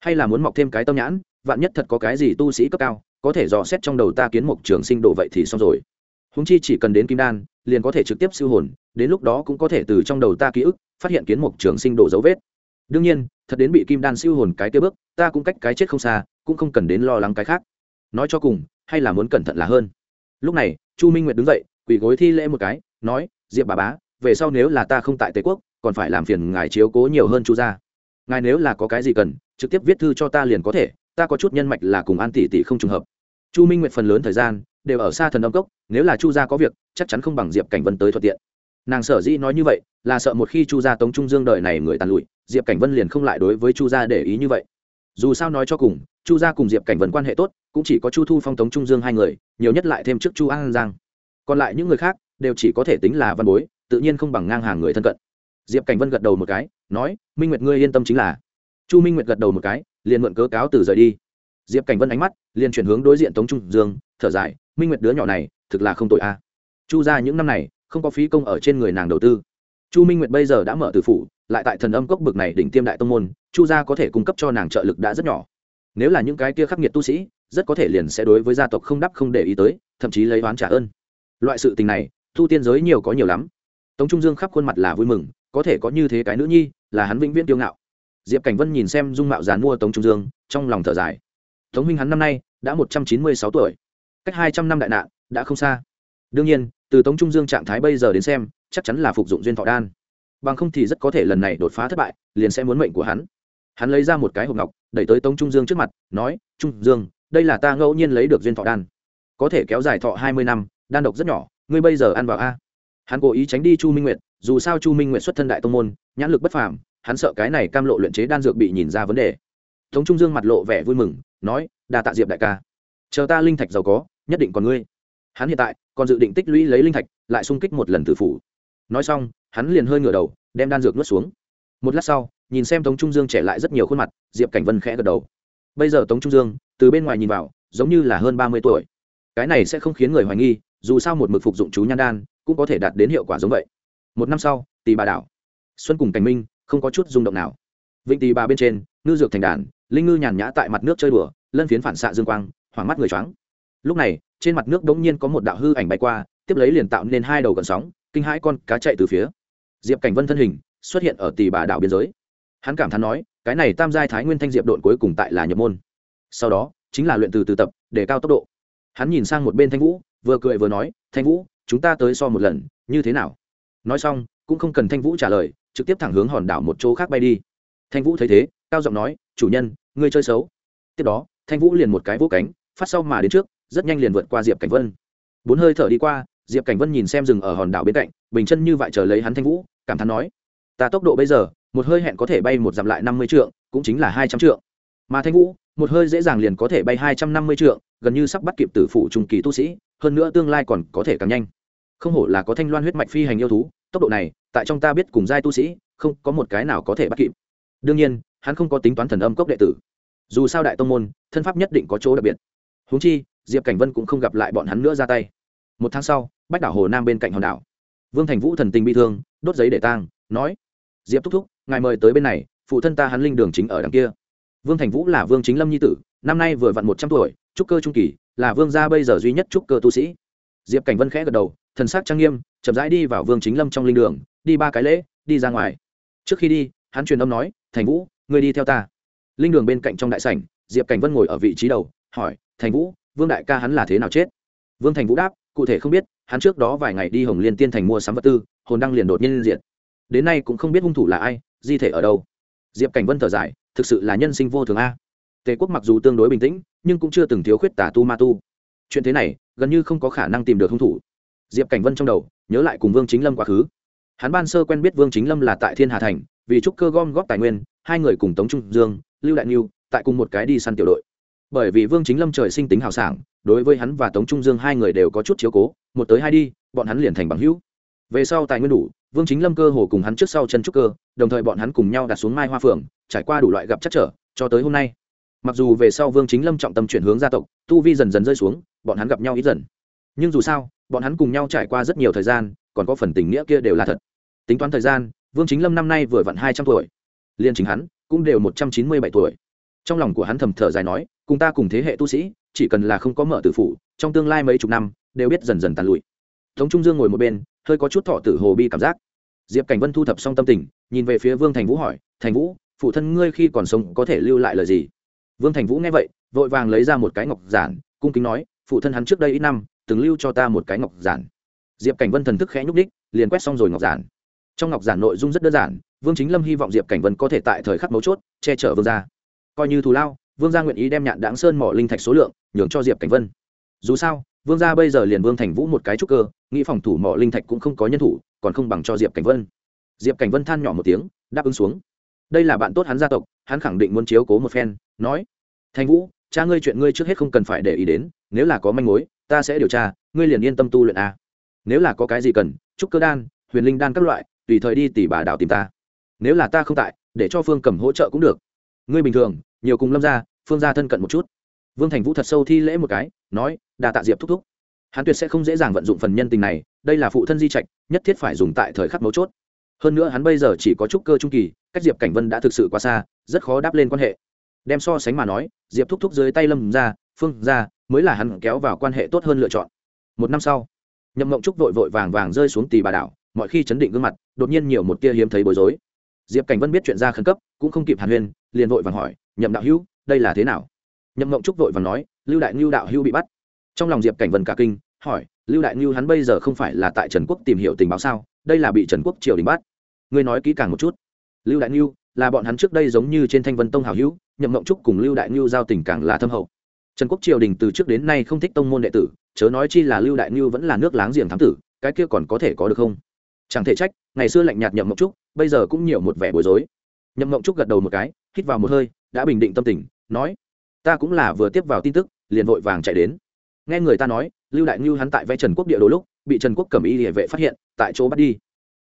Hay là muốn mọc thêm cái tâm nhãn? Vạn nhất thật có cái gì tu sĩ cấp cao, có thể dò xét trong đầu ta kiến mục trường sinh đồ vậy thì xong rồi. Húng chi chỉ cần đến kim đan, liền có thể trực tiếp siêu hồn, đến lúc đó cũng có thể từ trong đầu ta ký ức, phát hiện kiến mục trường sinh đồ dấu vết. Đương nhiên, thật đến bị kim đan siêu hồn cái kia bước, ta cũng cách cái chết không xa, cũng không cần đến lo lắng cái khác. Nói cho cùng, hay là muốn cẩn thận là hơn. Lúc này, chu minh nguyệt đứng dậy, quỳ gối thi lễ một cái, nói, diệp bà bá, về sau nếu là ta không tại tây quốc, còn phải làm phiền ngài chiếu cố nhiều hơn chu gia. Ngài nếu là có cái gì cần, trực tiếp viết thư cho ta liền có thể ta có chút nhân mạch là cùng an tỷ tỷ không trùng hợp. Chu minh nguyệt phần lớn thời gian đều ở xa thần âm cốc, nếu là chu gia có việc, chắc chắn không bằng diệp cảnh vân tới thuận tiện. Nàng sở dĩ nói như vậy, là sợ một khi chu gia tống trung dương đời này người tàn lụi, diệp cảnh vân liền không lại đối với chu gia để ý như vậy. Dù sao nói cho cùng, chu gia cùng diệp cảnh vân quan hệ tốt, cũng chỉ có chu thu phong tống trung dương hai người, nhiều nhất lại thêm trước chu an giang. Còn lại những người khác, đều chỉ có thể tính là văn bối, tự nhiên không bằng ngang hàng người thân cận. Diệp cảnh vân gật đầu một cái, nói, minh nguyệt ngươi yên tâm chính là chu minh nguyệt gật đầu một cái, liền mượn cớ cáo từ rời đi. Diệp cảnh vân ánh mắt liền chuyển hướng đối diện tống trung dương, thở dài, minh nguyệt đứa nhỏ này, thực là không tội a. À. Chu ra những năm này, không có phí công ở trên người nàng đầu tư. Chu minh nguyệt bây giờ đã mở từ phủ, lại tại thần âm cốc bực này đỉnh tiêm đại tông môn, chu gia có thể cung cấp cho nàng trợ lực đã rất nhỏ. Nếu là những cái kia khắc nghiệt tu sĩ, rất có thể liền sẽ đối với gia tộc không đắp không để ý tới, thậm chí lấy oán trả ơn. Loại sự tình này, tu tiên giới nhiều có nhiều lắm. Tống trung dương khắp khuôn mặt là vui mừng, có thể có như thế cái nữ nhi, là hắn vĩnh viễn tiêu ngạo diệp cảnh vân nhìn xem dung mạo dàn mua tống trung dương, trong lòng thở dài. Tống minh hắn năm nay đã một trăm chín mươi sáu tuổi, cách hai trăm năm đại nạn, đã không xa. Đương nhiên, từ tống trung dương trạng thái bây giờ đến xem, chắc chắn là phục dụng duyên thọ đan. Bằng không thì rất có thể lần này đột phá thất bại, liền sẽ muốn mệnh của hắn. Hắn lấy ra một cái hộp ngọc, đẩy tới tống trung dương trước mặt, nói, trung dương, đây là ta ngẫu nhiên lấy được duyên thọ đan. Có thể kéo dài thọ hai mươi năm, đan độc rất nhỏ, ngươi bây giờ ăn vào a. Hắn cố ý tránh đi chu minh nguyệt, dù sao chu minh nguyệt xuất thân đại tông môn, nhãn lực bất phàm hắn sợ cái này cam lộ luyện chế đan dược bị nhìn ra vấn đề. Tống trung dương mặt lộ vẻ vui mừng, nói, đa tạ diệp đại ca. Chờ ta linh thạch giàu có, nhất định còn ngươi. Hắn hiện tại còn dự định tích lũy lấy linh thạch, lại xung kích một lần tử phủ. Nói xong, hắn liền hơi ngửa đầu, đem đan dược nuốt xuống. Một lát sau, nhìn xem tống trung dương trẻ lại rất nhiều khuôn mặt, diệp cảnh vân khẽ gật đầu. Bây giờ tống trung dương, từ bên ngoài nhìn vào, giống như là hơn ba mươi tuổi. Cái này sẽ không khiến người hoài nghi, dù sao một mực phục dụng chú nhan đan, cũng có thể đạt đến hiệu quả giống vậy. Một năm sau tì bà đảo, xuân cùng cảnh minh không có chút rung động nào. Vịnh tì bà bên trên, ngư dược thành đàn, linh ngư nhàn nhã tại mặt nước chơi đùa, lân phiến phản xạ dương quang, hoảng mắt người choáng. Lúc này, trên mặt nước đống nhiên có một đạo hư ảnh bay qua, tiếp lấy liền tạo nên hai đầu gần sóng, kinh hãi con cá chạy từ phía. Diệp cảnh vân thân hình xuất hiện ở tì bà đảo biên giới. Hắn cảm thán nói, cái này tam giai thái nguyên thanh diệp độn cuối cùng tại là nhập môn. Sau đó, chính là luyện từ từ tập, để cao tốc độ. Hắn nhìn sang một bên thanh vũ, vừa cười vừa nói, thanh vũ, chúng ta tới so một lần, như thế nào? Nói xong, cũng không cần thanh vũ trả lời trực tiếp thẳng hướng hòn đảo một chỗ khác bay đi. Thanh vũ thấy thế, cao giọng nói, chủ nhân, ngươi chơi xấu. Tiếp đó, thanh vũ liền một cái vỗ cánh, phát sau mà đến trước, rất nhanh liền vượt qua diệp cảnh vân. Bốn hơi thở đi qua, diệp cảnh vân nhìn xem rừng ở hòn đảo bên cạnh, bình chân như vậy chờ lấy hắn thanh vũ, cảm thán nói, ta tốc độ bây giờ, một hơi hẹn có thể bay một dặm lại năm mươi trượng, cũng chính là hai trăm trượng. Mà thanh vũ, một hơi dễ dàng liền có thể bay hai trăm năm mươi trượng, gần như sắp bắt kịp tử phụ trung kỳ tu sĩ, hơn nữa tương lai còn có thể càng nhanh. Không hổ là có thanh loan huyết mạch phi hành yêu thú tốc độ này, tại trong ta biết cùng giai tu sĩ, không có một cái nào có thể bắt kịp. Đương nhiên, hắn không có tính toán thần âm cốc đệ tử. Dù sao đại tông môn, thân pháp nhất định có chỗ đặc biệt. Húng chi, diệp cảnh vân cũng không gặp lại bọn hắn nữa ra tay. Một tháng sau, bách đảo hồ nam bên cạnh hòn đảo. Vương thành vũ thần tình bị thương, đốt giấy để tang, nói, diệp thúc thúc, ngài mời tới bên này, phụ thân ta hắn linh đường chính ở đằng kia. Vương thành vũ là vương chính lâm nhi tử, năm nay vừa vặn một trăm tuổi, trúc cơ trung kỳ, là vương gia bây giờ duy nhất trúc cơ tu sĩ diệp cảnh vân khẽ gật đầu, thần sắc trang nghiêm, chậm rãi đi vào vương chính lâm trong linh đường, đi ba cái lễ, đi ra ngoài. Trước khi đi, hắn truyền âm nói, thành vũ người đi theo ta. Linh đường bên cạnh trong đại sảnh, diệp cảnh vân ngồi ở vị trí đầu, hỏi, thành vũ, vương đại ca hắn là thế nào chết? Vương thành vũ đáp, cụ thể không biết, hắn trước đó vài ngày đi hồng liên tiên thành mua sắm vật tư, hồn đăng liền đột nhiên diện đến nay cũng không biết hung thủ là ai, di thể ở đâu. Diệp cảnh vân thở dài, thực sự là nhân sinh vô thường a. Tề quốc mặc dù tương đối bình tĩnh, nhưng cũng chưa từng thiếu khuyết tả tu ma tu chuyện thế này, gần như không có khả năng tìm được hung thủ. Diệp cảnh vân trong đầu, nhớ lại cùng vương chính lâm quá khứ. Hắn ban sơ quen biết vương chính lâm là tại thiên hà thành, vì trúc cơ gom góp tài nguyên, hai người cùng tống trung dương, lưu đại niu tại cùng một cái đi săn tiểu đội. Bởi vì vương chính lâm trời sinh tính hào sảng, đối với hắn và tống trung dương hai người đều có chút chiếu cố, một tới hai đi, bọn hắn liền thành bằng hữu. Về sau tài nguyên đủ, vương chính lâm cơ hồ cùng hắn trước sau chân trúc cơ, đồng thời bọn hắn cùng nhau đặt xuống mai hoa phượng, trải qua đủ loại gặp chắc trở, cho tới hôm nay. Mặc dù về sau vương chính lâm trọng tâm chuyển hướng gia tộc, tu vi dần dần rơi xuống bọn hắn gặp nhau ít dần. Nhưng dù sao, bọn hắn cùng nhau trải qua rất nhiều thời gian, còn có phần tình nghĩa kia đều là thật. Tính toán thời gian, vương chính lâm năm nay vừa vặn hai trăm tuổi. Liên chính hắn, cũng đều một trăm chín mươi bảy tuổi. Trong lòng của hắn thầm thở dài nói, cùng ta cùng thế hệ tu sĩ, chỉ cần là không có mở tử phủ, trong tương lai mấy chục năm, đều biết dần dần tàn lụi. Tống trung dương ngồi một bên, hơi có chút thọ tử hồ bi cảm giác. Diệp cảnh vân thu thập xong tâm tình, nhìn về phía vương thành vũ hỏi, thành vũ, phụ thân ngươi khi còn sống có thể lưu lại lời gì? Vương thành vũ nghe vậy, vội vàng lấy ra một cái ngọc giản, cung kính nói phụ thân hắn trước đây ít năm, từng lưu cho ta một cái ngọc giản. Diệp cảnh vân thần thức khẽ nhúc đích liền quét xong rồi ngọc giản. Trong ngọc giản nội dung rất đơn giản, vương chính lâm hy vọng diệp cảnh vân có thể tại thời khắc mấu chốt, che chở vương gia. Coi như thù lao, vương gia nguyện ý đem nhạn đáng sơn mỏ linh thạch số lượng nhường cho diệp cảnh vân. Dù sao, vương gia bây giờ liền vương thành vũ một cái trúc cơ, nghĩ phòng thủ mỏ linh thạch cũng không có nhân thủ, còn không bằng cho diệp cảnh vân. Diệp cảnh vân than nhỏ một tiếng, đáp ứng xuống. Đây là bạn tốt hắn gia tộc, hắn khẳng định muốn chiếu cố một phen, nói, thành vũ, cha ngươi chuyện ngươi trước hết không cần phải để ý đến nếu là có manh mối, ta sẽ điều tra, ngươi liền yên tâm tu luyện a. Nếu là có cái gì cần, trúc cơ đan, huyền linh đan các loại, tùy thời đi tỉ bà đảo tìm ta. Nếu là ta không tại, để cho phương cầm hỗ trợ cũng được. Ngươi bình thường, nhiều cùng lâm ra phương ra thân cận một chút. Vương thành vũ thật sâu thi lễ một cái, nói đà tạ diệp thúc thúc. Hắn tuyệt sẽ không dễ dàng vận dụng phần nhân tình này, đây là phụ thân di trạch, nhất thiết phải dùng tại thời khắc mấu chốt. Hơn nữa hắn bây giờ chỉ có trúc cơ trung kỳ, cách diệp cảnh vân đã thực sự quá xa, rất khó đáp lên quan hệ. Đem so sánh mà nói, diệp thúc thúc dưới tay lâm ra phương ra mới là hắn kéo vào quan hệ tốt hơn lựa chọn. Một năm sau, nhậm mộng trúc vội vội vàng vàng rơi xuống tì bà đảo, mọi khi chấn định gương mặt, đột nhiên nhiều một tia hiếm thấy bối rối. Diệp cảnh vân biết chuyện ra khẩn cấp, cũng không kịp hàn huyên, liền vội vàng hỏi, nhậm đạo hữu, đây là thế nào? Nhậm mộng trúc vội vàng nói, lưu đại ngưu đạo hữu bị bắt. Trong lòng diệp cảnh vân cả kinh, hỏi, lưu đại ngưu hắn bây giờ không phải là tại trần quốc tìm hiểu tình báo sao? Đây là bị trần quốc triều đình bắt. Ngươi nói kỹ càng một chút. Lưu đại ngưu, là bọn hắn trước đây giống như trên thanh vân tông hảo hữu, nhậm mộng trúc cùng lưu đại ngưu giao tình càng là thâm hậu trần quốc triều đình từ trước đến nay không thích tông môn đệ tử, chớ nói chi là lưu đại ngưu vẫn là nước láng giềng thám tử, cái kia còn có thể có được không? Chẳng thể trách, ngày xưa lạnh nhạt nhậm mộng trúc, bây giờ cũng nhiều một vẻ bối rối. Nhậm mộng trúc gật đầu một cái, hít vào một hơi, đã bình định tâm tình, nói, ta cũng là vừa tiếp vào tin tức, liền vội vàng chạy đến. Nghe người ta nói, lưu đại ngưu hắn tại vẽ trần quốc địa đồ lúc, bị trần quốc cầm y địa vệ phát hiện, tại chỗ bắt đi.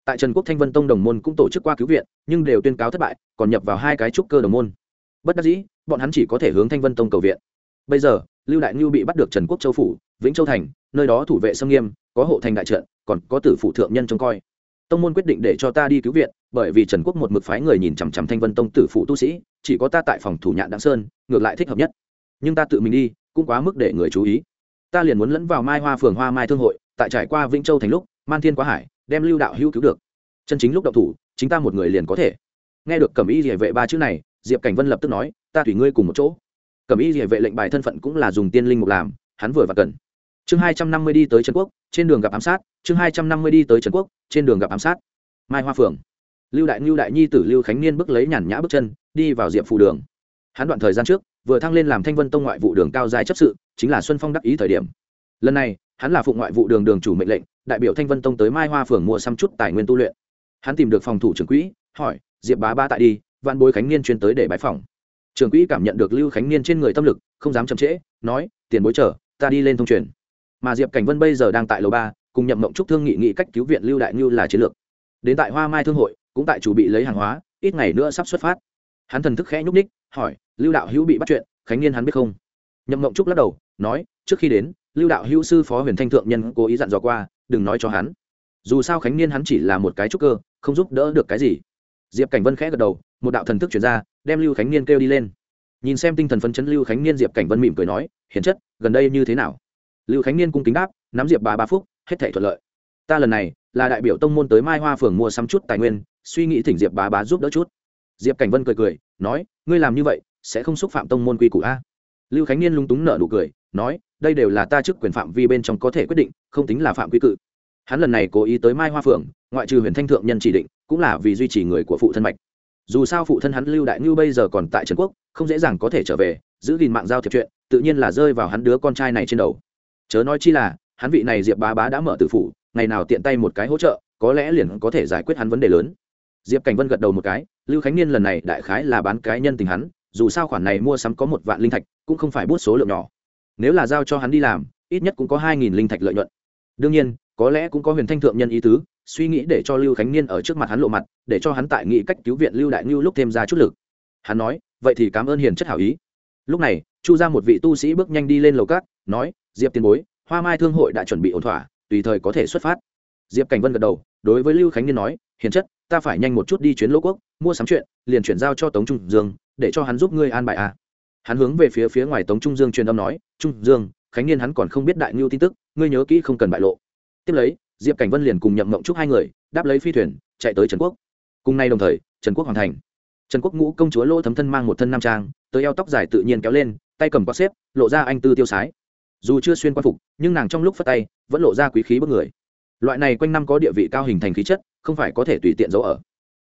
Tại trần quốc thanh vân tông đồng môn cũng tổ chức qua cứu viện, nhưng đều tuyên cáo thất bại, còn nhập vào hai cái trúc cơ đồng môn. Bất đắc dĩ, bọn hắn chỉ có thể hướng thanh vân tông cầu viện bây giờ, lưu đại ngưu bị bắt được trần quốc châu phủ, vĩnh châu thành, nơi đó thủ vệ sâm nghiêm, có hộ thành đại trận, còn có tử phụ thượng nhân trông coi. Tông môn quyết định để cho ta đi cứu viện, bởi vì trần quốc một mực phái người nhìn chằm chằm thanh vân tông tử phụ tu sĩ, chỉ có ta tại phòng thủ nhạn đặng sơn, ngược lại thích hợp nhất. Nhưng ta tự mình đi, cũng quá mức để người chú ý. Ta liền muốn lẫn vào mai hoa phường hoa mai thương hội, tại trải qua vĩnh châu thành lúc, man thiên quá hải, đem lưu đạo hữu cứu được. Chân chính lúc đậu thủ, chính ta một người liền có thể. Nghe được cẩm y địa vệ ba chữ này, diệp cảnh vân lập tức nói, ta tùy ngươi cùng một chỗ cẩm y địa vệ lệnh bài thân phận cũng là dùng tiên linh mục làm, hắn vừa và cần. Chương hai trăm năm mươi đi tới trần quốc, trên đường gặp ám sát, chương hai trăm năm mươi đi tới trần quốc, trên đường gặp ám sát. Mai hoa phường lưu đại ngưu đại nhi tử lưu khánh niên bước lấy nhàn nhã bước chân, đi vào diệm phù đường. Hắn đoạn thời gian trước, vừa thăng lên làm thanh vân tông ngoại vụ đường cao dài chấp sự, chính là xuân phong đắc ý thời điểm. Lần này, hắn là phụ ngoại vụ đường đường chủ mệnh lệnh, đại biểu thanh vân tông tới mai hoa phường mua xăm chút tài nguyên tu luyện. Hắn tìm được phòng thủ trưởng quỹ, hỏi, diệp bá ba tại đi văn bối khánh niên chuyên tới để bãi phòng trưởng quỹ cảm nhận được lưu khánh niên trên người tâm lực, không dám chậm trễ, nói, tiền bối chờ, ta đi lên thông truyền. Mà diệp cảnh vân bây giờ đang tại lầu ba, cùng nhậm mộng trúc thương nghị nghị cách cứu viện lưu đại ngưu là chiến lược. Đến tại hoa mai thương hội, cũng tại chủ bị lấy hàng hóa, ít ngày nữa sắp xuất phát. Hắn thần thức khẽ nhúc ních hỏi, lưu đạo hữu bị bắt chuyện, khánh niên hắn biết không? Nhậm mộng trúc lắc đầu, nói, trước khi đến, lưu đạo hữu sư phó huyền thanh thượng nhân cố ý dặn dò qua, đừng nói cho hắn. Dù sao khánh niên hắn chỉ là một cái trúc cơ, không giúp đỡ được cái gì. Diệp cảnh vân khẽ gật đầu một đạo thần thức chuyển ra, đem lưu khánh niên kêu đi lên. Nhìn xem tinh thần phấn chấn lưu khánh niên diệp cảnh vân mỉm cười nói, hiển chất, gần đây như thế nào? Lưu khánh niên cung kính đáp, nắm diệp bà ba phúc, hết thể thuận lợi. Ta lần này là đại biểu tông môn tới mai hoa phường mua sắm chút tài nguyên, suy nghĩ thỉnh diệp bá bá giúp đỡ chút. Diệp cảnh vân cười cười, nói, ngươi làm như vậy, sẽ không xúc phạm tông môn quy củ a? Lưu khánh niên lung túng nở nụ cười, nói, đây đều là ta chức quyền phạm vi bên trong có thể quyết định, không tính là phạm quy cự. Hắn lần này cố ý tới mai hoa phượng ngoại trừ huyền thanh thượng nhân chỉ định, cũng là vì duy trì người của phụ thân mạch dù sao phụ thân hắn lưu đại ngưu bây giờ còn tại trần quốc, không dễ dàng có thể trở về, giữ gìn mạng giao thiệp chuyện, tự nhiên là rơi vào hắn đứa con trai này trên đầu. Chớ nói chi là, hắn vị này diệp bá bá đã mở tử phủ, ngày nào tiện tay một cái hỗ trợ, có lẽ liền có thể giải quyết hắn vấn đề lớn. Diệp cảnh vân gật đầu một cái, lưu khánh niên lần này đại khái là bán cái nhân tình hắn, dù sao khoản này mua sắm có một vạn linh thạch, cũng không phải bút số lượng nhỏ. Nếu là giao cho hắn đi làm, ít nhất cũng có hai nghìn linh thạch lợi nhuận. Đương nhiên, có lẽ cũng có huyền thanh thượng nhân ý tứ suy nghĩ để cho lưu khánh niên ở trước mặt hắn lộ mặt, để cho hắn tại nghị cách cứu viện lưu đại ngưu lúc thêm ra chút lực. Hắn nói, vậy thì cảm ơn hiền chất hảo ý. Lúc này, chu ra một vị tu sĩ bước nhanh đi lên lầu cát nói, diệp tiền bối, hoa mai thương hội đã chuẩn bị ổn thỏa, tùy thời có thể xuất phát. Diệp cảnh vân gật đầu, đối với lưu khánh niên nói, hiền chất, ta phải nhanh một chút đi chuyến lỗ quốc, mua sắm chuyện, liền chuyển giao cho tống trung dương, để cho hắn giúp ngươi an bài a à. hắn hướng về phía phía ngoài tống trung dương truyền âm nói, trung dương, khánh niên hắn còn không biết đại ngưu tin tức, ngươi nhớ kỹ không cần bại lộ. Tiếp lấy diệp cảnh vân liền cùng nhậm mộng chúc hai người đáp lấy phi thuyền chạy tới trần quốc cùng nay đồng thời trần quốc hoàn thành trần quốc ngũ công chúa lỗ thấm thân mang một thân nam trang tới eo tóc dài tự nhiên kéo lên tay cầm quạt xếp lộ ra anh tư tiêu sái dù chưa xuyên quan phục nhưng nàng trong lúc phất tay vẫn lộ ra quý khí bất người loại này quanh năm có địa vị cao hình thành khí chất không phải có thể tùy tiện giấu ở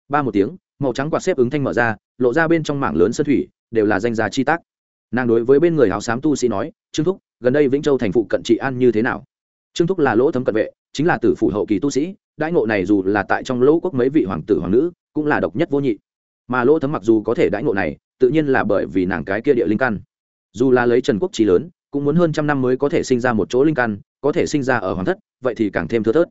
ba một tiếng màu trắng quạt xếp ứng thanh mở ra lộ ra bên trong mảng lớn sơn thủy đều là danh gia chi tác nàng đối với bên người áo xám tu sĩ nói trương thúc gần đây vĩnh châu thành phụ cận trị an như thế nào trương thúc là lỗ thấm cận vệ chính là tử phủ hậu kỳ tu sĩ, đãi ngộ này dù là tại trong lỗ quốc mấy vị hoàng tử hoàng nữ, cũng là độc nhất vô nhị. Mà lỗ thấm mặc dù có thể đãi ngộ này, tự nhiên là bởi vì nàng cái kia địa linh căn. Dù là lấy trần quốc trí lớn, cũng muốn hơn trăm năm mới có thể sinh ra một chỗ linh căn, có thể sinh ra ở hoàng thất, vậy thì càng thêm thưa thớt.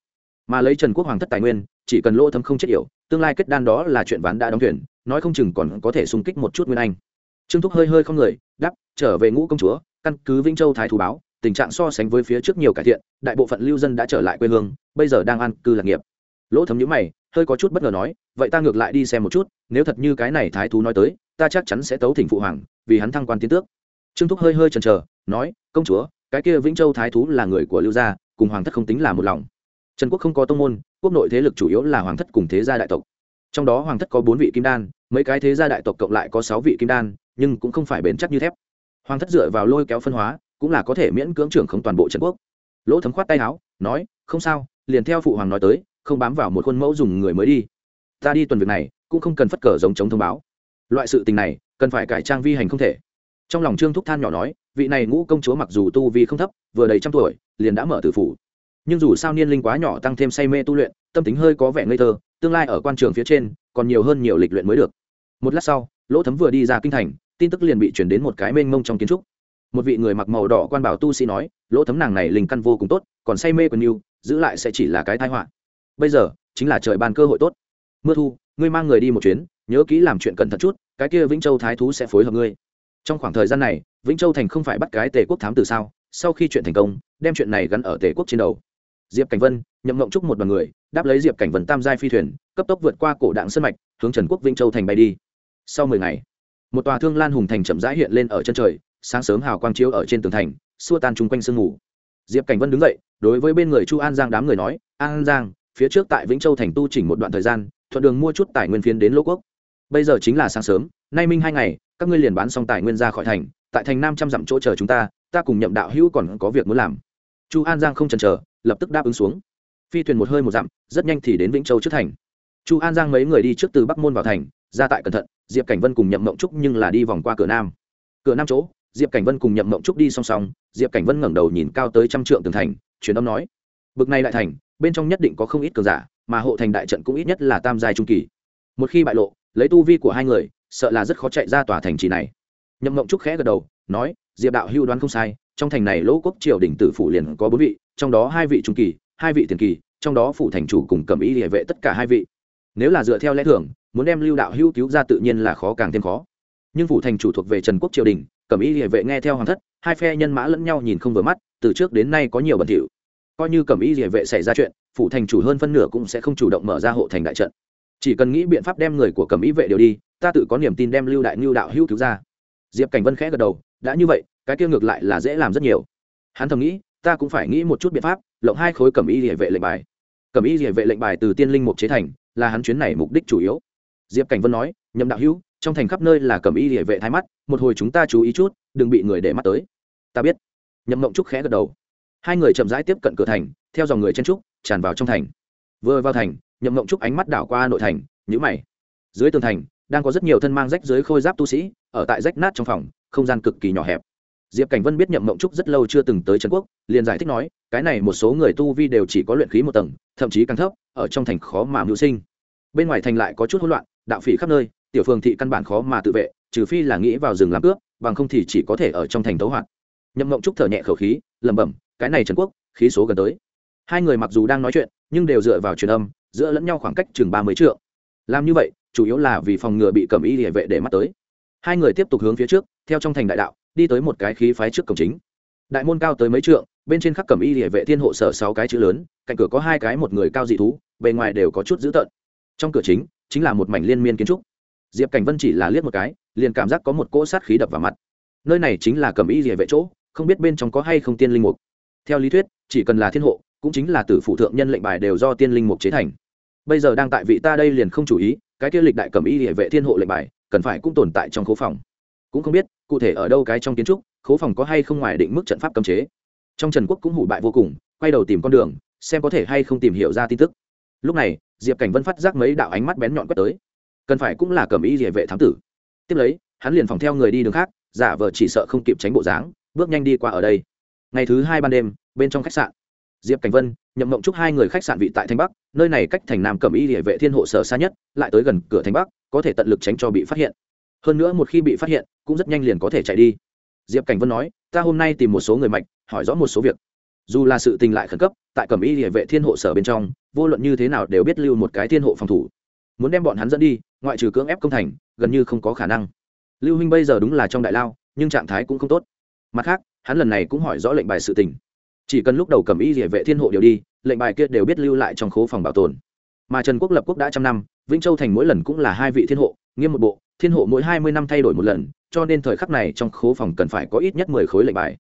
Mà lấy trần quốc hoàng thất tài nguyên, chỉ cần lỗ thấm không chết yểu, tương lai kết đan đó là chuyện ván đã đóng thuyền, nói không chừng còn có thể xung kích một chút nguyên anh. Trương thúc hơi hơi không người đắp trở về ngũ công chúa, căn cứ vĩnh châu thái thú báo tình trạng so sánh với phía trước nhiều cải thiện, đại bộ phận lưu dân đã trở lại quê hương, bây giờ đang an cư lạc nghiệp. Lỗ thấm nhữ mày, hơi có chút bất ngờ nói, vậy ta ngược lại đi xem một chút, nếu thật như cái này thái thú nói tới, ta chắc chắn sẽ tấu thỉnh phụ hoàng, vì hắn thăng quan tiến tước. Trương thúc hơi hơi chần chờ, nói, công chúa, cái kia vĩnh châu thái thú là người của lưu gia, cùng hoàng thất không tính là một lòng. Trần quốc không có tông môn, quốc nội thế lực chủ yếu là hoàng thất cùng thế gia đại tộc. Trong đó hoàng thất có bốn vị kim đan, mấy cái thế gia đại tộc cộng lại có sáu vị kim đan, nhưng cũng không phải bền chắc như thép. Hoàng thất dựa vào lôi kéo phân hóa cũng là có thể miễn cưỡng trưởng không toàn bộ trần quốc. Lỗ thấm khoát tay áo, nói, không sao, liền theo phụ hoàng nói tới, không bám vào một khuôn mẫu dùng người mới đi. Ta đi tuần việc này, cũng không cần phất cờ giống chống thông báo. Loại sự tình này, cần phải cải trang vi hành không thể. Trong lòng trương thúc than nhỏ nói, vị này ngũ công chúa mặc dù tu vi không thấp, vừa đầy trăm tuổi, liền đã mở tử phủ. Nhưng dù sao niên linh quá nhỏ tăng thêm say mê tu luyện, tâm tính hơi có vẻ ngây thơ, tương lai ở quan trường phía trên, còn nhiều hơn nhiều lịch luyện mới được. Một lát sau, lỗ thấm vừa đi ra kinh thành, tin tức liền bị chuyển đến một cái mênh mông trong kiến trúc một vị người mặc màu đỏ quan bảo tu sĩ nói, lỗ thấm nàng này linh căn vô cùng tốt, còn say mê còn yêu, giữ lại sẽ chỉ là cái tai họa. Bây giờ, chính là trời ban cơ hội tốt. Mưa thu, ngươi mang người đi một chuyến, nhớ kỹ làm chuyện cẩn thận chút, cái kia vĩnh châu thái thú sẽ phối hợp ngươi. Trong khoảng thời gian này, vĩnh châu thành không phải bắt cái tề quốc thám từ sao? Sau khi chuyện thành công, đem chuyện này gắn ở tề quốc trên đầu. Diệp cảnh vân, nhậm ngộng trúc một đoàn người, đáp lấy diệp cảnh vân tam giai phi thuyền, cấp tốc vượt qua cổ đạn sân mạch, hướng trần quốc vĩnh châu thành bay đi. Sau mười ngày, một tòa thương lan hùng thành chậm rãi hiện lên ở chân trời sáng sớm hào quang chiếu ở trên tường thành, xua tan chung quanh sương ngủ diệp cảnh vân đứng dậy, đối với bên người chu an giang đám người nói, an giang, phía trước tại vĩnh châu thành tu chỉnh một đoạn thời gian, thuận đường mua chút tài nguyên phiến đến lỗ quốc. Bây giờ chính là sáng sớm, nay minh hai ngày, các ngươi liền bán xong tài nguyên ra khỏi thành, tại thành nam trăm dặm chỗ chờ chúng ta ta cùng nhậm đạo hữu còn có việc muốn làm. Chu an giang không chần chờ, lập tức đáp ứng xuống. Phi thuyền một hơi một dặm, rất nhanh thì đến vĩnh châu trước thành. Chu an giang mấy người đi trước từ bắc môn vào thành, ra tại cẩn thận, diệp cảnh vân cùng nhậm mộng trúc nhưng là đi vòng qua cửa nam. Cửa nam chỗ diệp cảnh vân cùng nhậm mộng trúc đi song song, diệp cảnh vân ngẩng đầu nhìn cao tới trăm trượng tường thành, truyền âm nói, bực này đại thành, bên trong nhất định có không ít cường giả, mà hộ thành đại trận cũng ít nhất là tam giai trung kỳ. Một khi bại lộ, lấy tu vi của hai người, sợ là rất khó chạy ra tòa thành trì này. Nhậm mộng trúc khẽ gật đầu, nói, diệp đạo hưu đoán không sai, trong thành này lỗ quốc triều đình tử phủ liền có bốn vị, trong đó hai vị trung kỳ, hai vị tiền kỳ, trong đó phủ thành chủ cùng cầm ý địa vệ tất cả hai vị. Nếu là dựa theo lẽ thường, muốn đem lưu đạo hưu cứu ra tự nhiên là khó càng thêm khó. Nhưng phủ thành chủ thuộc về trần quốc triều đình Cẩm Y địa vệ nghe theo hoàng thất, hai phe nhân mã lẫn nhau nhìn không vừa mắt, từ trước đến nay có nhiều bẩn thỉu. Coi như Cẩm Y địa vệ xảy ra chuyện, phủ thành chủ hơn phân nửa cũng sẽ không chủ động mở ra hộ thành đại trận. Chỉ cần nghĩ biện pháp đem người của Cẩm Y vệ đều đi, ta tự có niềm tin đem lưu đại lưu đạo hữu cứu ra. Diệp cảnh vân khẽ gật đầu, đã như vậy, cái kia ngược lại là dễ làm rất nhiều. Hắn thầm nghĩ, ta cũng phải nghĩ một chút biện pháp, lộng hai khối Cẩm y địa vệ lệnh bài. Cẩm y địa vệ lệnh bài từ tiên linh mục chế thành, là hắn chuyến này mục đích chủ yếu. Diệp cảnh vân nói, nhậm đạo hữu trong thành khắp nơi là cầm y địa vệ thái mắt, một hồi chúng ta chú ý chút, đừng bị người để mắt tới. Ta biết. Nhậm mộng trúc khẽ gật đầu. Hai người chậm rãi tiếp cận cửa thành, theo dòng người chen trúc, tràn vào trong thành. Vừa vào thành, nhậm mộng trúc ánh mắt đảo qua nội thành nhữ mày. Dưới tường thành, đang có rất nhiều thân mang rách dưới khôi giáp tu sĩ, ở tại rách nát trong phòng, không gian cực kỳ nhỏ hẹp. Diệp cảnh vân biết nhậm mộng trúc rất lâu chưa từng tới trần quốc, liền giải thích nói, cái này một số người tu vi đều chỉ có luyện khí một tầng, thậm chí càng thấp, ở trong thành khó mà mưu sinh. Bên ngoài thành lại có chút hỗn loạn, đạo phỉ khắp nơi tiểu phường thị căn bản khó mà tự vệ, trừ phi là nghĩ vào rừng làm cướp, bằng không thì chỉ có thể ở trong thành tấu hoạt. Nhậm mộng trúc thở nhẹ khẩu khí, lẩm bẩm, cái này trần quốc, khí số gần tới. Hai người mặc dù đang nói chuyện, nhưng đều dựa vào truyền âm, giữa lẫn nhau khoảng cách chừng ba mươi trượng. Làm như vậy, chủ yếu là vì phòng ngừa bị cầm y địa vệ để mắt tới. Hai người tiếp tục hướng phía trước, theo trong thành đại đạo, đi tới một cái khí phái trước cổng chính. Đại môn cao tới mấy trượng, bên trên khắc cầm y địa vệ thiên hộ sở sáu cái chữ lớn, cạnh cửa có hai cái một người cao dị thú, bề ngoài đều có chút dữ tợn. Trong cửa chính chính là một mảnh liên miên kiến trúc diệp cảnh vân chỉ là liếc một cái, liền cảm giác có một cỗ sát khí đập vào mặt. Nơi này chính là cầm y địa vệ chỗ, không biết bên trong có hay không tiên linh mục. Theo lý thuyết, chỉ cần là thiên hộ, cũng chính là tử phụ thượng nhân lệnh bài đều do tiên linh mục chế thành. Bây giờ đang tại vị ta đây liền không chủ ý, cái kia lịch đại cầm y địa vệ thiên hộ lệnh bài, cần phải cũng tồn tại trong khố phòng. Cũng không biết, cụ thể ở đâu cái trong kiến trúc, khố phòng có hay không ngoài định mức trận pháp cấm chế. Trong trần quốc cũng hủ bại vô cùng, quay đầu tìm con đường, xem có thể hay không tìm hiểu ra tin tức. Lúc này, diệp cảnh vân phát giác mấy đạo ánh mắt bén nhọn quét tới cần phải cũng là cầm y địa vệ thám tử. Tiếp lấy, hắn liền phòng theo người đi đường khác, giả vờ chỉ sợ không kịp tránh bộ dáng, bước nhanh đi qua ở đây. Ngày thứ hai ban đêm, bên trong khách sạn. Diệp cảnh vân, nhậm mộng chúc hai người khách sạn vị tại thanh bắc, nơi này cách thành nam cầm y địa vệ thiên hộ sở xa nhất, lại tới gần cửa thanh bắc, có thể tận lực tránh cho bị phát hiện. Hơn nữa một khi bị phát hiện, cũng rất nhanh liền có thể chạy đi. Diệp cảnh vân nói, ta hôm nay tìm một số người mạnh hỏi rõ một số việc. Dù là sự tình lại khẩn cấp, tại cẩm y địa vệ thiên hộ sở bên trong, vô luận như thế nào đều biết lưu một cái thiên hộ phòng thủ muốn đem bọn hắn dẫn đi, ngoại trừ cưỡng ép công thành, gần như không có khả năng. Lưu huynh bây giờ đúng là trong đại lao, nhưng trạng thái cũng không tốt. Mặt khác, hắn lần này cũng hỏi rõ lệnh bài sự tình. Chỉ cần lúc đầu cầm y địa vệ thiên hộ đều đi, lệnh bài kia đều biết lưu lại trong khố phòng bảo tồn. Mà trần quốc lập quốc đã trăm năm, vĩnh châu thành mỗi lần cũng là hai vị thiên hộ, nghiêm một bộ, thiên hộ mỗi hai mươi năm thay đổi một lần, cho nên thời khắc này trong khố phòng cần phải có ít nhất mười khối lệnh bài.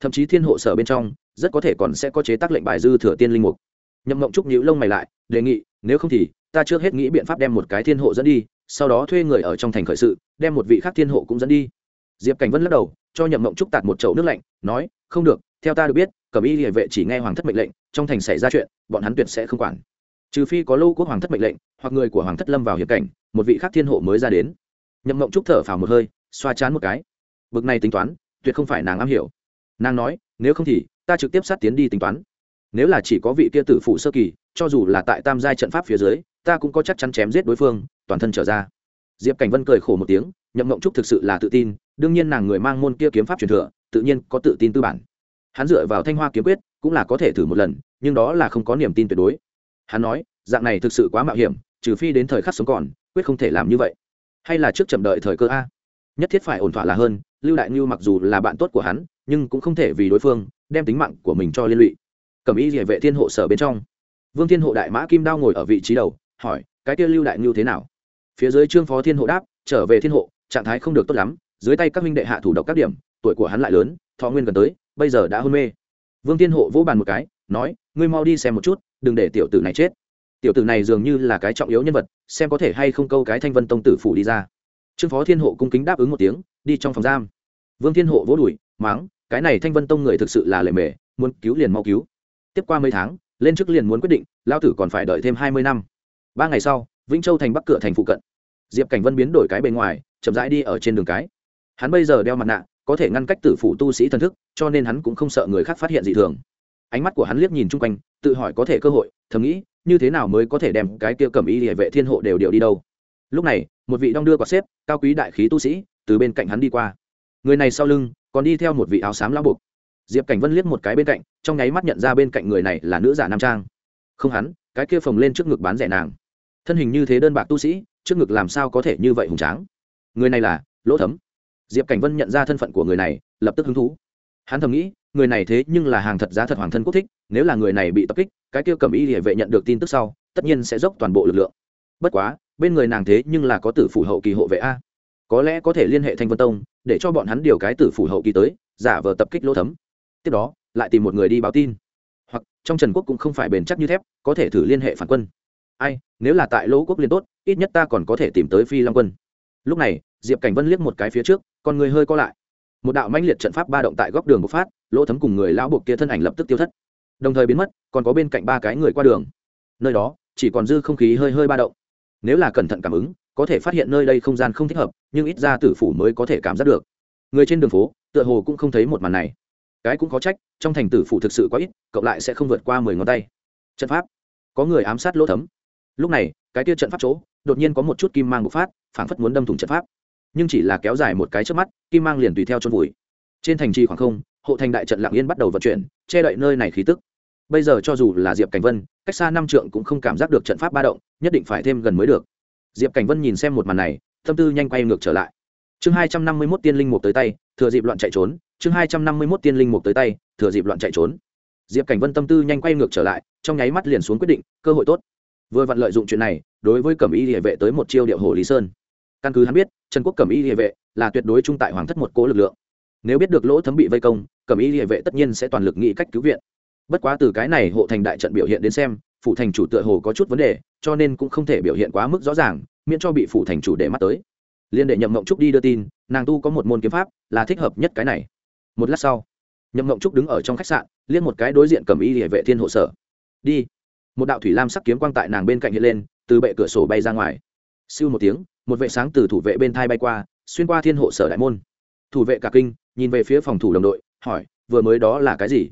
Thậm chí thiên hộ sở bên trong, rất có thể còn sẽ có chế tác lệnh bài dư thừa tiên linh mục. Nhậm mộng trúc nhữ lông mày lại, đề nghị, nếu không thì ta trước hết nghĩ biện pháp đem một cái thiên hộ dẫn đi, sau đó thuê người ở trong thành khởi sự, đem một vị khác thiên hộ cũng dẫn đi. Diệp cảnh vân lắc đầu, cho nhậm mộng trúc tạt một chậu nước lạnh, nói, không được, theo ta được biết, cẩm y địa vệ chỉ nghe hoàng thất mệnh lệnh, trong thành xảy ra chuyện, bọn hắn tuyệt sẽ không quản. Trừ phi có lâu quốc hoàng thất mệnh lệnh, hoặc người của hoàng thất lâm vào hiệp cảnh, một vị khác thiên hộ mới ra đến. Nhậm mộng trúc thở phào một hơi, xoa chán một cái. Bực này tính toán, tuyệt không phải nàng am hiểu. Nàng nói, nếu không thì, ta trực tiếp sát tiến đi tính toán. Nếu là chỉ có vị kia tử phụ sơ kỳ, cho dù là tại tam giai trận pháp phía dưới ta cũng có chắc chắn chém giết đối phương, toàn thân trở ra. Diệp cảnh vân cười khổ một tiếng, nhậm mộng trúc thực sự là tự tin, đương nhiên nàng người mang môn kia kiếm pháp truyền thừa, tự nhiên có tự tin tư bản. Hắn dựa vào thanh hoa kiếm quyết, cũng là có thể thử một lần, nhưng đó là không có niềm tin tuyệt đối. Hắn nói, dạng này thực sự quá mạo hiểm, trừ phi đến thời khắc sống còn, quyết không thể làm như vậy. Hay là trước chậm đợi thời cơ a? Nhất thiết phải ổn thỏa là hơn, lưu đại ngưu mặc dù là bạn tốt của hắn, nhưng cũng không thể vì đối phương, đem tính mạng của mình cho liên lụy. Cầm ý địa vệ thiên hộ sở bên trong. Vương thiên hộ đại mã kim đao ngồi ở vị trí đầu hỏi, cái kia lưu đại ngưu thế nào? Phía dưới trương phó thiên hộ đáp, trở về thiên hộ, trạng thái không được tốt lắm, dưới tay các minh đệ hạ thủ độc các điểm, tuổi của hắn lại lớn, thọ nguyên gần tới, bây giờ đã hôn mê. Vương thiên hộ vỗ bàn một cái, nói, ngươi mau đi xem một chút, đừng để tiểu tử này chết. Tiểu tử này dường như là cái trọng yếu nhân vật, xem có thể hay không câu cái thanh vân tông tử phủ đi ra. Trương phó thiên hộ cung kính đáp ứng một tiếng, đi trong phòng giam. Vương thiên hộ vỗ đùi máng cái này thanh vân tông người thực sự là lệ mề, muốn cứu liền mau cứu. Tiếp qua mấy tháng, lên trước liền muốn quyết định lao tử còn phải đợi thêm hai mươi năm ba ngày sau, vĩnh châu thành bắc cửa thành phụ cận. Diệp cảnh vân biến đổi cái bề ngoài, chậm rãi đi ở trên đường cái. Hắn bây giờ đeo mặt nạ, có thể ngăn cách tử phủ tu sĩ thần thức, cho nên hắn cũng không sợ người khác phát hiện dị thường. Ánh mắt của hắn liếc nhìn chung quanh, tự hỏi có thể cơ hội, thầm nghĩ, như thế nào mới có thể đem cái kia cầm y địa vệ thiên hộ đều đều đi đâu. Lúc này, một vị đong đưa quả xếp, cao quý đại khí tu sĩ, từ bên cạnh hắn đi qua. Người này sau lưng, còn đi theo một vị áo xám lao buộc. Diệp cảnh vân liếc một cái bên cạnh, trong nháy mắt nhận ra bên cạnh người này là nữ giả nam trang. Không hắn cái kia phồng lên trước ngực bán rẻ nàng. Thân hình như thế đơn bạc tu sĩ, trước ngực làm sao có thể như vậy hùng tráng? Người này là lỗ thấm. Diệp cảnh vân nhận ra thân phận của người này, lập tức hứng thú. Hắn thầm nghĩ, người này thế nhưng là hàng thật giá thật hoàng thân quốc thích, nếu là người này bị tập kích, cái kia cầm y địa vệ nhận được tin tức sau, tất nhiên sẽ dốc toàn bộ lực lượng. Bất quá, bên người nàng thế nhưng là có tử phủ hậu kỳ hộ vệ a. Có lẽ có thể liên hệ thanh vân tông, để cho bọn hắn điều cái tử phủ hậu kỳ tới, giả vờ tập kích lỗ thấm. Tiếp đó, lại tìm một người đi báo tin hoặc trong trần quốc cũng không phải bền chắc như thép, có thể thử liên hệ phản quân. Ai, nếu là tại lỗ quốc liên tốt, ít nhất ta còn có thể tìm tới phi long quân. Lúc này, diệp cảnh vân liếc một cái phía trước, con người hơi co lại. Một đạo mãnh liệt trận pháp ba động tại góc đường bộc phát, lỗ thấm cùng người lão buộc kia thân ảnh lập tức tiêu thất. Đồng thời biến mất, còn có bên cạnh ba cái người qua đường. Nơi đó, chỉ còn dư không khí hơi hơi ba động. Nếu là cẩn thận cảm ứng, có thể phát hiện nơi đây không gian không thích hợp, nhưng ít ra tử phủ mới có thể cảm giác được. Người trên đường phố, tựa hồ cũng không thấy một màn này cái cũng có trách, trong thành tử phủ thực sự quá ít, cộng lại sẽ không vượt qua mười ngón tay. Trận pháp. Có người ám sát lỗ thấm. Lúc này, cái kia trận pháp chỗ, đột nhiên có một chút kim mang bộc phát, phảng phất muốn đâm thủng trận pháp. Nhưng chỉ là kéo dài một cái trước mắt, kim mang liền tùy theo chôn vùi. Trên thành trì khoảng không, hộ thành đại trận lạng yên bắt đầu vận chuyển, che đậy nơi này khí tức. Bây giờ cho dù là diệp cảnh vân, cách xa năm trượng cũng không cảm giác được trận pháp ba động, nhất định phải thêm gần mới được. Diệp cảnh vân nhìn xem một màn này, tâm tư nhanh quay ngược trở lại. Chương hai trăm năm mươi mốt tiên linh mục tới tay, thừa dịp loạn chạy trốn chương hai trăm năm mươi mốt tiên linh mục tới tay, thừa dịp loạn chạy trốn. Diệp cảnh vân tâm tư nhanh quay ngược trở lại, trong nháy mắt liền xuống quyết định, cơ hội tốt. Vừa vặn lợi dụng chuyện này, đối với cẩm y địa vệ tới một chiêu điệu hồ lý sơn. Căn cứ hắn biết, trần quốc cẩm y địa vệ là tuyệt đối trung tại hoàng thất một cố lực lượng. Nếu biết được lỗ thấm bị vây công, cẩm y địa vệ tất nhiên sẽ toàn lực nghĩ cách cứu viện. Bất quá từ cái này hộ thành đại trận biểu hiện đến xem, phủ thành chủ tựa hồ có chút vấn đề, cho nên cũng không thể biểu hiện quá mức rõ ràng, miễn cho bị phủ thành chủ để mắt tới. Liên đệ nhậm mộng trúc đi đưa tin, nàng tu có một môn kiếm pháp, là thích hợp nhất cái này một lát sau, nhậm mộng trúc đứng ở trong khách sạn liên một cái đối diện cầm y địa vệ thiên hộ sở. Đi. Một đạo thủy lam sắc kiếm quang tại nàng bên cạnh hiện lên, từ bệ cửa sổ bay ra ngoài. Siêu một tiếng, một vệ sáng từ thủ vệ bên thai bay qua, xuyên qua thiên hộ sở đại môn. Thủ vệ cả kinh, nhìn về phía phòng thủ đồng đội, hỏi, vừa mới đó là cái gì?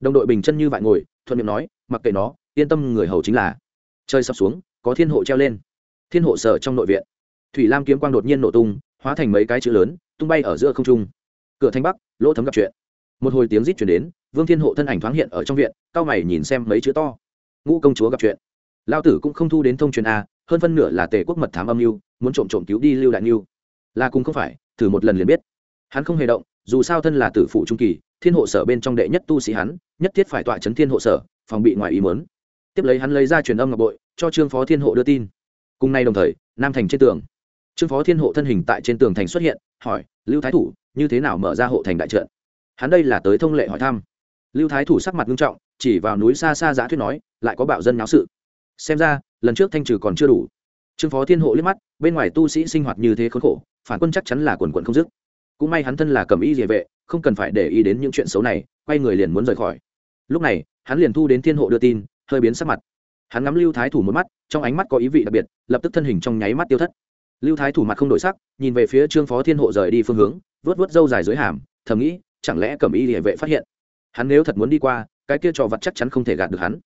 Đồng đội bình chân như vại ngồi, thuận miệng nói, mặc kệ nó, yên tâm người hầu chính là. Chơi sập xuống, có thiên hộ treo lên. Thiên hộ sở trong nội viện. Thủy lam kiếm quang đột nhiên nổ tung, hóa thành mấy cái chữ lớn, tung bay ở giữa không trung cửa thanh bắc, lỗ thấm gặp chuyện. Một hồi tiếng rít chuyển đến, vương thiên hộ thân ảnh thoáng hiện ở trong viện, cao mày nhìn xem mấy chữ to. Ngũ công chúa gặp chuyện. Lao tử cũng không thu đến thông truyền a, hơn phân nửa là tề quốc mật thám âm mưu, muốn trộm trộm cứu đi lưu đại mưu là cùng không phải, thử một lần liền biết. Hắn không hề động, dù sao thân là tử phụ trung kỳ, thiên hộ sở bên trong đệ nhất tu sĩ hắn, nhất thiết phải tọa chấn thiên hộ sở, phòng bị ngoài ý mớn tiếp lấy hắn lấy ra truyền âm ngọc bội, cho trương phó thiên hộ đưa tin. Cùng nay đồng thời, nam thành trên tường trương phó thiên hộ thân hình tại trên tường thành xuất hiện, hỏi, lưu thái thủ, như thế nào mở ra hộ thành đại trận? Hắn đây là tới thông lệ hỏi thăm. Lưu thái thủ sắc mặt nghiêm trọng, chỉ vào núi xa xa giá thuyết nói, lại có bạo dân náo sự. Xem ra, lần trước thanh trừ còn chưa đủ. Trương phó thiên hộ liếc mắt, bên ngoài tu sĩ sinh hoạt như thế khốn khổ, phản quân chắc chắn là quần quần không dứt. Cũng may hắn thân là cầm y địa vệ, không cần phải để ý đến những chuyện xấu này, quay người liền muốn rời khỏi. Lúc này, hắn liền thu đến thiên hộ đưa tin, hơi biến sắc mặt. Hắn ngắm lưu thái thủ một mắt, trong ánh mắt có ý vị đặc biệt, lập tức thân hình trong nháy mắt tiêu thất lưu thái thủ mặt không đổi sắc, nhìn về phía trương phó thiên hộ rời đi phương hướng, vớt vớt râu dài dưới hàm, thầm nghĩ, chẳng lẽ cầm y địa vệ phát hiện? Hắn nếu thật muốn đi qua, cái kia trò vật chắc chắn không thể gạt được hắn.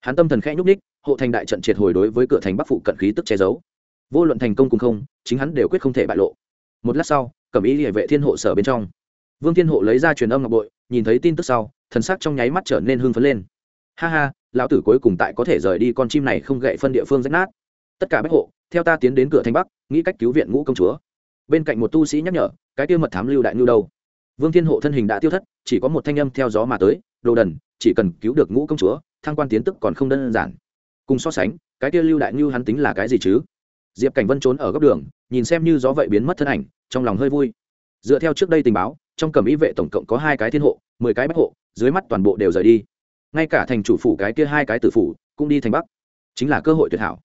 Hắn tâm thần khẽ nhúc ních hộ thành đại trận triệt hồi đối với cửa thành bắc phụ cận khí tức che giấu. Vô luận thành công cùng không, chính hắn đều quyết không thể bại lộ. Một lát sau cầm Y địa vệ thiên hộ sở bên trong. Vương thiên hộ lấy ra truyền âm ngọc bội, nhìn thấy tin tức sau, thần sắc trong nháy mắt trở nên hưng phấn lên. Ha ha, lão tử cuối cùng tại có thể rời đi con chim này không gậy phân địa phương rách nát. Tất cả bách hộ theo ta tiến đến cửa thành bắc, nghĩ cách cứu viện ngũ công chúa. Bên cạnh một tu sĩ nhắc nhở, cái kia mật thám lưu đại ngưu đâu? Vương thiên hộ thân hình đã tiêu thất, chỉ có một thanh âm theo gió mà tới, đồ đần, chỉ cần cứu được ngũ công chúa, thăng quan tiến tức còn không đơn giản. Cùng so sánh, cái kia lưu đại ngưu hắn tính là cái gì chứ? Diệp cảnh vân trốn ở góc đường, nhìn xem như gió vậy biến mất thân ảnh, trong lòng hơi vui. Dựa theo trước đây tình báo, trong cẩm y vệ tổng cộng có hai cái thiên hộ, mười cái bách hộ, dưới mắt toàn bộ đều rời đi. Ngay cả thành chủ phủ cái kia hai cái tử phủ cũng đi thành bắc. Chính là cơ hội tuyệt hảo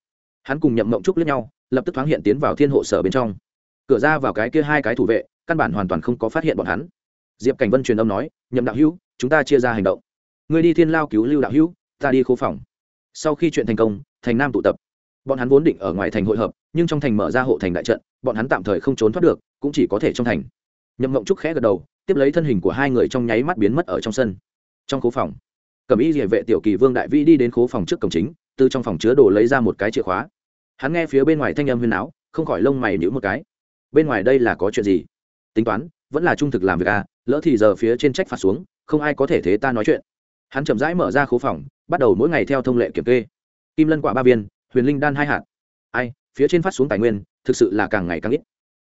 hắn cùng nhậm mộng trúc lướt nhau, lập tức thoáng hiện tiến vào thiên hộ sở bên trong. Cửa ra vào cái kia hai cái thủ vệ, căn bản hoàn toàn không có phát hiện bọn hắn. Diệp cảnh vân truyền âm nói, nhậm đạo hữu, chúng ta chia ra hành động. Người đi thiên lao cứu lưu đạo hữu, ta đi khố phòng. Sau khi chuyện thành công, thành nam tụ tập. Bọn hắn vốn định ở ngoài thành hội hợp, nhưng trong thành mở ra hộ thành đại trận, bọn hắn tạm thời không trốn thoát được, cũng chỉ có thể trong thành. Nhậm mộng trúc khẽ gật đầu, tiếp lấy thân hình của hai người trong nháy mắt biến mất ở trong sân. Trong khố phòng cầm ý địa vệ tiểu kỳ vương đại vĩ đi đến khố phòng trước cổng chính, từ trong phòng chứa đồ lấy ra một cái chìa khóa hắn nghe phía bên ngoài thanh âm huyền áo không khỏi lông mày nhữ một cái. Bên ngoài đây là có chuyện gì? Tính toán, vẫn là trung thực làm việc à lỡ thì giờ phía trên trách phạt xuống, không ai có thể thế ta nói chuyện. Hắn chậm rãi mở ra khố phòng, bắt đầu mỗi ngày theo thông lệ kiểm kê. Kim lân quả ba viên, huyền linh đan hai hạt. Ai, phía trên phát xuống tài nguyên, thực sự là càng ngày càng ít.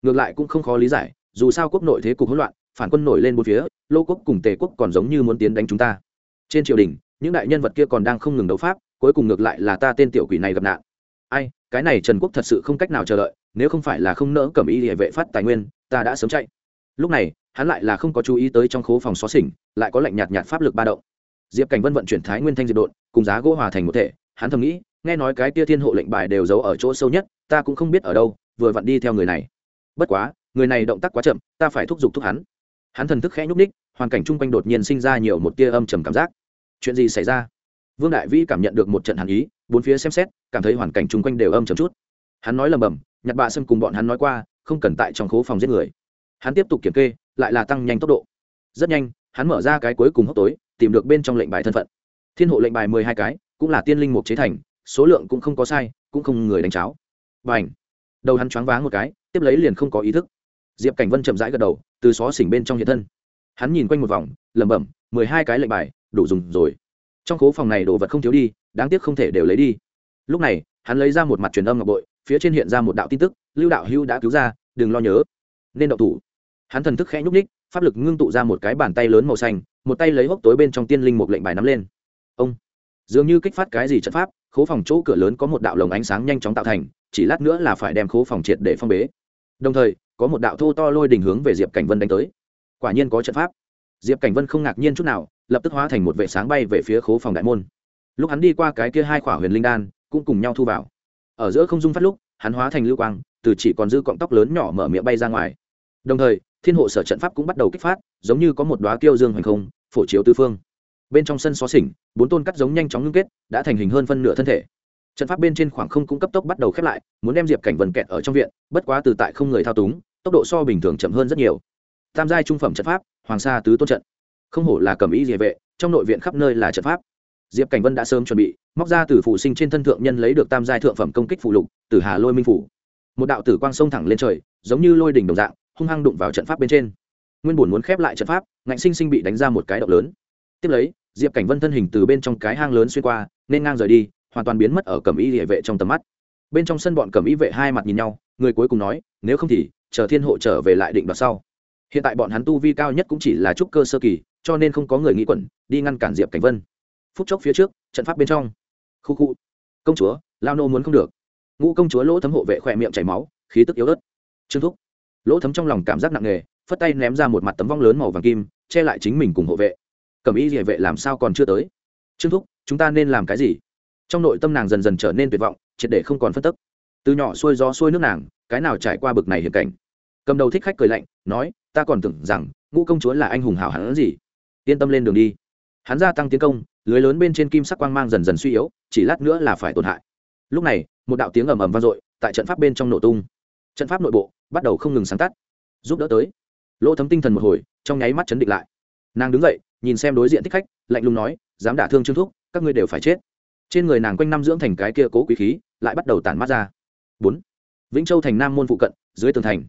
Ngược lại cũng không khó lý giải, dù sao quốc nội thế cục hỗn loạn, phản quân nổi lên một phía, lô quốc cùng tề quốc còn giống như muốn tiến đánh chúng ta. Trên triều đình, những đại nhân vật kia còn đang không ngừng đấu pháp, cuối cùng ngược lại là ta tên tiểu quỷ này gặp nạn. Ai cái này trần quốc thật sự không cách nào chờ đợi, nếu không phải là không nỡ cầm y địa vệ phát tài nguyên, ta đã sớm chạy. Lúc này, hắn lại là không có chú ý tới trong khố phòng xó xỉnh, lại có lạnh nhạt nhạt pháp lực ba động. Diệp cảnh vân vận chuyển thái nguyên thanh diệp đột cùng giá gỗ hòa thành một thể, hắn thầm nghĩ, nghe nói cái tia thiên hộ lệnh bài đều giấu ở chỗ sâu nhất, ta cũng không biết ở đâu, vừa vặn đi theo người này. Bất quá, người này động tác quá chậm, ta phải thúc giục thúc hắn. Hắn thần thức khẽ nhúc ních hoàn cảnh chung quanh đột nhiên sinh ra nhiều một tia âm trầm cảm giác. Chuyện gì xảy ra? Vương đại vĩ cảm nhận được một trận hàn ý, bốn phía xem xét, cảm thấy hoàn cảnh chung quanh đều âm trầm chút. Hắn nói lầm bầm nhặt bạ sâm cùng bọn hắn nói qua, không cần tại trong khố phòng giết người. Hắn tiếp tục kiểm kê, lại là tăng nhanh tốc độ. Rất nhanh, hắn mở ra cái cuối cùng hốc tối, tìm được bên trong lệnh bài thân phận. Thiên hộ lệnh bài mười hai cái, cũng là tiên linh mục chế thành, số lượng cũng không có sai, cũng không người đánh cháo. Và ảnh đầu hắn choáng váng một cái, tiếp lấy liền không có ý thức. Diệp cảnh vân chậm rãi gật đầu, từ xó xỉnh bên trong hiện thân. Hắn nhìn quanh một vòng, lẩm bẩm, mười hai cái lệnh bài, đủ dùng rồi trong khố phòng này đồ vật không thiếu đi, đáng tiếc không thể đều lấy đi. Lúc này, hắn lấy ra một mặt truyền âm ngọc bội, phía trên hiện ra một đạo tin tức, lưu đạo hưu đã cứu ra, đừng lo nhớ. Nên đậu thủ. Hắn thần thức khẽ nhúc ních pháp lực ngưng tụ ra một cái bàn tay lớn màu xanh, một tay lấy hốc tối bên trong tiên linh một lệnh bài nắm lên. Ông. Dường như kích phát cái gì trận pháp, khố phòng chỗ cửa lớn có một đạo lồng ánh sáng nhanh chóng tạo thành, chỉ lát nữa là phải đem khố phòng triệt để phong bế. Đồng thời, có một đạo thô to lôi đình hướng về diệp cảnh vân đánh tới. Quả nhiên có trận pháp. Diệp cảnh vân không ngạc nhiên chút nào lập tức hóa thành một vệ sáng bay về phía khố phòng đại môn. Lúc hắn đi qua cái kia hai khỏa huyền linh đan, cũng cùng nhau thu vào. Ở giữa không dung phát lúc, hắn hóa thành lưu quang, từ chỉ còn dư cọng tóc lớn nhỏ mở miệng bay ra ngoài. Đồng thời, thiên hộ sở trận pháp cũng bắt đầu kích phát, giống như có một đoá tiêu dương hoành không, phổ chiếu tư phương. Bên trong sân xó xỉnh, bốn tôn cắt giống nhanh chóng ngưng kết, đã thành hình hơn phân nửa thân thể. Trận pháp bên trên khoảng không cũng cấp tốc bắt đầu khép lại, muốn đem diệp cảnh vần kẹt ở trong viện, bất quá từ tại không người thao túng, tốc độ so bình thường chậm hơn rất nhiều. Tam giai trung phẩm trận pháp, hoàng sa tứ tôn trận không hổ là cầm ý địa vệ, trong nội viện khắp nơi là trận pháp. Diệp cảnh vân đã sớm chuẩn bị, móc ra từ phụ sinh trên thân thượng nhân lấy được tam giai thượng phẩm công kích phụ lục, từ hà lôi minh phủ. Một đạo tử quang sông thẳng lên trời, giống như lôi đỉnh đồng dạng, hung hăng đụng vào trận pháp bên trên. Nguyên bổn muốn khép lại trận pháp, ngạnh sinh sinh bị đánh ra một cái động lớn. Tiếp lấy, diệp cảnh vân thân hình từ bên trong cái hang lớn xuyên qua, nên ngang rời đi, hoàn toàn biến mất ở cẩm y địa vệ trong tầm mắt. Bên trong sân bọn cẩm y vệ hai mặt nhìn nhau, người cuối cùng nói, nếu không thì, chờ thiên hộ trở về lại định đoạt sau. Hiện tại bọn hắn tu vi cao nhất cũng chỉ là trúc cơ sơ kỳ cho nên không có người nghĩ quẩn, đi ngăn cản diệp cảnh vân. Phút chốc phía trước, trận pháp bên trong. Khu khu. Công chúa, lao nô muốn không được. Ngũ công chúa lỗ thấm hộ vệ khỏe miệng chảy máu, khí tức yếu ớt. Trương thúc. Lỗ thấm trong lòng cảm giác nặng nề, phất tay ném ra một mặt tấm vong lớn màu vàng kim, che lại chính mình cùng hộ vệ. Cầm ý địa vệ làm sao còn chưa tới? Trương thúc, chúng ta nên làm cái gì? Trong nội tâm nàng dần dần trở nên tuyệt vọng, triệt để không còn phân tức. Từ nhỏ xuôi gió xuôi nước nàng, cái nào trải qua bực này hiểm cảnh. Cầm đầu thích khách cười lạnh, nói, ta còn tưởng rằng, ngũ công chúa là anh hùng hảo hẳn gì yên tâm lên đường đi. Hắn gia tăng tiến công, lưới lớn bên trên kim sắc quang mang dần dần suy yếu, chỉ lát nữa là phải tổn hại. Lúc này, một đạo tiếng ầm ầm vang dội tại trận pháp bên trong nổ tung. Trận pháp nội bộ bắt đầu không ngừng sáng tắt, giúp đỡ tới. Lỗ thấm tinh thần một hồi, trong nháy mắt chấn định lại. Nàng đứng dậy, nhìn xem đối diện thích khách, lạnh lùng nói, dám đả thương trương thúc, các ngươi đều phải chết. Trên người nàng quanh năm dưỡng thành cái kia cố quý khí, lại bắt đầu tản mát ra. Bốn. Vĩnh châu thành nam môn phụ cận, dưới tường thành.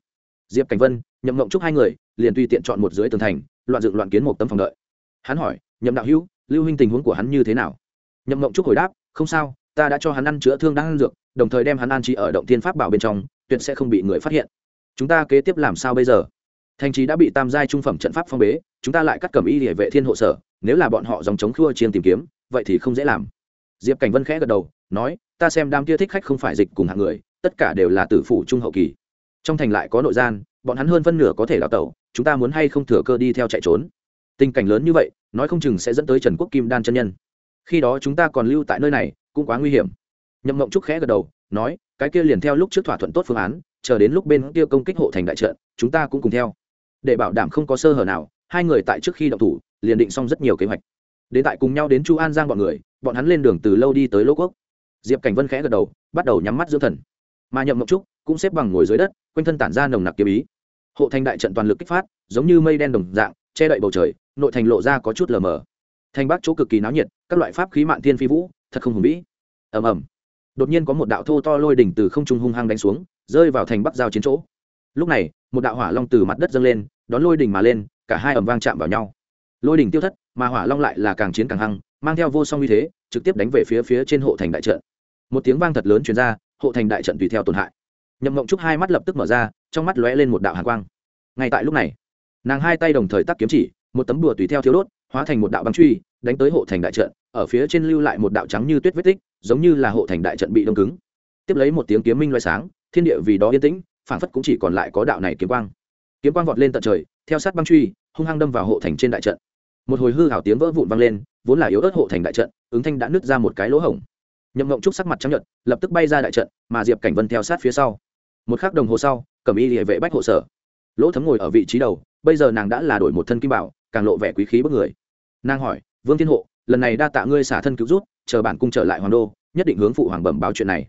Diệp cảnh vân, nhậm ngộng chúc hai người, liền tùy tiện chọn một dưới tường thành, loạn dựng loạn kiến một tâm phòng đợi hắn hỏi, nhậm đạo hữu, lưu huynh tình huống của hắn như thế nào? Nhậm mộng trúc hồi đáp, không sao, ta đã cho hắn ăn chữa thương đang ăn dược, đồng thời đem hắn an trí ở động thiên pháp bảo bên trong, tuyệt sẽ không bị người phát hiện. Chúng ta kế tiếp làm sao bây giờ? Thành trí đã bị tam giai trung phẩm trận pháp phong bế, chúng ta lại cắt cầm y địa vệ thiên hộ sở, nếu là bọn họ dòng chống khua chiên tìm kiếm, vậy thì không dễ làm. Diệp cảnh vân khẽ gật đầu, nói, ta xem đám kia thích khách không phải dịch cùng hạng người, tất cả đều là tử phủ trung hậu kỳ. Trong thành lại có nội gian, bọn hắn hơn phân nửa có thể đào tẩu, chúng ta muốn hay không thừa cơ đi theo chạy trốn? Tình cảnh lớn như vậy, nói không chừng sẽ dẫn tới trần quốc kim đan chân nhân. Khi đó chúng ta còn lưu tại nơi này, cũng quá nguy hiểm. Nhậm mộng trúc khẽ gật đầu, nói, cái kia liền theo lúc trước thỏa thuận tốt phương án, chờ đến lúc bên kia công kích hộ thành đại trận, chúng ta cũng cùng theo. Để bảo đảm không có sơ hở nào, hai người tại trước khi động thủ, liền định xong rất nhiều kế hoạch. Đến tại cùng nhau đến chu an giang bọn người, bọn hắn lên đường từ lâu đi tới lỗ quốc. Diệp cảnh vân khẽ gật đầu, bắt đầu nhắm mắt dưỡng thần. Mà nhậm mộng trúc cũng xếp bằng ngồi dưới đất, quanh thân tản ra nồng nặc kiếm ý. Hộ thành đại trận toàn lực kích phát, giống như mây đen đồng dạng, che đậy bầu trời nội thành lộ ra có chút lờ mờ. Thành bắc chỗ cực kỳ náo nhiệt, các loại pháp khí mạn thiên phi vũ, thật không hùng vĩ. Ầm ầm. Đột nhiên có một đạo thô to lôi đỉnh từ không trung hung hăng đánh xuống, rơi vào thành bắc giao chiến chỗ. Lúc này, một đạo hỏa long từ mặt đất dâng lên, đón lôi đỉnh mà lên, cả hai ầm vang chạm vào nhau. Lôi đỉnh tiêu thất, mà hỏa long lại là càng chiến càng hăng, mang theo vô song uy thế, trực tiếp đánh về phía phía trên hộ thành đại trận. Một tiếng vang thật lớn truyền ra, hộ thành đại trận tùy theo tổn hại. Nhậm mộng trúc hai mắt lập tức mở ra, trong mắt lóe lên một đạo hàn quang. Ngay tại lúc này, nàng hai tay đồng thời tắt kiếm chỉ một tấm bùa tùy theo thiếu đốt, hóa thành một đạo băng truy, đánh tới hộ thành đại trận, ở phía trên lưu lại một đạo trắng như tuyết vết tích, giống như là hộ thành đại trận bị đông cứng. Tiếp lấy một tiếng kiếm minh loay sáng, thiên địa vì đó yên tĩnh phản phất cũng chỉ còn lại có đạo này kiếm quang. Kiếm quang vọt lên tận trời, theo sát băng truy, hung hăng đâm vào hộ thành trên đại trận. Một hồi hư hảo tiếng vỡ vụn vang lên, vốn là yếu ớt hộ thành đại trận, ứng thanh đã nứt ra một cái lỗ hổng. Nhậm ngộng trúc sắc mặt trắng nhợt, lập tức bay ra đại trận, mà diệp cảnh vân theo sát phía sau. Một khắc đồng hồ sau, cẩm y địa vệ bách hộ sở. Lỗ thấm ngồi ở vị trí đầu, bây giờ nàng đã là đổi một thân kim bảo càng lộ vẻ quý khí bất người. Nàng hỏi, vương thiên hộ, lần này đa tạ ngươi xả thân cứu rút chờ bản cung trở lại hoàng đô, nhất định hướng phụ hoàng bẩm báo chuyện này.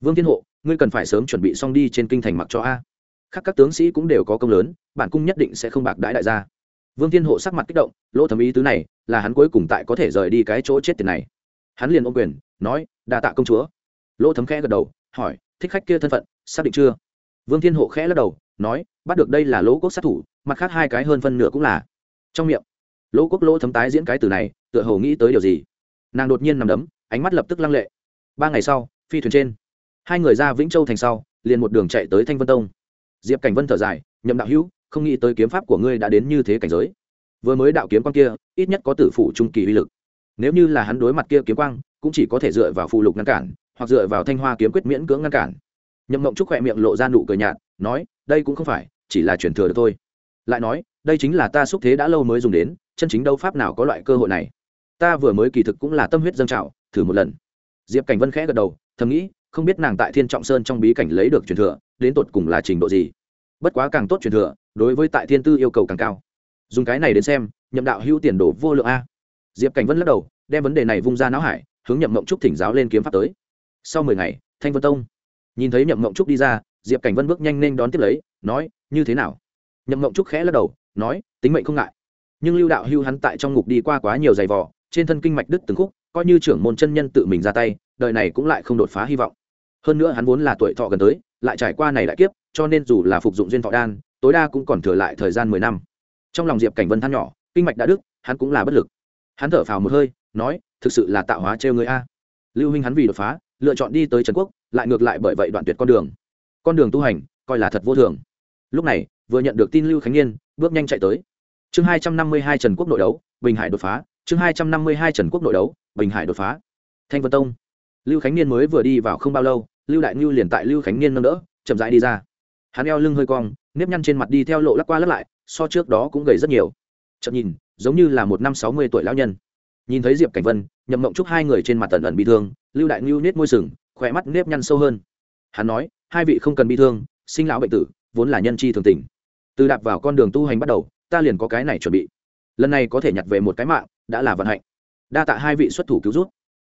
Vương thiên hộ, ngươi cần phải sớm chuẩn bị xong đi trên kinh thành mặc cho a. Khác các tướng sĩ cũng đều có công lớn, bản cung nhất định sẽ không bạc đãi đại gia. Vương thiên hộ sắc mặt kích động, lỗ thẩm ý tứ này là hắn cuối cùng tại có thể rời đi cái chỗ chết tiền này. Hắn liền ôm quyền, nói, đa tạ công chúa. Lỗ thấm khẽ gật đầu, hỏi, thích khách kia thân phận, xác định chưa? Vương thiên hộ khẽ lắc đầu, nói, bắt được đây là lỗ quốc sát thủ, mặt khác hai cái hơn phân nửa cũng là trong miệng, lỗ quốc lỗ thấm tái diễn cái từ này, tựa hồ nghĩ tới điều gì. Nàng đột nhiên nằm đấm, ánh mắt lập tức lăng lệ. Ba ngày sau, phi thuyền trên, hai người ra vĩnh châu thành sau, liền một đường chạy tới thanh vân tông. Diệp cảnh vân thở dài, nhậm đạo hữu, không nghĩ tới kiếm pháp của ngươi đã đến như thế cảnh giới. Vừa mới đạo kiếm quang kia, ít nhất có tử phủ trung kỳ uy lực. Nếu như là hắn đối mặt kia kiếm quang, cũng chỉ có thể dựa vào phụ lục ngăn cản, hoặc dựa vào thanh hoa kiếm quyết miễn cưỡng ngăn cản. Nhậm mộng trúc khỏe miệng lộ ra nụ cười nhạt, nói, đây cũng không phải, chỉ là truyền thừa được thôi. Lại nói đây chính là ta xúc thế đã lâu mới dùng đến, chân chính đấu pháp nào có loại cơ hội này? Ta vừa mới kỳ thực cũng là tâm huyết dâng trào, thử một lần. Diệp cảnh vân khẽ gật đầu, thầm nghĩ, không biết nàng tại thiên trọng sơn trong bí cảnh lấy được truyền thừa, đến tột cùng là trình độ gì? Bất quá càng tốt truyền thừa, đối với tại thiên tư yêu cầu càng cao. Dùng cái này đến xem, nhậm đạo hữu tiền đồ vô lượng a. Diệp cảnh vân lắc đầu, đem vấn đề này vung ra não hải, hướng nhậm mộng trúc thỉnh giáo lên kiếm pháp tới. Sau mười ngày, thanh vân tông. Nhìn thấy nhậm mộng trúc đi ra, diệp cảnh vân bước nhanh nên đón tiếp lấy, nói, như thế nào? Nhậm mộng trúc khẽ lắc đầu nói, tính mệnh không ngại. Nhưng lưu đạo hưu hắn tại trong ngục đi qua quá nhiều giày vò, trên thân kinh mạch đứt từng khúc, coi như trưởng môn chân nhân tự mình ra tay, đời này cũng lại không đột phá hy vọng. Hơn nữa hắn vốn là tuổi thọ gần tới, lại trải qua này đại kiếp, cho nên dù là phục dụng duyên thọ đan, tối đa cũng còn thừa lại thời gian mười năm. Trong lòng diệp cảnh vân than nhỏ, kinh mạch đã đứt, hắn cũng là bất lực. Hắn thở phào một hơi, nói, thực sự là tạo hóa trêu người a. Lưu huynh hắn vì đột phá, lựa chọn đi tới trần quốc, lại ngược lại bởi vậy đoạn tuyệt con đường. Con đường tu hành, coi là thật vô thường. Lúc này vừa nhận được tin lưu khánh niên, bước nhanh chạy tới. Chương hai trăm năm mươi hai trần quốc nội đấu, bình hải đột phá. Chương hai trăm năm mươi hai trần quốc nội đấu, bình hải đột phá. Thanh vân tông. Lưu khánh niên mới vừa đi vào không bao lâu, lưu đại ngưu liền tại lưu khánh niên nâng đỡ, chậm rãi đi ra. Hắn eo lưng hơi cong, nếp nhăn trên mặt đi theo lộ lắc qua lắc lại, so trước đó cũng gầy rất nhiều. Chậm nhìn, giống như là một năm sáu mươi tuổi lão nhân. Nhìn thấy diệp cảnh vân, nhậm mộng chúc hai người trên mặt tần ẩn bị thương, lưu đại ngưu nết môi sừng, khỏe mắt nếp nhăn sâu hơn. Hắn nói, hai vị không cần bị thương, sinh lão bệnh tử, vốn là nhân chi thường tình từ đạp vào con đường tu hành bắt đầu, ta liền có cái này chuẩn bị. Lần này có thể nhặt về một cái mạng, đã là vận hạnh. Đa tạ hai vị xuất thủ cứu rút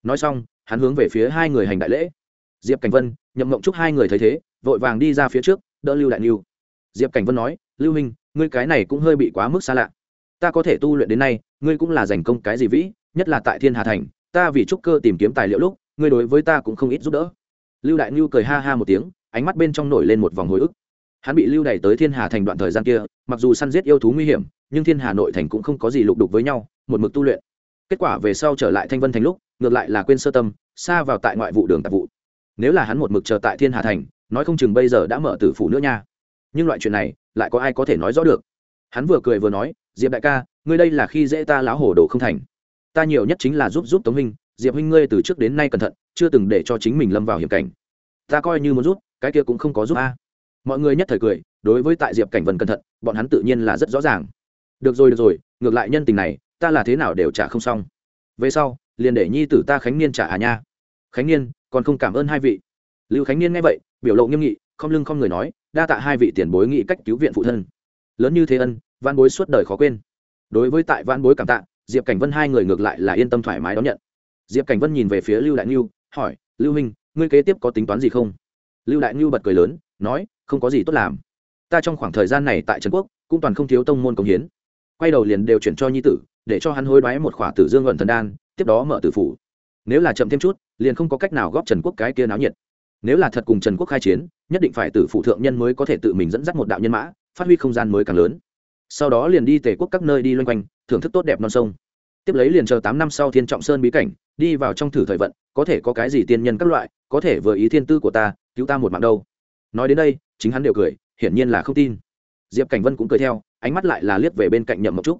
nói xong, hắn hướng về phía hai người hành đại lễ. Diệp cảnh vân, nhậm mộng chúc hai người thấy thế, vội vàng đi ra phía trước, đỡ lưu đại lưu diệp cảnh vân nói, lưu minh ngươi cái này cũng hơi bị quá mức xa lạ. Ta có thể tu luyện đến nay, ngươi cũng là giành công cái gì vĩ, nhất là tại thiên hà thành, ta vì trúc cơ tìm kiếm tài liệu lúc, ngươi đối với ta cũng không ít giúp đỡ. Lưu đại niu cười ha ha một tiếng, ánh mắt bên trong nổi lên một vòng hồi ức hắn bị lưu đày tới thiên hà thành đoạn thời gian kia, mặc dù săn giết yêu thú nguy hiểm, nhưng thiên hà nội thành cũng không có gì lục đục với nhau, một mực tu luyện. Kết quả về sau trở lại thanh vân thành lúc, ngược lại là quên sơ tâm, xa vào tại ngoại vụ đường tạp vụ. Nếu là hắn một mực chờ tại thiên hà thành, nói không chừng bây giờ đã mở tử phủ nữa nha. Nhưng loại chuyện này, lại có ai có thể nói rõ được? Hắn vừa cười vừa nói, diệp đại ca, ngươi đây là khi dễ ta láo hổ đồ không thành. Ta nhiều nhất chính là giúp giúp tống huynh, diệp huynh ngươi từ trước đến nay cẩn thận, chưa từng để cho chính mình lâm vào hiểm cảnh. Ta coi như muốn giúp, cái kia cũng không có giúp a mọi người nhất thời cười, đối với tại diệp cảnh vân cẩn thận, bọn hắn tự nhiên là rất rõ ràng. Được rồi được rồi, ngược lại nhân tình này, ta là thế nào đều trả không xong. Về sau, liền để nhi tử ta khánh niên trả à nha. Khánh niên, còn không cảm ơn hai vị. Lưu khánh niên nghe vậy, biểu lộ nghiêm nghị, không lưng không người nói, đa tạ hai vị tiền bối nghị cách cứu viện phụ thân. Lớn như thế ân văn bối suốt đời khó quên. Đối với tại văn bối cảm tạ, diệp cảnh vân hai người ngược lại là yên tâm thoải mái đón nhận. Diệp cảnh vân nhìn về phía lưu đại ngưu, hỏi, lưu minh ngươi kế tiếp có tính toán gì không? Lưu đại ngưu bật cười lớn, nói không có gì tốt làm. Ta trong khoảng thời gian này tại trần quốc, cũng toàn không thiếu tông môn công hiến. Quay đầu liền đều chuyển cho nhi tử, để cho hắn hối đoái một khỏa tử dương luận thần đan, tiếp đó mở tử phủ. Nếu là chậm thêm chút, liền không có cách nào góp trần quốc cái kia náo nhiệt. Nếu là thật cùng trần quốc khai chiến, nhất định phải tử phụ thượng nhân mới có thể tự mình dẫn dắt một đạo nhân mã, phát huy không gian mới càng lớn. Sau đó liền đi tề quốc các nơi đi loanh quanh, thưởng thức tốt đẹp non sông. Tiếp lấy liền chờ tám năm sau thiên trọng sơn bí cảnh, đi vào trong thử thời vận, có thể có cái gì tiên nhân các loại, có thể vừa ý thiên tư của ta, cứu ta một mạng đâu. Nói đến đây chính hắn đều cười, hiển nhiên là không tin. Diệp cảnh vân cũng cười theo, ánh mắt lại là liếc về bên cạnh nhậm mộng trúc.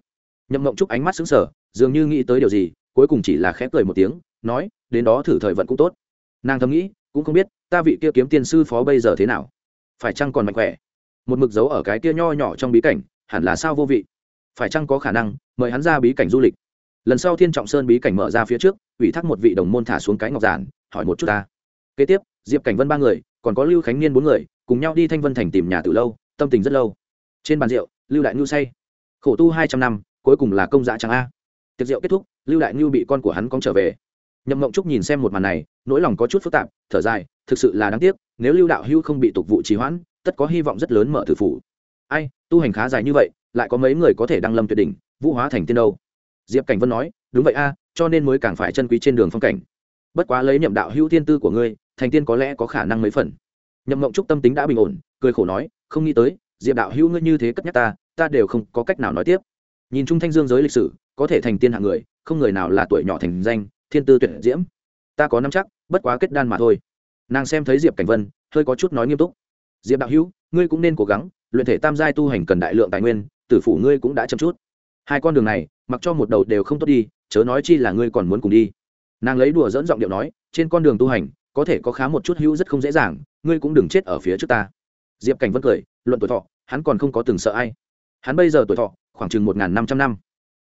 Nhậm mộng trúc ánh mắt xứng sở dường như nghĩ tới điều gì, cuối cùng chỉ là khẽ cười một tiếng, nói, đến đó thử thời vận cũng tốt. Nàng thầm nghĩ, cũng không biết, ta vị kia kiếm tiên sư phó bây giờ thế nào? Phải chăng còn mạnh khỏe? Một mực dấu ở cái kia nho nhỏ trong bí cảnh, hẳn là sao vô vị? Phải chăng có khả năng, mời hắn ra bí cảnh du lịch? Lần sau thiên trọng sơn bí cảnh mở ra phía trước, ủy thác một vị đồng môn thả xuống cái ngọc giản, hỏi một chút ta. Kế tiếp, diệp cảnh vân ba người, còn có lưu khánh niên bốn người cùng nhau đi thanh vân thành tìm nhà từ lâu, tâm tình rất lâu. Trên bàn rượu, lưu đại ngưu say. Khổ tu hai trăm năm, cuối cùng là công dạ chẳng a. Tiệc rượu kết thúc, lưu đại ngưu bị con của hắn con trở về. Nhậm mộng trúc nhìn xem một màn này, nỗi lòng có chút phức tạp, thở dài, thực sự là đáng tiếc, nếu lưu đạo hưu không bị tục vụ trì hoãn, tất có hy vọng rất lớn mở tử phủ. Ai, tu hành khá dài như vậy, lại có mấy người có thể đăng lâm tuyệt đỉnh, vũ hóa thành tiên đâu? Diệp cảnh vân nói, đúng vậy a, cho nên mới càng phải chân quý trên đường phong cảnh. Bất quá lấy nhậm đạo hưu tiên tư của ngươi, thành tiên có lẽ có khả năng mấy phần nhậm mộng trúc tâm tính đã bình ổn, cười khổ nói, không nghĩ tới, diệp đạo hữu ngươi như thế cất nhắc ta ta đều không có cách nào nói tiếp. Nhìn chung thanh dương giới lịch sử, có thể thành tiên hạng người, không người nào là tuổi nhỏ thành danh, thiên tư tuyệt diễm. Ta có năm chắc, bất quá kết đan mà thôi. Nàng xem thấy diệp cảnh vân, hơi có chút nói nghiêm túc. Diệp đạo hữu, ngươi cũng nên cố gắng, luyện thể tam giai tu hành cần đại lượng tài nguyên, tử phủ ngươi cũng đã chậm chút. Hai con đường này, mặc cho một đầu đều không tốt đi, chớ nói chi là ngươi còn muốn cùng đi. Nàng lấy đùa dẫn giọng điệu nói, trên con đường tu hành, có thể có khá một chút hữu rất không dễ dàng ngươi cũng đừng chết ở phía trước ta. Diệp cảnh vân cười, luận tuổi thọ, hắn còn không có từng sợ ai. Hắn bây giờ tuổi thọ, khoảng chừng một n g h n năm trăm năm.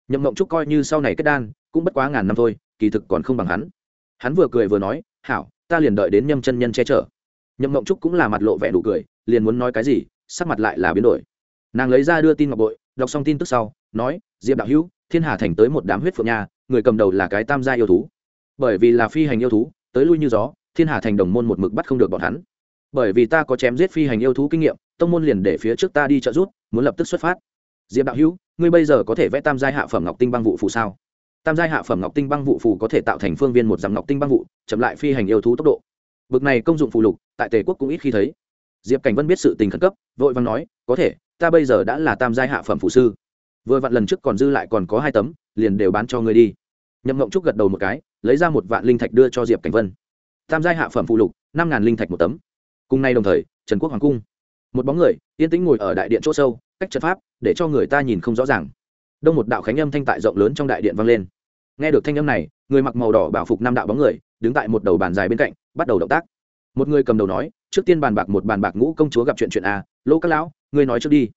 Nhậm mộng trúc coi như sau này kết đan, cũng bất quá ngàn năm thôi, kỳ thực còn không bằng hắn. Hắn vừa cười vừa nói, hảo, ta liền đợi đến nhâm chân nhân che chở. Nhậm mộng trúc cũng là mặt lộ vẻ đủ cười, liền muốn nói cái gì, sắc mặt lại là biến đổi. Nàng lấy ra đưa tin ngọc bội, đọc xong tin tức sau, nói, diệp đạo hữu, thiên hà thành tới một đám huyết phượng nha, người cầm đầu là cái tam gia yêu thú. Bởi vì là phi hành yêu thú, tới lui như gió, thiên hà thành đồng môn một mực bắt không được bọn hắn bởi vì ta có chém giết phi hành yêu thú kinh nghiệm, tông môn liền để phía trước ta đi trợ rút muốn lập tức xuất phát. Diệp đạo hữu, ngươi bây giờ có thể vẽ tam giai hạ phẩm ngọc tinh băng vụ phù sao? Tam giai hạ phẩm ngọc tinh băng vụ phù có thể tạo thành phương viên một dặm ngọc tinh băng vụ chậm lại phi hành yêu thú tốc độ. Bực này công dụng phù lục, tại tề quốc cũng ít khi thấy. Diệp cảnh vân biết sự tình khẩn cấp, vội vàng nói, có thể, ta bây giờ đã là tam giai hạ phẩm phụ sư. Vừa vặn lần trước còn dư lại còn có hai tấm, liền đều bán cho ngươi đi. Nhậm ngộng trúc gật đầu một cái, lấy ra một vạn linh thạch đưa cho diệp cảnh vân. Tam giai hạ phẩm phụ lục, năm ngàn linh thạch một tấm cùng nay đồng thời, trần quốc hoàng cung. Một bóng người, yên tĩnh ngồi ở đại điện chỗ sâu, cách trận pháp, để cho người ta nhìn không rõ ràng. Đông một đạo khánh âm thanh tại rộng lớn trong đại điện vang lên. Nghe được thanh âm này, người mặc màu đỏ bảo phục năm đạo bóng người, đứng tại một đầu bàn dài bên cạnh, bắt đầu động tác. Một người cầm đầu nói, trước tiên bàn bạc một bàn bạc ngũ công chúa gặp chuyện chuyện a lỗ các lão, ngươi nói trước đi.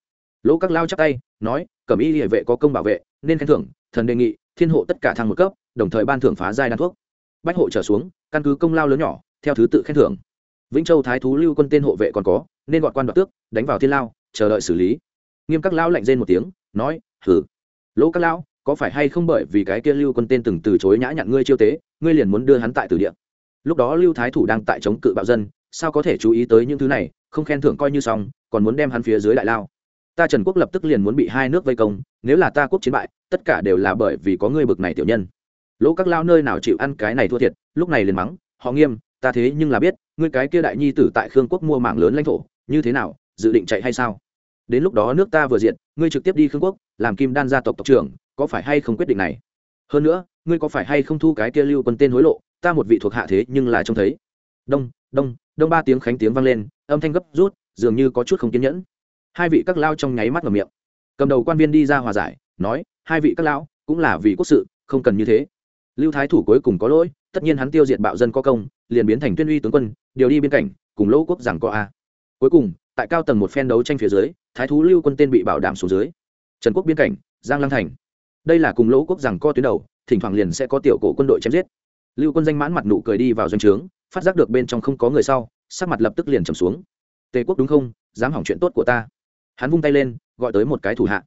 Lỗ các lao chắc tay, nói, cẩm y hệ vệ có công bảo vệ, nên khen thưởng, thần đề nghị, thiên hộ tất cả thăng một cấp, đồng thời ban thưởng phá giai đan thuốc. Bách hộ trở xuống, căn cứ công lao lớn nhỏ, theo thứ tự khen thưởng vĩnh châu thái thú lưu quân tên hộ vệ còn có, nên gọi quan đoạt tước, đánh vào thiên lao, chờ đợi xử lý. Nghiêm các lão lạnh rên một tiếng, nói, hử? Lỗ các lão, có phải hay không bởi vì cái kia lưu quân tên từng từ chối nhã nhặn ngươi chiêu tế, ngươi liền muốn đưa hắn tại tử địa? Lúc đó lưu thái thủ đang tại chống cự bạo dân, sao có thể chú ý tới những thứ này, không khen thưởng coi như xong, còn muốn đem hắn phía dưới đại lao. Ta trần quốc lập tức liền muốn bị hai nước vây công, nếu là ta quốc chiến bại, tất cả đều là bởi vì có ngươi bực này tiểu nhân. Lỗ các lao nơi nào chịu ăn cái này thua thiệt, lúc này liền mắng, họ nghiêm ta thế nhưng là biết, ngươi cái kia đại nhi tử tại khương quốc mua mảng lớn lãnh thổ, như thế nào, dự định chạy hay sao? Đến lúc đó nước ta vừa diện ngươi trực tiếp đi khương quốc, làm kim đan gia tộc tộc trưởng, có phải hay không quyết định này? Hơn nữa, ngươi có phải hay không thu cái kia lưu quân tên hối lộ, ta một vị thuộc hạ thế nhưng là trông thấy. Đông đông đông ba tiếng khánh tiếng vang lên, âm thanh gấp rút, dường như có chút không kiên nhẫn. Hai vị các lao trong nháy mắt ngầm miệng. Cầm đầu quan viên đi ra hòa giải, nói, hai vị các lão, cũng là vì quốc sự, không cần như thế. Lưu thái thủ cuối cùng có lỗi, tất nhiên hắn tiêu diệt bạo dân có công liền biến thành tuyên uy tướng quân, điều đi biên cảnh cùng lỗ quốc giảng có a. Cuối cùng, tại cao tầng một phen đấu tranh phía dưới, thái thú lưu quân tên bị bảo đảm xuống dưới. Trần quốc biên cảnh, giang lăng thành. Đây là cùng lỗ quốc rằng co tuyến đầu, thỉnh thoảng liền sẽ có tiểu cổ quân đội chém giết. Lưu quân danh mãn mặt nụ cười đi vào doanh trướng, phát giác được bên trong không có người sau, sắc mặt lập tức liền trầm xuống. Tề quốc đúng không? Dám hỏng chuyện tốt của ta. Hắn vung tay lên, gọi tới một cái thủ hạ.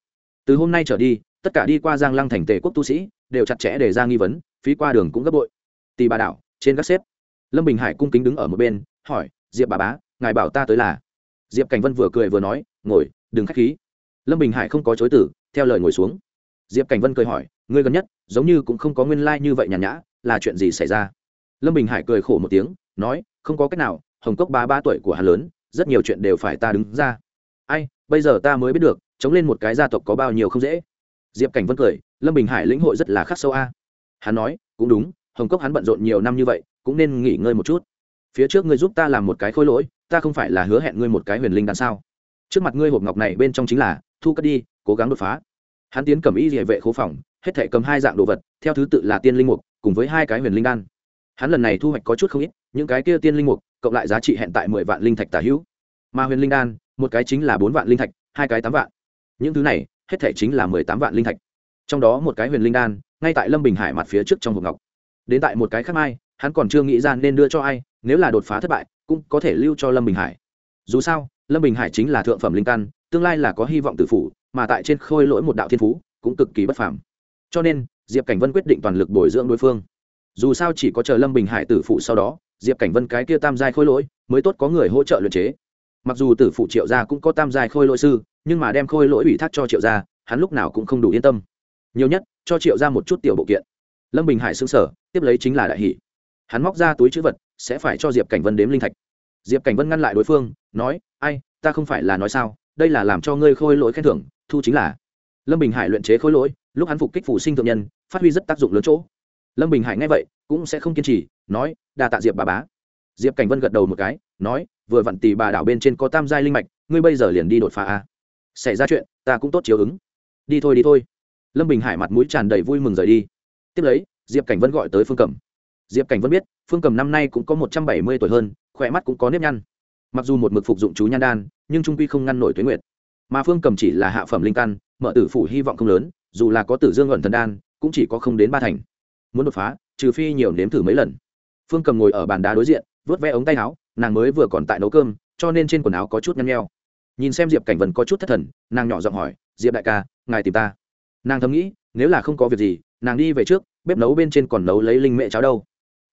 Từ hôm nay trở đi, tất cả đi qua giang lăng thành tề quốc tu sĩ, đều chặt chẽ để ra nghi vấn, phí qua đường cũng gấp bội. Tì bà đảo, trên các xếp lâm bình hải cung kính đứng ở một bên, hỏi, diệp bà bá, ngài bảo ta tới là? Diệp cảnh vân vừa cười vừa nói, ngồi, đừng k h á c h khí. Lâm bình hải không có chối tử theo lời ngồi xuống. Diệp cảnh vân cười hỏi, ngươi gần nhất, giống như cũng không có nguyên lai、like、như vậy nhàn nhã, là chuyện gì xảy ra? Lâm bình hải cười khổ một tiếng, nói, không có cách nào, hồng cốc ba ba tuổi của hắn lớn, rất nhiều chuyện đều phải ta đứng ra. Ai, bây giờ ta mới biết được, chống lên một cái gia tộc có bao nhiêu không dễ. Diệp cảnh vân cười, lâm bình hải lĩnh hội rất là khắc sâu a. Hắn nói, cũng đúng, hồng cốc hắn bận rộn nhiều năm như vậy cũng nên nghỉ ngơi một chút. Phía trước ngươi giúp ta làm một cái khôi lỗi, ta không phải là hứa hẹn ngươi một cái huyền linh đan sao? Trước mặt ngươi hộp ngọc này bên trong chính là, thu cất đi, cố gắng đột phá. Hắn tiến cầm y địa vệ khố phòng, hết thể cầm hai dạng đồ vật, theo thứ tự là tiên linh mục, cùng với hai cái huyền linh đan. Hắn lần này thu hoạch có chút không ít, những cái kia tiên linh mục, cộng lại giá trị hẹn tại mười vạn linh thạch tả hữu. Mà huyền linh đan, một cái chính là bốn vạn linh thạch, hai cái tám vạn. Những thứ này, hết thể chính là mười tám vạn linh thạch. Trong đó một cái huyền linh đan, ngay tại lâm bình hải mặt phía trước trong hộp ngọc. Đến tại một cái khác mai hắn còn chưa nghĩ ra nên đưa cho ai, nếu là đột phá thất bại, cũng có thể lưu cho lâm bình hải. Dù sao, lâm bình hải chính là thượng phẩm linh căn, tương lai là có hy vọng tự phủ, mà tại trên khôi lỗi một đạo thiên phú, cũng cực kỳ bất phàm. Cho nên, diệp cảnh vân quyết định toàn lực bồi dưỡng đối phương. Dù sao chỉ có chờ lâm bình hải tử phụ sau đó, diệp cảnh vân cái kia tam giai khôi lỗi mới tốt có người hỗ trợ luyện chế. Mặc dù tử phụ triệu gia cũng có tam giai khôi lỗi sư, nhưng mà đem khôi lỗi ủy thác cho triệu gia, hắn lúc nào cũng không đủ yên tâm. Nhiều nhất, cho triệu gia một chút tiểu bộ kiện. Lâm bình hải xứng sở tiếp lấy chính là đại hỷ hắn móc ra túi chữ vật, sẽ phải cho diệp cảnh vân đếm linh thạch. Diệp cảnh vân ngăn lại đối phương, nói, ai, ta không phải là nói sao, đây là làm cho ngươi khôi lỗi khen thưởng, thu chính là. Lâm bình hải luyện chế khôi lỗi, lúc hắn phục kích phủ sinh thượng nhân, phát huy rất tác dụng lớn chỗ. Lâm bình hải nghe vậy, cũng sẽ không kiên trì, nói, đa tạ diệp bà bá. Diệp cảnh vân gật đầu một cái, nói, vừa vặn tì bà đảo bên trên có tam giai linh mạch, ngươi bây giờ liền đi đột phá a. Xảy ra chuyện, ta cũng tốt chiếu ứng. Đi thôi đi thôi. Lâm bình hải mặt mũi tràn đầy vui mừng rời đi. Tiếp lấy, diệp cảnh vân gọi tới phương Cẩm diệp cảnh vân biết, phương cầm năm nay cũng có một trăm bảy mươi tuổi hơn, khỏe mắt cũng có nếp nhăn. Mặc dù một mực phục dụng chú nhan đan, nhưng trung quy không ngăn nổi tuyến nguyệt. Mà phương cầm chỉ là hạ phẩm linh căn, mở tử phủ hy vọng không lớn, dù là có tử dương luận thần đan, cũng chỉ có không đến ba thành. Muốn đột phá, trừ phi nhiều nếm thử mấy lần. Phương cầm ngồi ở bàn đá đối diện, vớt vẽ ống tay áo, nàng mới vừa còn tại nấu cơm, cho nên trên quần áo có chút nhăn nheo. Nhìn xem diệp cảnh vân có chút thất thần, nàng nhỏ giọng hỏi, diệp đại ca, ngài tìm ta? Nàng thầm nghĩ, nếu là không có việc gì, nàng đi về trước, bếp nấu bên trên còn nấu lấy linh mẹ cháo đâu?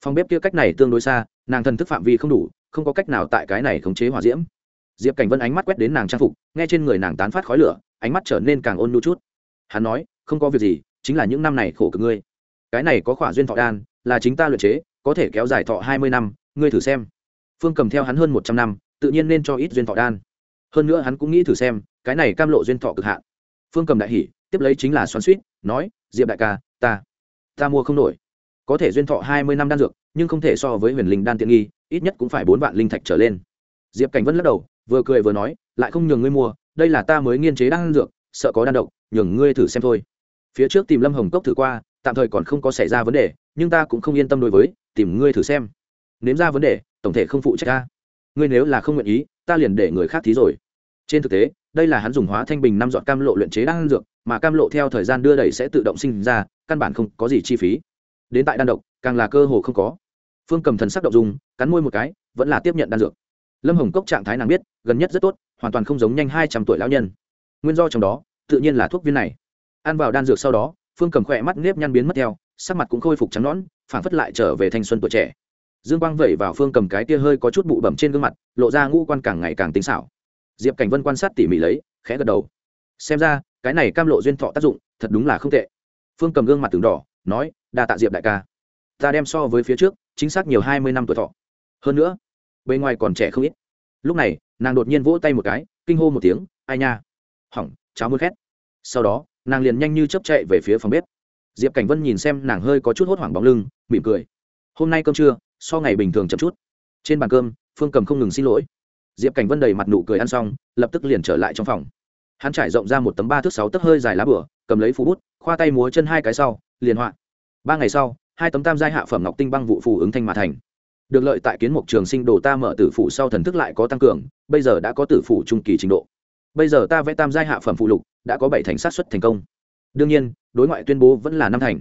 Phòng bếp kia cách này tương đối xa, nàng thần thức phạm vi không đủ, không có cách nào tại cái này khống chế hỏa diễm. Diệp cảnh vân ánh mắt quét đến nàng trang phục, nghe trên người nàng tán phát khói lửa, ánh mắt trở nên càng ôn nhu chút. Hắn nói, không có việc gì, chính là những năm này khổ cực ngươi. Cái này có khỏa duyên thọ đan, là chính ta luyện chế, có thể kéo dài thọ hai mươi năm, ngươi thử xem. Phương cầm theo hắn hơn một trăm năm, tự nhiên nên cho ít duyên thọ đan. Hơn nữa hắn cũng nghĩ thử xem, cái này cam lộ duyên thọ cực hạn. Phương cầm đại hỉ, tiếp lấy chính là xoắn suýt nói, diệp đại ca, ta ta mua không nổi có thể duyên thọ hai mươi năm đan dược, nhưng không thể so với huyền linh đan tiện nghi, ít nhất cũng phải bốn vạn linh thạch trở lên. Diệp cảnh vân lắc đầu, vừa cười vừa nói, lại không nhường ngươi mua, đây là ta mới nghiên chế đan dược, sợ có đan độc, nhường ngươi thử xem thôi. Phía trước tìm lâm hồng cốc thử qua, tạm thời còn không có xảy ra vấn đề, nhưng ta cũng không yên tâm đối với, tìm ngươi thử xem. Nếm ra vấn đề, tổng thể không phụ trách ta. Ngươi nếu là không nguyện ý, ta liền để người khác thí rồi. Trên thực tế, đây là hắn dùng hóa thanh bình năm dọn cam lộ luyện chế đan dược, mà cam lộ theo thời gian đưa đẩy sẽ tự động sinh ra, căn bản không có gì chi phí đến tại đan độc, càng là cơ hồ không có. Phương cầm thần sắc động dùng cắn môi một cái, vẫn là tiếp nhận đan dược. Lâm hồng cốc trạng thái nàng biết, gần nhất rất tốt, hoàn toàn không giống nhanh hai trăm tuổi lão nhân. Nguyên do trong đó, tự nhiên là thuốc viên này. Ăn vào đan dược sau đó, phương cầm khỏe mắt nếp nhăn biến mất theo, sắc mặt cũng khôi phục trắng nõn, phản phất lại trở về thanh xuân tuổi trẻ. Dương quang vẩy vào phương cầm cái tia hơi có chút bụ bẩm trên gương mặt, lộ ra ngũ quan càng ngày càng tính xảo. Diệp cảnh vân quan sát tỉ mỉ lấy, khẽ gật đầu. Xem ra, cái này cam lộ duyên thọ tác dụng, thật đúng là không tệ. Phương cầm gương mặt từng đỏ nói, đa tạ diệp đại ca. Ta đem so với phía trước, chính xác nhiều hai mươi năm tuổi thọ. Hơn nữa, bề ngoài còn trẻ không ít. Lúc này, nàng đột nhiên vỗ tay một cái, kinh hô một tiếng, ai nha. Hỏng cháo muốn khét. Sau đó, nàng liền nhanh như chấp chạy về phía phòng bếp. Diệp cảnh vân nhìn xem nàng hơi có chút hốt hoảng bóng lưng, mỉm cười. Hôm nay cơm trưa, so ngày bình thường chậm chút. Trên bàn cơm, phương cầm không ngừng xin lỗi. Diệp cảnh vân đầy mặt nụ cười ăn xong, lập tức liền trở lại trong phòng. Hắn trải rộng ra một tấm ba thước sáu tấc hơi dài lá bửa, cầm lấy phú bút, khoa tay múa chân hai cái sau liền họa. Ba ngày sau, hai tấm tam giai hạ phẩm ngọc tinh băng vụ phù ứng thanh mà thành. Được lợi tại kiến mục trường sinh đồ ta mở tử phủ sau thần thức lại có tăng cường, bây giờ đã có tử phủ trung kỳ trình độ. Bây giờ ta vẽ tam giai hạ phẩm phụ lục, đã có bảy thành sát xuất thành công. Đương nhiên, đối ngoại tuyên bố vẫn là năm thành.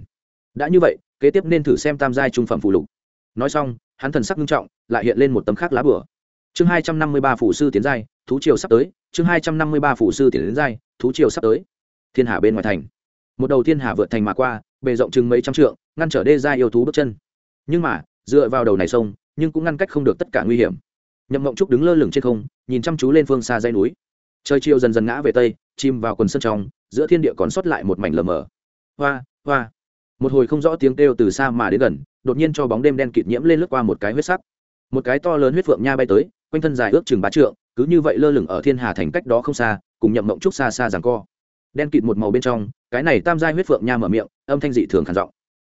Đã như vậy, kế tiếp nên thử xem tam giai trung phẩm phụ lục. Nói xong, hắn thần sắc nghiêm trọng, lại hiện lên một tấm khác lá bửa. Chương hai trăm năm mươi ba phủ sư tiến giai, thú triều sắp tới. Chương hai trăm năm mươi ba phủ sư tiến đến giai, thú triều sắp tới. Thiên hà bên ngoài thành. Một đầu thiên hà vượt thành mà qua bề rộng chừng mấy trăm trượng, ngăn trở đê gia yêu thú bước chân. Nhưng mà, dựa vào đầu này sông, nhưng cũng ngăn cách không được tất cả nguy hiểm. Nhậm mộng trúc đứng lơ lửng trên không, nhìn chăm chú lên phương xa dây núi. Trời chiều dần dần ngã về tây, chìm vào quần sân trong, giữa thiên địa còn sót lại một mảnh lờ mờ. Hoa hoa. Một hồi không rõ tiếng kêu từ xa mà đến gần, đột nhiên cho bóng đêm đen kịt nhiễm lên lướt qua một cái huyết sắc. Một cái to lớn huyết phượng nha bay tới, quanh thân dài ước chừng bá trượng, cứ như vậy lơ lửng ở thiên hà thành cách đó không xa, cùng nhậm mộng trúc xa xa giằng co. Đen kịt một màu bên trong cái này tam giai huyết phượng nha mở miệng, âm thanh dị thường khản giọng.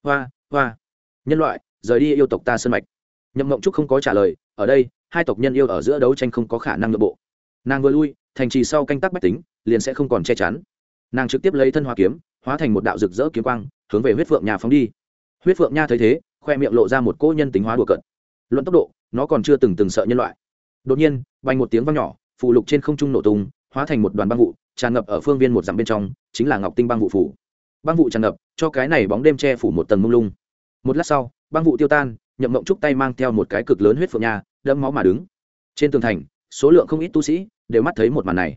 Hoa hoa. Nhân loại, rời đi yêu tộc ta sân mạch. Nhậm mộng trúc không có trả lời, ở đây, hai tộc nhân yêu ở giữa đấu tranh không có khả năng nội bộ. Nàng vừa lui, thành trì sau canh tác bách tính, liền sẽ không còn che chắn. Nàng trực tiếp lấy thân hoa kiếm, hóa thành một đạo rực rỡ kiếm quang, hướng về huyết phượng nha phóng đi. Huyết phượng nha thấy thế, khoe miệng lộ ra một cỗ nhân tính hóa đùa cận luận tốc độ, nó còn chưa từng từng sợ nhân loại. Đột nhiên bay một tiếng vang nhỏ phụ lục trên không trung nổ tung, hóa thành một đoàn băng vụ tràn ngập ở phương viên một dặm bên trong, chính là ngọc tinh băng vụ phủ. Băng vụ tràn ngập, cho cái này bóng đêm che phủ một tầng mông lung. Một lát sau, băng vụ tiêu tan, nhậm mộng trúc tay mang theo một cái cực lớn huyết phượng nha, đẫm máu mà đứng. Trên tường thành, số lượng không ít tu sĩ đều mắt thấy một màn này.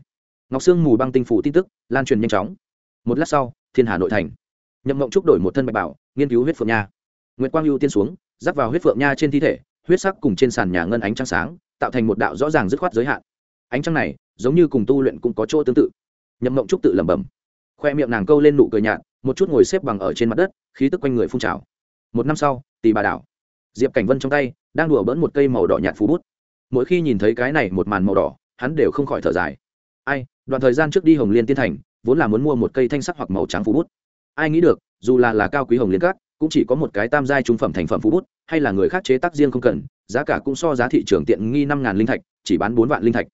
Ngọc sương mù băng tinh phủ tin tức lan truyền nhanh chóng. Một lát sau, thiên hà nội thành. Nhậm mộng trúc đổi một thân bạch bảo, nghiên cứu huyết phượng nha. Nguyễn quang lưu tiên xuống, rắc vào huyết phượng nha trên thi thể, huyết sắc cùng trên sàn nhà ngân ánh trăng sáng, tạo thành một đạo rõ ràng dứt khoát giới hạn. Ánh trăng này giống như cùng tu luyện cũng có chỗ tương tự nhậm mộng trúc tự lẩm bẩm. Khoe miệng nàng câu lên nụ cười nhạt, một chút ngồi xếp bằng ở trên mặt đất, khí tức quanh người phun trào. Một năm sau tì bà đảo. Diệp cảnh vân trong tay, đang đùa bỡn một cây màu đỏ nhạt phú bút. Mỗi khi nhìn thấy cái này một màn màu đỏ, hắn đều không khỏi thở dài. Ai, đoạn thời gian trước đi hồng liên tiên thành, vốn là muốn mua một cây thanh sắc hoặc màu trắng phú bút. Ai nghĩ được, dù là là cao quý hồng liên cát cũng chỉ có một cái tam giai trung phẩm thành phẩm phú bút, hay là người khác chế tác riêng không cần, giá cả cũng so giá thị trường tiện nghi năm ngàn linh thạch, chỉ bán bốn vạn linh thạch.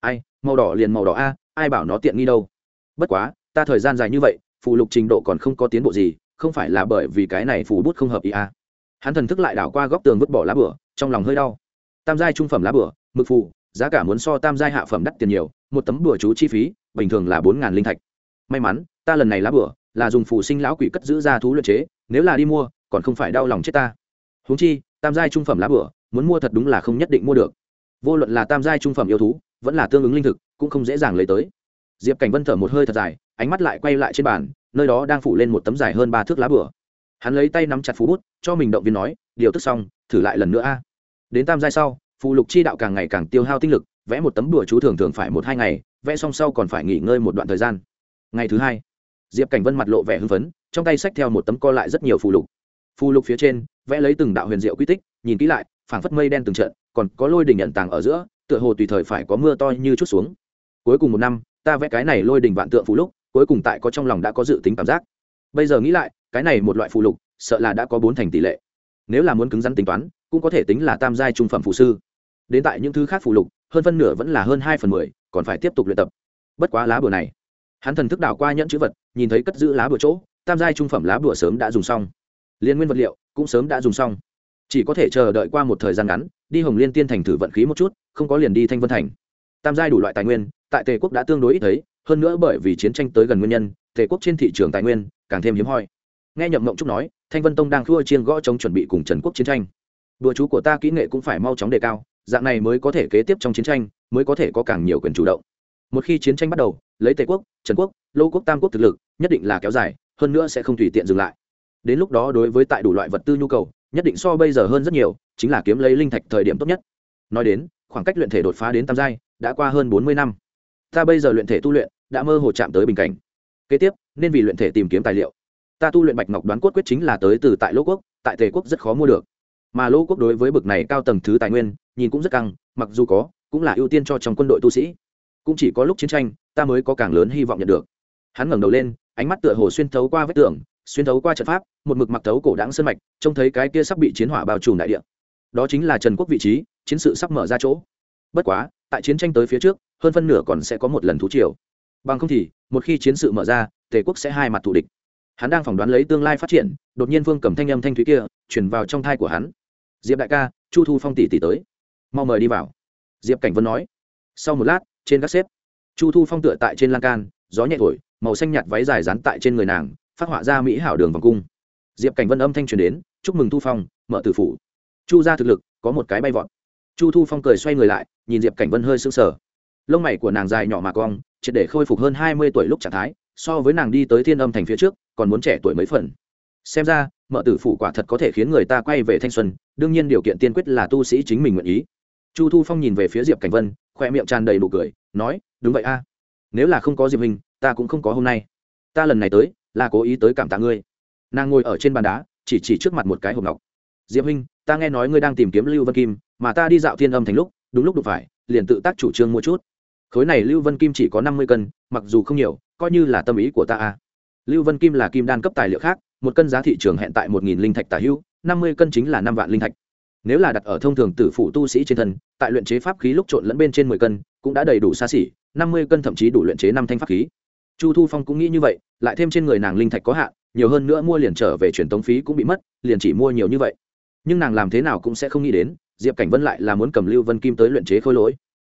Ai, màu đỏ liền màu đỏ a, ai bảo nó tiện nghi đâu? Bất quá, ta thời gian dài như vậy phụ lục trình độ còn không có tiến bộ gì, không phải là bởi vì cái này phù bút không hợp ý a hắn thần thức lại đảo qua góc tường vứt bỏ lá bửa, trong lòng hơi đau. Tam giai trung phẩm lá bửa, mực phù, giá cả muốn so tam giai hạ phẩm đắt tiền nhiều, một tấm bửa chú chi phí, bình thường là bốn ngàn linh thạch. May mắn, ta lần này lá bửa là dùng phù sinh lão quỷ cất giữ ra thú luyện chế, nếu là đi mua, còn không phải đau lòng chết ta. Huống chi, tam giai trung phẩm lá bửa, muốn mua thật đúng là không nhất định mua được. Vô luận là tam giai trung phẩm yêu thú, vẫn là tương ứng linh thực, cũng không dễ dàng lấy tới diệp cảnh vân thở một hơi thật dài, ánh mắt lại quay lại trên bàn, nơi đó đang phủ lên một tấm dài hơn ba thước lá bửa hắn lấy tay nắm chặt phú bút, cho mình động viên nói, điều tức xong, thử lại lần nữa a. Đến tam giai sau phụ lục chi đạo càng ngày càng tiêu hao tinh lực, vẽ một tấm bửa chú thường thường phải một hai ngày, vẽ xong sau còn phải nghỉ ngơi một đoạn thời gian. Ngày thứ hai, diệp cảnh vân mặt lộ vẻ hưng phấn, trong tay xách theo một tấm co lại rất nhiều phù lục. Phù lục phía trên, vẽ lấy từng đạo huyền diệu quy tích, nhìn kỹ lại, phảng phất mây đen từng trận, còn có lôi đỉnh nhận tàng ở giữa, tựa hồ tùy thời phải có mưa to như chút xuống. Cuối cùng một năm ta vẽ cái này lôi đình vạn tượng phù lúc cuối cùng tại có trong lòng đã có dự tính cảm giác. Bây giờ nghĩ lại, cái này một loại phù lục, sợ là đã có bốn thành tỷ lệ. Nếu là muốn cứng rắn tính toán, cũng có thể tính là tam giai trung phẩm phù sư. Đến tại những thứ khác phù lục, hơn phân nửa vẫn là hơn hai phần mười, còn phải tiếp tục luyện tập. Bất quá lá bùa này, hắn thần thức đảo qua nhẫn chữ vật, nhìn thấy cất giữ lá bùa chỗ, tam giai trung phẩm lá bùa sớm đã dùng xong. Liên nguyên vật liệu cũng sớm đã dùng xong. Chỉ có thể chờ đợi qua một thời gian ngắn, đi hồng liên tiên thành thử vận khí một chút, không có liền đi thanh vân thành tam giai đủ loại tài nguyên, tại tề quốc đã tương đối ít thấy, hơn nữa bởi vì chiến tranh tới gần nguyên nhân, tề quốc trên thị trường tài nguyên càng thêm hiếm hoi. Nghe nhậm mộng trúc nói, thanh vân tông đang thua chiên gõ chống chuẩn bị cùng trần quốc chiến tranh. Đùa chú của ta kỹ nghệ cũng phải mau chóng đề cao, dạng này mới có thể kế tiếp trong chiến tranh, mới có thể có càng nhiều quyền chủ động. Một khi chiến tranh bắt đầu, lấy tề quốc, trần quốc, lô quốc, tam quốc thực lực, nhất định là kéo dài, hơn nữa sẽ không tùy tiện dừng lại. Đến lúc đó đối với tại đủ loại vật tư nhu cầu, nhất định so bây giờ hơn rất nhiều, chính là kiếm lấy linh thạch thời điểm tốt nhất. Nói đến, khoảng cách luyện thể đột phá đến tam giai đã qua hơn bốn mươi năm. Ta bây giờ luyện thể tu luyện, đã mơ hồ chạm tới bình cảnh. Kế tiếp, nên vì luyện thể tìm kiếm tài liệu. Ta tu luyện bạch ngọc đoán cốt quyết chính là tới từ tại lỗ quốc, tại tề quốc rất khó mua được. Mà lỗ quốc đối với bực này cao tầng thứ tài nguyên, nhìn cũng rất căng, mặc dù có, cũng là ưu tiên cho trong quân đội tu sĩ. Cũng chỉ có lúc chiến tranh, ta mới có càng lớn hy vọng nhận được. Hắn ngẩng đầu lên, ánh mắt tựa hồ xuyên thấu qua vết tường, xuyên thấu qua trận pháp, một mực mặc thấu cổ đáng sơn mạch, trông thấy cái kia sắp bị chiến hỏa bao trùm đại địa. Đó chính là trần quốc vị trí, chiến sự sắp mở ra chỗ. Bất quá tại chiến tranh tới phía trước, hơn phân nửa còn sẽ có một lần thú triều. Bằng không thì, một khi chiến sự mở ra, tề quốc sẽ hai mặt thù địch. Hắn đang phỏng đoán lấy tương lai phát triển, đột nhiên vương cầm thanh âm thanh thúy kia chuyển vào trong thai của hắn. Diệp đại ca, chu thu phong tỷ tỷ tới. Mau mời đi vào. Diệp cảnh vân nói. Sau một lát, trên các xếp, chu thu phong tựa tại trên lan can, gió nhẹ thổi, màu xanh nhạt váy dài dán tại trên người nàng, phát họa ra mỹ hảo đường vòng cung. Diệp cảnh vân âm thanh truyền đến, chúc mừng thu phong, mở tử phủ. Chu ra thực lực có một cái bay vọt chu thu phong cười xoay người lại, nhìn diệp cảnh vân hơi sững sờ. Lông mày của nàng dài nhỏ mà cong, triệt để khôi phục hơn hai mươi tuổi lúc trạng thái, so với nàng đi tới thiên âm thành phía trước, còn muốn trẻ tuổi mấy phần. Xem ra, Mợ tử phủ quả thật có thể khiến người ta quay về thanh xuân, đương nhiên điều kiện tiên quyết là tu sĩ chính mình nguyện ý. Chu thu phong nhìn về phía diệp cảnh vân khoe miệng tràn đầy nụ cười, nói, đúng vậy a. Nếu là không có diệp hình ta cũng không có hôm nay. Ta lần này tới, là cố ý tới cảm tạ ngươi. Nàng ngồi ở trên bàn đá, chỉ chỉ trước mặt một cái hộp ngọc diệp huynh, ta nghe nói ngươi đang tìm kiếm lưu vân kim, mà ta đi dạo thiên âm thành lúc, đúng lúc đụng phải, liền tự tác chủ trương mua chút. Khối này lưu vân kim chỉ có năm mươi cân, mặc dù không nhiều, coi như là tâm ý của ta a lưu vân kim là kim đan cấp tài liệu khác, một cân giá thị trường hẹn tại một nghìn linh thạch tả hữu, năm mươi cân chính là năm vạn linh thạch. Nếu là đặt ở thông thường tử phụ tu sĩ trên thân, tại luyện chế pháp khí lúc trộn lẫn bên trên mười cân, cũng đã đầy đủ xa xỉ, năm mươi cân thậm chí đủ luyện chế năm thanh pháp khí. Chu thu phong cũng nghĩ như vậy, lại thêm trên người nàng linh thạch có hạn, nhiều hơn nữa mua liền trở về truyền tống phí cũng bị mất, liền chỉ mua nhiều như vậy nhưng nàng làm thế nào cũng sẽ không nghĩ đến, diệp cảnh vân lại là muốn cầm lưu vân kim tới luyện chế khôi lỗi.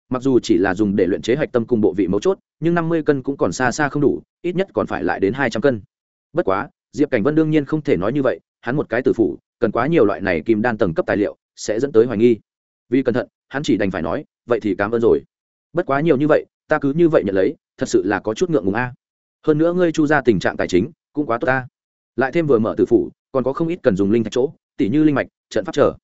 Mặc dù chỉ là dùng để luyện chế hạch tâm cùng bộ vị mấu chốt, nhưng năm mươi cân cũng còn xa xa không đủ, ít nhất còn phải lại đến hai trăm cân. Bất quá, diệp cảnh vân đương nhiên không thể nói như vậy, hắn một cái tử phủ, cần quá nhiều loại này kim đan tầng cấp tài liệu, sẽ dẫn tới hoài nghi. Vì cẩn thận, hắn chỉ đành phải nói, vậy thì cảm ơn rồi. Bất quá nhiều như vậy, ta cứ như vậy nhận lấy, thật sự là có chút ngượng ngùng a. Hơn nữa ngươi chu ra tình trạng tài chính, cũng quá tốt ta. Lại thêm vừa mở tử phủ, còn có không ít cần dùng linh thạch chỗ, tỉ như linh mạch trận pháp trở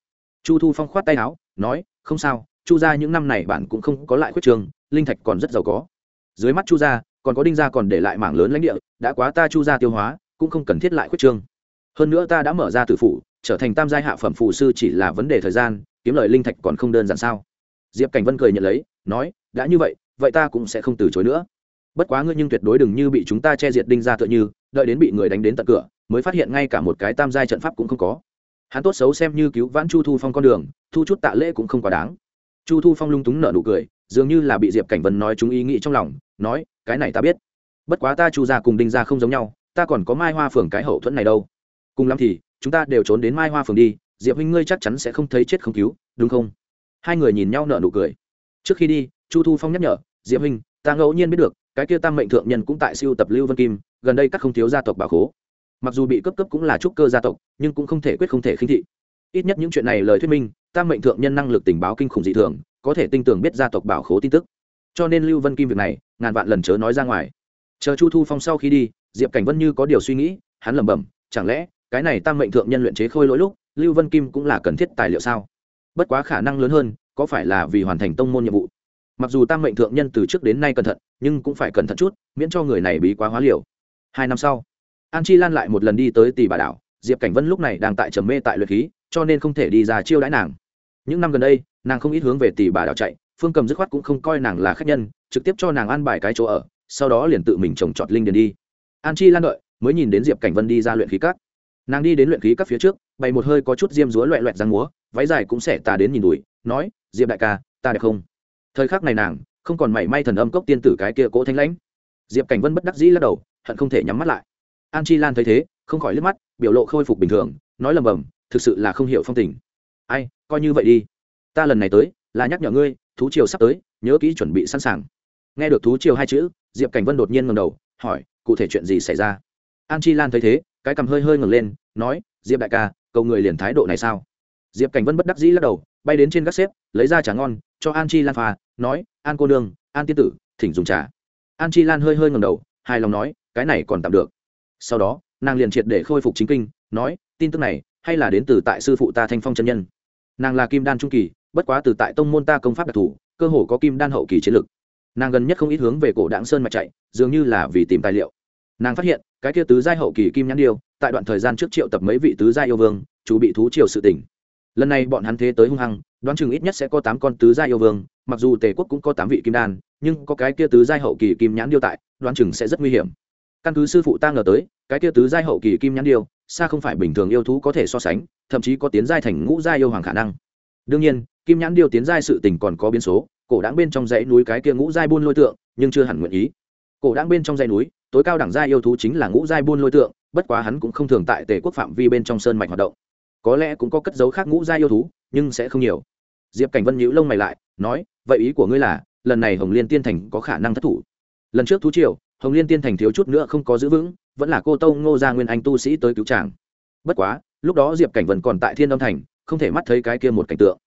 chu thu phong khoát tay áo, nói, không sao, chu ra những năm này bạn cũng không có lại khuyết trường, linh thạch còn rất giàu có. Dưới mắt chu ra còn có đinh gia còn để lại mảng lớn lãnh địa, đã quá ta chu ra tiêu hóa, cũng không cần thiết lại khuyết trương hơn nữa ta đã mở ra tử phủ, trở thành tam giai hạ phẩm phù sư chỉ là vấn đề thời gian, kiếm lời linh thạch còn không đơn giản sao? Diệp cảnh vân cười nhận lấy, nói, đã như vậy vậy ta cũng sẽ không từ chối nữa. Bất quá ngươi nhưng tuyệt đối đừng như bị chúng ta che diệt đinh ra tựa như, đợi đến bị người đánh đến tận cửa, mới phát hiện ngay cả một cái tam giai trận pháp cũng không có hắn tốt xấu xem như cứu vãn chu thu phong con đường, thu chút tạ lễ cũng không quá đáng. Chu thu phong lung túng nở nụ cười, dường như là bị diệp cảnh vân nói chúng ý nghĩ trong lòng, nói, cái này ta biết. Bất quá ta chu ra cùng đinh ra không giống nhau, ta còn có mai hoa phường cái hậu thuẫn này đâu. Cùng lắm thì, chúng ta đều trốn đến mai hoa phường đi, diệp huynh ngươi chắc chắn sẽ không thấy chết không cứu, đúng không? Hai người nhìn nhau nở nụ cười. Trước khi đi, chu thu phong nhắc nhở, diệp huynh, ta ngẫu nhiên biết được, cái kia tam mệnh thượng nhân cũng tại siêu tập lưu vân kim, gần đây các không thiếu gia tộc bà khố mặc dù bị cấp cấp cũng là trúc cơ gia tộc, nhưng cũng không thể quyết không thể khinh thị. Ít nhất những chuyện này lời thuyết minh, tam mệnh thượng nhân năng lực tình báo kinh khủng dị thường, có thể tinh tưởng biết gia tộc bảo khố tin tức. Cho nên lưu vân kim việc này, ngàn vạn lần chớ nói ra ngoài. Chờ chu thu phong sau khi đi, diệp cảnh vân như có điều suy nghĩ, hắn lẩm bẩm, chẳng lẽ, cái này tam mệnh thượng nhân luyện chế khôi lỗi lúc, lưu vân kim cũng là cần thiết tài liệu sao? Bất quá khả năng lớn hơn, có phải là vì hoàn thành tông môn nhiệm vụ? Mặc dù tam mệnh thượng nhân từ trước đến nay cẩn thận, nhưng cũng phải cẩn thận chút, miễn cho người này bí quá hóa liều. Hai năm sau an chi lan lại một lần đi tới tỷ bà đảo, diệp cảnh vân lúc này đang tại trầm mê tại luyện khí, cho nên không thể đi ra chiêu đãi nàng. Những năm gần đây, nàng không ít hướng về tỷ bà đảo chạy, phương cầm dứt khoát cũng không coi nàng là khách nhân, trực tiếp cho nàng ăn bài cái chỗ ở, sau đó liền tự mình trồng trọt linh điền đi. An chi lan đợi, mới nhìn đến diệp cảnh vân đi ra luyện khí cắt nàng đi đến luyện khí các phía trước, bày một hơi có chút diêm dúa loẹ loẹt răng múa, váy dài cũng sẽ tà đến nhìn đùi, nói, diệp đại ca, ta đẹp không? Thời khắc này nàng, không còn mảy may thần âm cốc tiên tử cái kia cỗ thanh lãnh. Diệp cảnh vân bất đắc dĩ lắc đầu, hận không thể nhắm mắt lại an chi lan thấy thế, không khỏi liếc mắt, biểu lộ khôi phục bình thường, nói lầm bầm, thực sự là không hiểu phong tình. Ai, coi như vậy đi. Ta lần này tới, là nhắc nhở ngươi, thú triều sắp tới, nhớ kỹ chuẩn bị sẵn sàng. Nghe được thú triều hai chữ, diệp cảnh vân đột nhiên ngầm đầu, hỏi, cụ thể chuyện gì xảy ra? An chi lan thấy thế, cái cằm hơi hơi ngẩng lên, nói, diệp đại ca, cầu người liền thái độ này sao? Diệp cảnh vân bất đắc dĩ lắc đầu, bay đến trên gác xếp, lấy ra trà ngon, cho an chi lan pha, nói, an cô nương, an tiên tử, thỉnh dùng trà. An chi lan hơi hơi ngẩng đầu, hài lòng nói, cái này còn tạm được sau đó, nàng liền triệt để khôi phục chính kinh, nói, tin tức này, hay là đến từ tại sư phụ ta thanh phong chân nhân. Nàng là kim đan trung kỳ, bất quá từ tại tông môn ta công pháp đặc thù, cơ hồ có kim đan hậu kỳ chiến lực. Nàng gần nhất không ít hướng về cổ đảng sơn mà chạy, dường như là vì tìm tài liệu. Nàng phát hiện, cái kia tứ giai hậu kỳ kim nhãn điêu, tại đoạn thời gian trước triệu tập mấy vị tứ giai yêu vương chủ bị thú triều sự tỉnh. Lần này bọn hắn thế tới hung hăng, đoán chừng ít nhất sẽ có tám con tứ giai yêu vương, mặc dù tề quốc cũng có tám vị kim đan, nhưng có cái kia tứ giai hậu kỳ kim nhãn điêu tại, đoán chừng sẽ rất nguy hiểm căn cứ sư phụ ta ngờ tới, cái kia tứ giai hậu kỳ kim nhãn điêu, xa không phải bình thường yêu thú có thể so sánh, thậm chí có tiến giai thành ngũ giai yêu hoàng khả năng. Đương nhiên, kim nhãn điêu tiến giai sự tình còn có biến số, cổ đáng bên trong dãy núi cái kia ngũ giai buôn lôi tượng, nhưng chưa hẳn nguyện ý. Cổ đáng bên trong dãy núi, tối cao đẳng giai yêu thú chính là ngũ giai buôn lôi tượng, bất quá hắn cũng không thường tại tề quốc phạm vi bên trong sơn mạch hoạt động. Có lẽ cũng có cất dấu khác ngũ giai yêu thú, nhưng sẽ không nhiều. Diệp cảnh vân nhíu lông mày lại, nói, vậy ý của ngươi là, lần này hồng liên tiên thành có khả năng thất thủ? Lần trước thú triều hồng liên tiên thành thiếu chút nữa không có giữ vững, vẫn là cô tâu ngô gia nguyên anh tu sĩ tới cứu tràng bất quá, lúc đó diệp cảnh vẫn còn tại thiên đông thành, không thể mắt thấy cái kia một cảnh tượng.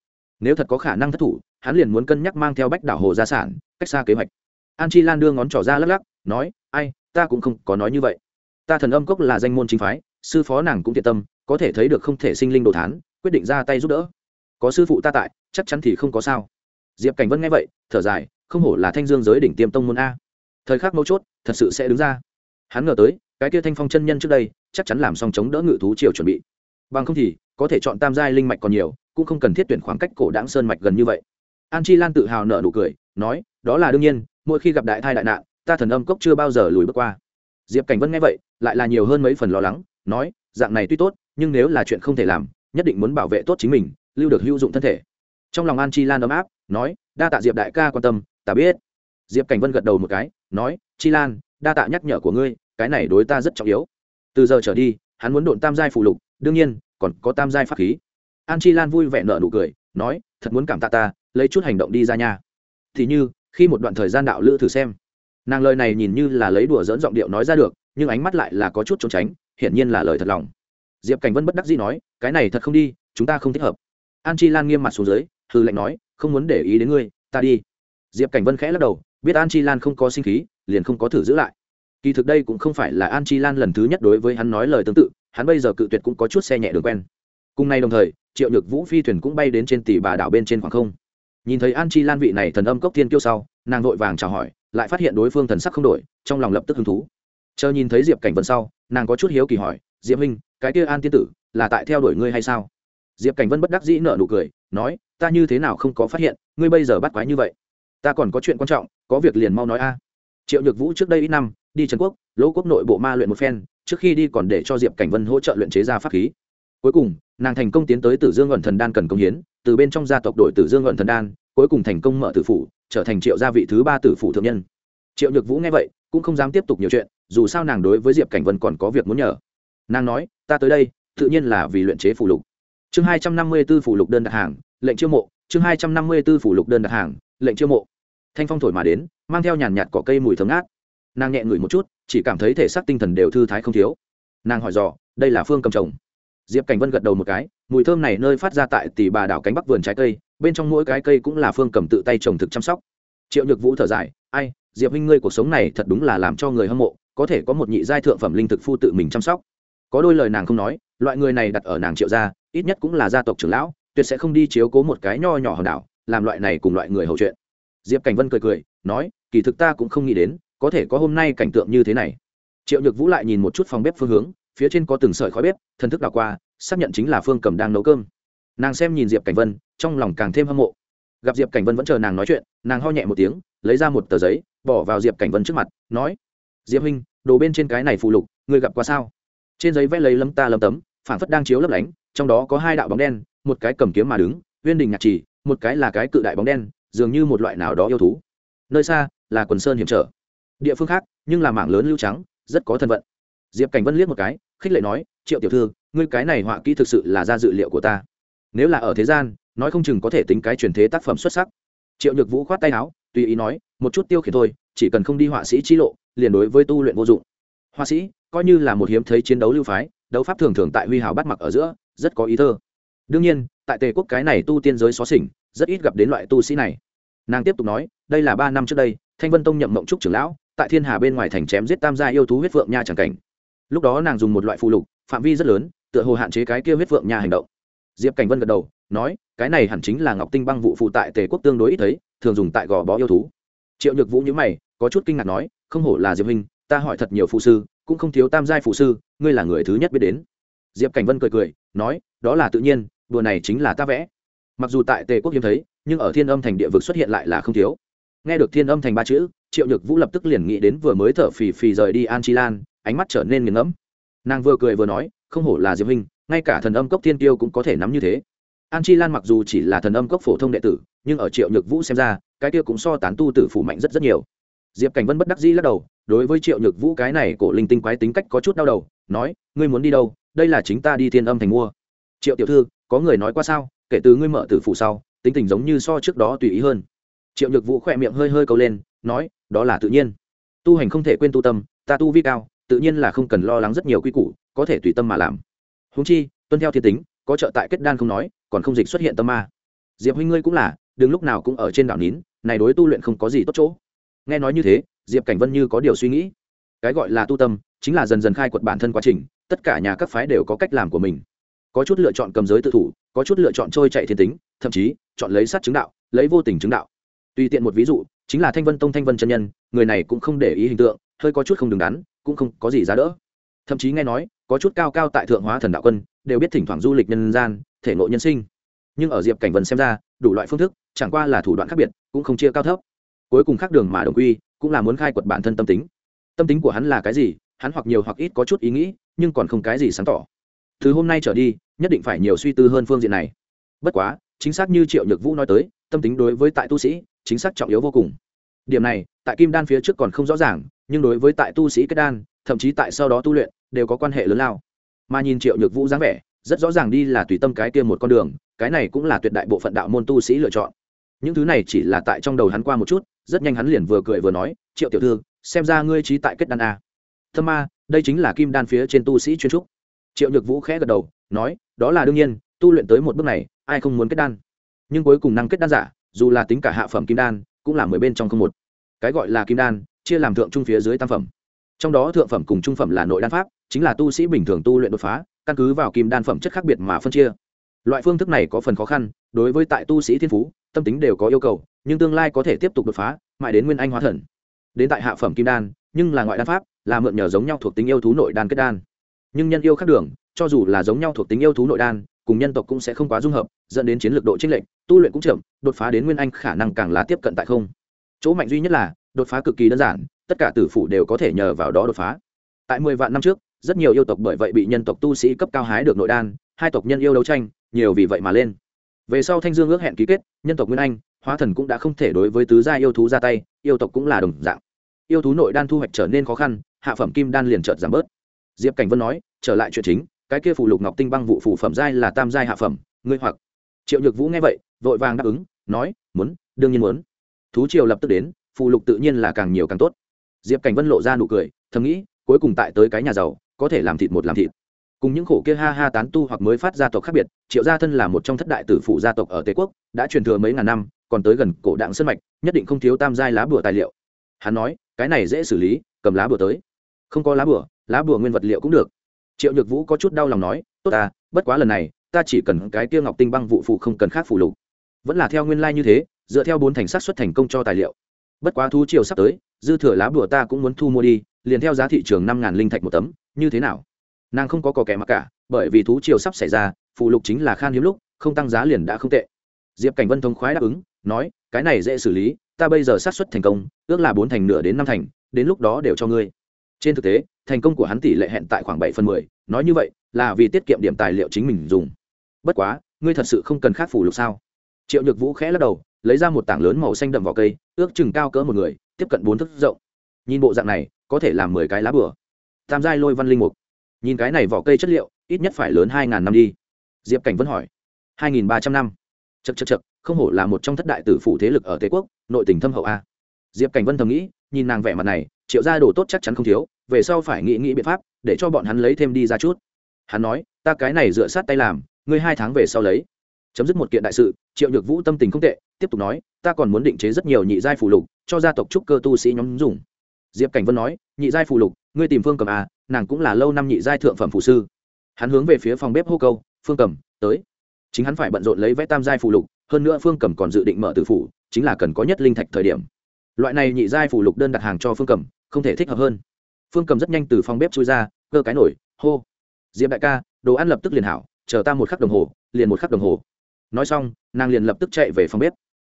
Nếu thật có khả năng thất thủ, hắn liền muốn cân nhắc mang theo bách đảo hồ gia sản, cách xa kế hoạch. An chi lan đưa ngón trỏ ra lắc lắc, nói, ai, ta cũng không có nói như vậy. Ta thần âm cốc là danh môn chính phái, sư phó nàng cũng thiện tâm, có thể thấy được không thể sinh linh đồ thán, quyết định ra tay giúp đỡ. Có sư phụ ta tại, chắc chắn thì không có sao. Diệp cảnh vân nghe vậy, thở dài, không hổ là thanh dương giới đỉnh tiêm tông môn a. Thời khắc mấu chốt thật sự sẽ đứng ra. Hắn ngờ tới, cái kia thanh phong chân nhân trước đây, chắc chắn làm xong chống đỡ ngự thú triều chuẩn bị. Bằng không thì, có thể chọn tam giai linh mạch còn nhiều, cũng không cần thiết tuyển khoảng cách cổ đáng sơn mạch gần như vậy. An chi lan tự hào nở nụ cười, nói, đó là đương nhiên, mỗi khi gặp đại thai đại nạn, ta thần âm cốc chưa bao giờ lùi bước qua. Diệp cảnh vân nghe vậy, lại là nhiều hơn mấy phần lo lắng, nói, dạng này tuy tốt, nhưng nếu là chuyện không thể làm, nhất định muốn bảo vệ tốt chính mình, lưu được hữu dụng thân thể. Trong lòng an chi lan ấm áp, nói, đa tạ diệp đại ca quan tâm, ta biết diệp cảnh vân gật đầu một cái, nói, chi lan, đa tạ nhắc nhở của ngươi, cái này đối ta rất trọng yếu. Từ giờ trở đi, hắn muốn độn tam giai phụ lục, đương nhiên, còn có tam giai pháp khí. An chi lan vui vẻ nở nụ cười, nói, thật muốn cảm tạ ta, lấy chút hành động đi ra nhà. thì như, khi một đoạn thời gian đạo lữ thử xem. Nàng lời này nhìn như là lấy đùa dỡn giọng điệu nói ra được, nhưng ánh mắt lại là có chút trốn tránh, hiển nhiên là lời thật lòng. Diệp cảnh vân bất đắc dĩ nói, cái này thật không đi, chúng ta không thích hợp. An chi lan nghiêm mặt xuống dưới hư lệnh nói, không muốn để ý đến ngươi, ta đi. Diệp cảnh vân khẽ lắc đầu biết an chi lan không có sinh khí, liền không có thử giữ lại. Kỳ thực đây cũng không phải là an chi lan lần thứ nhất đối với hắn nói lời tương tự, hắn bây giờ cự tuyệt cũng có chút xe nhẹ đường quen. Cùng nay đồng thời, triệu nhược vũ phi thuyền cũng bay đến trên tỷ bà đảo bên trên khoảng không. Nhìn thấy an chi lan vị này thần âm cốc thiên kiêu sau, nàng vội vàng chào hỏi, lại phát hiện đối phương thần sắc không đổi, trong lòng lập tức hứng thú. Chờ nhìn thấy diệp cảnh vân sau, nàng có chút hiếu kỳ hỏi, diệp minh cái kia an tiên tử là tại theo đuổi ngươi hay sao? Diệp cảnh vân bất đắc dĩ nợ nụ cười, nói, ta như thế nào không có phát hiện, ngươi bây giờ bắt quái như vậy? Ta còn có chuyện quan trọng, có việc liền mau nói a. Triệu nhược vũ trước đây ít năm, đi trần quốc, lỗ quốc nội bộ ma luyện một phen, trước khi đi còn để cho diệp cảnh vân hỗ trợ luyện chế ra pháp khí. Cuối cùng, nàng thành công tiến tới tử dương luận thần đan cần công hiến, từ bên trong gia tộc đội tử dương luận thần đan, cuối cùng thành công mở tử phủ, trở thành triệu gia vị thứ ba tử phủ thượng nhân. Triệu nhược vũ nghe vậy, cũng không dám tiếp tục nhiều chuyện, dù sao nàng đối với diệp cảnh vân còn có việc muốn nhờ. Nàng nói, ta tới đây, tự nhiên là vì luyện chế phủ lục. Chương hai trăm năm mươi b ố phủ lục đơn đặt hàng, lệnh chiêu mộ, chương hai trăm năm mươi b ố phủ lục đơn đặt hàng, lệnh chiêu mộ thanh phong thổi mà đến, mang theo nhàn nhạt cỏ cây mùi thấm ngát. Nàng nhẹ ngửi một chút, chỉ cảm thấy thể xác tinh thần đều thư thái không thiếu. Nàng hỏi dò, đây là phương cầm trồng? Diệp cảnh vân gật đầu một cái, mùi thơm này nơi phát ra tại tỷ bà đảo cánh bắc vườn trái cây, bên trong mỗi cái cây cũng là phương cầm tự tay trồng thực chăm sóc. Triệu nhược vũ thở dài, ai, diệp huynh ngươi cuộc sống này thật đúng là làm cho người hâm mộ, có thể có một nhị giai thượng phẩm linh thực phu tự mình chăm sóc. Có đôi lời nàng không nói, loại người này đặt ở nàng triệu gia, ít nhất cũng là gia tộc trưởng lão, tuyệt sẽ không đi chiếu cố một cái nho nhỏ hòn đảo, làm loại này cùng loại người hầu chuyện diệp cảnh vân cười cười, nói, kỳ thực ta cũng không nghĩ đến, có thể có hôm nay cảnh tượng như thế này. Triệu nhược vũ lại nhìn một chút phòng bếp phương hướng, phía trên có từng sợi khói bếp, thần thức đảo qua, xác nhận chính là phương cầm đang nấu cơm. Nàng xem nhìn diệp cảnh vân, trong lòng càng thêm hâm mộ. Gặp diệp cảnh vân vẫn chờ nàng nói chuyện, nàng ho nhẹ một tiếng, lấy ra một tờ giấy, bỏ vào diệp cảnh vân trước mặt, nói, diệp huynh, đồ bên trên cái này phụ lục người gặp qua sao? Trên giấy vẽ lấy lấm ta lấm tấm phản phất đang chiếu lấp lánh, trong đó có hai đạo bóng đen, một cái cầm kiếm mà đứng, uyên đình nhạc trì, một cái là cái cự đại bóng đen dường như một loại nào đó yêu thú. Nơi xa là quần sơn hiểm trở. Địa phương khác, nhưng là mảng lớn lưu trắng, rất có thân vận diệp cảnh vân liếc một cái, khích lệ nói, triệu tiểu thư, ngươi cái này họa kỹ thực sự là ra dự liệu của ta. Nếu là ở thế gian, nói không chừng có thể tính cái truyền thế tác phẩm xuất sắc. Triệu nhược vũ khoát tay áo, tùy ý nói, một chút tiêu khiển thôi, chỉ cần không đi họa sĩ chi lộ, liền đối với tu luyện vô dụng. Họa sĩ, coi như là một hiếm thấy chiến đấu lưu phái, đấu pháp thường thường tại huy hào bắt mặc ở giữa, rất có ý thơ. Đương nhiên, tại tề quốc cái này tu tiên giới xó xỉnh rất ít gặp đến loại tu sĩ này. Nàng tiếp tục nói, đây là ba năm trước đây, thanh vân tông nhậm mộng trúc trưởng lão, tại thiên hà bên ngoài thành chém giết tam gia yêu thú huyết phượng nha tràng cảnh. Lúc đó nàng dùng một loại phụ lục, phạm vi rất lớn, tựa hồ hạn chế cái kia huyết phượng nha hành động. Diệp cảnh vân gật đầu, nói, cái này hẳn chính là ngọc tinh băng vụ phụ tại tề quốc tương đối ít thấy, thường dùng tại gò bó yêu thú. Triệu nhược vũ nhữ mày, có chút kinh ngạc nói, không hổ là diệp huynh, ta hỏi thật nhiều phụ sư, cũng không thiếu tam giai phụ sư, ngươi là người thứ nhất biết đến. Diệp cảnh vân cười cười, nói, đó là tự nhiên, đùa này chính là ta vẽ mặc dù tại tề quốc hiếm thấy, nhưng ở thiên âm thành địa vực xuất hiện lại là không thiếu. Nghe được thiên âm thành ba chữ, triệu nhược vũ lập tức liền nghĩ đến vừa mới thở phì phì rời đi an chi lan, ánh mắt trở nên nghiền ngẫm. Nàng vừa cười vừa nói, không hổ là diệp huynh, ngay cả thần âm cốc thiên tiêu cũng có thể nắm như thế. An chi lan mặc dù chỉ là thần âm cốc phổ thông đệ tử, nhưng ở triệu nhược vũ xem ra, cái kia cũng so tán tu tử phủ mạnh rất rất nhiều. Diệp cảnh vân bất đắc dĩ lắc đầu, đối với triệu nhược vũ cái này cổ linh tinh quái tính cách có chút đau đầu, nói, ngươi muốn đi đâu? Đây là chính ta đi thiên âm thành mua. Triệu tiểu thư, có người nói qua sao? Kể từ ngươi mở tử phủ sau, tính tình giống như so trước đó tùy ý hơn. Triệu nhược vũ khỏe miệng hơi hơi câu lên, nói, đó là tự nhiên. Tu hành không thể quên tu tâm, ta tu vi cao, tự nhiên là không cần lo lắng rất nhiều quy củ, có thể tùy tâm mà làm. Húng chi, tuân theo thiên tính, có trợ tại kết đan không nói, còn không dịch xuất hiện tâm ma. Diệp huynh ngươi cũng là, đừng lúc nào cũng ở trên đảo nín, này đối tu luyện không có gì tốt chỗ. Nghe nói như thế, diệp cảnh vân như có điều suy nghĩ. Cái gọi là tu tâm, chính là dần dần khai quật bản thân quá trình, tất cả nhà các phái đều có cách làm của mình có chút lựa chọn cầm giới tự thủ, có chút lựa chọn trôi chạy thiên tính, thậm chí, chọn lấy sát chứng đạo, lấy vô tình chứng đạo. Tùy tiện một ví dụ, chính là thanh vân tông thanh vân chân nhân, người này cũng không để ý hình tượng, hơi có chút không đứng đắn, cũng không có gì giá đỡ. Thậm chí nghe nói, có chút cao cao tại thượng hóa thần đạo quân, đều biết thỉnh thoảng du lịch nhân gian, thể nội nhân sinh. Nhưng ở diệp cảnh vân xem ra, đủ loại phương thức, chẳng qua là thủ đoạn khác biệt, cũng không chia cao thấp. Cuối cùng khác đường mà đồng quy, cũng là muốn khai quật bản thân tâm tính. Tâm tính của hắn là cái gì, hắn hoặc nhiều hoặc ít có chút ý nghĩ, nhưng còn không cái gì sáng tỏ từ hôm nay trở đi, nhất định phải nhiều suy tư hơn phương diện này. Bất quá, chính xác như triệu nhược vũ nói tới, tâm tính đối với tại tu sĩ, chính xác trọng yếu vô cùng. Điểm này, tại kim đan phía trước còn không rõ ràng, nhưng đối với tại tu sĩ kết đan, thậm chí tại sau đó tu luyện, đều có quan hệ lớn lao. Mà nhìn triệu nhược vũ dáng vẻ, rất rõ ràng đi là tùy tâm cái kia một con đường, cái này cũng là tuyệt đại bộ phận đạo môn tu sĩ lựa chọn. Những thứ này chỉ là tại trong đầu hắn qua một chút, rất nhanh hắn liền vừa cười vừa nói, triệu tiểu thư, xem ra ngươi trí tại kết đan a. Thơ ma, đây chính là kim đan phía trên tu sĩ chuyên trúc triệu nhược vũ khẽ gật đầu, nói, đó là đương nhiên, tu luyện tới một bước này, ai không muốn kết đan? Nhưng cuối cùng năng kết đan giả, dù là tính cả hạ phẩm kim đan, cũng là mười bên trong không một. Cái gọi là kim đan, chia làm thượng trung phía dưới tam phẩm. Trong đó thượng phẩm cùng trung phẩm là nội đan pháp, chính là tu sĩ bình thường tu luyện đột phá, căn cứ vào kim đan phẩm chất khác biệt mà phân chia. Loại phương thức này có phần khó khăn, đối với tại tu sĩ thiên phú, tâm tính đều có yêu cầu, nhưng tương lai có thể tiếp tục đột phá, mãi đến nguyên anh hóa thần. Đến tại hạ phẩm kim đan, nhưng là ngoại đan pháp, là mượn nhờ giống nhau thuộc tính yêu thú nội đan kết đan nhưng nhân yêu khác đường, cho dù là giống nhau thuộc tính yêu thú nội đan, cùng nhân tộc cũng sẽ không quá dung hợp, dẫn đến chiến lược độ trích lệnh tu luyện cũng chậm, đột phá đến nguyên anh khả năng càng là tiếp cận tại không. Chỗ mạnh duy nhất là, đột phá cực kỳ đơn giản, tất cả tử phủ đều có thể nhờ vào đó đột phá. Tại mười vạn năm trước, rất nhiều yêu tộc bởi vậy bị nhân tộc tu sĩ cấp cao hái được nội đan, hai tộc nhân yêu đấu tranh, nhiều vì vậy mà lên. Về sau thanh dương ước hẹn ký kết, nhân tộc nguyên anh, hóa thần cũng đã không thể đối với tứ gia yêu thú ra tay, yêu tộc cũng là đồng dạng. Yêu thú nội đan thu hoạch trở nên khó khăn, hạ phẩm kim đan liền trợt giảm bớt diệp cảnh vân nói, trở lại chuyện chính, cái kia phụ lục ngọc tinh băng vụ phủ phẩm giai là tam giai hạ phẩm, ngươi hoặc. Triệu nhược vũ nghe vậy, vội vàng đáp ứng, nói, muốn, đương nhiên muốn. Thú triều lập tức đến phụ lục tự nhiên là càng nhiều càng tốt. Diệp cảnh vân lộ ra nụ cười, thầm nghĩ, cuối cùng tại tới cái nhà giàu, có thể làm thịt một làm thịt. Cùng những khổ kia ha ha tán tu hoặc mới phát gia tộc khác biệt, triệu gia thân là một trong thất đại tử phủ gia tộc ở tề quốc, đã truyền thừa mấy ngàn năm, còn tới gần cổ đạng sân mạch, nhất định không thiếu tam giai lá bùa tài liệu. Hắn nói, cái này dễ xử lý, cầm lá bùa tới. Không có lá bùa lá bùa nguyên vật liệu cũng được. Triệu nhược vũ có chút đau lòng nói, tốt ta, bất quá lần này, ta chỉ cần cái kia ngọc tinh băng vụ phụ không cần khác phụ lục. Vẫn là theo nguyên lai、like、như thế, dựa theo bốn thành sát xuất thành công cho tài liệu. Bất quá thú triều sắp tới, dư thừa lá bùa ta cũng muốn thu mua đi, liền theo giá thị trường năm ngàn linh thạch một tấm, như thế nào? Nàng không có cò kẻ mặc cả, bởi vì thú triều sắp xảy ra, phụ lục chính là khan hiếm lúc, không tăng giá liền đã không tệ. Diệp cảnh vân thông khoái đáp ứng, nói, cái này dễ xử lý, ta bây giờ sát xuất thành công, ước là bốn thành nửa đến năm thành, đến lúc đó đều cho ngươi. Trên thực tế thành công của hắn tỷ lệ hẹn tại khoảng bảy phần mười. Nói như vậy, là vì tiết kiệm điểm tài liệu chính mình dùng. Bất quá, ngươi thật sự không cần khác phủ lục sao? Triệu nhược vũ khẽ lắc đầu, lấy ra một tảng lớn màu xanh đậm vỏ cây, ước chừng cao cỡ một người, tiếp cận bốn thước rộng. Nhìn bộ dạng này, có thể làm mười cái lá bửa tam giai lôi văn linh mục. Nhìn cái này vỏ cây chất liệu, ít nhất phải lớn hai ngàn năm đi. Diệp cảnh vẫn hỏi. Hai nghìn ba trăm năm. Chật chật chật không hổ là một trong thất đại tử phủ thế lực ở tây quốc, nội tỉnh thâm hậu a. Diệp cảnh vân thầm nghĩ, nhìn nàng vẻ mặt này triệu gia đồ tốt chắc chắn không thiếu, về sau phải nghĩ nghĩ biện pháp, để cho bọn hắn lấy thêm đi ra chút. Hắn nói, ta cái này dựa sát tay làm, ngươi hai tháng về sau lấy. Chấm dứt một kiện đại sự, triệu nhược vũ tâm tình không tệ, tiếp tục nói, ta còn muốn định chế rất nhiều nhị giai phù lục, cho gia tộc trúc cơ tu sĩ nhóm dùng. Diệp cảnh vân nói, nhị giai phù lục, ngươi tìm phương cầm à nàng cũng là lâu năm nhị giai thượng phẩm phù sư. Hắn hướng về phía phòng bếp hô câu, phương cầm, tới. Chính hắn phải bận rộn lấy vẽ tam giai phù lục, hơn nữa phương cầm còn dự định mở tử phủ, chính là cần có nhất linh thạch thời điểm. Loại này nhị giai phù lục đơn đặt hàng cho phương cầm không thể thích hợp hơn. Phương cầm rất nhanh từ phòng bếp chui ra, cơ cái nổi, hô. Diệp đại ca, đồ ăn lập tức liền hảo, chờ ta một khắc đồng hồ, liền một khắc đồng hồ. Nói xong, nàng liền lập tức chạy về phòng bếp.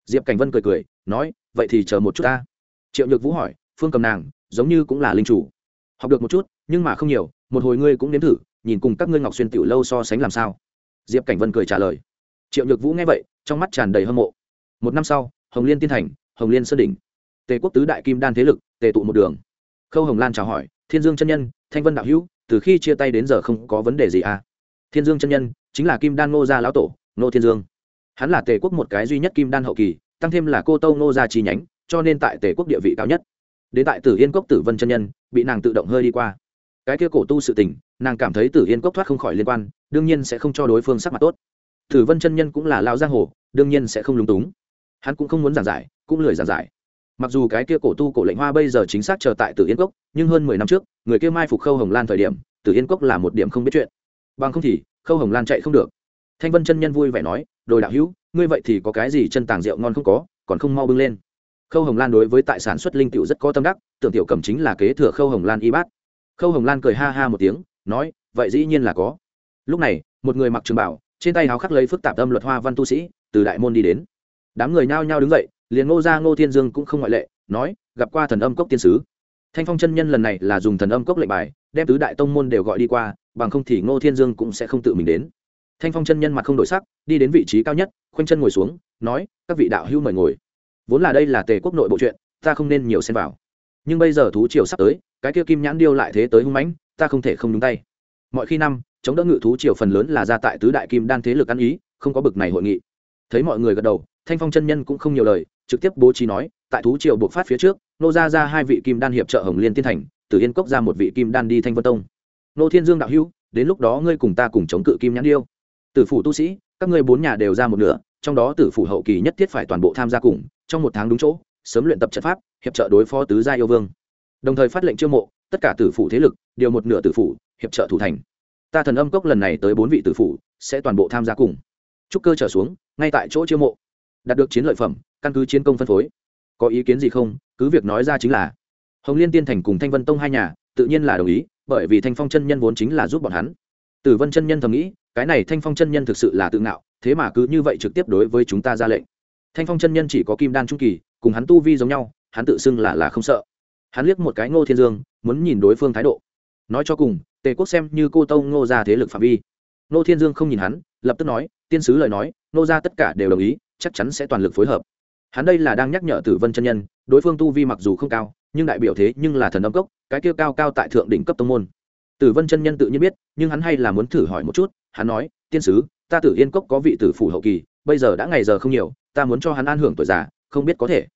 Diệp cảnh vân cười cười, nói, vậy thì chờ một chút ta. Triệu nhược vũ hỏi, phương cầm nàng, giống như cũng là linh chủ. Học được một chút, nhưng mà không nhiều, một hồi ngươi cũng nếm thử, nhìn cùng các ngươi ngọc xuyên tiểu lâu so sánh làm sao. Diệp cảnh vân cười trả lời. Triệu nhược vũ nghe vậy, trong mắt tràn đầy hâm mộ. Một năm sau, hồng liên tiên thành, hồng liên sơn đỉnh. Tề quốc tứ đại kim đan thế lực tề tụ một đường. Khâu hồng lan chào hỏi, thiên dương chân nhân, thanh vân đạo hữu, từ khi chia tay đến giờ không có vấn đề gì à? Thiên dương chân nhân, chính là kim đan ngô gia lão tổ, ngô thiên dương. Hắn là tề quốc một cái duy nhất kim đan hậu kỳ, tăng thêm là cô tâu ngô gia chi nhánh, cho nên tại tề quốc địa vị cao nhất. Đến tại tử yên cốc tử vân chân nhân, bị nàng tự động hơi đi qua. Cái kia cổ tu sự tình, nàng cảm thấy tử yên cốc thoát không khỏi liên quan, đương nhiên sẽ không cho đối phương sắc mặt tốt. Tử vân chân nhân cũng là lao giang hồ, đương nhiên sẽ không lúng túng. Hắn cũng không muốn giảng giải, cũng lười giảng giải mặc dù cái kia cổ tu cổ lệnh hoa bây giờ chính xác chờ tại tử yên cốc, nhưng hơn mười năm trước, người kia mai phục khâu hồng lan thời điểm, tử yên cốc là một điểm không biết chuyện. Bằng không thì, khâu hồng lan chạy không được. Thanh vân chân nhân vui vẻ nói đồi đạo hữu, ngươi vậy thì có cái gì chân tàng rượu ngon không có, còn không mau bưng lên. Khâu hồng lan đối với tại sản xuất linh tiểu rất có tâm đắc, tưởng tiểu cầm chính là kế thừa khâu hồng lan y bát. Khâu hồng lan cười ha ha một tiếng, nói, vậy dĩ nhiên là có. Lúc này, một người mặc trường bảo, trên tay háo khắc lấy phức tạp âm luật hoa văn tu sĩ, từ đại môn đi đến. Đám người nhao nhao đứng dậy liền ngô gia ngô thiên dương cũng không ngoại lệ, nói, gặp qua thần âm cốc tiên sứ. Thanh phong chân nhân lần này là dùng thần âm cốc lệnh bài, đem tứ đại tông môn đều gọi đi qua, bằng không thì ngô thiên dương cũng sẽ không tự mình đến. Thanh phong chân nhân mặt không đổi sắc, đi đến vị trí cao nhất, khoanh chân ngồi xuống, nói, các vị đạo hữu mời ngồi. Vốn là đây là tề quốc nội bộ chuyện, ta không nên nhiều xen vào. Nhưng bây giờ thú triều sắp tới, cái kia kim nhãn điêu lại thế tới hung mãnh, ta không thể không nhúng tay. Mọi khi năm, chống đỡ ngự thú triều phần lớn là ra tại tứ đại kim đan thế lực ăn ý, không có bực này hội nghị. Thấy mọi người gật đầu, thanh phong chân nhân cũng không nhiều lời trực tiếp bố trí nói, tại thú triều buộc phát phía trước, nô ra ra hai vị kim đan hiệp trợ hồng liên tiên thành từ yên cốc ra một vị kim đan đi thanh vân tông. Nô thiên dương đạo hữu, đến lúc đó ngươi cùng ta cùng chống cự kim nhãn điêu. Tử phủ tu sĩ, các ngươi bốn nhà đều ra một nửa, trong đó tử phủ hậu kỳ nhất thiết phải toàn bộ tham gia cùng, trong một tháng đúng chỗ, sớm luyện tập trận pháp, hiệp trợ đối phó tứ gia yêu vương. Đồng thời phát lệnh chiêu mộ, tất cả tử phủ thế lực, điều một nửa tử phủ, hiệp trợ thủ thành. Ta thần âm cốc lần này tới bốn vị tử phủ, sẽ toàn bộ tham gia cùng. Trúc cơ trở xuống, ngay tại chỗ chiêu mộ. Đạt được chiến lợi phẩm căn cứ chiến công phân phối. Có ý kiến gì không? Cứ việc nói ra chính là. Hồng liên tiên thành cùng thanh vân tông hai nhà, tự nhiên là đồng ý, bởi vì thanh phong chân nhân vốn chính là giúp bọn hắn. Tử vân chân nhân thầm nghĩ, cái này thanh phong chân nhân thực sự là tự ngạo, thế mà cứ như vậy trực tiếp đối với chúng ta ra lệnh. Thanh phong chân nhân chỉ có kim đan trung kỳ, cùng hắn tu vi giống nhau, hắn tự xưng là là không sợ. Hắn liếc một cái ngô thiên dương, muốn nhìn đối phương thái độ. Nói cho cùng, tề quốc xem như cô tông ngô ra thế lực phạm vi. Ngô thiên dương không nhìn hắn, lập tức nói, tiên sứ lời nói, ngô ra tất cả đều đồng ý, chắc chắn sẽ toàn lực phối hợp hắn đây là đang nhắc nhở tử vân chân nhân, đối phương tu vi mặc dù không cao, nhưng đại biểu thế nhưng là thần âm cốc, cái kia cao cao tại thượng đỉnh cấp tông môn. Tử vân chân nhân tự nhiên biết, nhưng hắn hay là muốn thử hỏi một chút, hắn nói, tiên sứ, ta tử yên cốc có vị tử phủ hậu kỳ, bây giờ đã ngày giờ không nhiều, ta muốn cho hắn an hưởng tuổi già, không biết có thể.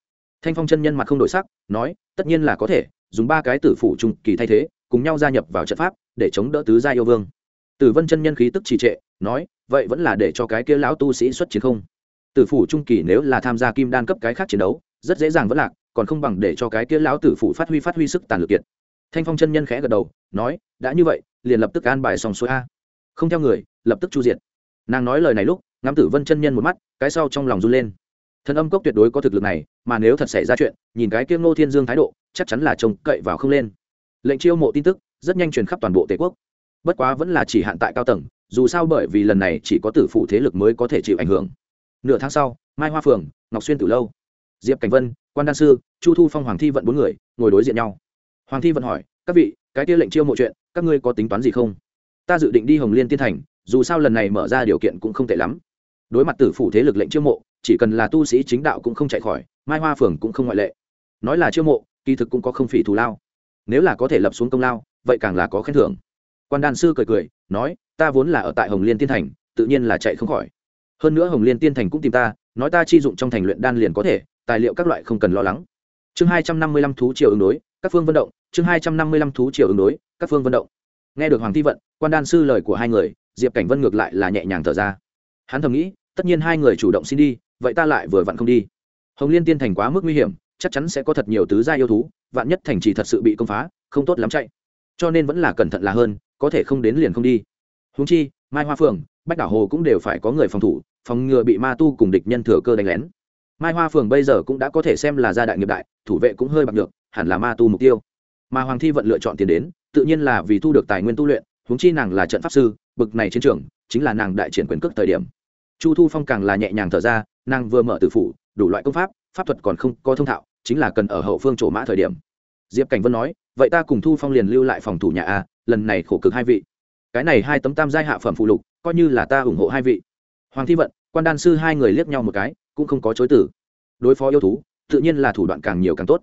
Thanh phong chân nhân mặt không đổi sắc, nói, tất nhiên là có thể, dùng ba cái tử phủ trung kỳ thay thế, cùng nhau gia nhập vào trận pháp, để chống đỡ tứ gia yêu vương. Tử vân chân nhân khí tức trì trệ, nói, vậy vẫn là để cho cái kia lão tu sĩ xuất chiến không? Tử phủ trung kỳ nếu là tham gia kim đan cấp cái khác chiến đấu, rất dễ dàng vẫn lạc, còn không bằng để cho cái kia lão tử phủ phát huy phát huy sức tàn lực kiệt. Thanh phong chân nhân khẽ gật đầu, nói, đã như vậy, liền lập tức an bài xong xuôi a. Không theo người, lập tức chu diệt. Nàng nói lời này lúc, ngắm tử vân chân nhân một mắt, cái sau trong lòng run lên. Thần âm cốc tuyệt đối có thực lực này, mà nếu thật xảy ra chuyện, nhìn cái kia ngô thiên dương thái độ, chắc chắn là trông cậy vào không lên. Lệnh chiêu mộ tin tức, rất nhanh truyền khắp toàn bộ tề quốc. Bất quá vẫn là chỉ hạn tại cao tầng, dù sao bởi vì lần này chỉ có tử phụ thế lực mới có thể chịu ảnh hưởng nửa tháng sau, mai hoa phường ngọc xuyên từ lâu, diệp cảnh vân, quan đan sư, chu thu phong, hoàng thi vận bốn người ngồi đối diện nhau. Hoàng thi vận hỏi, các vị, cái kia lệnh chiêu mộ chuyện, các ngươi có tính toán gì không? Ta dự định đi hồng liên tiên thành, dù sao lần này mở ra điều kiện cũng không tệ lắm. Đối mặt tử phủ thế lực lệnh chiêu mộ, chỉ cần là tu sĩ chính đạo cũng không chạy khỏi, mai hoa phường cũng không ngoại lệ. Nói là chiêu mộ, kỳ thực cũng có không phỉ thù lao. Nếu là có thể lập xuống công lao, vậy càng là có khen thưởng. Quan đan sư cười cười, nói, ta vốn là ở tại hồng liên tiên thành, tự nhiên là chạy không khỏi hơn nữa hồng liên tiên thành cũng tìm ta, nói ta chi dụng trong thành luyện đan liền có thể, tài liệu các loại không cần lo lắng. Chương hai trăm năm mươi lăm thú triều ứng đối, các phương vận động, chương hai trăm năm mươi lăm thú triều ứng đối, các phương vận động. Nghe được hoàng thi vận, quan đan sư lời của hai người, diệp cảnh vân ngược lại là nhẹ nhàng thở ra. Hắn thầm nghĩ, tất nhiên hai người chủ động xin đi, vậy ta lại vừa vặn không đi. Hồng liên tiên thành quá mức nguy hiểm, chắc chắn sẽ có thật nhiều tứ gia yêu thú, vạn nhất thành trì thật sự bị công phá, không tốt lắm chạy. Cho nên vẫn là cẩn thận là hơn, có thể không đến liền không đi. Húng chi, mai hoa phường bách đảo hồ cũng đều phải có người phòng thủ, phòng ngừa bị ma tu cùng địch nhân thừa cơ đánh lén. Mai hoa phường bây giờ cũng đã có thể xem là gia đại nghiệp đại, thủ vệ cũng hơi bạc được hẳn là ma tu mục tiêu. Mà hoàng thi vận lựa chọn tiền đến, tự nhiên là vì thu được tài nguyên tu luyện, huống chi nàng là trận pháp sư, bực này chiến trường, chính là nàng đại triển quyền cước thời điểm. Chu thu phong càng là nhẹ nhàng thở ra, nàng vừa mở từ phủ, đủ loại công pháp pháp thuật còn không có thông thạo, chính là cần ở hậu phương trổ mã thời điểm. Diệp cảnh vân nói, vậy ta cùng thu phong liền lưu lại phòng thủ nhà a, lần này khổ cực hai vị. Cái này hai tấm tam giai hạ phẩm phụ lục coi như là ta ủng hộ hai vị. Hoàng thi vận, quan đan sư hai người liếc nhau một cái, cũng không có chối tử đối phó yêu thú, tự nhiên là thủ đoạn càng nhiều càng tốt.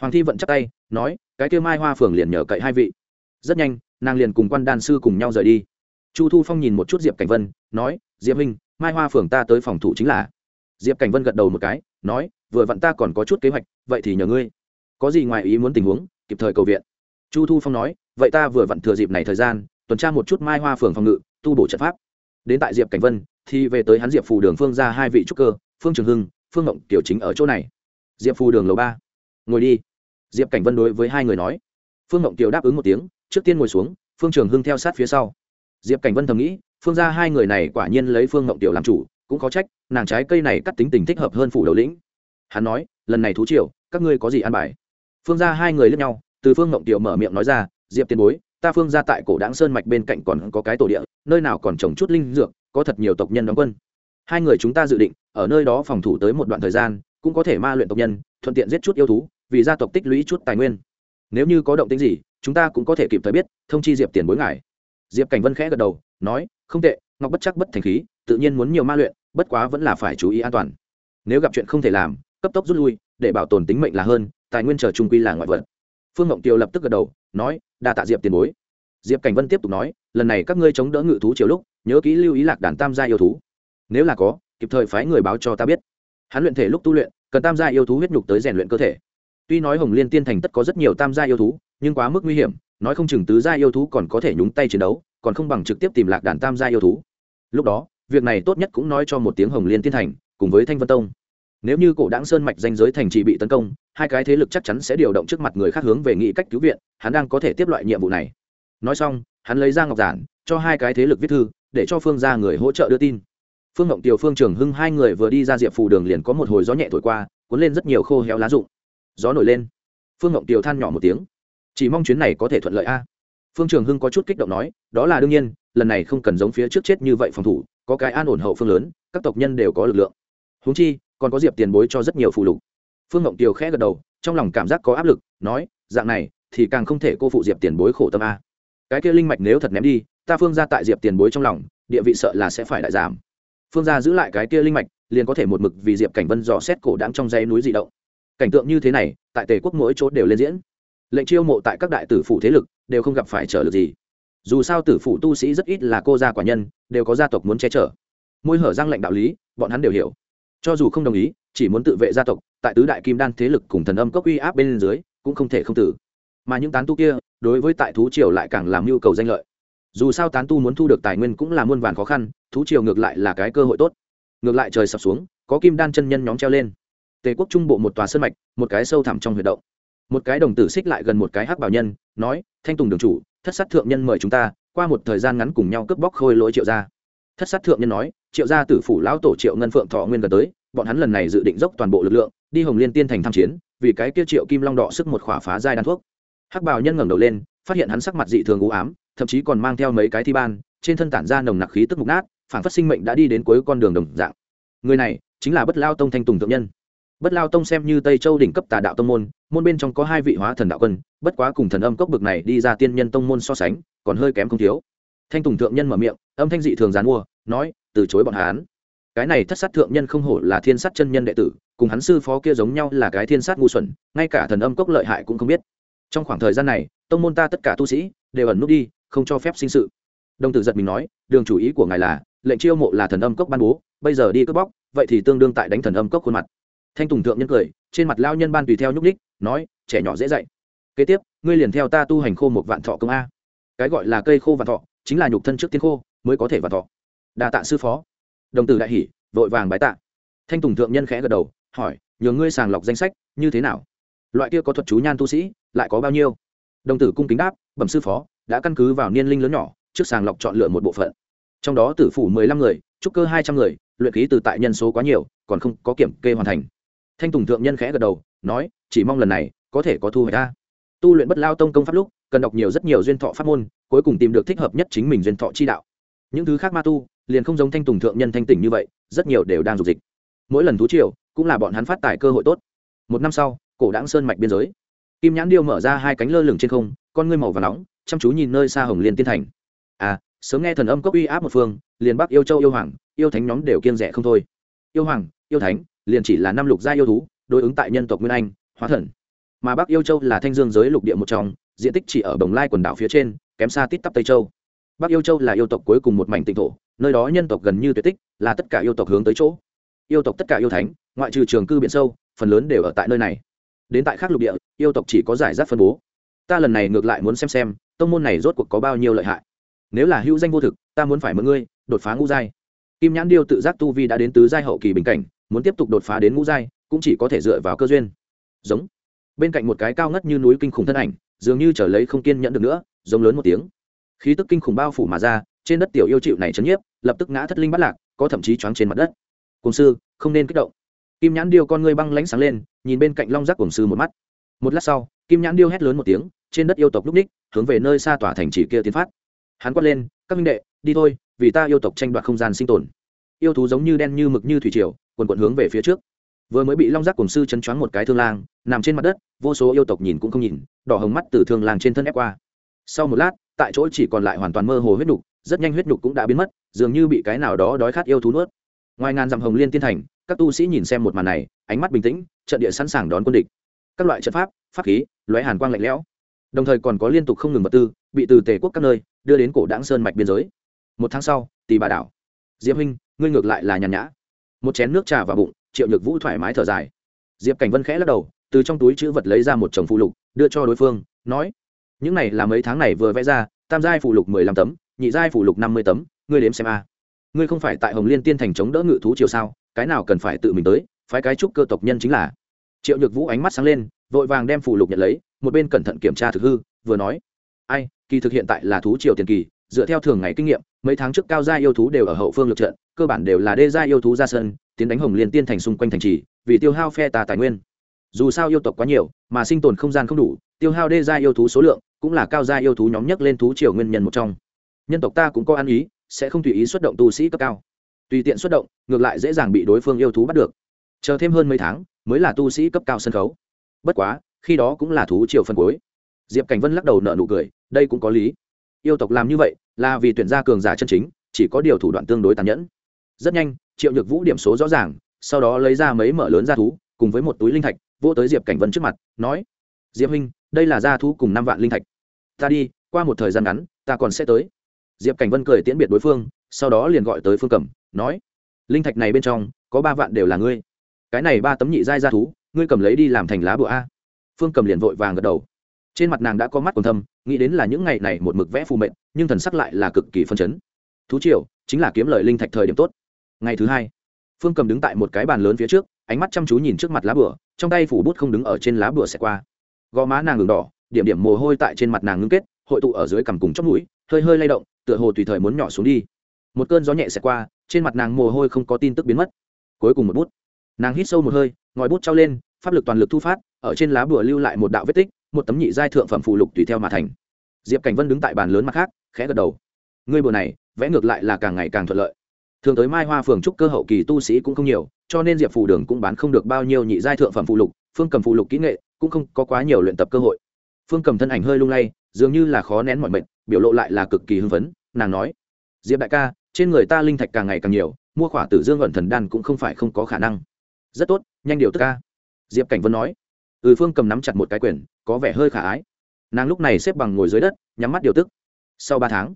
Hoàng thi vận chắc tay, nói, cái kêu mai hoa phường liền nhờ cậy hai vị. Rất nhanh, nàng liền cùng quan đan sư cùng nhau rời đi. Chu thu phong nhìn một chút diệp cảnh vân, nói, diệp minh mai hoa phường ta tới phòng thủ chính là. Diệp cảnh vân gật đầu một cái, nói, vừa vặn ta còn có chút kế hoạch, vậy thì nhờ ngươi. Có gì ngoài ý muốn tình huống, kịp thời cầu viện. Chu thu phong nói, vậy ta vừa vặn thừa dịp này thời gian, tuần tra một chút mai hoa phường phòng ngự, tu bổ trận pháp đến tại diệp cảnh vân thì về tới hắn diệp phù đường phương ra hai vị trúc cơ phương trường hưng phương ngộng tiểu chính ở chỗ này diệp phù đường lầu ba ngồi đi diệp cảnh vân đối với hai người nói phương ngộng tiểu đáp ứng một tiếng trước tiên ngồi xuống phương trường hưng theo sát phía sau diệp cảnh vân thầm nghĩ phương ra hai người này quả nhiên lấy phương ngộng tiểu làm chủ cũng có trách nàng trái cây này cắt tính tình thích hợp hơn phủ đầu lĩnh hắn nói lần này thú triều các ngươi có gì ăn bài phương ra hai người lẫn nhau từ phương ngộng tiểu mở miệng nói ra diệp tiền bối ta phương ra tại cổ đáng sơn mạch bên cạnh còn có cái tổ địa, nơi nào còn trồng chút linh dược, có thật nhiều tộc nhân đóng quân. Hai người chúng ta dự định, ở nơi đó phòng thủ tới một đoạn thời gian, cũng có thể ma luyện tộc nhân, thuận tiện giết chút yêu thú, vì gia tộc tích lũy chút tài nguyên. Nếu như có động tính gì, chúng ta cũng có thể kịp thời biết, thông chi diệp tiền bối ngài. Diệp cảnh vân khẽ gật đầu, nói, không tệ, ngọc bất chắc bất thành khí, tự nhiên muốn nhiều ma luyện, bất quá vẫn là phải chú ý an toàn. Nếu gặp chuyện không thể làm, cấp tốc rút lui, để bảo tồn tính mệnh là hơn, tài nguyên chờ trung quy là ngoại vật phương ngộng Tiêu lập tức gật đầu, nói, đa tạ diệp tiền bối. Diệp cảnh vân tiếp tục nói, lần này các ngươi chống đỡ ngự thú chiều lúc, nhớ kỹ lưu ý lạc đàn tam gia yêu thú. Nếu là có, kịp thời phái người báo cho ta biết. Hắn luyện thể lúc tu luyện, cần tam gia yêu thú huyết nhục tới rèn luyện cơ thể. Tuy nói hồng liên tiên thành tất có rất nhiều tam gia yêu thú, nhưng quá mức nguy hiểm, nói không chừng tứ gia yêu thú còn có thể nhúng tay chiến đấu, còn không bằng trực tiếp tìm lạc đàn tam gia yêu thú. Lúc đó, việc này tốt nhất cũng nói cho một tiếng hồng liên tiên thành, cùng với thanh vân tông nếu như cổ đáng sơn mạch danh giới thành trì bị tấn công, hai cái thế lực chắc chắn sẽ điều động trước mặt người khác hướng về nghị cách cứu viện, hắn đang có thể tiếp loại nhiệm vụ này. Nói xong, hắn lấy ra ngọc giản, cho hai cái thế lực viết thư, để cho phương ra người hỗ trợ đưa tin. Phương ngộng tiều, phương trường hưng hai người vừa đi ra diệp phù đường liền có một hồi gió nhẹ thổi qua, cuốn lên rất nhiều khô héo lá rụng. Gió nổi lên. Phương ngộng tiều than nhỏ một tiếng. Chỉ mong chuyến này có thể thuận lợi a. Phương trường hưng có chút kích động nói, đó là đương nhiên, lần này không cần giống phía trước chết như vậy phòng thủ, có cái an ổn hậu phương lớn, các tộc nhân đều có lực lượng. Húng chi còn có diệp tiền bối cho rất nhiều phụ lục phương ngộng tiều khẽ gật đầu trong lòng cảm giác có áp lực nói dạng này thì càng không thể cô phụ diệp tiền bối khổ tâm a cái kia linh mạch nếu thật ném đi ta phương ra tại diệp tiền bối trong lòng địa vị sợ là sẽ phải đại giảm phương gia giữ lại cái kia linh mạch liền có thể một mực vì diệp cảnh vân dò xét cổ đáng trong dây núi di động cảnh tượng như thế này tại tề quốc mỗi chỗ đều lên diễn lệnh chiêu mộ tại các đại tử phủ thế lực đều không gặp phải trở lực gì dù sao tử phủ tu sĩ rất ít là cô gia quả nhân đều có gia tộc muốn che chở môi hở răng lệnh đạo lý bọn hắn đều hiểu cho dù không đồng ý, chỉ muốn tự vệ gia tộc, tại tứ đại kim đan thế lực cùng thần âm cốc uy áp bên dưới, cũng không thể không tử. Mà những tán tu kia, đối với tại thú triều lại càng làm nhu cầu danh lợi. Dù sao tán tu muốn thu được tài nguyên cũng là muôn vàn khó khăn, thú triều ngược lại là cái cơ hội tốt. Ngược lại trời sập xuống, có kim đan chân nhân nhóm treo lên. Tề quốc trung bộ một tòa sân mạch, một cái sâu thẳm trong huyệt động. Một cái đồng tử xích lại gần một cái hắc bảo nhân, nói, thanh tùng đường chủ, thất sát thượng nhân mời chúng ta, qua một thời gian ngắn cùng nhau cướp bóc khôi lỗi triệu gia thất sát thượng nhân nói, triệu gia tử phủ lão tổ triệu ngân phượng thọ nguyên gần tới, bọn hắn lần này dự định dốc toàn bộ lực lượng, đi hồng liên tiên thành tham chiến, vì cái kia triệu kim long đỏ sức một khỏa phá giai đan thuốc. Hắc Bào nhân ngẩng đầu lên, phát hiện hắn sắc mặt dị thường u ám, thậm chí còn mang theo mấy cái thi ban, trên thân tản ra nồng nặc khí tức mục nát, phản phát sinh mệnh đã đi đến cuối con đường đồng dạng. Người này chính là bất lao tông thanh tùng thượng nhân. Bất lao tông xem như tây châu đỉnh cấp tà đạo tông môn môn bên trong có hai vị hóa thần đạo quân, bất quá cùng thần âm cốc bực này đi ra tiên nhân tông môn so sánh, còn hơi kém không thiếu thanh tùng thượng nhân mở miệng, âm thanh dị thường dán mua, nói, từ chối bọn hán cái này thất sát thượng nhân không hổ là thiên sát chân nhân đệ tử, cùng hắn sư phó kia giống nhau là cái thiên sát ngu xuẩn, ngay cả thần âm cốc lợi hại cũng không biết. Trong khoảng thời gian này, tông môn ta tất cả tu sĩ đều ẩn nút đi, không cho phép sinh sự. Đồng tử giật mình nói, đường chủ ý của ngài là, lệnh chiêu mộ là thần âm cốc ban bố, bây giờ đi cướp bóc, vậy thì tương đương tại đánh thần âm cốc khuôn mặt. Thanh tùng thượng nhân cười, trên mặt lao nhân ban tùy theo nhúc ních nói, trẻ nhỏ dễ dạy. Kế tiếp, ngươi liền theo ta tu hành khô một vạn thọ công a. Cái gọi là cây khô vạn thọ chính là nhục thân trước tiên khô, mới có thể vào thọ. Đa tạ sư phó. Đồng tử đại hỷ vội vàng bái tạ. Thanh tùng thượng nhân khẽ gật đầu, hỏi nhờ ngươi sàng lọc danh sách, như thế nào? Loại kia có thuật chú nhan tu sĩ, lại có bao nhiêu? Đồng tử cung kính đáp, bẩm sư phó, đã căn cứ vào niên linh lớn nhỏ, trước sàng lọc chọn lựa một bộ phận. Trong đó tử phủ mười lăm người, trúc cơ hai trăm người, luyện khí từ tại nhân số quá nhiều, còn không có kiểm kê hoàn thành. Thanh tùng thượng nhân khẽ gật đầu, nói, chỉ mong lần này, có thể có thu hoạch ta tu luyện bất lao tông công pháp lúc cần đọc nhiều rất nhiều duyên thọ pháp môn, cuối cùng tìm được thích hợp nhất chính mình duyên thọ chi đạo. Những thứ khác ma tu, liền không giống thanh tùng thượng nhân thanh tỉnh như vậy, rất nhiều đều đang dục dịch. Mỗi lần thú triều, cũng là bọn hắn phát tài cơ hội tốt. Một năm sau, cổ đáng sơn mạch biên giới. Kim nhãn điêu mở ra hai cánh lơ lửng trên không, con ngươi màu và nóng, chăm chú nhìn nơi xa hồng liên tiên thành. À sớm nghe thần âm cốc uy áp một phương, liền bắc yêu châu yêu hoàng, yêu thánh nhóm đều kiên rẻ không thôi. Yêu hoàng, yêu thánh, liền chỉ là năm lục gia yêu thú, đối ứng tại nhân tộc nguyên anh, hóa thần. Mà bắc yêu châu là thanh dương giới lục địa một trong diện tích chỉ ở bồng lai quần đảo phía trên, kém xa tít tắp tây châu. Bắc yêu châu là yêu tộc cuối cùng một mảnh tịnh thổ, nơi đó nhân tộc gần như tuyệt tích, là tất cả yêu tộc hướng tới chỗ. Yêu tộc tất cả yêu thánh, ngoại trừ trường cư biển sâu, phần lớn đều ở tại nơi này. Đến tại khác lục địa, yêu tộc chỉ có giải rác phân bố. Ta lần này ngược lại muốn xem xem, tông môn này rốt cuộc có bao nhiêu lợi hại. Nếu là hữu danh vô thực, ta muốn phải mượn ngươi, đột phá ngũ giai. Kim nhãn điêu tự giác tu vi đã đến tứ giai hậu kỳ bình cảnh, muốn tiếp tục đột phá đến ngũ giai, cũng chỉ có thể dựa vào cơ duyên. Giống. Bên cạnh một cái cao ngất như núi kinh khủng thân ảnh dường như trở lấy không kiên nhẫn được nữa, giống lớn một tiếng. Khí tức kinh khủng bao phủ mà ra, trên đất tiểu yêu chịu này chấn nhiếp, lập tức ngã thất linh bắt lạc, có thậm chí choáng trên mặt đất. Cùng sư, không nên kích động. Kim nhãn điêu con ngươi băng lánh sáng lên, nhìn bên cạnh long giác cùng sư một mắt. Một lát sau, kim nhãn điêu hét lớn một tiếng, trên đất yêu tộc lúc ních, hướng về nơi xa tỏa thành chỉ kia tiến phát. Hắn quát lên, các minh đệ, đi thôi, vì ta yêu tộc tranh đoạt không gian sinh tồn. Yêu thú giống như đen như mực như thủy triều, quần quần hướng về phía trước vừa mới bị long giác cổng sư chấn choáng một cái thương lang, nằm trên mặt đất, vô số yêu tộc nhìn cũng không nhìn, đỏ hồng mắt từ thương lang trên thân ép qua. Sau một lát, tại chỗ chỉ còn lại hoàn toàn mơ hồ huyết nhục, rất nhanh huyết nhục cũng đã biến mất, dường như bị cái nào đó đói khát yêu thú nuốt. Ngoài ngàn dặm hồng liên tiên thành, các tu sĩ nhìn xem một màn này, ánh mắt bình tĩnh, trận địa sẵn sàng đón quân địch. Các loại trận pháp pháp khí, lóe hàn quang lạnh lẽo. Đồng thời còn có liên tục không ngừng vật tư, bị từ tề quốc các nơi đưa đến cổ đáng sơn mạch biên giới. Một tháng sau tì bà đảo. Diệp huynh, ngươi ngược lại là nhàn nhã. Một chén nước trà vào bụng triệu nhược vũ thoải mái thở dài. Diệp cảnh vân khẽ lắc đầu, từ trong túi chữ vật lấy ra một chồng phụ lục, đưa cho đối phương, nói, những này là mấy tháng này vừa vẽ ra, tam giai phụ lục mười lăm tấm, nhị giai phụ lục năm mươi tấm, ngươi đếm xem a. Ngươi không phải tại hồng liên tiên thành chống đỡ ngự thú triều sao, cái nào cần phải tự mình tới, phái cái trúc cơ tộc nhân chính là. Triệu nhược vũ ánh mắt sáng lên, vội vàng đem phụ lục nhận lấy, một bên cẩn thận kiểm tra thực hư, vừa nói, ai, kỳ thực hiện tại là thú triều tiền kỳ, dựa theo thường ngày kinh nghiệm, mấy tháng trước cao gia yêu thú đều ở hậu phương lượt trận cơ bản đều là đê gia yêu thú ra sân, tiến đánh hồng liên tiên thành xung quanh thành trì, vì tiêu hao phe tà tài nguyên. Dù sao yêu tộc quá nhiều, mà sinh tồn không gian không đủ, tiêu hao đê gia yêu thú số lượng cũng là cao gia yêu thú nhóm nhất lên thú triều nguyên nhân một trong. Nhân tộc ta cũng có ăn ý, sẽ không tùy ý xuất động tu sĩ cấp cao. Tùy tiện xuất động, ngược lại dễ dàng bị đối phương yêu thú bắt được. Chờ thêm hơn mấy tháng, mới là tu sĩ cấp cao sân khấu. Bất quá, khi đó cũng là thú triều phân cuối. Diệp cảnh vân lắc đầu nợ nụ cười, đây cũng có lý. Yêu tộc làm như vậy, là vì tuyển gia cường giả chân chính, chỉ có điều thủ đoạn tương đối tàn nhẫn rất nhanh, triệu nhược vũ điểm số rõ ràng, sau đó lấy ra mấy mở lớn ra thú, cùng với một túi linh thạch vô tới diệp cảnh vân trước mặt, nói, diệp huynh, đây là gia thú cùng năm vạn linh thạch. Ta đi, qua một thời gian ngắn, ta còn sẽ tới. Diệp cảnh vân cười tiễn biệt đối phương, sau đó liền gọi tới phương cẩm, nói, linh thạch này bên trong, có ba vạn đều là ngươi. Cái này ba tấm nhị giai gia thú, ngươi cầm lấy đi làm thành lá bụa a. Phương cầm liền vội vàng gật đầu. Trên mặt nàng đã có mắt còn thâm, nghĩ đến là những ngày này một mực vẽ phù mệnh, nhưng thần sắc lại là cực kỳ phân chấn. Thú triều, chính là kiếm lời linh thạch thời điểm tốt ngày thứ hai. Phương cầm đứng tại một cái bàn lớn phía trước, ánh mắt chăm chú nhìn trước mặt lá bửa trong tay phủ bút không đứng ở trên lá bửa xẻ qua. Gò má nàng ngừng đỏ, điểm điểm mồ hôi tại trên mặt nàng ngưng kết, hội tụ ở dưới cằm cùng chóp mũi, hơi hơi lay động, tựa hồ tùy thời muốn nhỏ xuống đi. Một cơn gió nhẹ xẻ qua, trên mặt nàng mồ hôi không có tin tức biến mất. Cuối cùng một bút. Nàng hít sâu một hơi, ngòi bút trao lên, pháp lực toàn lực thu phát, ở trên lá bửa lưu lại một đạo vết tích, một tấm nhị giai thượng phẩm phụ lục tùy theo mà thành. Diệp cảnh vân đứng tại bàn lớn mặt khác, khẽ gật đầu. Ngươi bữa này, vẽ ngược lại là càng ngày càng thuận lợi thường tới mai hoa phường trúc cơ hậu kỳ tu sĩ cũng không nhiều, cho nên diệp phù đường cũng bán không được bao nhiêu nhị giai thượng phẩm phụ lục, phương cầm phụ lục kỹ nghệ cũng không có quá nhiều luyện tập cơ hội. Phương cầm thân ảnh hơi lung lay, dường như là khó nén mọi mệnh, biểu lộ lại là cực kỳ hưng phấn, nàng nói, diệp đại ca, trên người ta linh thạch càng ngày càng nhiều, mua khỏa tử dương ẩn thần đan cũng không phải không có khả năng. Rất tốt, nhanh điều tức ca. Diệp cảnh vân nói. Ừ phương cầm nắm chặt một cái quyền có vẻ hơi khả ái. Nàng lúc này xếp bằng ngồi dưới đất, nhắm mắt điều tức. Sau ba tháng,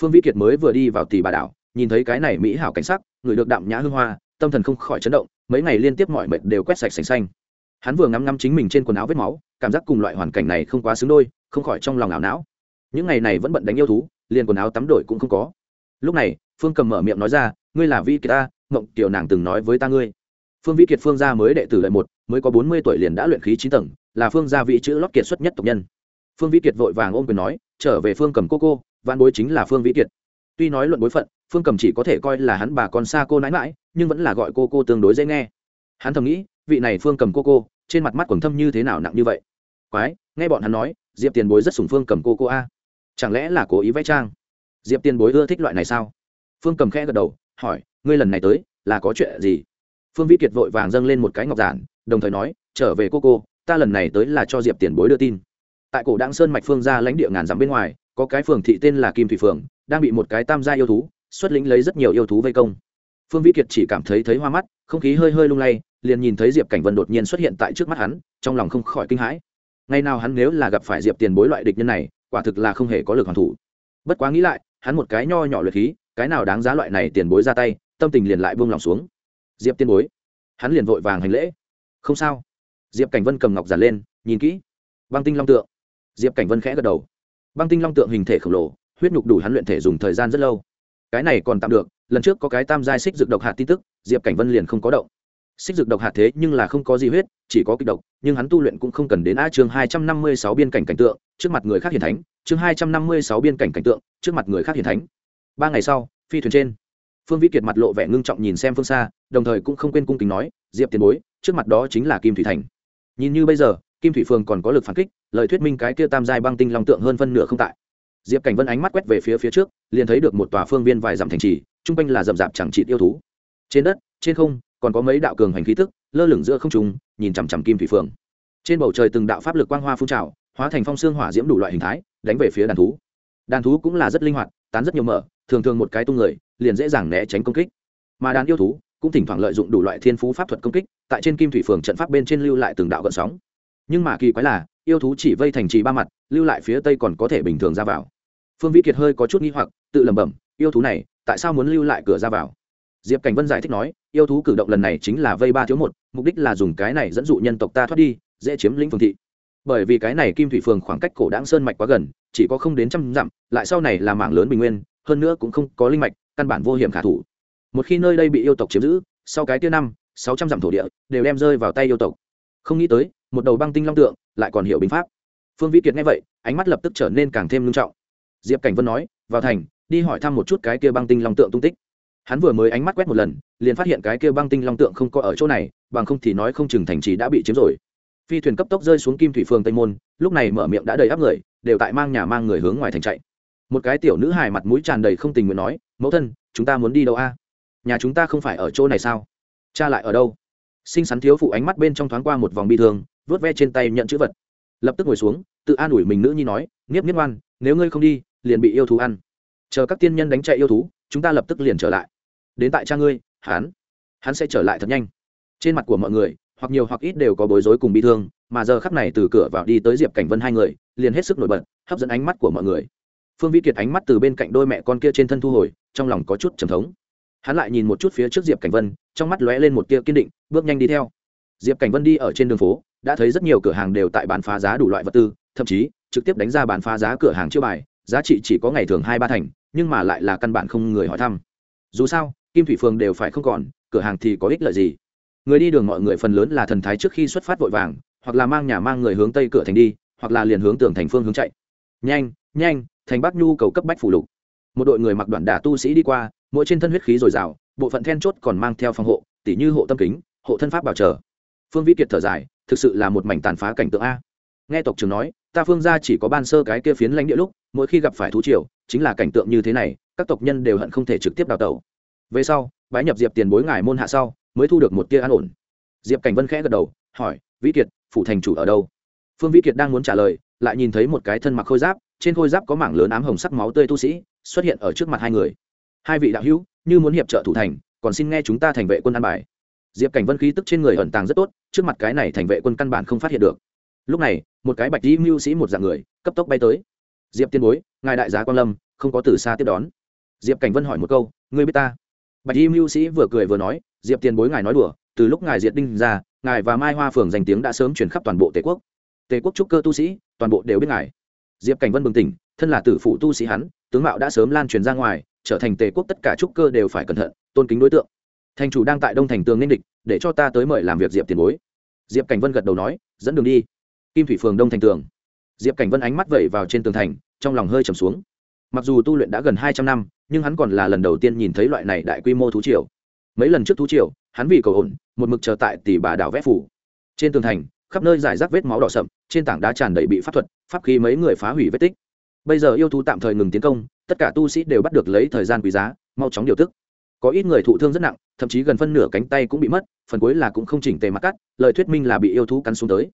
phương vĩ kiệt mới vừa đi vào tỷ bà đảo nhìn thấy cái này mỹ hảo cảnh sắc, người được đạm nhã hương hoa, tâm thần không khỏi chấn động, mấy ngày liên tiếp mọi mệt đều quét sạch sành xanh. Hắn vừa ngắm ngắm chính mình trên quần áo vết máu, cảm giác cùng loại hoàn cảnh này không quá xứng đôi, không khỏi trong lòng ảo não. Những ngày này vẫn bận đánh yêu thú, liền quần áo tắm đổi cũng không có. Lúc này, phương cầm mở miệng nói ra, ngươi là vi kiệt ta mộng tiểu nàng từng nói với ta ngươi. Phương Vi kiệt phương gia mới đệ tử lợi một, mới có bốn mươi tuổi liền đã luyện khí chín tầng, là phương gia vị chữ lót kiệt xuất nhất tộc nhân. Phương Vi kiệt vội vàng ôm quyền nói, trở về phương cầm cô cô văn bối chính là phương Vi kiệt. Tuy nói luận bối phận phương cầm chỉ có thể coi là hắn bà con xa cô nãi mãi nhưng vẫn là gọi cô cô tương đối dễ nghe. Hắn thầm nghĩ, vị này phương cầm cô cô, trên mặt mắt quần thâm như thế nào nặng như vậy? Quái, nghe bọn hắn nói, diệp tiền bối rất sùng phương cầm cô cô a. Chẳng lẽ là cố ý vẽ trang? Diệp tiền bối ưa thích loại này sao? Phương cầm khẽ gật đầu, hỏi, ngươi lần này tới, là có chuyện gì? Phương vĩ kiệt vội vàng dâng lên một cái ngọc giản, đồng thời nói, trở về cô cô, ta lần này tới là cho diệp tiền bối đưa tin. Tại cổ đáng sơn mạch phương ra lãnh địa ngàn dặm bên ngoài, có cái phường thị tên là kim thủy phường, đang bị một cái tam gia yêu thú xuất lĩnh lấy rất nhiều yêu thú vây công. Phương vĩ kiệt chỉ cảm thấy thấy hoa mắt, không khí hơi hơi lung lay, liền nhìn thấy diệp cảnh vân đột nhiên xuất hiện tại trước mắt hắn, trong lòng không khỏi kinh hãi. Ngày nào hắn nếu là gặp phải diệp tiền bối loại địch nhân này, quả thực là không hề có lực hoàn thủ. Bất quá nghĩ lại, hắn một cái nho nhỏ lượt khí, cái nào đáng giá loại này tiền bối ra tay, tâm tình liền lại buông lòng xuống. Diệp tiền bối, hắn liền vội vàng hành lễ. Không sao. Diệp cảnh vân cầm ngọc giản lên, nhìn kỹ. Băng tinh long tượng. Diệp cảnh vân khẽ gật đầu. Băng tinh long tượng hình thể khổng lồ, huyết nhục đủ hắn luyện thể dùng thời gian rất lâu cái này còn tạm được, lần trước có cái tam giai xích dược độc hạt tin tức, diệp cảnh vân liền không có động. Xích dược độc hạt thế nhưng là không có gì huyết, chỉ có kích độc, nhưng hắn tu luyện cũng không cần đến a chương hai trăm năm mươi sáu biên cảnh cảnh tượng, trước mặt người khác hiền thánh, chương hai trăm năm mươi sáu biên cảnh cảnh tượng, trước mặt người khác hiền thánh. Ba ngày sau, phi thuyền trên, phương vĩ kiệt mặt lộ vẻ ngưng trọng nhìn xem phương xa, đồng thời cũng không quên cung kính nói, diệp tiền bối, trước mặt đó chính là kim thủy thành. Nhìn như bây giờ, kim thủy phương còn có lực phản kích, lời thuyết minh cái kia tam giai băng tinh long tượng hơn phân nửa không tại diệp cảnh vân ánh mắt quét về phía phía trước, liền thấy được một tòa phương viên vài dặm thành trì, chung quanh là rậm rạp chẳng trị yêu thú. Trên đất, trên không, còn có mấy đạo cường hành khí tức, lơ lửng giữa không trung, nhìn chằm chằm kim thủy phượng. Trên bầu trời từng đạo pháp lực quang hoa phun trào, hóa thành phong xương hỏa diễm đủ loại hình thái, đánh về phía đàn thú. Đàn thú cũng là rất linh hoạt, tán rất nhiều mở, thường thường một cái tung người, liền dễ dàng né tránh công kích. Mà đàn yêu thú cũng thỉnh thoảng lợi dụng đủ loại thiên phú pháp thuật công kích, tại trên kim thủy phường trận pháp bên trên lưu lại từng đạo gợn sóng. Nhưng mà kỳ quái là, yêu thú chỉ vây thành trì ba mặt, lưu lại phía tây còn có thể bình thường ra vào phương vĩ kiệt hơi có chút nghi hoặc, tự lẩm bẩm, yêu thú này, tại sao muốn lưu lại cửa ra vào? Diệp cảnh vân giải thích nói, yêu thú cử động lần này chính là vây ba thiếu một, mục đích là dùng cái này dẫn dụ nhân tộc ta thoát đi, dễ chiếm lĩnh phương thị. Bởi vì cái này kim thủy phường khoảng cách cổ đáng sơn mạch quá gần, chỉ có không đến trăm dặm, lại sau này là mảng lớn bình nguyên, hơn nữa cũng không có linh mạch, căn bản vô hiểm khả thủ. Một khi nơi đây bị yêu tộc chiếm giữ, sau cái tia năm, sáu trăm dặm thổ địa đều đem rơi vào tay yêu tộc. Không nghĩ tới, một đầu băng tinh long tượng lại còn hiểu binh pháp. Phương vĩ kiệt nghe vậy, ánh mắt lập tức trở nên càng thêm nghiêm trọng diệp cảnh vân nói, vào thành, đi hỏi thăm một chút cái kia băng tinh long tượng tung tích. Hắn vừa mới ánh mắt quét một lần, liền phát hiện cái kia băng tinh long tượng không có ở chỗ này, bằng không thì nói không chừng thành trì đã bị chiếm rồi. Phi thuyền cấp tốc rơi xuống kim thủy phương tây môn, lúc này mở miệng đã đầy áp người, đều tại mang nhà mang người hướng ngoài thành chạy. Một cái tiểu nữ hài mặt mũi tràn đầy không tình nguyện nói, mẫu thân, chúng ta muốn đi đâu a? Nhà chúng ta không phải ở chỗ này sao? Cha lại ở đâu? Xinh xắn thiếu phụ ánh mắt bên trong thoáng qua một vòng bi thương vớt ve trên tay nhận chữ vật. Lập tức ngồi xuống, tự an ủi mình nữ nhi nói, nghiếp nghiếp ngoan nếu ngươi không đi, liền bị yêu thú ăn. Chờ các tiên nhân đánh chạy yêu thú, chúng ta lập tức liền trở lại. Đến tại cha ngươi, hắn hắn sẽ trở lại thật nhanh. Trên mặt của mọi người, hoặc nhiều hoặc ít đều có bối rối cùng bi thương, mà giờ khắp này từ cửa vào đi tới diệp cảnh vân hai người, liền hết sức nổi bật, hấp dẫn ánh mắt của mọi người. Phương vĩ kiệt ánh mắt từ bên cạnh đôi mẹ con kia trên thân thu hồi, trong lòng có chút trầm thống. Hắn lại nhìn một chút phía trước diệp cảnh vân, trong mắt lóe lên một tia kiên định, bước nhanh đi theo. Diệp cảnh vân đi ở trên đường phố, đã thấy rất nhiều cửa hàng đều tại bán phá giá đủ loại vật tư, thậm chí trực tiếp đánh ra bán phá giá cửa hàng chưa bài, giá trị chỉ có ngày thường hai ba thành, nhưng mà lại là căn bản không người hỏi thăm. Dù sao, kim thủy phường đều phải không còn, cửa hàng thì có ích lợi gì? Người đi đường mọi người phần lớn là thần thái trước khi xuất phát vội vàng, hoặc là mang nhà mang người hướng tây cửa thành đi, hoặc là liền hướng tường thành phương hướng chạy. Nhanh nhanh, thành bắc nhu cầu cấp bách phủ lục. Một đội người mặc đoạn đả tu sĩ đi qua, mỗi trên thân huyết khí dồi dào, bộ phận then chốt còn mang theo phòng hộ, tỉ như hộ tâm kính, hộ thân pháp bảo trợ. Phương vĩ kiệt thở dài, thực sự là một mảnh tàn phá cảnh tượng a nghe tộc trưởng nói, ta phương ra chỉ có ban sơ cái kia phiến lãnh địa lúc, mỗi khi gặp phải thú triều, chính là cảnh tượng như thế này, các tộc nhân đều hận không thể trực tiếp đào tẩu. Về sau, bái nhập diệp tiền bối ngài môn hạ sau, mới thu được một tia an ổn. Diệp cảnh vân khẽ gật đầu, hỏi, vĩ kiệt, phủ thành chủ ở đâu? Phương vĩ kiệt đang muốn trả lời, lại nhìn thấy một cái thân mặc khôi giáp, trên khôi giáp có mảng lớn ám hồng sắc máu tươi tu sĩ, xuất hiện ở trước mặt hai người. Hai vị đạo hữu, như muốn hiệp trợ thủ thành, còn xin nghe chúng ta thành vệ quân an bài. Diệp cảnh vân khí tức trên người ẩn tàng rất tốt, trước mặt cái này thành vệ quân căn bản không phát hiện được lúc này, một cái bạch dĩ mưu sĩ một dạng người, cấp tốc bay tới. Diệp tiên bối, ngài đại giá quan lâm, không có từ xa tiếp đón. Diệp cảnh vân hỏi một câu, ngươi biết ta? Bạch dĩ mưu sĩ vừa cười vừa nói, diệp tiên bối ngài nói đùa, từ lúc ngài diệt đinh ra, ngài và mai hoa phường danh tiếng đã sớm chuyển khắp toàn bộ tề quốc. Tề quốc trúc cơ tu sĩ, toàn bộ đều biết ngài. Diệp cảnh vân bừng tỉnh, thân là tử phụ tu sĩ hắn, tướng mạo đã sớm lan truyền ra ngoài, trở thành tề quốc tất cả trúc cơ đều phải cẩn thận, tôn kính đối tượng. Thành chủ đang tại đông thành tường nên địch, để cho ta tới mời làm việc diệp tiền bối. Diệp cảnh vân gật đầu nói, dẫn đường đi kim thủy phường đông thành tường. Diệp cảnh vân ánh mắt vẩy vào trên tường thành, trong lòng hơi trầm xuống. Mặc dù tu luyện đã gần hai trăm năm, nhưng hắn còn là lần đầu tiên nhìn thấy loại này đại quy mô thú triều. Mấy lần trước thú triều, hắn vì cầu ổn, một mực chờ tại tỷ bà đảo vẽ phủ. Trên tường thành, khắp nơi giải rác vết máu đỏ sậm, trên tảng đá tràn đầy bị pháp thuật, pháp khí mấy người phá hủy vết tích. Bây giờ yêu thú tạm thời ngừng tiến công, tất cả tu sĩ đều bắt được lấy thời gian quý giá, mau chóng điều tức. Có ít người thụ thương rất nặng, thậm chí gần phân nửa cánh tay cũng bị mất, phần cuối là cũng không chỉnh tề mặt cắt, lời thuyết minh là bị yêu thú cắn xuống tới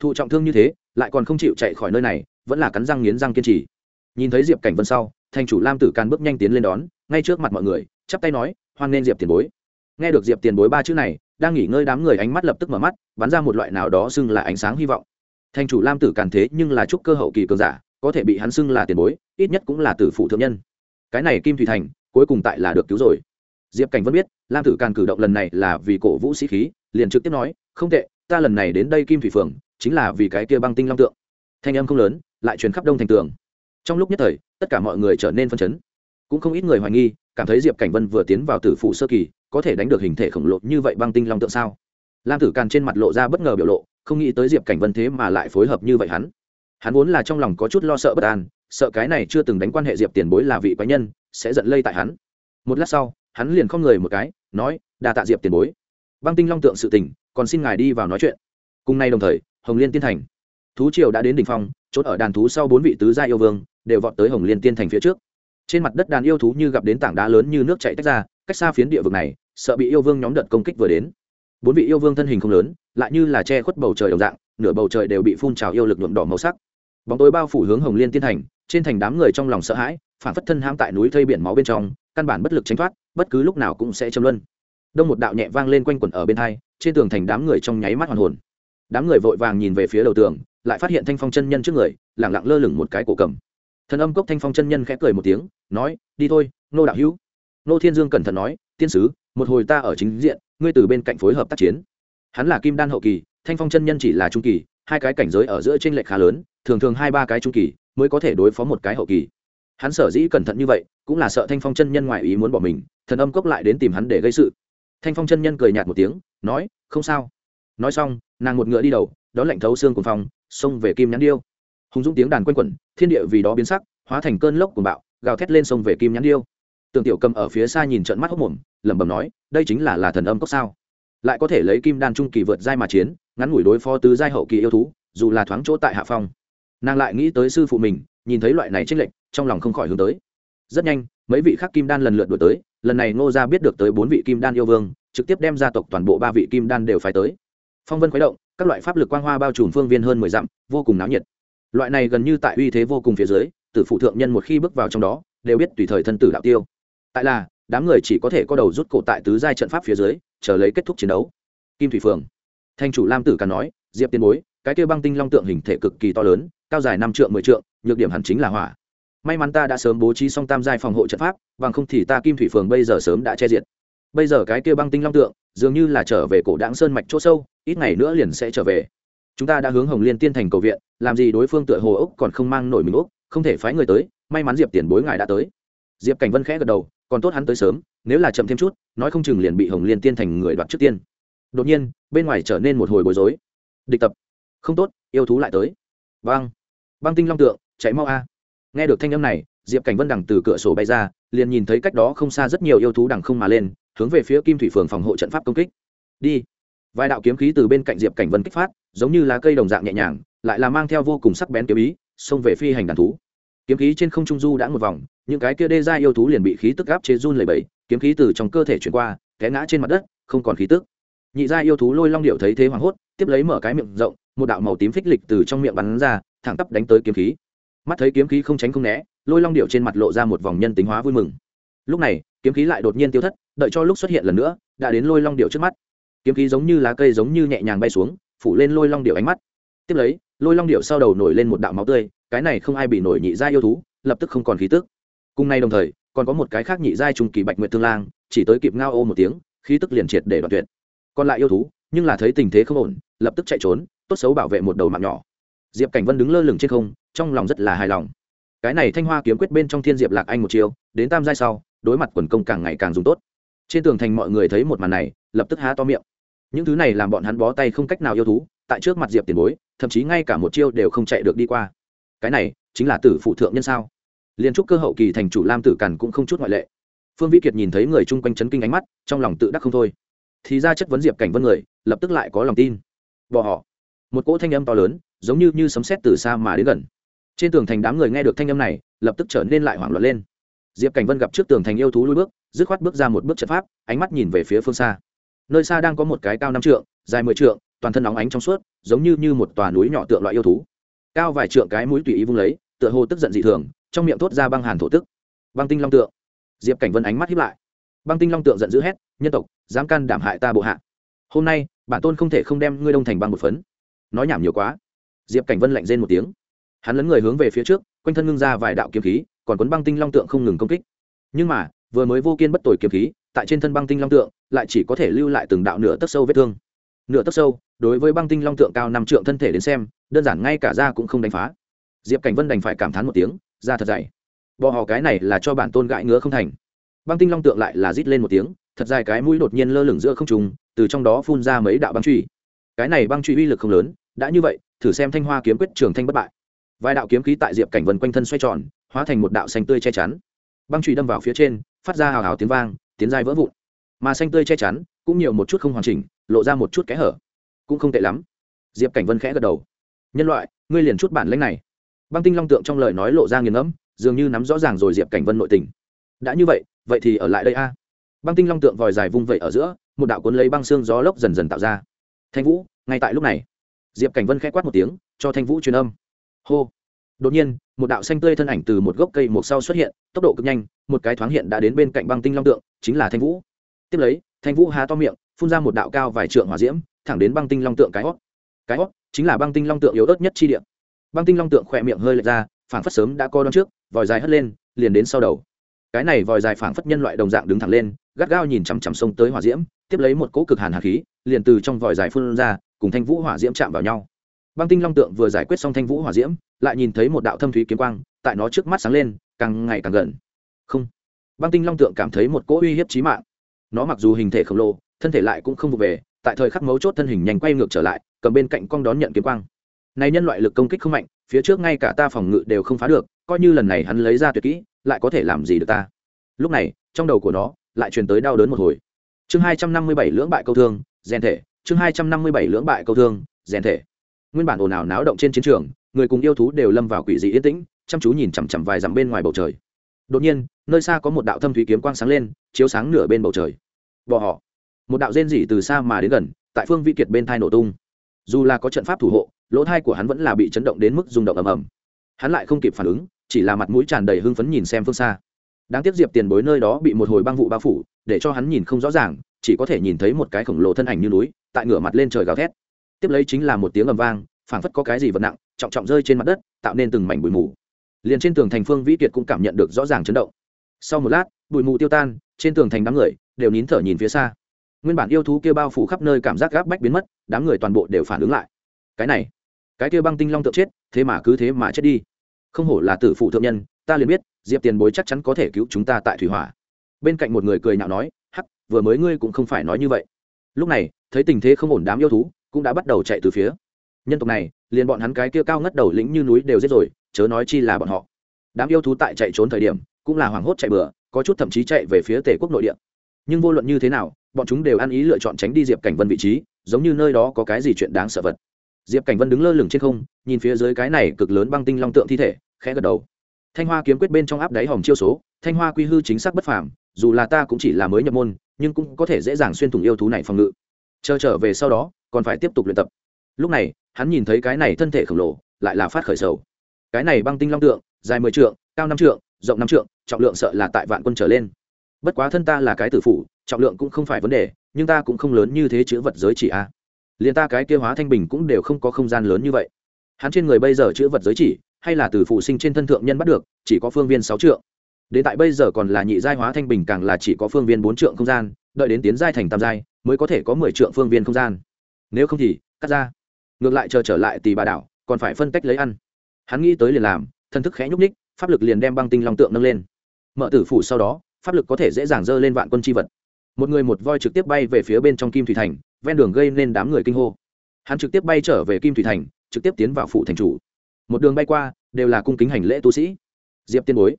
thụ trọng thương như thế, lại còn không chịu chạy khỏi nơi này, vẫn là cắn răng nghiến răng kiên trì. Nhìn thấy diệp cảnh vân sau thành chủ lam tử càn bước nhanh tiến lên đón, ngay trước mặt mọi người, chắp tay nói, hoan nghênh diệp tiền bối. Nghe được diệp tiền bối ba chữ này, đang nghỉ ngơi đám người ánh mắt lập tức mở mắt, bắn ra một loại nào đó xưng là ánh sáng hy vọng. Thành chủ lam tử càn thế nhưng là chúc cơ hậu kỳ cường giả, có thể bị hắn xưng là tiền bối, ít nhất cũng là tử phụ thượng nhân. Cái này kim thủy thành, cuối cùng tại là được cứu rồi. Diệp cảnh vẫn biết, lam tử càn cử động lần này là vì cổ vũ sĩ khí, liền trực tiếp nói, không tệ, ta lần này đến đây kim thủy phường chính là vì cái kia băng tinh long tượng. Thanh âm không lớn, lại truyền khắp đông thành tường. Trong lúc nhất thời, tất cả mọi người trở nên phân chấn. Cũng không ít người hoài nghi, cảm thấy diệp cảnh vân vừa tiến vào tử phủ sơ kỳ, có thể đánh được hình thể khổng lồ như vậy băng tinh long tượng sao? Lam tử càn trên mặt lộ ra bất ngờ biểu lộ, không nghĩ tới diệp cảnh vân thế mà lại phối hợp như vậy hắn. Hắn vốn là trong lòng có chút lo sợ bất an, sợ cái này chưa từng đánh quan hệ diệp tiền bối là vị quái nhân, sẽ giận lây tại hắn. Một lát sau, hắn liền không người một cái, nói, đa tạ diệp tiền bối. Băng tinh long tượng sự tình, còn xin ngài đi vào nói chuyện. Cùng nay đồng thời hồng liên tiên thành. Thú triều đã đến đ ỉ n h phong, chốt ở đàn thú sau bốn vị tứ gia yêu vương, đều vọt tới hồng liên tiên thành phía trước. Trên mặt đất đàn yêu thú như gặp đến tảng đá lớn như nước chạy tách ra, cách xa phiến địa vực này, sợ bị yêu vương nhóm đợt công kích vừa đến. Bốn vị yêu vương thân hình không lớn, lại như là che khuất bầu trời đồng dạng, nửa bầu trời đều bị phun trào yêu lực nhuộm đỏ màu sắc. Bóng tối bao phủ hướng hồng liên tiên thành, trên thành đám người trong lòng sợ hãi, phản phất thân ham tại núi thây biển máu bên trong, căn bản bất lực tránh thoát, bất cứ lúc nào cũng sẽ châm luân. Đông một đạo nhẹ vang lên quanh quẩn ở bên hai, trên tường thành đám người trong nháy mắt hoàn hồn đám người vội vàng nhìn về phía đầu tường, lại phát hiện thanh phong chân nhân trước người, lẳng lặng lơ lửng một cái cổ cầm. Thần âm cốc thanh phong chân nhân khẽ cười một tiếng, nói, đi thôi nô đạo hữu. Nô thiên dương cẩn thận nói, tiên sứ, một hồi ta ở chính diện, ngươi từ bên cạnh phối hợp tác chiến. Hắn là kim đan hậu kỳ, thanh phong chân nhân chỉ là trung kỳ, hai cái cảnh giới ở giữa t r ê n lệch khá lớn, thường thường hai ba cái trung kỳ mới có thể đối phó một cái hậu kỳ. Hắn sở dĩ cẩn thận như vậy, cũng là sợ thanh phong chân nhân ngoại ý muốn bỏ mình, thần âm cốc lại đến tìm hắn để gây sự. Thanh phong chân nhân cười nhạt một tiếng, nói, không sao nói xong, nàng một ngựa đi đầu, đón lạnh thấu xương cùng phong, xông về kim nhãn điêu. Hùng dũng tiếng đàn q u a n quẩn, thiên địa vì đó biến sắc, hóa thành cơn lốc của bạo, gào thét lên sông về kim nhãn điêu. Tường tiểu cầm ở phía xa nhìn trận mắt hốc mồm, lẩm bẩm nói, đây chính là là thần âm cốc sao? Lại có thể lấy kim đan trung kỳ vượt giai mà chiến, ngắn ngủi đối phó tứ giai hậu kỳ yêu thú, dù là thoáng chỗ tại hạ phong. Nàng lại nghĩ tới sư phụ mình, nhìn thấy loại này tranh lệch, trong lòng không khỏi hướng tới. Rất nhanh, mấy vị khác kim đan lần lượt đổi tới, lần này ngô gia biết được tới bốn vị kim đan yêu vương, trực tiếp đem gia tộc toàn bộ ba vị kim đan đều phải tới phong vân khuấy động, các loại pháp lực quang hoa bao trùm phương viên hơn mười dặm, vô cùng náo nhiệt. Loại này gần như tại uy thế vô cùng phía dưới, tử phụ thượng nhân một khi bước vào trong đó, đều biết tùy thời thân tử đạo tiêu. Tại là, đám người chỉ có thể có đầu rút cổ tại tứ giai trận pháp phía dưới, chờ lấy kết thúc chiến đấu. Kim thủy phường thanh chủ lam tử càn nói, diệp tiên bối, cái kêu băng tinh long tượng hình thể cực kỳ to lớn, cao dài năm trượng mười trượng, nhược điểm hẳn chính là hỏa. May mắn ta đã sớm bố trí xong tam giai phòng hộ trận pháp, bằng không thì ta kim thủy phường bây giờ sớm đã che diệt bây giờ cái kia băng tinh long tượng, dường như là trở về cổ đáng sơn mạch chỗ sâu, ít ngày nữa liền sẽ trở về. Chúng ta đã hướng hồng liên tiên thành cầu viện, làm gì đối phương tựa hồ ốc còn không mang nổi mình ốc không thể phái người tới, may mắn diệp tiền bối ngài đã tới. Diệp cảnh vân khẽ gật đầu, còn tốt hắn tới sớm, nếu là chậm thêm chút, nói không chừng liền bị hồng liên tiên thành người đoạt trước tiên. Đột nhiên, bên ngoài trở nên một hồi bối rối. Địch tập. Không tốt, yêu thú lại tới. Băng băng tinh long tượng, chạy mau a. Nghe được thanh âm này, diệp cảnh vân đằng từ cửa sổ bay ra, liền nhìn thấy cách đó không xa rất nhiều yêu thú đằng không mà lên hướng về phía kim thủy phường phòng hộ trận pháp công kích. Đi. Vài đạo kiếm khí từ bên cạnh diệp cảnh vân kích phát, giống như lá cây đồng dạng nhẹ nhàng, lại là mang theo vô cùng sắc bén kiếm ý, xông về phi hành đàn thú. Kiếm khí trên không trung du đã một vòng, những cái kia đê ra yêu thú liền bị khí tức gáp chế run lẩy bẩy, kiếm khí từ trong cơ thể chuyển qua, té ngã trên mặt đất, không còn khí tức. Nhị ra yêu thú lôi long điệu thấy thế hoảng hốt, tiếp lấy mở cái miệng rộng, một đạo màu tím phích lịch từ trong miệng bắn ra, thẳng tắp đánh tới kiếm khí. Mắt thấy kiếm khí không tránh không né, lôi long điệu trên mặt lộ ra một vòng nhân tính hóa vui mừng. Lúc này kiếm khí lại đột nhiên tiêu thất, đợi cho lúc xuất hiện lần nữa, đã đến lôi long điệu trước mắt. Kiếm khí giống như lá cây giống như nhẹ nhàng bay xuống, phủ lên lôi long điệu ánh mắt. Tiếp lấy, lôi long điệu sau đầu nổi lên một đạo máu tươi, cái này không ai bị nổi nhị gia yêu thú, lập tức không còn khí tức. Cùng nay đồng thời, còn có một cái khác nhị giai trung kỳ bạch nguyệt thương lang, chỉ tới kịp ngao ô một tiếng, khí tức liền triệt để đoạn tuyệt. Còn lại yêu thú, nhưng là thấy tình thế không ổn, lập tức chạy trốn, tốt xấu bảo vệ một đầu mạng nhỏ. Diệp cảnh vân đứng lơ lửng trên không, trong lòng rất là hài lòng cái này thanh hoa kiếm quyết bên trong thiên diệp lạc anh một chiều đến tam giai sau, đối mặt quần công càng ngày càng dùng tốt. Trên tường thành mọi người thấy một màn này, lập tức há to miệng. Những thứ này làm bọn hắn bó tay không cách nào yêu thú, tại trước mặt diệp tiền bối, thậm chí ngay cả một chiêu đều không chạy được đi qua. Cái này, chính là tử phụ thượng nhân sao? Liên trúc cơ hậu kỳ thành chủ lam tử càn cũng không chút ngoại lệ. Phương vĩ kiệt nhìn thấy người chung quanh chấn kinh ánh mắt, trong lòng tự đắc không thôi. Thì ra chất vấn diệp cảnh vân người, lập tức lại có lòng tin. Bỏ họ. Một cỗ thanh âm to lớn, giống như như sấm sét từ xa mà đến gần trên tường thành đám người nghe được thanh âm này, lập tức trở nên lại hoảng loạn lên. Diệp cảnh vân gặp trước tường thành yêu thú lui bước, dứt khoát bước ra một bước trận pháp, ánh mắt nhìn về phía phương xa. Nơi xa đang có một cái cao năm trượng, dài mười trượng, toàn thân óng ánh trong suốt, giống như như một tòa núi nhỏ tượng loại yêu thú. Cao vài trượng cái mũi tùy ý vung lấy, tựa hồ tức giận dị thường, trong miệng thốt ra băng hàn thổ tức. Băng tinh long tượng. Diệp cảnh vân ánh mắt hiếp lại. Băng tinh long tượng giận dữ hét, nhân tộc, dám can đảm hại ta bộ hạ. Hôm nay, bản tôn không thể không đem ngươi đông thành băng một phấn. Nói nhảm nhiều quá. Diệp cảnh vân lạnh rên một tiếng hắn lấn người hướng về phía trước, quanh thân ngưng ra vài đạo kiếm khí, còn cuốn băng tinh long tượng không ngừng công kích. Nhưng mà, vừa mới vô kiên bất tồi kiếm khí, tại trên thân băng tinh long tượng, lại chỉ có thể lưu lại từng đạo nửa tấc sâu vết thương. Nửa tấc sâu, đối với băng tinh long tượng cao năm trượng thân thể đến xem, đơn giản ngay cả da cũng không đánh phá. Diệp cảnh vân đành phải cảm thán một tiếng, da thật dày. Bò hò cái này là cho bản tôn gãi ngứa không thành. Băng tinh long tượng lại là rít lên một tiếng, thật dài cái mũi đột nhiên lơ lửng giữa không trùng từ trong đó phun ra mấy đạo băng truy. Cái này băng truy uy lực không lớn, đã như vậy, thử xem thanh hoa kiếm quyết trường thanh bất bại vài đạo kiếm khí tại diệp cảnh vân quanh thân xoay tròn, hóa thành một đạo xanh tươi che chắn. Băng trụy đâm vào phía trên, phát ra hào hào tiếng vang tiếng dai vỡ vụn. Mà xanh tươi che chắn cũng nhiều một chút không hoàn chỉnh, lộ ra một chút kẽ hở. Cũng không tệ lắm. Diệp cảnh vân khẽ gật đầu. Nhân loại, ngươi liền chút bản lãnh này. Băng tinh long tượng trong lời nói lộ ra nghiền ngẫm, dường như nắm rõ ràng rồi diệp cảnh vân nội tình. Đã như vậy vậy thì ở lại đây a. Băng tinh long tượng vòi dài vung vẩy ở giữa, một đạo cuốn lấy băng xương gió lốc dần dần tạo ra. Thanh vũ, ngay tại lúc này. Diệp cảnh vân khẽ quát một tiếng, cho thanh vũ truyền âm hô. Đột nhiên, một đạo xanh tươi thân ảnh từ một gốc cây một sau xuất hiện, tốc độ cực nhanh, một cái thoáng hiện đã đến bên cạnh băng tinh long tượng, chính là thanh vũ. Tiếp lấy, thanh vũ há to miệng, phun ra một đạo cao vài trượng hỏa diễm, thẳng đến băng tinh long tượng cái hót. Cái hót chính là băng tinh long tượng yếu ớt nhất chi điện băng tinh long tượng khỏe miệng hơi lệch ra, phảng phất sớm đã co đón trước, vòi dài hất lên, liền đến sau đầu. Cái này vòi dài phảng phất nhân loại đồng dạng đứng thẳng lên, gắt gao nhìn chằm chằm sông tới hỏa diễm, tiếp lấy một cỗ cực hàn hạt khí, liền từ trong vòi dài phun ra, cùng thanh vũ hỏa diễm chạm vào nhau băng tinh long tượng vừa giải quyết xong thanh vũ hỏa diễm, lại nhìn thấy một đạo thâm thúy kiếm quang, tại nó trước mắt sáng lên, càng ngày càng gần. Không. Băng tinh long tượng cảm thấy một cỗ uy hiếp chí mạng. Nó mặc dù hình thể khổng lồ, thân thể lại cũng không vụ về, tại thời khắc mấu chốt thân hình nhanh quay ngược trở lại, cầm bên cạnh con đón nhận kiếm quang. Này nhân loại lực công kích không mạnh, phía trước ngay cả ta phòng ngự đều không phá được, coi như lần này hắn lấy ra tuyệt kỹ, lại có thể làm gì được ta? Lúc này, trong đầu của nó lại truyền tới đau đớn một hồi. Chương hai trăm năm mươi bảy lưỡng bại câu thương, rèn thể. Chương hai trăm năm mươi bảy lưỡng bại câu thương, rèn thể nguyên bản ồn ào náo động trên chiến trường, người cùng yêu thú đều lâm vào quỷ dị yên tĩnh, chăm chú nhìn chằm chằm vài dặm bên ngoài bầu trời. Đột nhiên, nơi xa có một đạo thâm thúy kiếm quang sáng lên, chiếu sáng nửa bên bầu trời. Bỏ họ. Một đạo rên rỉ từ xa mà đến gần, tại phương vi kiệt bên thai nổ tung. Dù là có trận pháp thủ hộ, lỗ thai của hắn vẫn là bị chấn động đến mức rung động ầm ầm. Hắn lại không kịp phản ứng, chỉ là mặt mũi tràn đầy hưng phấn nhìn xem phương xa. Đáng tiếc diệp tiền bối nơi đó bị một hồi băng vụ bao phủ, để cho hắn nhìn không rõ ràng, chỉ có thể nhìn thấy một cái khổng lồ thân ảnh như núi, tại ngửa mặt lên trời gào thét tiếp lấy chính là một tiếng ầm vang, phảng phất có cái gì vật nặng, trọng trọng rơi trên mặt đất, tạo nên từng mảnh bụi mù. Liền trên tường thành phương vĩ kiệt cũng cảm nhận được rõ ràng chấn động. Sau một lát, bụi mù tiêu tan, trên tường thành đám người đều nín thở nhìn phía xa. Nguyên bản yêu thú kia bao phủ khắp nơi cảm giác gáp bách biến mất, đám người toàn bộ đều phản ứng lại. Cái này, cái kia băng tinh long tượng chết, thế mà cứ thế mà chết đi. Không hổ là tử phụ thượng nhân, ta liền biết, diệp tiền bối chắc chắn có thể cứu chúng ta tại thủy hỏa. Bên cạnh một người cười nhạo nói, hắc, vừa mới ngươi cũng không phải nói như vậy. Lúc này, thấy tình thế không ổn đám yêu thú cũng đã bắt đầu chạy từ phía. Nhân tộc này, liền bọn hắn cái kia cao ngất đầu lĩnh như núi đều giết rồi, chớ nói chi là bọn họ. Đám yêu thú tại chạy trốn thời điểm, cũng là hoảng hốt chạy bừa, có chút thậm chí chạy về phía tề quốc nội địa. Nhưng vô luận như thế nào, bọn chúng đều ăn ý lựa chọn tránh đi diệp cảnh vân vị trí, giống như nơi đó có cái gì chuyện đáng sợ vật. Diệp cảnh vân đứng lơ lửng trên không, nhìn phía dưới cái này cực lớn băng tinh long tượng thi thể, khẽ gật đầu. Thanh hoa kiếm quyết bên trong áp đáy hòm chiêu số, thanh hoa quy hư chính xác bất phàm, dù là ta cũng chỉ là mới nhập môn, nhưng cũng có thể dễ dàng xuyên thủng yêu thú này phòng ngự. Chờ trở về sau đó còn phải tiếp tục luyện tập. Lúc này, hắn nhìn thấy cái này thân thể khổng lồ, lại là phát khởi sầu. Cái này băng tinh long tượng, dài mười trượng, cao năm trượng, rộng năm trượng, trọng lượng sợ là tại vạn quân trở lên. Bất quá thân ta là cái tử phủ, trọng lượng cũng không phải vấn đề, nhưng ta cũng không lớn như thế chữ vật giới chỉ a. À. liền ta cái kia hóa thanh bình cũng đều không có không gian lớn như vậy. Hắn trên người bây giờ chữ vật giới chỉ, hay là từ phụ sinh trên thân thượng nhân bắt được, chỉ có phương viên sáu trượng. Đến tại bây giờ còn là nhị giai hóa thanh bình càng là chỉ có phương viên bốn trượng không gian, đợi đến tiến giai thành tam giai, mới có thể có mười trượng phương viên không gian nếu không thì cắt ra. Ngược lại chờ trở lại tì bà đảo, còn phải phân cách lấy ăn. Hắn nghĩ tới liền làm, thân thức khẽ nhúc ních pháp lực liền đem băng tinh long tượng nâng lên. Mở tử phủ sau đó, pháp lực có thể dễ dàng dơ lên vạn quân chi vật. Một người một voi trực tiếp bay về phía bên trong kim thủy thành, ven đường gây nên đám người kinh hô. Hắn trực tiếp bay trở về kim thủy thành, trực tiếp tiến vào phủ thành chủ. Một đường bay qua, đều là cung kính hành lễ tu sĩ. Diệp tiên bối.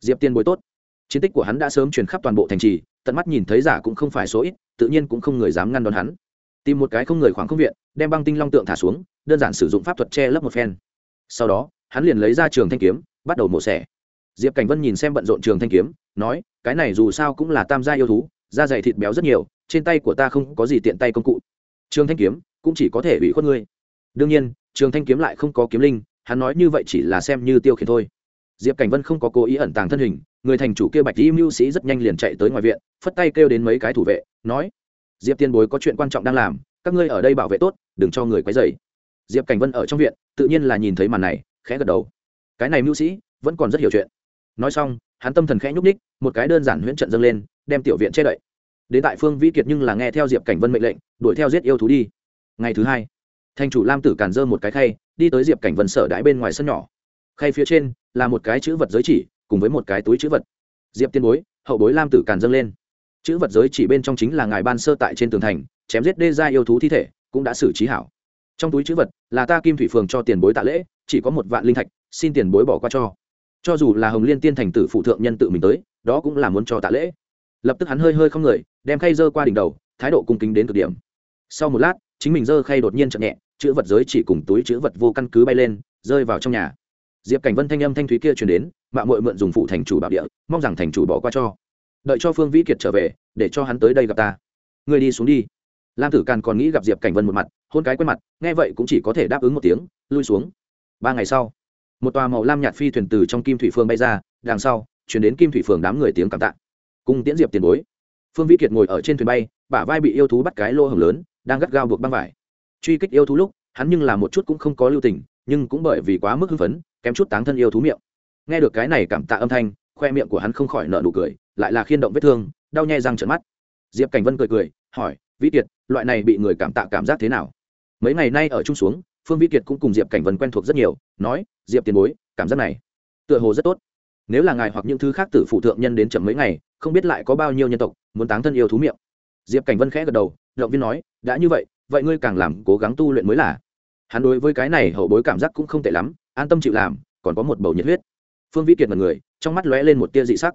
Diệp tiên bối tốt. Chiến tích của hắn đã sớm truyền khắp toàn bộ thành trì, tận mắt nhìn thấy giả cũng không phải số ít, tự nhiên cũng không người dám ngăn đón hắn tìm một cái không người khoảng không viện, đem băng tinh long tượng thả xuống, đơn giản sử dụng pháp thuật che lấp một phen. Sau đó, hắn liền lấy ra trường thanh kiếm, bắt đầu mổ xẻ. Diệp cảnh vân nhìn xem bận rộn trường thanh kiếm, nói, cái này dù sao cũng là tam gia yêu thú, da dày thịt béo rất nhiều, trên tay của ta không có gì tiện tay công cụ. Trường thanh kiếm cũng chỉ có thể bị khuất ngươi. Đương nhiên, trường thanh kiếm lại không có kiếm linh, hắn nói như vậy chỉ là xem như tiêu khiển thôi. Diệp cảnh vân không có cố ý ẩn tàng thân hình, người thành chủ kia bạch y mưu sĩ rất nhanh liền chạy tới ngoài viện, phất tay kêu đến mấy cái thủ vệ, nói diệp tiên bối có chuyện quan trọng đang làm, các ngươi ở đây bảo vệ tốt, đừng cho người quấy dày diệp cảnh vân ở trong viện, tự nhiên là nhìn thấy màn này, khẽ gật đầu. Cái này mưu sĩ, vẫn còn rất hiểu chuyện. Nói xong, hắn tâm thần khẽ nhúc ních một cái đơn giản huyễn trận dâng lên, đem tiểu viện che đậy. Đến tại phương vĩ kiệt nhưng là nghe theo diệp cảnh vân mệnh lệnh, đuổi theo giết yêu thú đi. Ngày thứ hai thành chủ lam tử càn dơ một cái khay, đi tới diệp cảnh vân sở đãi bên ngoài sân nhỏ. Khay phía trên là một cái chữ vật giới chỉ, cùng với một cái túi chữ vật. Diệp tiên bối, hậu bối lam tử càn dâng lên chữ vật giới chỉ bên trong chính là ngài ban sơ tại trên tường thành, chém giết đê ra yêu thú thi thể, cũng đã xử trí hảo. Trong túi chữ vật là ta kim thủy phường cho tiền bối tạ lễ, chỉ có một vạn linh thạch, xin tiền bối bỏ qua cho. Cho dù là hồng liên tiên thành tử phụ thượng nhân tự mình tới, đó cũng là muốn cho tạ lễ. Lập tức hắn hơi hơi không người, đem khay dơ qua đỉnh đầu, thái độ cung kính đến cực điểm. Sau một lát, chính mình dơ khay đột nhiên chậm nhẹ, chữ vật giới chỉ cùng túi chữ vật vô căn cứ bay lên, rơi vào trong nhà. Diệp cảnh vân thanh âm thanh thúy kia chuyển đến mạng mội mượn dùng phụ thành chủ bảo địa, mong rằng thành chủ bỏ qua cho đợi cho phương vĩ kiệt trở về, để cho hắn tới đây gặp ta. Người đi xuống đi. Lam tử càn còn nghĩ gặp diệp cảnh vân một mặt, hôn cái quen mặt, nghe vậy cũng chỉ có thể đáp ứng một tiếng, lui xuống. Ba ngày sau, một tòa màu lam nhạt phi thuyền từ trong kim thủy phương bay ra, đằng sau, chuyển đến kim thủy phường đám người tiếng cảm tạ. Cùng tiễn diệp tiền bối. Phương vĩ kiệt ngồi ở trên thuyền bay, bả vai bị yêu thú bắt cái lô hồng lớn, đang gắt gao buộc băng vải. Truy kích yêu thú lúc, hắn nhưng là một chút cũng không có lưu tình, nhưng cũng bởi vì quá mức hưng phấn, kém chút táng thân yêu thú miệng. Nghe được cái này cảm tạ âm thanh khoe miệng của hắn không khỏi nợ nụ cười, lại là khiên động vết thương, đau nhai răng trợn mắt. Diệp cảnh vân cười cười, hỏi, vĩ kiệt, loại này bị người cảm tạ cảm giác thế nào? Mấy ngày nay ở chung xuống, phương vĩ kiệt cũng cùng diệp cảnh vân quen thuộc rất nhiều, nói, diệp tiền bối, cảm giác này tựa hồ rất tốt. Nếu là ngài hoặc những thứ khác tử phụ thượng nhân đến chậm mấy ngày, không biết lại có bao nhiêu nhân tộc muốn táng thân yêu thú miệng. Diệp cảnh vân khẽ gật đầu, động viên nói, đã như vậy vậy ngươi càng làm cố gắng tu luyện mới là. Hắn đối với cái này hậu bối cảm giác cũng không tệ lắm, an tâm chịu làm, còn có một bầu nhiệt huyết. Phương vĩ kiệt là người trong mắt lóe lên một tia dị sắc.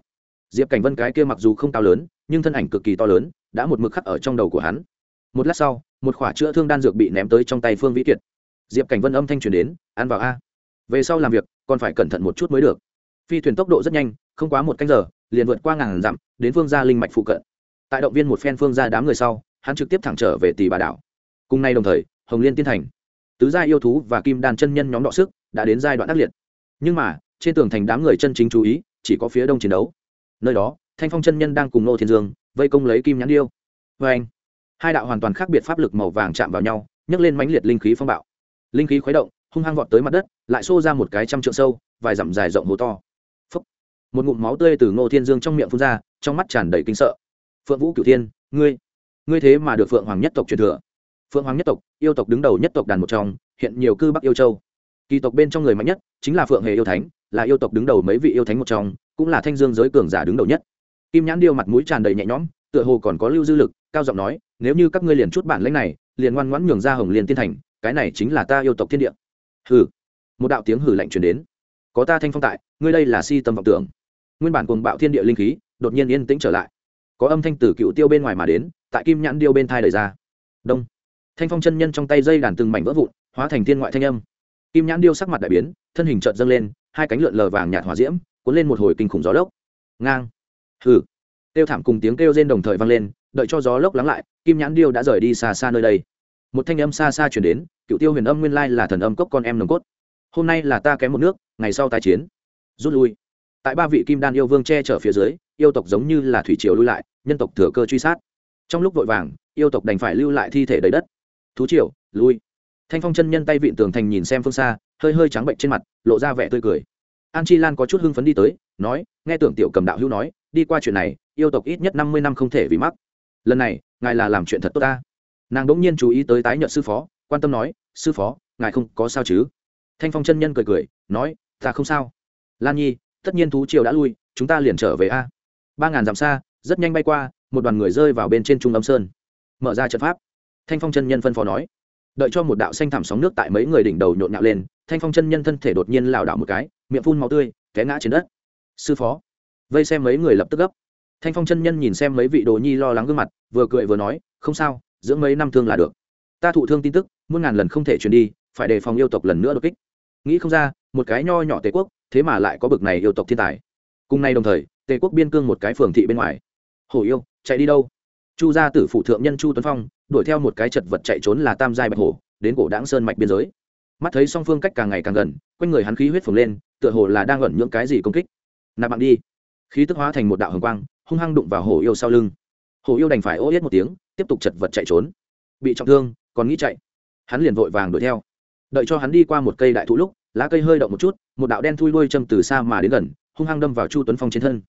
Diệp cảnh vân cái kia mặc dù không cao lớn, nhưng thân ảnh cực kỳ to lớn, đã một mực khắc ở trong đầu của hắn. Một lát sau, một khỏa chữa thương đan dược bị ném tới trong tay phương vĩ kiệt. Diệp cảnh vân âm thanh truyền đến, ăn vào a. Về sau làm việc, còn phải cẩn thận một chút mới được. Phi thuyền tốc độ rất nhanh, không quá một canh giờ, liền vượt qua ngàn dặm, đến phương gia linh mạch phụ cận. Tại động viên một phen phương gia đám người sau, hắn trực tiếp thẳng trở về tỷ bà đảo. Cùng nay đồng thời, hồng liên tiên thành. Tứ gia yêu thú và kim Đan chân nhân nhóm đọ sức, đã đến giai đoạn ác liệt. Nhưng mà trên tường thành đám người chân chính chú ý, chỉ có phía đông chiến đấu. Nơi đó, thanh phong chân nhân đang cùng nô thiên dương vây công lấy kim nhãn điêu. Vê anh, hai đạo hoàn toàn khác biệt pháp lực màu vàng chạm vào nhau, nhấc lên mãnh liệt linh khí phong bạo. Linh khí khuấy động, hung hăng vọt tới mặt đất, lại xô ra một cái trăm trượng sâu, vài dặm dài rộng hố to. Phúc. một ngụm máu tươi từ ngô thiên dương trong miệng phun ra, trong mắt tràn đầy kinh sợ. Phượng vũ cửu thiên, ngươi ngươi thế mà được phượng hoàng nhất tộc truyền thừa. Phượng hoàng nhất tộc, yêu tộc đứng đầu nhất tộc đàn một trong, hiện nhiều cư bắc yêu châu. Kỳ tộc bên trong người mạnh nhất chính là phượng hề yêu thánh là yêu tộc đứng đầu mấy vị yêu thánh một trong, cũng là thanh dương giới cường giả đứng đầu nhất. Kim nhãn điêu mặt mũi tràn đầy nhẹ nhõm, tựa hồ còn có lưu dư lực, cao giọng nói, nếu như các ngươi liền chút bản lãnh này, liền ngoan ngoãn nhường ra hồng liên tiên thành, cái này chính là ta yêu tộc thiên địa. Hừ. Một đạo tiếng hừ lạnh truyền đến. Có ta thanh phong tại, ngươi đây là si tâm vọng tưởng. Nguyên bản cuồng bạo thiên địa linh khí, đột nhiên yên tĩnh trở lại. Có âm thanh từ cựu tiêu bên ngoài mà đến, tại kim nhãn điêu bên thai đời ra. Đông. Thanh phong chân nhân trong tay dây đàn từng mảnh vỡ vụn, hóa thành thiên ngoại thanh âm. Kim nhãn điêu sắc mặt đại biến, thân hình chợt dâng lên hai cánh lượn lờ vàng nhạt hỏa diễm, cuốn lên một hồi kinh khủng gió lốc. Ngang. Hừ. Tiêu thảm cùng tiếng kêu rên đồng thời vang lên, đợi cho gió lốc lắng lại, kim nhãn điêu đã rời đi xa xa nơi đây. Một thanh âm xa xa chuyển đến, cựu tiêu huyền âm nguyên lai là thần âm cốc con em nồng cốt. Hôm nay là ta kém một nước, ngày sau tái chiến. Rút lui. Tại ba vị kim đan yêu vương che chở phía dưới, yêu tộc giống như là thủy triều lui lại, nhân tộc thừa cơ truy sát. Trong lúc vội vàng, yêu tộc đành phải lưu lại thi thể đầy đất. Thú triều, lui. Thanh phong chân nhân tay vịn tường thành nhìn xem phương xa hơi hơi trắng bệnh trên mặt, lộ ra vẻ tươi cười. An chi lan có chút hưng phấn đi tới, nói, nghe tưởng tiểu cầm đạo hữu nói, đi qua chuyện này, yêu tộc ít nhất năm mươi năm không thể vì mắc. Lần này, ngài là làm chuyện thật tốt ta. Nàng đ ỗ n g nhiên chú ý tới tái nhận sư phó, quan tâm nói, sư phó, ngài không có sao chứ? Thanh phong chân nhân cười cười, nói, ta không sao. Lan nhi, tất nhiên thú triều đã lui, chúng ta liền trở về a. Ba ngàn dặm xa, rất nhanh bay qua, một đoàn người rơi vào bên trên trung âm sơn. Mở ra trận pháp. Thanh phong chân nhân phân phó nói, đợi cho một đạo xanh thảm sóng nước tại mấy người đỉnh đầu nhộn nhạo lên thanh phong chân nhân thân thể đột nhiên lảo đảo một cái, miệng phun màu tươi, té ngã trên đất. Sư phó, vây xem mấy người lập tức gấp. Thanh phong chân nhân nhìn xem mấy vị đồ nhi lo lắng gương mặt, vừa cười vừa nói, không sao, dưỡng mấy năm thương là được. Ta thụ thương tin tức, muôn ngàn lần không thể truyền đi, phải đề phòng yêu tộc lần nữa đột kích. Nghĩ không ra, một cái nho nhỏ tề quốc, thế mà lại có bực này yêu tộc thiên tài. Cùng nay đồng thời, tề quốc biên cương một cái phường thị bên ngoài. Hổ yêu, chạy đi đâu? Chu gia tử phụ thượng nhân chu tuấn phong, đuổi theo một cái chật vật chạy trốn là tam giai bạch hổ, đến cổ đáng sơn mạch biên giới mắt thấy song phương cách càng ngày càng gần, quanh người hắn khí huyết phồng lên, tựa hồ là đang ẩn những cái gì công kích. Nạp bạn đi. Khí tức hóa thành một đạo hồng quang, hung hăng đụng vào hổ yêu sau lưng. Hổ yêu đành phải ô yết một tiếng, tiếp tục chật vật chạy trốn. Bị trọng thương, còn nghĩ chạy. Hắn liền vội vàng đuổi theo. Đợi cho hắn đi qua một cây đại thụ lúc, lá cây hơi động một chút, một đạo đen thui đuôi châm từ xa mà đến gần, hung hăng đâm vào chu tuấn phong trên thân.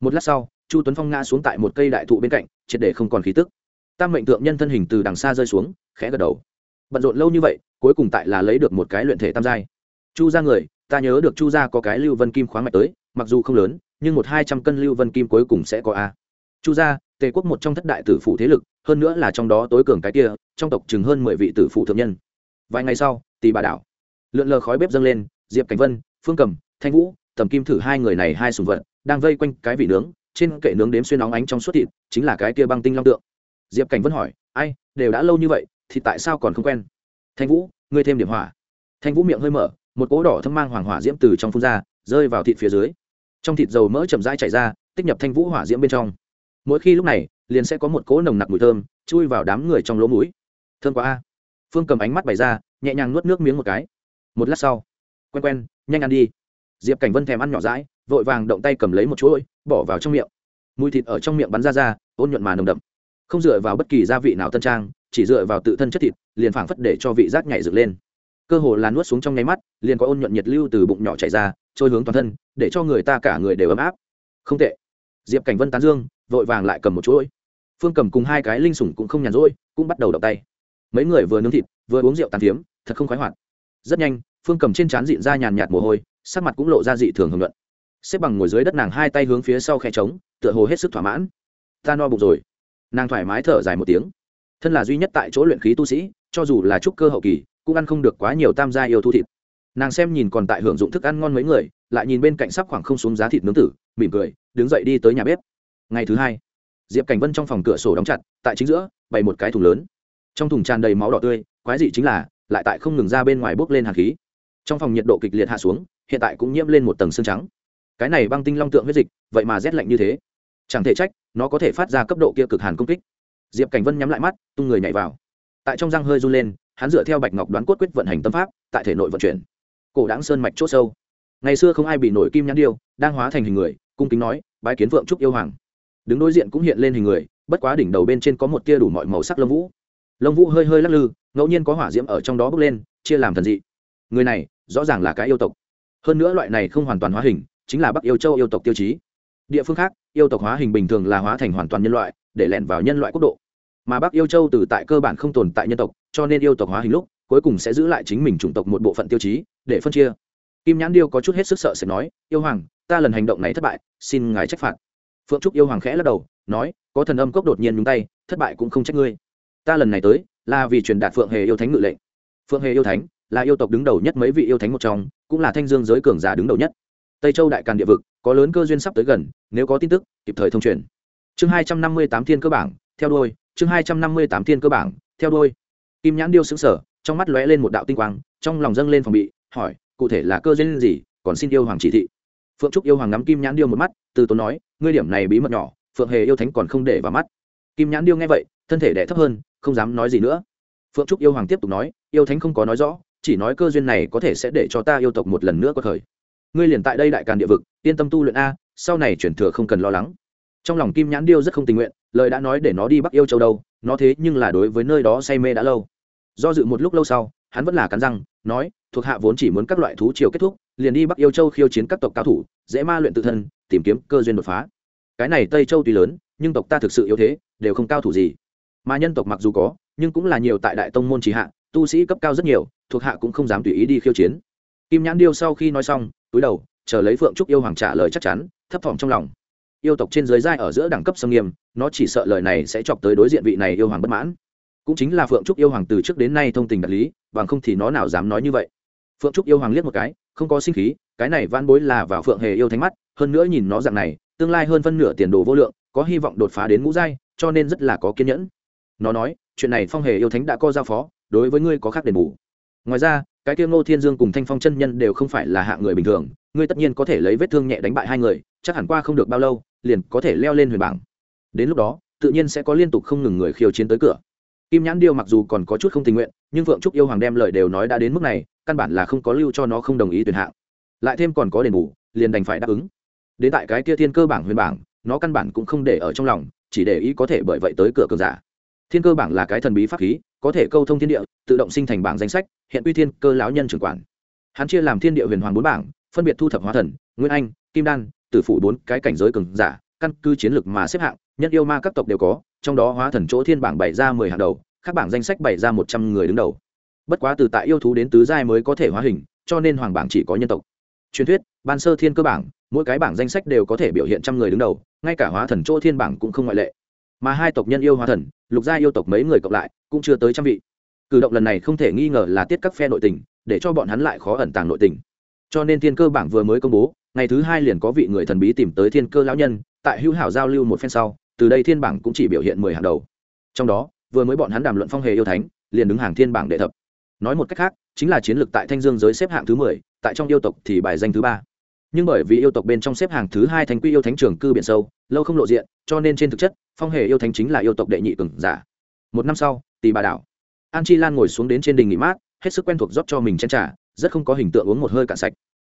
Một lát sau, chu tuấn phong ngã xuống tại một cây đại thụ bên cạnh, triệt để không còn khí tức. Tam mệnh tượng nhân thân hình từ đằng xa rơi xuống, khẽ gật đầu bận rộn lâu như vậy, cuối cùng tại là lấy được một cái luyện thể tam giai. Chu ra người, ta nhớ được chu ra có cái lưu vân kim khoáng mạch tới, mặc dù không lớn, nhưng một hai trăm cân lưu vân kim cuối cùng sẽ có a. Chu gia, tề quốc một trong thất đại tử phụ thế lực, hơn nữa là trong đó tối cường cái kia, trong tộc chừng hơn mười vị tử phụ thượng nhân. Vài ngày sau tì bà đảo, lượn lờ khói bếp dâng lên, diệp cảnh vân, phương cầm, thanh vũ, tầm kim thử hai người này hai sùng vật, đang vây quanh cái vị nướng, trên kệ nướng đếm xuyên óng ánh trong suốt thịt, chính là cái kia băng tinh long tượng. Diệp cảnh vân hỏi, ai, đều đã lâu như vậy thì tại sao còn không quen? Thanh vũ, ngươi thêm điểm hỏa. Thanh vũ miệng hơi mở, một cỗ đỏ thâm mang hoàng hỏa diễm từ trong phun ra, rơi vào thịt phía dưới. Trong thịt dầu mỡ chậm rãi chảy ra, tích nhập thanh vũ hỏa diễm bên trong. Mỗi khi lúc này, liền sẽ có một cỗ nồng nặc mùi thơm chui vào đám người trong lỗ mũi. Thơm quá a. Phương cầm ánh mắt bày ra, nhẹ nhàng nuốt nước miếng một cái. Một lát sau, quen quen, nhanh ăn đi. Diệp cảnh vân thèm ăn nhỏ rãi, vội vàng động tay cầm lấy một chuỗi, bỏ vào trong miệng. Mùi thịt ở trong miệng bắn ra ra, ôn nhuận mà nồng đậm. Không dựa vào bất kỳ gia vị nào tân trang chỉ dựa vào tự thân chất thịt, liền phảng phất để cho vị giác nhảy dựng lên. Cơ hồ là nuốt xuống trong nháy mắt, liền có ôn nhuận nhiệt lưu từ bụng nhỏ chảy ra, trôi hướng toàn thân, để cho người ta cả người đều ấm áp. Không tệ. Diệp cảnh vân tán dương, vội vàng lại cầm một chuỗi. Phương cầm cùng hai cái linh sủng cũng không nhàn rỗi, cũng bắt đầu đọc tay. Mấy người vừa nướng thịt, vừa uống rượu tàn phiếm, thật không khoái hoạt. Rất nhanh, phương cầm trên trán dịn ra nhàn nhạt mồ hôi, sắc mặt cũng lộ ra dị thường hưởng luận xếp bằng ngồi dưới đất nàng hai tay hướng phía sau khe trống, tựa hồ hết sức thỏa mãn. Ta no bụng rồi. Nàng thoải mái thở dài một tiếng thân là duy nhất tại chỗ luyện khí tu sĩ, cho dù là trúc cơ hậu kỳ, cũng ăn không được quá nhiều tam gia yêu thu thịt. Nàng xem nhìn còn tại hưởng dụng thức ăn ngon mấy người, lại nhìn bên cạnh sắp khoảng không xuống giá thịt nướng tử, mỉm cười, đứng dậy đi tới nhà bếp. Ngày thứ hai, diệp cảnh vân trong phòng cửa sổ đóng chặt, tại chính giữa, bày một cái thùng lớn. Trong thùng tràn đầy máu đỏ tươi, quái dị chính là, lại tại không ngừng ra bên ngoài bốc lên hạt khí. Trong phòng nhiệt độ kịch liệt hạ xuống, hiện tại cũng nhiễm lên một tầng xương trắng. Cái này băng tinh long tượng huyết dịch, vậy mà rét lạnh như thế. Chẳng thể trách, nó có thể phát ra cấp độ kia cực hàn công kích diệp cảnh vân nhắm lại mắt, tung người nhảy vào. Tại trong răng hơi run lên, hắn dựa theo bạch ngọc đoán cốt quyết vận hành tâm pháp, tại thể nội vận chuyển. Cổ đáng sơn mạch c h ỗ sâu. Ngày xưa không ai bị nổi kim nhãn điêu, đang hóa thành hình người, cung kính nói, bái kiến vượng trúc yêu hoàng. Đứng đối diện cũng hiện lên hình người, bất quá đỉnh đầu bên trên có một tia đủ mọi màu sắc lông vũ. Lông vũ hơi hơi lắc lư, ngẫu nhiên có hỏa diễm ở trong đó bốc lên, chia làm thần dị. Người này, rõ ràng là cái yêu tộc. Hơn nữa loại này không hoàn toàn hóa hình, chính là bắc yêu châu yêu tộc tiêu chí. Địa phương khác, yêu tộc hóa hình bình thường là hóa thành hoàn toàn nhân loại, để lẻn vào nhân loại quốc độ mà bắc yêu châu từ tại cơ bản không tồn tại nhân tộc cho nên yêu tộc hóa hình lúc cuối cùng sẽ giữ lại chính mình chủng tộc một bộ phận tiêu chí để phân chia. Kim nhãn điêu có chút hết sức sợ sẽ nói yêu hoàng ta lần hành động này thất bại xin ngài trách phạt. Phượng trúc yêu hoàng khẽ lắc đầu nói có thần âm cốc đột nhiên nhúng tay thất bại cũng không trách ngươi. Ta lần này tới là vì truyền đạt phượng hề yêu thánh ngự lệnh. Phượng hề yêu thánh là yêu tộc đứng đầu nhất mấy vị yêu thánh một trong cũng là thanh dương giới cường giả đứng đầu nhất. Tây châu đại càn địa vực có lớn cơ duyên sắp tới gần nếu có tin tức kịp thời thông truyền. Chương hai trăm năm mươi tám thiên cơ bảng, theo đôi chương hai trăm năm mươi tám thiên cơ bản theo đôi kim nhãn điêu xứng sở trong mắt lóe lên một đạo tinh quang, trong lòng dâng lên phòng bị, hỏi, cụ thể là cơ duyên gì, còn xin yêu hoàng chỉ thị. Phượng trúc yêu hoàng ngắm kim nhãn điêu một mắt, từ tốn nói, ngươi điểm này bí mật nhỏ, phượng hề yêu thánh còn không để vào mắt. Kim nhãn điêu nghe vậy, thân thể đẻ thấp hơn, không dám nói gì nữa. Phượng trúc yêu hoàng tiếp tục nói, yêu thánh không có nói rõ, chỉ nói cơ duyên này có thể sẽ để cho ta yêu tộc một lần nữa có thời. Ngươi liền tại đây đại càn địa vực, yên tâm tu luyện a, sau này chuyển thừa không cần lo lắng. Trong lòng kim nhãn điêu rất không tình nguyện lời đã nói để nó đi bắc yêu châu đâu, nó thế nhưng là đối với nơi đó say mê đã lâu. Do dự một lúc lâu sau, hắn vẫn là cắn răng, nói, thuộc hạ vốn chỉ muốn các loại thú triều kết thúc, liền đi bắc yêu châu khiêu chiến các tộc cao thủ, dễ ma luyện tự thân, tìm kiếm cơ duyên đột phá. Cái này tây châu tuy lớn, nhưng tộc ta thực sự yếu thế, đều không cao thủ gì. Mà nhân tộc mặc dù có, nhưng cũng là nhiều tại đại tông môn trì hạ, tu sĩ cấp cao rất nhiều, thuộc hạ cũng không dám tùy ý đi khiêu chiến. Kim nhãn điêu sau khi nói xong, túi đầu, chờ lấy phượng trúc yêu hoàng trả lời chắc chắn, thấp thỏm trong lòng. Yêu tộc trên dưới giai ở giữa đẳng cấp sâm nghiêm nó chỉ sợ lời này sẽ chọc tới đối diện vị này yêu hoàng bất mãn. Cũng chính là phượng trúc yêu hoàng từ trước đến nay thông tình đạt lý, bằng không thì nó nào dám nói như vậy. Phượng trúc yêu hoàng liếc một cái, không có sinh khí, cái này van bối là vào phượng hề yêu thánh mắt, hơn nữa nhìn nó dạng này, tương lai hơn phân nửa tiền đồ vô lượng, có hy vọng đột phá đến ngũ giai, cho nên rất là có kiên nhẫn. Nó nói, chuyện này phong hề yêu thánh đã có giao phó, đối với ngươi có khác đền bù. Ngoài ra, cái kia ngô thiên dương cùng thanh phong chân nhân đều không phải là hạng người bình thường, ngươi tất nhiên có thể lấy vết thương nhẹ đánh bại hai người, chắc hẳn qua không được bao lâu, liền có thể leo lên huyền bảng đến lúc đó, tự nhiên sẽ có liên tục không ngừng người khiêu chiến tới cửa. Kim nhãn điêu mặc dù còn có chút không tình nguyện, nhưng vượng trúc yêu hoàng đem lời đều nói đã đến mức này, căn bản là không có lưu cho nó không đồng ý tuyển hạng. Lại thêm còn có đền bù, liền đành phải đáp ứng. Đến tại cái kia thiên cơ bảng huyền bảng, nó căn bản cũng không để ở trong lòng, chỉ để ý có thể bởi vậy tới cửa cường giả. Thiên cơ bảng là cái thần bí pháp khí, có thể câu thông thiên địa, tự động sinh thành bảng danh sách, hiện uy thiên cơ lão nhân trưởng quản. Hắn chia làm thiên địa huyền hoàng bốn bảng, phân biệt thu thập hóa thần, nguyên anh, kim đan, tử phụ bốn cái cảnh giới cường giả, căn cứ chiến lược mà xếp hạng nhân yêu ma các tộc đều có, trong đó hóa thần chỗ thiên bảng bày ra mười hàng đầu các bảng danh sách bày ra một trăm người đứng đầu. Bất quá từ tại yêu thú đến tứ giai mới có thể hóa hình, cho nên hoàng bảng chỉ có nhân tộc. Truyền thuyết, ban sơ thiên cơ bảng, mỗi cái bảng danh sách đều có thể biểu hiện trăm người đứng đầu, ngay cả hóa thần chỗ thiên bảng cũng không ngoại lệ. Mà hai tộc nhân yêu hóa thần, lục gia yêu tộc mấy người cộng lại, cũng chưa tới trăm vị. Cử động lần này không thể nghi ngờ là tiết các phe nội tình, để cho bọn hắn lại khó ẩn tàng nội tình. Cho nên thiên cơ bảng vừa mới công bố, ngày thứ hai liền có vị người thần bí tìm tới thiên cơ lão nhân, tại hữu hảo giao lưu một phen sau từ đây thiên bảng cũng chỉ biểu hiện mười hàng đầu. Trong đó, vừa mới bọn hắn đàm luận phong hề yêu thánh, liền đứng hàng thiên bảng đệ thập. Nói một cách khác, chính là chiến lược tại thanh dương giới xếp hạng thứ mười, tại trong yêu tộc thì bài danh thứ ba. Nhưng bởi vì yêu tộc bên trong xếp hàng thứ hai thành quy yêu thánh trường cư biển sâu, lâu không lộ diện, cho nên trên thực chất, phong hề yêu thánh chính là yêu tộc đệ nhị cường giả. Một năm sau tì bà đảo, an chi lan ngồi xuống đến trên đình nghỉ mát, hết sức quen thuộc rót cho mình chen trà, rất không có hình tượng uống một hơi cạn sạch.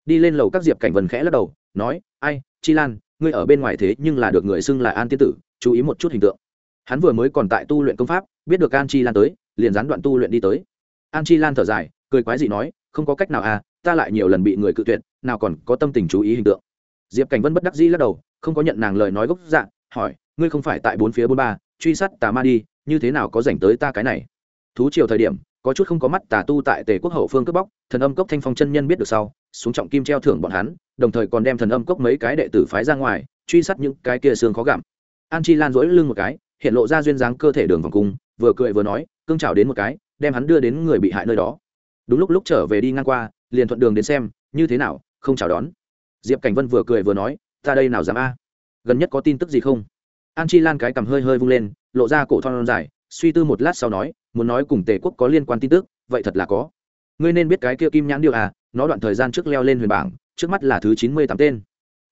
Đi lên lầu các diệp cảnh vần khẽ lắc đầu, nói, ai, chi lan, ngươi ở bên ngoài thế nhưng là được người xưng là an tiên tử chú ý một chút hình tượng. Hắn vừa mới còn tại tu luyện công pháp, biết được an chi lan tới, liền gián đoạn tu luyện đi tới. An chi lan thở dài, cười quái dị nói, không có cách nào à ta lại nhiều lần bị người cự tuyệt, nào còn có tâm tình chú ý hình tượng. Diệp cảnh vân bất đắc dĩ lắc đầu, không có nhận nàng lời nói gốc dạng hỏi, ngươi không phải tại bốn phía bốn ba, truy sát tà ma đi, như thế nào có dành tới ta cái này? Thú triều thời điểm, có chút không có mắt tà tu tại tề quốc hậu phương cướp bóc, thần âm cốc thanh phong chân nhân biết được sau, xuống trọng kim treo thưởng bọn hắn, đồng thời còn đem thần âm cốc mấy cái đệ tử phái ra ngoài, truy sát những cái kia xương khó gặm an chi lan dỗi lưng một cái, hiện lộ ra duyên dáng cơ thể đường vòng cung, vừa cười vừa nói, cương trào đến một cái, đem hắn đưa đến người bị hại nơi đó. Đúng lúc lúc trở về đi ngang qua, liền thuận đường đến xem, như thế nào, không chào đón. Diệp cảnh vân vừa cười vừa nói, ta đây nào dám a? Gần nhất có tin tức gì không? An chi lan cái cầm hơi hơi vung lên, lộ ra cổ thon dài, suy tư một lát sau nói, muốn nói cùng tề quốc có liên quan tin tức, vậy thật là có. Ngươi nên biết cái kia kim nhãn điệu à nó đoạn thời gian trước leo lên huyền bảng, trước mắt là thứ chín mươi tám tên.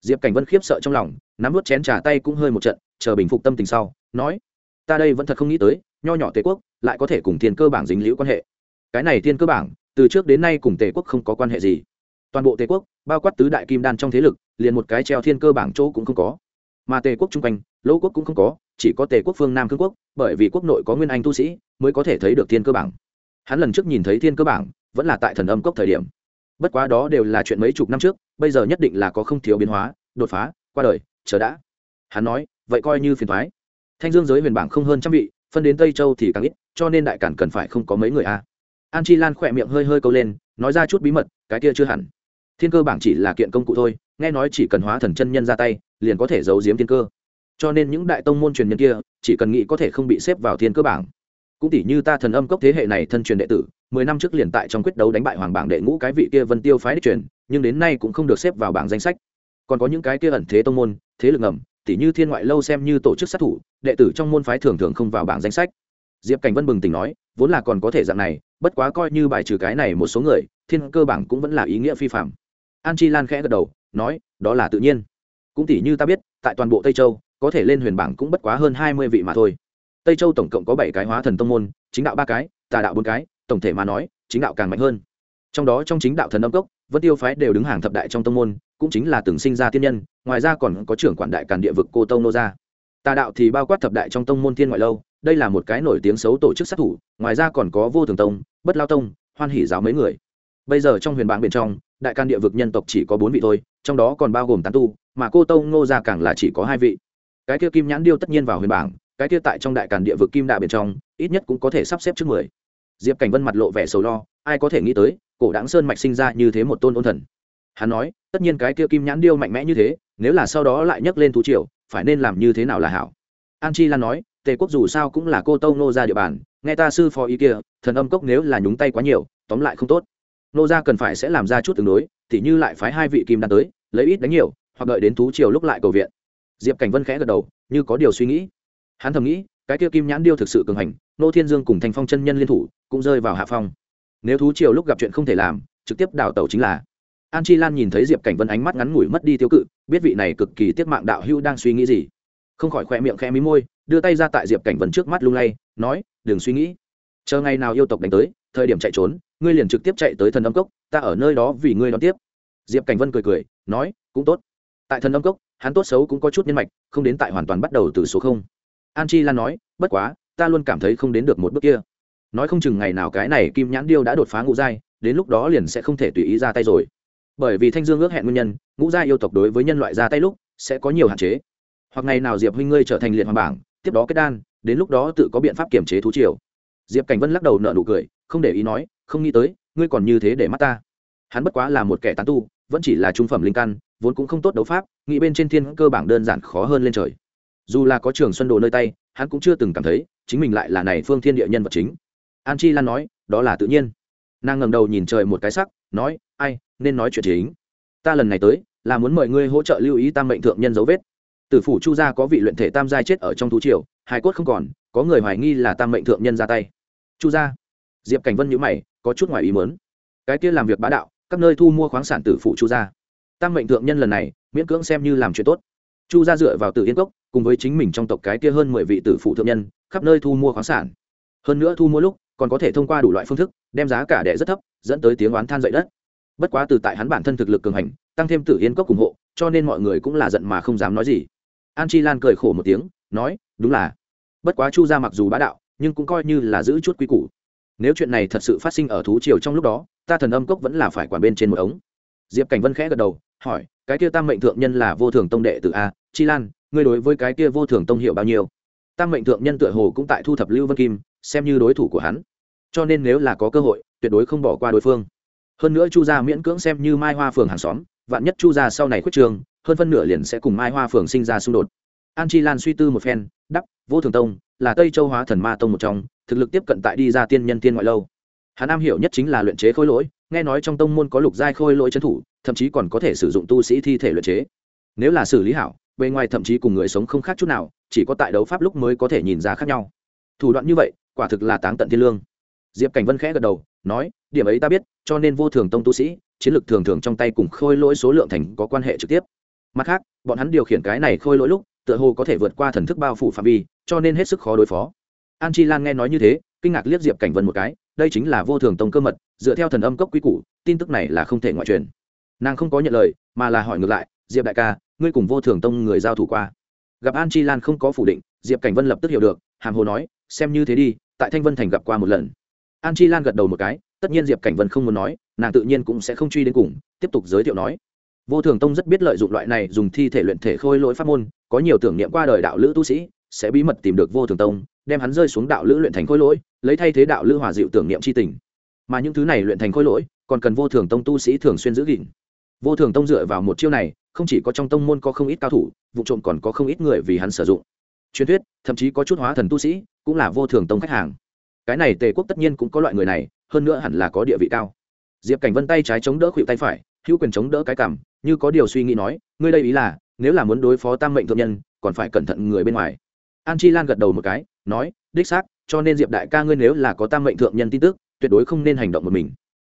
Diệp cảnh vân khiếp sợ trong lòng, nắm vút chén trà tay cũng hơi một trận chờ bình phục tâm tình sau, nói, ta đây vẫn thật không nghĩ tới, nho nhỏ tề quốc lại có thể cùng thiên cơ bảng dính liễu quan hệ. Cái này thiên cơ bảng, từ trước đến nay cùng tề quốc không có quan hệ gì. Toàn bộ tề quốc, bao quát tứ đại kim đan trong thế lực, liền một cái treo thiên cơ bảng chỗ cũng không có. Mà tề quốc chung quanh, lỗ quốc cũng không có, chỉ có tề quốc phương nam cương quốc, bởi vì quốc nội có nguyên anh tu sĩ mới có thể thấy được thiên cơ bảng. Hắn lần trước nhìn thấy thiên cơ bảng, vẫn là tại thần âm cốc thời điểm. Bất quá đó đều là chuyện mấy chục năm trước, bây giờ nhất định là có không thiếu biến hóa, đột phá, qua đời, chờ đã. Hắn nói vậy coi như phiền thoái. Thanh dương giới huyền bảng không hơn trăm vị, phân đến tây châu thì càng ít, cho nên đại cản cần phải không có mấy người a. An chi lan khỏe miệng hơi hơi câu lên, nói ra chút bí mật, cái kia chưa hẳn. Thiên cơ bảng chỉ là kiện công cụ thôi, nghe nói chỉ cần hóa thần chân nhân ra tay, liền có thể giấu giếm thiên cơ. Cho nên những đại tông môn truyền nhân kia, chỉ cần nghĩ có thể không bị xếp vào thiên cơ bảng. Cũng tỷ như ta thần âm cốc thế hệ này thân truyền đệ tử, mười năm trước liền tại trong quyết đấu đánh bại hoàng bảng đệ ngũ cái vị kia vân tiêu phái đích truyền, nhưng đến nay cũng không được xếp vào bảng danh sách. Còn có những cái kia ẩn thế tông môn, thế lực ngầm Tỉ như thiên ngoại lâu xem như tổ chức sát thủ, đệ tử trong môn phái thường thường không vào bảng danh sách. Diệp cảnh vân bừng tỉnh nói, vốn là còn có thể dạng này, bất quá coi như bài trừ cái này một số người, thiên cơ bảng cũng vẫn là ý nghĩa phi phạm. An chi lan khẽ gật đầu, nói, đó là tự nhiên. Cũng tỷ như ta biết, tại toàn bộ tây châu, có thể lên huyền bảng cũng bất quá hơn hai mươi vị mà thôi. Tây châu tổng cộng có bảy cái hóa thần tông môn, chính đạo ba cái, tà đạo bốn cái, tổng thể mà nói, chính đạo càng mạnh hơn. Trong đó trong chính đạo thần âm cốc vân tiêu phái đều đứng hàng thập đại trong tông môn, cũng chính là từng sinh ra tiên nhân, ngoài ra còn có trưởng quản đại càn địa vực cô tông nô gia. Tà đạo thì bao quát thập đại trong tông môn thiên ngoại lâu, đây là một cái nổi tiếng xấu tổ chức sát thủ, ngoài ra còn có vô thường tông, bất lao tông, hoan hỷ giáo mấy người. Bây giờ trong huyền bảng bên trong, đại can địa vực nhân tộc chỉ có bốn vị thôi, trong đó còn bao gồm tán tu, mà cô tông ngô gia càng là chỉ có hai vị. Cái kia kim nhãn điêu tất nhiên vào huyền bảng, cái kia tại trong đại càn địa vực kim đạ bên trong, ít nhất cũng có thể sắp xếp trước mười. Diệp cảnh vân mặt lộ vẻ sầu lo ai có thể nghĩ tới, cổ đáng sơn mạch sinh ra như thế một tôn ôn thần. Hắn nói, tất nhiên cái kia kim nhãn điêu mạnh mẽ như thế, nếu là sau đó lại nhấc lên thú triều, phải nên làm như thế nào là hảo? An chi lan nói, tề quốc dù sao cũng là cô tâu nô ra địa bàn, nghe ta sư phó ý kia, thần âm cốc nếu là nhúng tay quá nhiều, tóm lại không tốt. Nô gia cần phải sẽ làm ra chút tương đối thì như lại phái hai vị kim đan tới, lấy ít đánh nhiều, hoặc đợi đến thú triều lúc lại cầu viện. Diệp cảnh vân khẽ gật đầu, như có điều suy nghĩ. Hắn thầm nghĩ, cái kia kim nhãn điêu thực sự cường hành, nô thiên dương cùng thành phong chân nhân liên thủ, cũng rơi vào hạ phong nếu thú triều lúc gặp chuyện không thể làm, trực tiếp đào tẩu chính là. An chi lan nhìn thấy diệp cảnh vân ánh mắt ngắn ngủi mất đi tiêu cự, biết vị này cực kỳ tiết mạng đạo hữu đang suy nghĩ gì. Không khỏi khoe miệng khẽ mí môi, đưa tay ra tại diệp cảnh vân trước mắt lung lay, nói, đừng suy nghĩ. Chờ ngày nào yêu tộc đánh tới, thời điểm chạy trốn, ngươi liền trực tiếp chạy tới thần âm cốc, ta ở nơi đó vì ngươi đón tiếp. Diệp cảnh vân cười cười, nói, cũng tốt. Tại thần âm cốc, hắn tốt xấu cũng có chút nhân mạch, không đến tại hoàn toàn bắt đầu từ số không. An chi lan nói, bất quá, ta luôn cảm thấy không đến được một bước kia nói không chừng ngày nào cái này kim nhãn điêu đã đột phá ngũ giai, đến lúc đó liền sẽ không thể tùy ý ra tay rồi. Bởi vì thanh dương ước hẹn nguyên nhân, ngũ giai yêu tộc đối với nhân loại ra tay lúc sẽ có nhiều hạn chế. Hoặc ngày nào diệp huynh ngươi trở thành liệt hoàng bảng, tiếp đó kết đan, đến lúc đó tự có biện pháp kiểm chế thú triều. Diệp cảnh vân lắc đầu nợ nụ cười, không để ý nói, không nghĩ tới, ngươi còn như thế để mắt ta. Hắn bất quá là một kẻ tán tu, vẫn chỉ là trung phẩm linh căn, vốn cũng không tốt đấu pháp, nghĩ bên trên thiên cơ bảng đơn giản khó hơn lên trời. Dù là có trường xuân đồ nơi tay, hắn cũng chưa từng cảm thấy, chính mình lại là này phương thiên địa nhân vật chính an chi lan nói, đó là tự nhiên. Nàng ngẩng đầu nhìn trời một cái sắc, nói, ai, nên nói chuyện chính. Ta lần này tới, là muốn mời ngươi hỗ trợ lưu ý tam mệnh thượng nhân dấu vết. Tử phủ chu gia có vị luyện thể tam giai chết ở trong thú triều hai cốt không còn, có người hoài nghi là tam mệnh thượng nhân ra tay. Chu gia. Diệp cảnh vân nhữ mày, có chút ngoài ý mớn cái kia làm việc bá đạo, các nơi thu mua khoáng sản tử phụ chu gia. Tam mệnh thượng nhân lần này, miễn cưỡng xem như làm chuyện tốt. Chu gia dựa vào tử yên cốc, cùng với chính mình trong tộc cái kia hơn mười vị tử phụ thượng nhân, khắp nơi thu mua khoáng sản. Hơn nữa thu mua lúc còn có thể thông qua đủ loại phương thức, đem giá cả đẻ rất thấp, dẫn tới tiếng oán than dậy đất. Bất quá từ tại hắn bản thân thực lực cường hành, tăng thêm tử yên cốc ủng hộ, cho nên mọi người cũng là giận mà không dám nói gì. An chi lan cười khổ một tiếng, nói, đúng là. Bất quá chu gia mặc dù bá đạo, nhưng cũng coi như là giữ chút quy củ. Nếu chuyện này thật sự phát sinh ở thú triều trong lúc đó, ta thần âm cốc vẫn là phải quản bên trên một ống. Diệp cảnh vân khẽ gật đầu, hỏi, cái kia tam mệnh thượng nhân là vô thường tông đệ từ a? Chi lan, ngươi đối với cái kia vô thường tông hiệu bao nhiêu? Tam mệnh thượng nhân tựa hồ cũng tại thu thập lưu vân kim xem như đối thủ của hắn. Cho nên nếu là có cơ hội, tuyệt đối không bỏ qua đối phương. Hơn nữa chu gia miễn cưỡng xem như mai hoa phường hàng xóm, vạn nhất chu gia sau này khuyết trường, hơn phân nửa liền sẽ cùng mai hoa phường sinh ra xung đột. An chi lan suy tư một phen, đắp, vô thường tông, là tây châu hóa thần ma tông một trong, thực lực tiếp cận tại đi ra tiên nhân tiên ngoại lâu. Hà nam hiểu nhất chính là luyện chế khôi lỗi, nghe nói trong tông môn có lục giai khôi lỗi trấn thủ, thậm chí còn có thể sử dụng tu sĩ thi thể luyện chế. Nếu là xử lý hảo, bề ngoài thậm chí cùng người sống không khác chút nào, chỉ có tại đấu pháp lúc mới có thể nhìn ra khác nhau. Thủ đoạn như vậy quả thực là táng tận thiên lương. Diệp cảnh vân khẽ gật đầu, nói, điểm ấy ta biết, cho nên vô thường tông tu sĩ, chiến lược thường thường trong tay cùng khôi lỗi số lượng thành có quan hệ trực tiếp. Mặt khác, bọn hắn điều khiển cái này khôi lỗi lúc, tựa hồ có thể vượt qua thần thức bao phủ phạm vi, cho nên hết sức khó đối phó. An chi lan nghe nói như thế, kinh ngạc liếc diệp cảnh vân một cái, đây chính là vô thường tông cơ mật, dựa theo thần âm cốc quy củ, tin tức này là không thể ngoại truyền. Nàng không có nhận lời, mà là hỏi ngược lại, diệp đại ca, ngươi cùng vô thường tông người giao thủ qua? Gặp an chi lan không có phủ định, diệp cảnh vân lập tức hiểu được, hàm hồ nói xem như thế đi, tại thanh vân thành gặp qua một lần. An chi lan gật đầu một cái, tất nhiên diệp cảnh vân không muốn nói, nàng tự nhiên cũng sẽ không truy đến cùng, tiếp tục giới thiệu nói. Vô thường tông rất biết lợi dụng loại này dùng thi thể luyện thể khôi lỗi pháp môn, có nhiều tưởng niệm qua đời đạo lữ tu sĩ, sẽ bí mật tìm được vô thường tông, đem hắn rơi xuống đạo lữ luyện thành khôi lỗi, lấy thay thế đạo lữ hòa dịu tưởng niệm c h i tình. Mà những thứ này luyện thành khôi lỗi, còn cần vô thường tông tu sĩ thường xuyên giữ gìn. Vô thường tông dựa vào một chiêu này, không chỉ có trong tông môn có không ít cao thủ, vụ trộm còn có không ít người vì hắn sử dụng. Truyền thuyết, thậm chí có chút hóa thần tu sĩ cũng là vô thường tông khách hàng. Cái này tề quốc tất nhiên cũng có loại người này, hơn nữa hẳn là có địa vị cao. Diệp cảnh vân tay trái chống đỡ khuỵu tay phải, hữu quyền chống đỡ cái cảm như có điều suy nghĩ nói, ngươi đây ý là, nếu là muốn đối phó tam mệnh thượng nhân, còn phải cẩn thận người bên ngoài. An chi lan gật đầu một cái, nói, đích xác, cho nên diệp đại ca ngươi nếu là có tam mệnh thượng nhân tin tức, tuyệt đối không nên hành động một mình.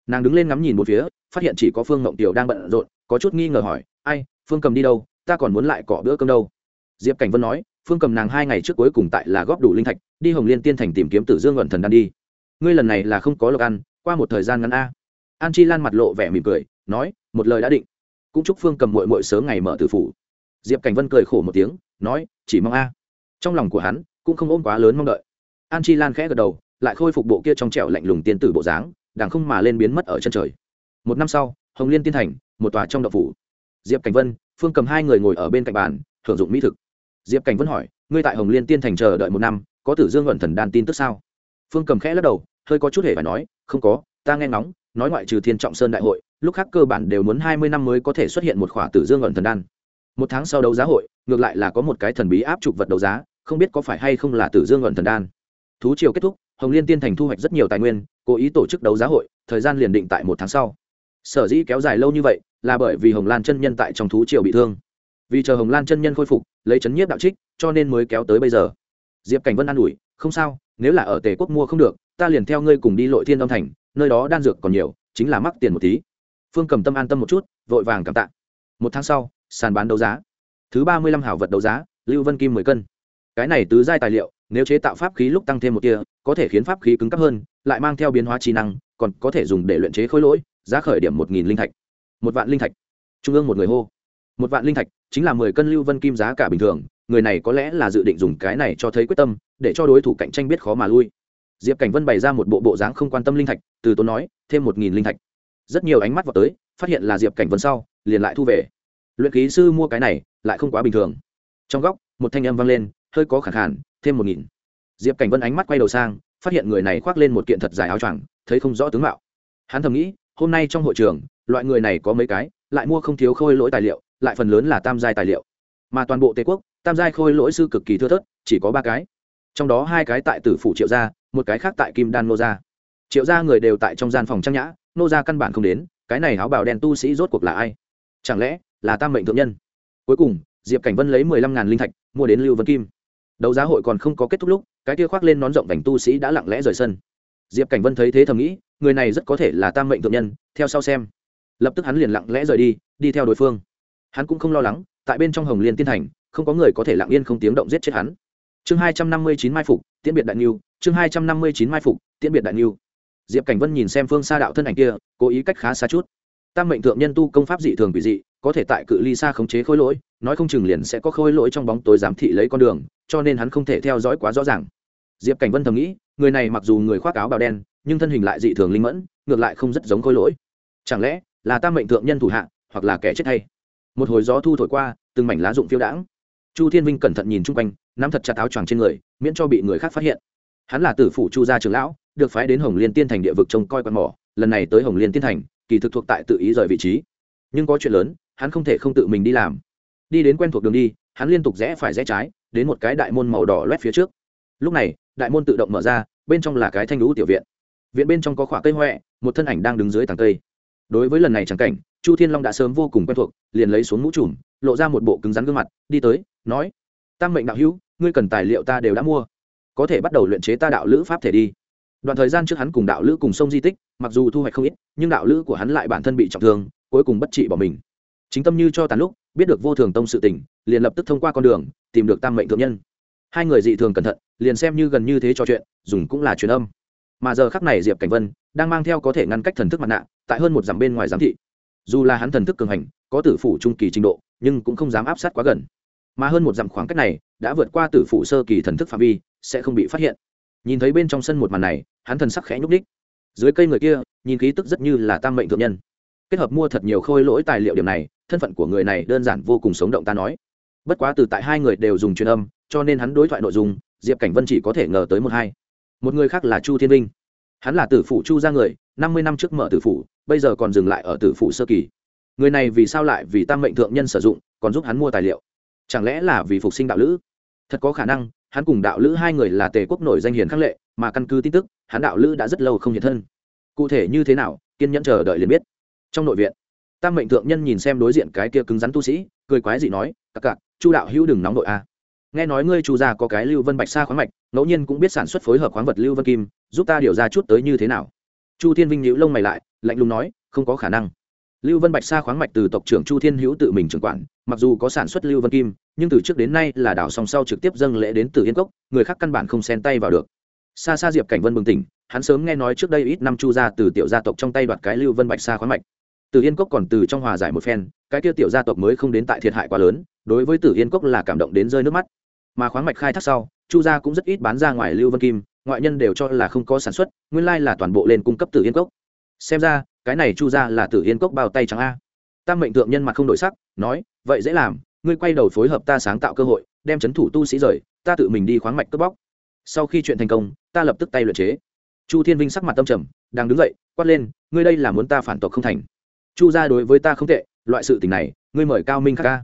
Nàng đứng lên ngắm nhìn một phía, phát hiện chỉ có phương ngộng tiểu đang bận rộn, có chút nghi ngờ hỏi, ai, phương cầm đi đâu? Ta còn muốn lại cọ bữa cơm đâu? Diệp cảnh vân nói, phương cầm nàng hai ngày trước cuối cùng tại là góp đủ linh thạch đi hồng liên tiên thành tìm kiếm tử dương luận thần đan đi. Ngươi lần này là không có lộc ăn, qua một thời gian ngắn a. An chi lan mặt lộ vẻ mỉm cười, nói, một lời đã định. Cũng chúc phương cầm mội mội sớm ngày mở tử phủ. Diệp cảnh vân cười khổ một tiếng, nói, chỉ mong a. Trong lòng của hắn, cũng không ôm quá lớn mong đợi. An chi lan khẽ gật đầu, lại khôi phục bộ kia trong trẻo lạnh lùng tiên tử bộ dáng đàng không mà lên biến mất ở chân trời. Một năm sau, hồng liên tiên thành, một tòa trong đậu phủ. Diệp cảnh vân, phương cầm hai người ngồi ở bên cạnh bàn, thưởng dụng mỹ thực. Diệp cảnh vân hỏi, ngươi tại hồng liên tiên thành chờ đợi một năm có tử dương luận thần đan tin tức sao? Phương cầm khẽ lắc đầu, hơi có chút hề phải nói, không có, ta nghe ngóng, nói ngoại trừ thiên trọng sơn đại hội, lúc khác cơ bản đều muốn hai mươi năm mới có thể xuất hiện một khỏa tử dương luận thần đan. Một tháng sau đấu giá hội, ngược lại là có một cái thần bí áp trục vật đấu giá, không biết có phải hay không là tử dương luận thần đan. Thú triều kết thúc, hồng liên tiên thành thu hoạch rất nhiều tài nguyên, cố ý tổ chức đấu giá hội, thời gian liền định tại một tháng sau. Sở dĩ kéo dài lâu như vậy, là bởi vì hồng lan chân nhân tại trong thú triều bị thương. Vì chờ hồng lan chân nhân khôi phục, lấy chấn nhiếp đạo trích, cho nên mới kéo tới bây giờ diệp cảnh vân an ủi, không sao, nếu là ở tề quốc mua không được, ta liền theo ngươi cùng đi lội thiên đông thành, nơi đó đan dược còn nhiều, chính là mắc tiền một tí. Phương cầm tâm an tâm một chút, vội vàng cảm tạ. Một tháng sau, sàn bán đấu giá. Thứ ba mươi lăm hảo vật đấu giá, lưu vân kim mười cân. Cái này tứ giai tài liệu, nếu chế tạo pháp khí lúc tăng thêm một tia, có thể khiến pháp khí cứng cấp hơn, lại mang theo biến hóa trí năng, còn có thể dùng để luyện chế khối lỗi, giá khởi điểm một nghìn linh thạch. Một vạn linh thạch. Trung ương một người hô. Một vạn linh thạch, chính là mười cân lưu vân kim giá cả bình thường người này có lẽ là dự định dùng cái này cho thấy quyết tâm, để cho đối thủ cạnh tranh biết khó mà lui. Diệp cảnh vân bày ra một bộ bộ dáng không quan tâm linh thạch, từ tốn nói, thêm một nghìn linh thạch. Rất nhiều ánh mắt vào tới, phát hiện là diệp cảnh vân sau, liền lại thu về. Luyện ký sư mua cái này, lại không quá bình thường. Trong góc, một thanh âm vang lên, hơi có khả khản thêm một nghìn. Diệp cảnh vân ánh mắt quay đầu sang, phát hiện người này khoác lên một kiện thật dài áo choàng, thấy không rõ tướng mạo. Hắn thầm nghĩ, hôm nay trong hội trường, loại người này có mấy cái, lại mua không thiếu khôi lỗi tài liệu, lại phần lớn là tam giai tài liệu. Mà toàn bộ tề quốc tam giai khôi lỗi sư cực kỳ thưa thớt, chỉ có ba cái. Trong đó hai cái tại tử phủ triệu gia, một cái khác tại kim đan nô gia. Triệu gia người đều tại trong gian phòng trang nhã, nô gia căn bản không đến, cái này áo bào đen tu sĩ rốt cuộc là ai? Chẳng lẽ là tam mệnh thượng nhân? Cuối cùng, diệp cảnh vân lấy mười lăm ngàn linh thạch, mua đến lưu vân kim. Đấu giá hội còn không có kết thúc lúc, cái kia khoác lên nón rộng vành tu sĩ đã lặng lẽ rời sân. Diệp cảnh vân thấy thế thầm nghĩ, người này rất có thể là tam mệnh thượng nhân, theo sau xem. Lập tức hắn liền lặng lẽ rời đi đi theo đối phương. Hắn cũng không lo lắng, tại bên trong hồng liên tiên thành không có người có thể lặng yên không tiếng động giết chết hắn. Chương hai trăm năm mươi chín mai phục, tiễn biệt đại niu chương hai trăm năm mươi chín mai phục, tiễn biệt đại niu diệp cảnh vân nhìn xem phương xa đạo thân ảnh kia, cố ý cách khá xa chút. Tam mệnh thượng nhân tu công pháp dị thường quỷ dị, có thể tại cự ly xa khống chế khối lỗi, nói không chừng liền sẽ có khối lỗi trong bóng tối giám thị lấy con đường, cho nên hắn không thể theo dõi quá rõ ràng. Diệp cảnh vân thầm nghĩ, người này mặc dù người khoác áo bào đen, nhưng thân hình lại dị thường linh mẫn, ngược lại không rất giống khối lỗi. Chẳng lẽ là tam mệnh thượng nhân thủ hạ, hoặc là kẻ chết hay? Một hồi gió thu thổi qua, từng mảnh lá rụng phiêu đãng chu thiên vinh cẩn thận nhìn chung quanh, nắm thật chặt áo choàng trên người, miễn cho bị người khác phát hiện. Hắn là tử phủ chu gia trường lão, được phái đến hồng liên tiên thành địa vực trông coi quan mỏ, lần này tới hồng liên tiên thành, kỳ thực thuộc tại tự ý rời vị trí. Nhưng có chuyện lớn, hắn không thể không tự mình đi làm. Đi đến quen thuộc đường đi, hắn liên tục rẽ phải rẽ trái, đến một cái đại môn màu đỏ loét phía trước. Lúc này, đại môn tự động mở ra, bên trong là cái thanh lũ tiểu viện. Viện bên trong có khỏa cây huệ một thân ảnh đang đứng dưới tàng cây. Đối với lần này chẳng cảnh, chu thiên long đã sớm vô cùng quen thuộc, liền lấy xuống mũ trùm, lộ ra một bộ cứng rắn gương mặt, đi tới nói tăng mệnh đạo hữu, ngươi cần tài liệu ta đều đã mua, có thể bắt đầu luyện chế ta đạo lữ pháp thể đi. Đoạn thời gian trước hắn cùng đạo lữ cùng sông di tích, mặc dù thu hoạch không ít, nhưng đạo lữ của hắn lại bản thân bị trọng thương, cuối cùng bất trị bỏ mình. Chính tâm như cho tàn lúc, biết được vô thường tông sự tình, liền lập tức thông qua con đường, tìm được tam mệnh thượng nhân. Hai người dị thường cẩn thận, liền xem như gần như thế trò chuyện, dùng cũng là truyền âm. Mà giờ khắc này diệp cảnh vân đang mang theo có thể ngăn cách thần thức mặt nạ, tại hơn một dặm bên ngoài giám thị. Dù là hắn thần thức cường hành, có tử phủ trung kỳ trình độ, nhưng cũng không dám áp sát quá gần mà hơn một dặm khoảng cách này đã vượt qua tử phủ sơ kỳ thần thức phạm vi, sẽ không bị phát hiện. Nhìn thấy bên trong sân một màn này, hắn thần sắc khẽ nhúc ních dưới cây người kia, nhìn khí tức rất như là tam mệnh thượng nhân. Kết hợp mua thật nhiều khôi lỗi tài liệu điểm này, thân phận của người này đơn giản vô cùng sống động ta nói. Bất quá từ tại hai người đều dùng truyền âm, cho nên hắn đối thoại nội dung, diệp cảnh vân chỉ có thể ngờ tới một hai. Một người khác là chu thiên vinh. Hắn là tử phủ chu ra người, năm mươi năm trước mở tử phủ, bây giờ còn dừng lại ở tử phủ sơ kỳ. Người này vì sao lại vì tam mệnh thượng nhân sử dụng, còn giúp hắn mua tài liệu? Chẳng lẽ là vì phục sinh đạo lữ? Thật có khả năng, hắn cùng đạo lữ hai người là tề quốc nổi danh hiền khắc lệ, mà căn cứ tin tức, hắn đạo lữ đã rất lâu không hiện thân. Cụ thể như thế nào, kiên nhẫn chờ đợi liền biết. Trong nội viện, tam mệnh thượng nhân nhìn xem đối diện cái kia cứng rắn tu sĩ, cười quái dị nói cặc cặc chu đạo hữu đừng nóng nội a. Nghe nói ngươi chu gia có cái lưu vân bạch sa khoáng mạch, ngẫu nhiên cũng biết sản xuất phối hợp khoáng vật lưu vân kim, giúp ta điều ra chút tới như thế nào? Chu thiên vinh nhíu lông mày lại, lạnh lùng nói, không có khả năng lưu vân bạch sa khoáng mạch từ tộc trưởng chu thiên hữu tự mình trưởng quản, mặc dù có sản xuất lưu vân kim, nhưng từ trước đến nay là đảo song sau trực tiếp dâng lễ đến từ yên cốc, người khác căn bản không xen tay vào được. Xa xa diệp cảnh vân bừng tỉnh, hắn sớm nghe nói trước đây ít năm chu ra từ tiểu gia tộc trong tay đoạt cái lưu vân bạch sa khoáng mạch. Từ yên cốc còn từ trong hòa giải một phen, cái kia tiểu gia tộc mới không đến tại thiệt hại quá lớn, đối với tử yên cốc là cảm động đến rơi nước mắt. Mà khoáng mạch khai thác sau, chu gia cũng rất ít bán ra ngoài lưu vân kim, ngoại nhân đều cho là không có sản xuất, nguyên lai là toàn bộ lên cung cấp tử yên cốc. Xem ra cái này chu gia là tử yên cốc bao tay trắng a. Tam mệnh thượng nhân mặt không đổi sắc, nói, vậy dễ làm, ngươi quay đầu phối hợp ta sáng tạo cơ hội, đem c h ấ n thủ tu sĩ rời, ta tự mình đi khoáng mạch cướp bóc. Sau khi chuyện thành công, ta lập tức tay luyện chế. Chu thiên vinh sắc mặt tâm trầm, đang đứng dậy, quát lên, ngươi đây là muốn ta phản tộc không thành. Chu gia đối với ta không tệ, loại sự tình này, ngươi mời cao minh khắc ca.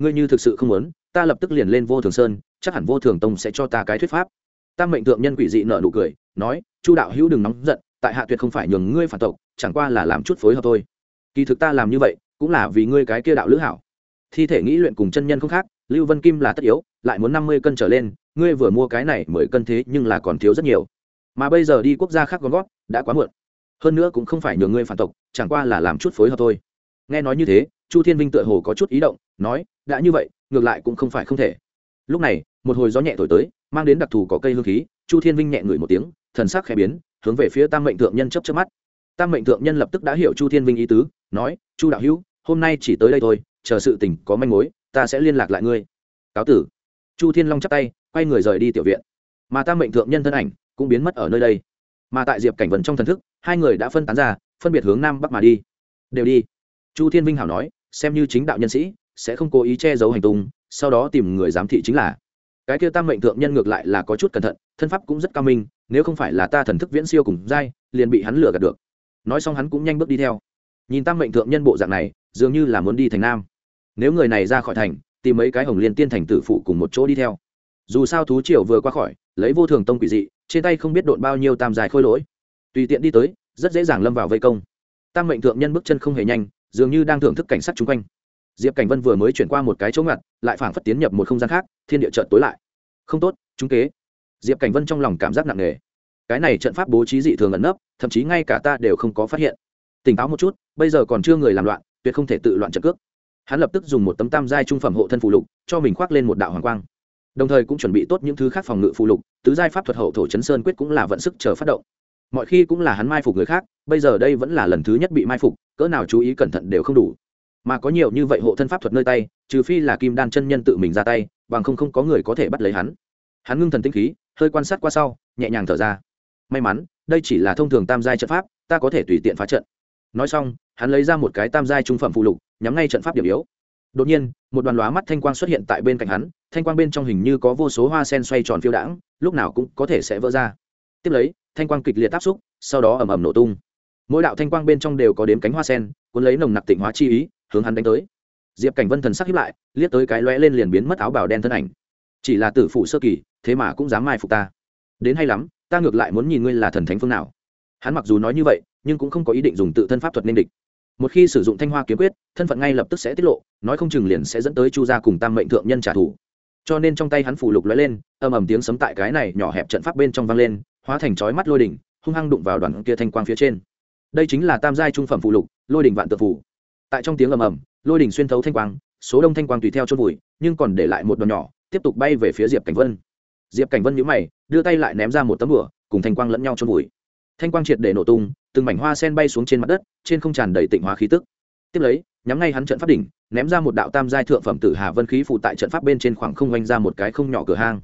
Ngươi như thực sự không muốn, ta lập tức liền lên vô thường sơn, chắc hẳn vô thường tông sẽ cho ta cái thuyết pháp. Tam mệnh thượng nhân quỷ dị nợ nụ cười, nói, chu đạo hữu đừng nóng giận tại hạ tuyệt không phải nhường ngươi phản tộc, chẳng qua là làm chút phối hợp thôi. Kỳ thực ta làm như vậy, cũng là vì ngươi cái kia đạo lữ hảo. Thi thể nghĩ luyện cùng chân nhân không khác, lưu vân kim là tất yếu, lại muốn năm mươi cân trở lên, ngươi vừa mua cái này mười cân thế nhưng là còn thiếu rất nhiều. Mà bây giờ đi quốc gia khác gom gót đã quá muộn. Hơn nữa cũng không phải nhường ngươi phản tộc, chẳng qua là làm chút phối hợp thôi. Nghe nói như thế, chu thiên vinh tựa hồ có chút ý động, nói, đã như vậy, ngược lại cũng không phải không thể. Lúc này, một hồi gió nhẹ thổi tới, mang đến đặc thù có cây hương khí, chu thiên vinh nhẹ ngửi một tiếng, thần sắc khẽ biến hướng về phía tam mệnh thượng nhân chấp chấp mắt. Tam mệnh thượng nhân lập tức đã hiểu chu thiên vinh ý tứ, nói, chu đạo hữu, hôm nay chỉ tới đây thôi, chờ sự tình có manh mối, ta sẽ liên lạc lại ngươi. Cáo tử. Chu thiên long chắp tay, quay người rời đi tiểu viện. Mà tam mệnh thượng nhân thân ảnh cũng biến mất ở nơi đây. Mà tại diệp cảnh vân trong thần thức, hai người đã phân tán ra, phân biệt hướng nam bắc mà đi. Đều đi. Chu thiên vinh hảo nói, xem như chính đạo nhân sĩ, sẽ không cố ý che giấu hành tung, sau đó tìm người giám thị chính là cái kia tam mệnh thượng nhân ngược lại là có chút cẩn thận, thân pháp cũng rất cao minh, nếu không phải là ta thần thức viễn siêu cùng dai liền bị hắn lừa gạt được. Nói xong hắn cũng nhanh bước đi theo. Nhìn tam mệnh thượng nhân bộ dạng này, dường như là muốn đi thành nam. Nếu người này ra khỏi thành, tìm mấy cái hồng liên tiên thành tử phụ cùng một chỗ đi theo. Dù sao thú triều vừa qua khỏi, lấy vô thường tông quỷ dị, trên tay không biết độn bao nhiêu tam dài khôi lỗi. Tùy tiện đi tới, rất dễ dàng lâm vào vây công. Tam mệnh thượng nhân bước chân không hề nhanh, dường như đang thưởng thức cảnh sát chung quanh. Diệp cảnh vân vừa mới chuyển qua một cái chỗ ngặt, lại phảng phất tiến nhập một không gian khác, thiên địa trợt tối lại không tốt chúng kế. Diệp cảnh vân trong lòng cảm giác nặng nề. Cái này trận pháp bố trí dị thường ẩn nấp, thậm chí ngay cả ta đều không có phát hiện. Tỉnh táo một chút, bây giờ còn chưa người làm loạn, tuyệt không thể tự loạn trận cước. Hắn lập tức dùng một tấm tam giai trung phẩm hộ thân phụ lục, cho mình khoác lên một đạo hoàng quang. Đồng thời cũng chuẩn bị tốt những thứ khác phòng ngự phụ lục, tứ giai pháp thuật hậu thổ chấn sơn quyết cũng là vận sức chờ phát động. Mọi khi cũng là hắn mai phục người khác, bây giờ đây vẫn là lần thứ nhất bị mai phục, cỡ nào chú ý cẩn thận đều không đủ. Mà có nhiều như vậy hộ thân pháp thuật nơi tay, trừ phi là kim đan chân nhân tự mình ra tay bằng không không có người có thể bắt lấy hắn. Hắn ngưng thần tinh khí, hơi quan sát qua sau, nhẹ nhàng thở ra. May mắn, đây chỉ là thông thường tam giai trận pháp, ta có thể tùy tiện phá trận. Nói xong, hắn lấy ra một cái tam giai trung phẩm phụ lục, nhắm ngay trận pháp điểm yếu. Đột nhiên, một đoàn lóa mắt thanh quang xuất hiện tại bên cạnh hắn, thanh quang bên trong hình như có vô số hoa sen xoay tròn phiêu đãng, lúc nào cũng có thể sẽ vỡ ra. Tiếp lấy, thanh quang kịch liệt áp xúc, sau đó ầm ầm nổ tung. Mỗi đạo thanh quang bên trong đều có đếm cánh hoa sen, cuốn lấy nồng nặc tịnh hóa chi ý, hướng hắn đánh tới diệp cảnh vân thần sắc hiếp lại liếc tới cái lóe lên liền biến mất áo bào đen thân ảnh chỉ là tử phụ sơ kỳ thế mà cũng dám mai phục ta đến hay lắm ta ngược lại muốn nhìn ngươi là thần thánh phương nào hắn mặc dù nói như vậy nhưng cũng không có ý định dùng tự thân pháp thuật nên địch một khi sử dụng thanh hoa kiếm quyết thân phận ngay lập tức sẽ tiết lộ nói không chừng liền sẽ dẫn tới chu gia cùng tam mệnh thượng nhân trả thù cho nên trong tay hắn phủ lục lóe lên ầm ầm tiếng sấm tại cái này nhỏ hẹp trận pháp bên trong vang lên hóa thành chói mắt lôi đỉnh hung hăng đụng vào đoàn kia thanh quang phía trên đây chính là tam giai trung phẩm phụ lục lôi đỉnh vạn tự phủ tại trong tiếng ầm ầm, lôi đỉnh xuyên thấu thanh quang, số đông thanh quang tùy theo chôn vùi, nhưng còn để lại một đoàn nhỏ, tiếp tục bay về phía diệp cảnh vân. Diệp cảnh vân nhíu mày, đưa tay lại ném ra một tấm bửa cùng thanh quang lẫn nhau chôn vùi. Thanh quang triệt để nổ tung, từng mảnh hoa sen bay xuống trên mặt đất, trên không tràn đầy tịnh hóa khí tức. Tiếp lấy, nhắm ngay hắn trận pháp đỉnh, ném ra một đạo tam giai thượng phẩm tử hà vân khí phụ tại trận pháp bên trên khoảng không oanh ra một cái không nhỏ cửa hang.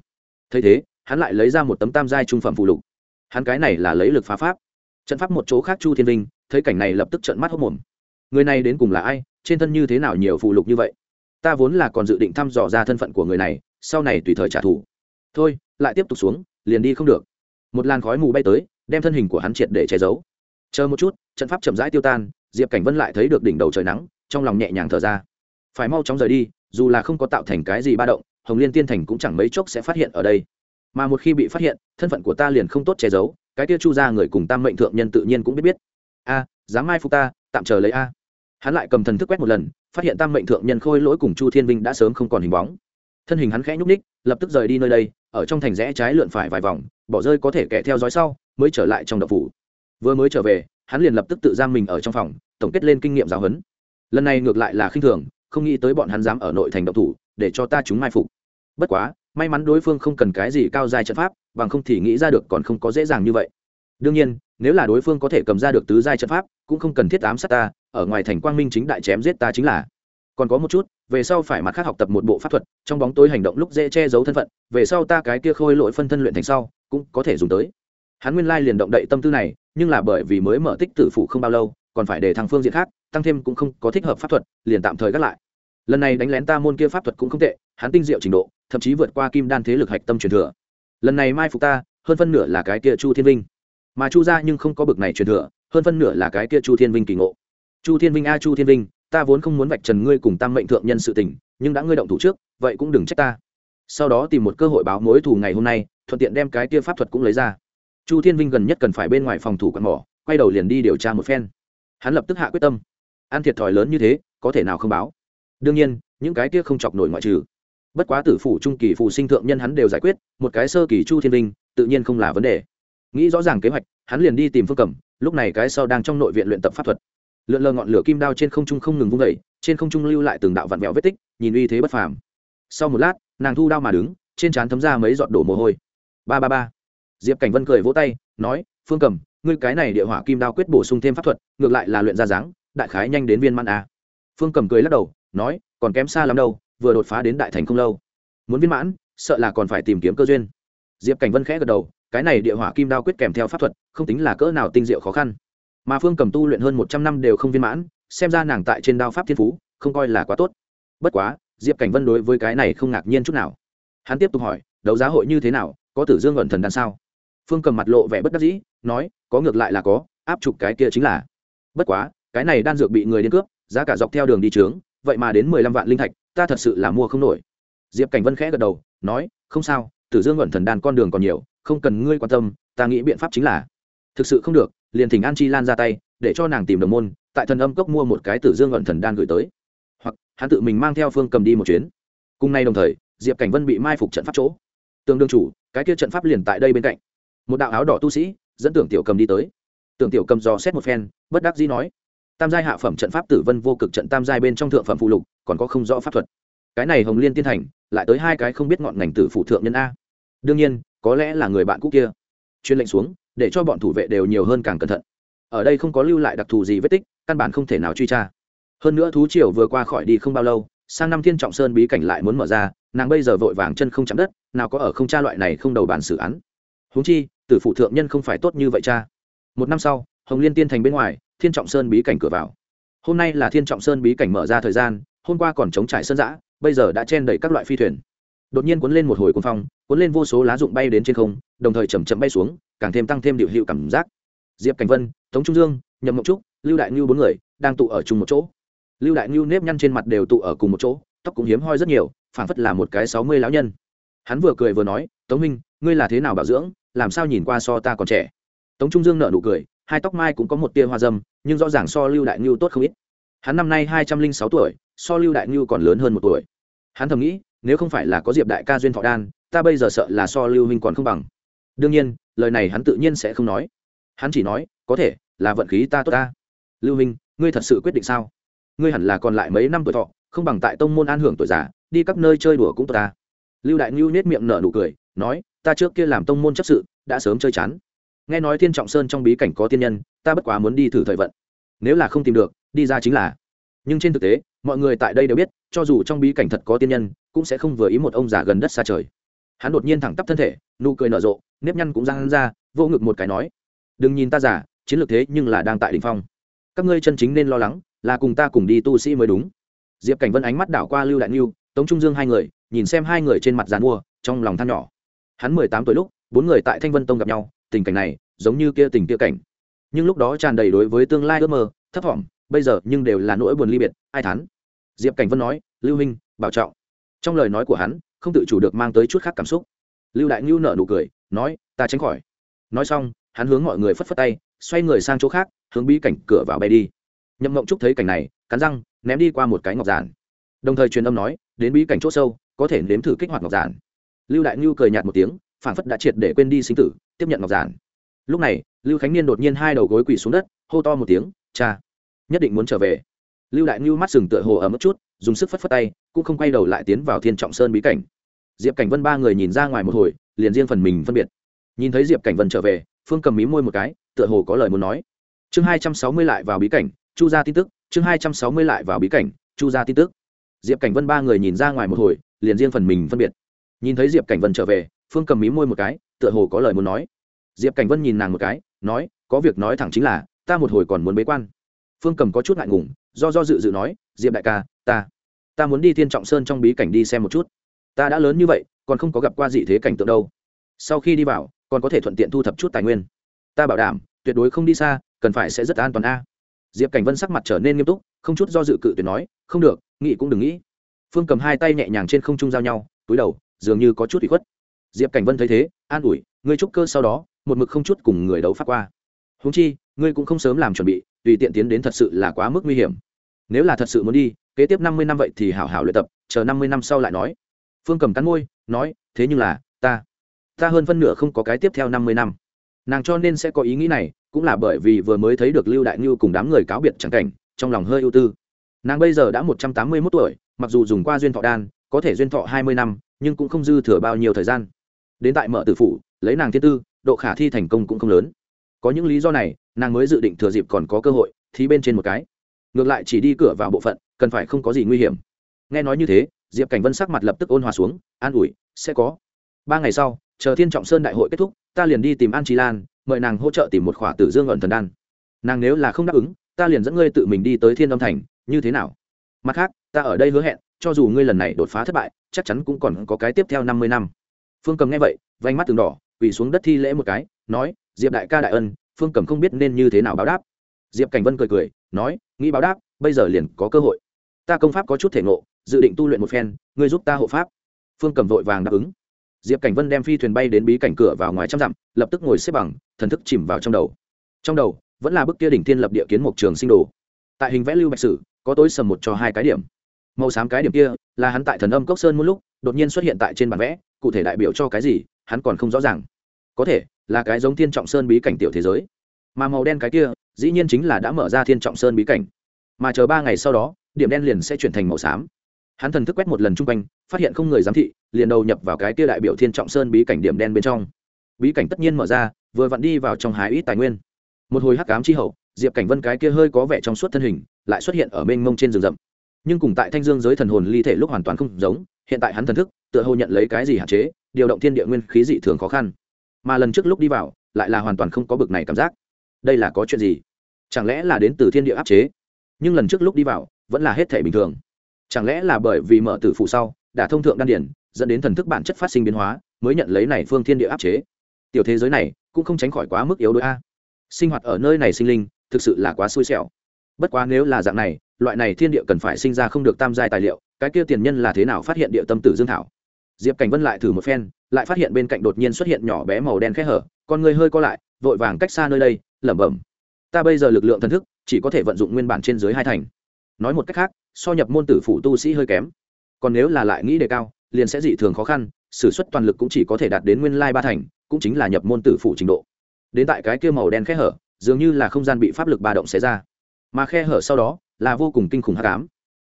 Thấy thế, hắn lại lấy ra một tấm tam giai trung phẩm phụ lục. Hắn cái này là lấy lực phá pháp. Trận pháp một chỗ khác chu thiên vinh, thấy cảnh này lập tức trận mắt hốc mồm người này đến cùng là ai, trên thân như thế nào nhiều phụ lục như vậy? Ta vốn là còn dự định thăm dò ra thân phận của người này, sau này tùy thời trả thù. Thôi, lại tiếp tục xuống, liền đi không được. Một làn khói mù bay tới, đem thân hình của hắn triệt để che giấu. Chờ một chút, trận pháp chậm rãi tiêu tan, diệp cảnh vân lại thấy được đỉnh đầu trời nắng, trong lòng nhẹ nhàng thở ra. Phải mau chóng rời đi, dù là không có tạo thành cái gì ba động, hồng liên tiên thành cũng chẳng mấy chốc sẽ phát hiện ở đây. Mà một khi bị phát hiện, thân phận của ta liền không tốt che giấu, cái tiêu chu ra người cùng tam mệnh thượng nhân tự nhiên cũng biết biết. A, dám mai phục ta, tạm chờ lấy a hắn lại cầm thần thức quét một lần, phát hiện tam mệnh thượng nhân khôi lỗi cùng chu thiên vinh đã sớm không còn hình bóng. Thân hình hắn khẽ nhúc ních lập tức rời đi nơi đây, ở trong thành rẽ trái lượn phải vài vòng, bỏ rơi có thể kẻ theo dõi sau, mới trở lại trong đập phủ. Vừa mới trở về, hắn liền lập tức tự giam mình ở trong phòng, tổng kết lên kinh nghiệm giáo huấn. Lần này ngược lại là khinh thường, không nghĩ tới bọn hắn dám ở nội thành độc thủ, để cho ta chúng mai phục. Bất quá, may mắn đối phương không cần cái gì cao dài trận pháp, bằng không thì nghĩ ra được còn không có dễ dàng như vậy. Đương nhiên nếu là đối phương có thể cầm ra được tứ giai trận pháp, cũng không cần thiết ám sát ta, ở ngoài thành quang minh chính đại chém giết ta chính là. Còn có một chút, về sau phải mặt khác học tập một bộ pháp thuật, trong bóng tối hành động lúc dễ che giấu thân phận, về sau ta cái kia khôi lỗi phân thân luyện thành sau, cũng có thể dùng tới. Hắn nguyên lai liền động đậy tâm tư này, nhưng là bởi vì mới mở tích tử phụ không bao lâu, còn phải để thằng phương diện khác, tăng thêm cũng không có thích hợp pháp thuật, liền tạm thời gác lại. Lần này đánh lén ta môn kia pháp thuật cũng không tệ, hắn tinh diệu trình độ, thậm chí vượt qua kim đan thế lực hạch tâm truyền thừa. Lần này mai phục ta, hơn phân nửa là cái kia chu thiên vinh mà chu gia nhưng không có bực này truyền thừa, hơn phân nửa là cái kia chu thiên vinh kỳ ngộ. Chu thiên vinh a, chu thiên vinh, ta vốn không muốn vạch trần ngươi cùng tam mệnh thượng nhân sự tình, nhưng đã ngươi động thủ trước, vậy cũng đừng trách ta. Sau đó tìm một cơ hội báo mối thù ngày hôm nay, thuận tiện đem cái kia pháp thuật cũng lấy ra. Chu thiên vinh gần nhất cần phải bên ngoài phòng thủ quạt mỏ, quay đầu liền đi điều tra một phen. Hắn lập tức hạ quyết tâm. Ăn thiệt thòi lớn như thế, có thể nào không báo? Đương nhiên, những cái kia không chọc nổi ngoại trừ. Bất quá tử phủ, trung kỳ phụ sinh thượng nhân hắn đều giải quyết, một cái sơ kỳ chu thiên vinh, tự nhiên không là vấn đề nghĩ rõ ràng kế hoạch, hắn liền đi tìm phương cẩm, lúc này cái sau đang trong nội viện luyện tập pháp thuật. Lượn lờ ngọn lửa kim đao trên không trung không ngừng vung vẩy trên không trung lưu lại từng đạo vặn vẹo vết tích, nhìn uy thế bất phàm. Sau một lát, nàng thu đao mà đứng, trên trán thấm ra mấy giọt đổ mồ hôi. Ba ba ba. Diệp cảnh vân cười vỗ tay, nói, phương cầm ngươi cái này địa hỏa kim đao quyết bổ sung thêm pháp thuật, ngược lại là luyện ra dáng, đại khái nhanh đến viên mãn a. Phương cầm cười lắc đầu, nói, còn kém xa lắm đâu, vừa đột phá đến đại thành không lâu. Muốn viên mãn, sợ là còn phải tìm kiếm cơ duyên. Diệp cảnh vân khẽ gật đầu cái này địa hỏa kim đao quyết kèm theo pháp thuật, không tính là cỡ nào tinh diệu khó khăn. Mà phương cầm tu luyện hơn một trăm năm đều không viên mãn, xem ra nàng tại trên đao pháp thiên phú, không coi là quá tốt. Bất quá, diệp cảnh vân đối với cái này không ngạc nhiên chút nào. Hắn tiếp tục hỏi, đấu giá hội như thế nào, có tử dương ẩn thần đằng sao? Phương cầm mặt lộ vẻ bất đắc dĩ, nói, có ngược lại là có, áp chụp cái kia chính là. Bất quá, cái này đan dược bị người điên cướp, giá cả dọc theo đường đi trướng, vậy mà đến mười lăm vạn linh thạch, ta thật sự là mua không nổi. Diệp cảnh vân khẽ gật đầu, nói, không sao, tử dương ẩn thần đan con đường còn nhiều không cần ngươi quan tâm, ta nghĩ biện pháp chính là. Thực sự không được, liền thỉnh an chi lan ra tay, để cho nàng tìm đồng môn, tại thần âm cốc mua một cái tử dương ẩn thần đan gửi tới. Hoặc, hắn tự mình mang theo phương cầm đi một chuyến. Cùng nay đồng thời, diệp cảnh vân bị mai phục trận pháp chỗ. Tương đương chủ, cái kia trận pháp liền tại đây bên cạnh. Một đạo áo đỏ tu sĩ, dẫn tưởng tiểu cầm đi tới. Tưởng tiểu cầm dò xét một phen, bất đắc dĩ nói, tam giai hạ phẩm trận pháp tử vân vô cực trận tam giai bên trong thượng phẩm phụ lục, còn có không rõ pháp thuật. Cái này hồng liên tiên thành, lại tới hai cái không biết ngọn ngành tử phụ thượng nhân a. Đương nhiên có lẽ là người bạn cũ kia. Chuyên lệnh xuống, để cho bọn thủ vệ đều nhiều hơn càng cẩn thận. Ở đây không có lưu lại đặc thù gì vết tích, căn bản không thể nào truy tra. Hơn nữa thú triều vừa qua khỏi đi không bao lâu, sang năm thiên trọng sơn bí cảnh lại muốn mở ra, nàng bây giờ vội vàng chân không chạm đất, nào có ở không tra loại này không đầu bản xử án. Huống chi, tử phụ thượng nhân không phải tốt như vậy cha. Một năm sau, hồng liên tiên thành bên ngoài, thiên trọng sơn bí cảnh cửa vào. Hôm nay là thiên trọng sơn bí cảnh mở ra thời gian, hôm qua còn chống trải sơn giã bây giờ đã chen đầy các loại phi thuyền đột nhiên cuốn lên một hồi cuốn phong, cuốn lên vô số lá rụng bay đến trên không, đồng thời chầm chậm bay xuống, càng thêm tăng thêm điệu hiệu cảm giác. Diệp cảnh vân, tống trung dương, nhậm mộng trúc, lưu đại ngưu bốn người đang tụ ở chung một chỗ. Lưu đại ngưu nếp nhăn trên mặt đều tụ ở cùng một chỗ, tóc cũng hiếm hoi rất nhiều phản phất là một cái sáu mươi lão nhân. Hắn vừa cười vừa nói, tống minh ngươi là thế nào bảo dưỡng, làm sao nhìn qua so ta còn trẻ? Tống trung dương nợ nụ cười, hai tóc mai cũng có một tia hoa dâm, nhưng rõ ràng so lưu đại ngưu tốt không ít. Hắn năm nay hai trăm linh sáu tuổi, so lưu đại ngưu còn lớn hơn một tuổi. Hắn thầm nghĩ nếu không phải là có diệp đại ca duyên thọ đan, ta bây giờ sợ là so lưu minh còn không bằng. Đương nhiên, lời này hắn tự nhiên sẽ không nói. Hắn chỉ nói, có thể, là vận khí ta tốt ta. Lưu minh ngươi thật sự quyết định sao? Ngươi hẳn là còn lại mấy năm tuổi thọ, không bằng tại tông môn an hưởng tuổi già, đi các nơi chơi đùa cũng tốt ta. Lưu đại ngưu nết miệng nở nụ cười, nói, ta trước kia làm tông môn chấp sự, đã sớm chơi chán. Nghe nói thiên trọng sơn trong bí cảnh có tiên nhân, ta bất quá muốn đi thử thời vận. Nếu là không tìm được, đi ra chính là. Nhưng trên thực tế, mọi người tại đây đều biết cho dù trong bí cảnh thật có tiên nhân, cũng sẽ không vừa ý một ông già gần đất xa trời. Hắn đột nhiên thẳng tắp thân thể, nụ cười nở rộ, nếp nhăn cũng răng ra, vô ngực một cái nói, đừng nhìn ta giả chiến lược thế nhưng là đang tại đ ỉ n h phong. Các ngươi chân chính nên lo lắng là cùng ta cùng đi tu sĩ mới đúng. Diệp cảnh vân ánh mắt đảo qua lưu đại niu tống trung dương hai người, nhìn xem hai người trên mặt g i mua, trong lòng than nhỏ. Hắn mười tám tuổi lúc, bốn người tại thanh vân tông gặp nhau, tình cảnh này giống như kia tình kia cảnh. Nhưng lúc đó tràn đầy đối với tương lai ước mơ, thấp thỏm bây giờ nhưng đều là nỗi buồn ly biệt, ai thán? Diệp cảnh vân nói, lưu minh bảo trọng. Trong lời nói của hắn, không tự chủ được mang tới chút khác cảm xúc. Lưu đại ngưu nợ nụ cười, nói, ta tránh khỏi. Nói xong, hắn hướng mọi người phất phất tay, xoay người sang chỗ khác, hướng bí cảnh cửa vào bay đi. Nhậm mộng trúc thấy cảnh này, cắn răng, ném đi qua một cái ngọc giản. Đồng thời truyền âm nói, đến bí cảnh chỗ sâu, có thể nếm thử kích hoạt ngọc giản. Lưu đại ngưu cười nhạt một tiếng phản phất đã triệt để quên đi sinh tử, tiếp nhận ngọc giản. Lúc này, lưu khánh niên đột nhiên hai đầu gối quỳ xuống đất, hô to một tiếng, cha, nhất định muốn trở về lưu đại ngưu mắt sừng tựa hồ ở mức chút, dùng sức phất phất tay, cũng không quay đầu lại tiến vào thiên trọng sơn bí cảnh. Diệp cảnh vân ba người nhìn ra ngoài một hồi, liền riêng phần mình phân biệt. Nhìn thấy diệp cảnh vân trở về, phương cầm mí môi một cái, tựa hồ có lời muốn nói. Chương hai trăm sáu mươi lại vào bí cảnh, chu ra tin tức, chương hai trăm sáu mươi lại vào bí cảnh, chu ra tin tức. Diệp cảnh vân ba người nhìn ra ngoài một hồi, liền riêng phần mình phân biệt. Nhìn thấy diệp cảnh vân trở về, phương cầm mí môi một cái, tựa hồ có lời muốn nói. Diệp cảnh vân nhìn nàng một cái, nói, có việc nói thẳng chính là, ta một hồi còn muốn bế quan. Phương cầm có chút ngại ngùng do do dự dự nói, diệp đại ca, ta ta muốn đi thiên trọng sơn trong bí cảnh đi xem một chút. Ta đã lớn như vậy, còn không có gặp qua dị thế cảnh tượng đâu. Sau khi đi vào, còn có thể thuận tiện thu thập chút tài nguyên. Ta bảo đảm, tuyệt đối không đi xa, cần phải sẽ rất an toàn a. Diệp cảnh vân sắc mặt trở nên nghiêm túc, không chút do dự cự tuyệt nói, không được, nghĩ cũng đừng nghĩ. Phương cầm hai tay nhẹ nhàng trên không trung giao nhau, túi đầu, dường như có chút bị khuất. Diệp cảnh vân thấy thế, an ủi, ngươi trúc cơ sau đó, một mực không chút cùng người đấu phát qua. Húng chi, ngươi cũng không sớm làm chuẩn bị, tùy tiện tiến đến thật sự là quá mức nguy hiểm nếu là thật sự muốn đi, kế tiếp năm mươi năm vậy thì hảo hảo luyện tập, chờ năm mươi năm sau lại nói. Phương cầm cắn môi, nói, thế nhưng là, ta ta hơn phân nửa không có cái tiếp theo năm mươi năm. Nàng cho nên sẽ có ý nghĩ này, cũng là bởi vì vừa mới thấy được lưu đại ngưu cùng đám người cáo biệt chẳng cảnh, trong lòng hơi ưu tư. Nàng bây giờ đã một trăm tám mươi mốt tuổi, mặc dù dùng qua duyên thọ đan, có thể duyên thọ hai mươi năm, nhưng cũng không dư thừa bao nhiêu thời gian. Đến tại mở tử phủ, lấy nàng thiên tư, độ khả thi thành công cũng không lớn. Có những lý do này, nàng mới dự định thừa dịp còn có cơ hội thì bên trên một cái ngược lại chỉ đi cửa vào bộ phận, cần phải không có gì nguy hiểm. Nghe nói như thế, diệp cảnh vân sắc mặt lập tức ôn hòa xuống, an ủi, sẽ có. Ba ngày sau, chờ thiên trọng sơn đại hội kết thúc, ta liền đi tìm an trí lan, mời nàng hỗ trợ tìm một khỏa tử dương ẩn thần đan. Nàng nếu là không đáp ứng, ta liền dẫn ngươi tự mình đi tới thiên âm thành, như thế nào? Mặt khác, ta ở đây hứa hẹn, cho dù ngươi lần này đột phá thất bại, chắc chắn cũng còn có cái tiếp theo năm mươi năm. Phương cầm nghe vậy vánh mắt từng đỏ, quỳ xuống đất thi lễ một cái, nói, diệp đại ca đại ân, phương cầm không biết nên như thế nào báo đáp. Diệp cảnh vân cười cười, nói nghĩ báo đáp, bây giờ liền có cơ hội. Ta công pháp có chút thể ngộ, dự định tu luyện một phen, ngươi giúp ta hộ pháp. Phương cầm vội vàng đáp ứng. Diệp cảnh vân đem phi thuyền bay đến bí cảnh cửa vào ngoài trăm dặm, lập tức ngồi xếp bằng, thần thức chìm vào trong đầu. Trong đầu, vẫn là bức kia đỉnh thiên lập địa kiến mục trường sinh đồ. Tại hình vẽ lưu bạch sử, có tối sầm một cho hai cái điểm. Màu xám cái điểm kia, là hắn tại thần âm cốc sơn một lúc, đột nhiên xuất hiện tại trên bản vẽ, cụ thể đại biểu cho cái gì, hắn còn không rõ ràng. Có thể, là cái giống thiên trọng sơn bí cảnh tiểu thế giới. Mà màu đen cái kia dĩ nhiên chính là đã mở ra thiên trọng sơn bí cảnh. Mà chờ ba ngày sau đó, điểm đen liền sẽ chuyển thành màu xám. Hắn thần thức quét một lần chung quanh, phát hiện không người giám thị, liền đầu nhập vào cái kia đại biểu thiên trọng sơn bí cảnh điểm đen bên trong. Bí cảnh tất nhiên mở ra, vừa vặn đi vào trong hái ít tài nguyên. Một hồi hắc cám chi hậu, diệp cảnh vân cái kia hơi có vẻ trong suốt thân hình, lại xuất hiện ở mênh mông trên rừng rậm. Nhưng cùng tại thanh dương giới thần hồn ly thể lúc hoàn toàn không giống, hiện tại hắn thần thức, tựa hồ nhận lấy cái gì hạn chế, điều động thiên địa nguyên khí dị thường khó khăn. Mà lần trước lúc đi vào, lại là hoàn toàn không có bực này cảm giác. Đây là có chuyện gì? Chẳng lẽ là đến từ thiên địa áp chế? Nhưng lần trước lúc đi vào, vẫn là hết thể bình thường. Chẳng lẽ là bởi vì mở tử phụ sau, đã thông thượng đan điển dẫn đến thần thức bản chất phát sinh biến hóa, mới nhận lấy này phương thiên địa áp chế? Tiểu thế giới này, cũng không tránh khỏi quá mức yếu đuối a. Sinh hoạt ở nơi này sinh linh, thực sự là quá xui xẻo. Bất quá nếu là dạng này, loại này thiên địa cần phải sinh ra không được tam giai tài liệu, cái kia tiền nhân là thế nào phát hiện địa tâm tử dương thảo? Diệp cảnh vân lại thử một phen, lại phát hiện bên cạnh đột nhiên xuất hiện nhỏ bé màu đen khẽ hở, con người hơi co lại, vội vàng cách xa nơi đây, lẩm bẩm ta bây giờ lực lượng thần thức, chỉ có thể vận dụng nguyên bản trên dưới hai thành. Nói một cách khác, so nhập môn tử phủ tu sĩ hơi kém. Còn nếu là lại nghĩ đề cao, liền sẽ dị thường khó khăn s ử suất toàn lực cũng chỉ có thể đạt đến nguyên lai ba thành, cũng chính là nhập môn tử phủ trình độ. Đến tại cái kia màu đen khe hở, dường như là không gian bị pháp lực ba động xé ra. Mà khe hở sau đó, là vô cùng kinh khủng hát cám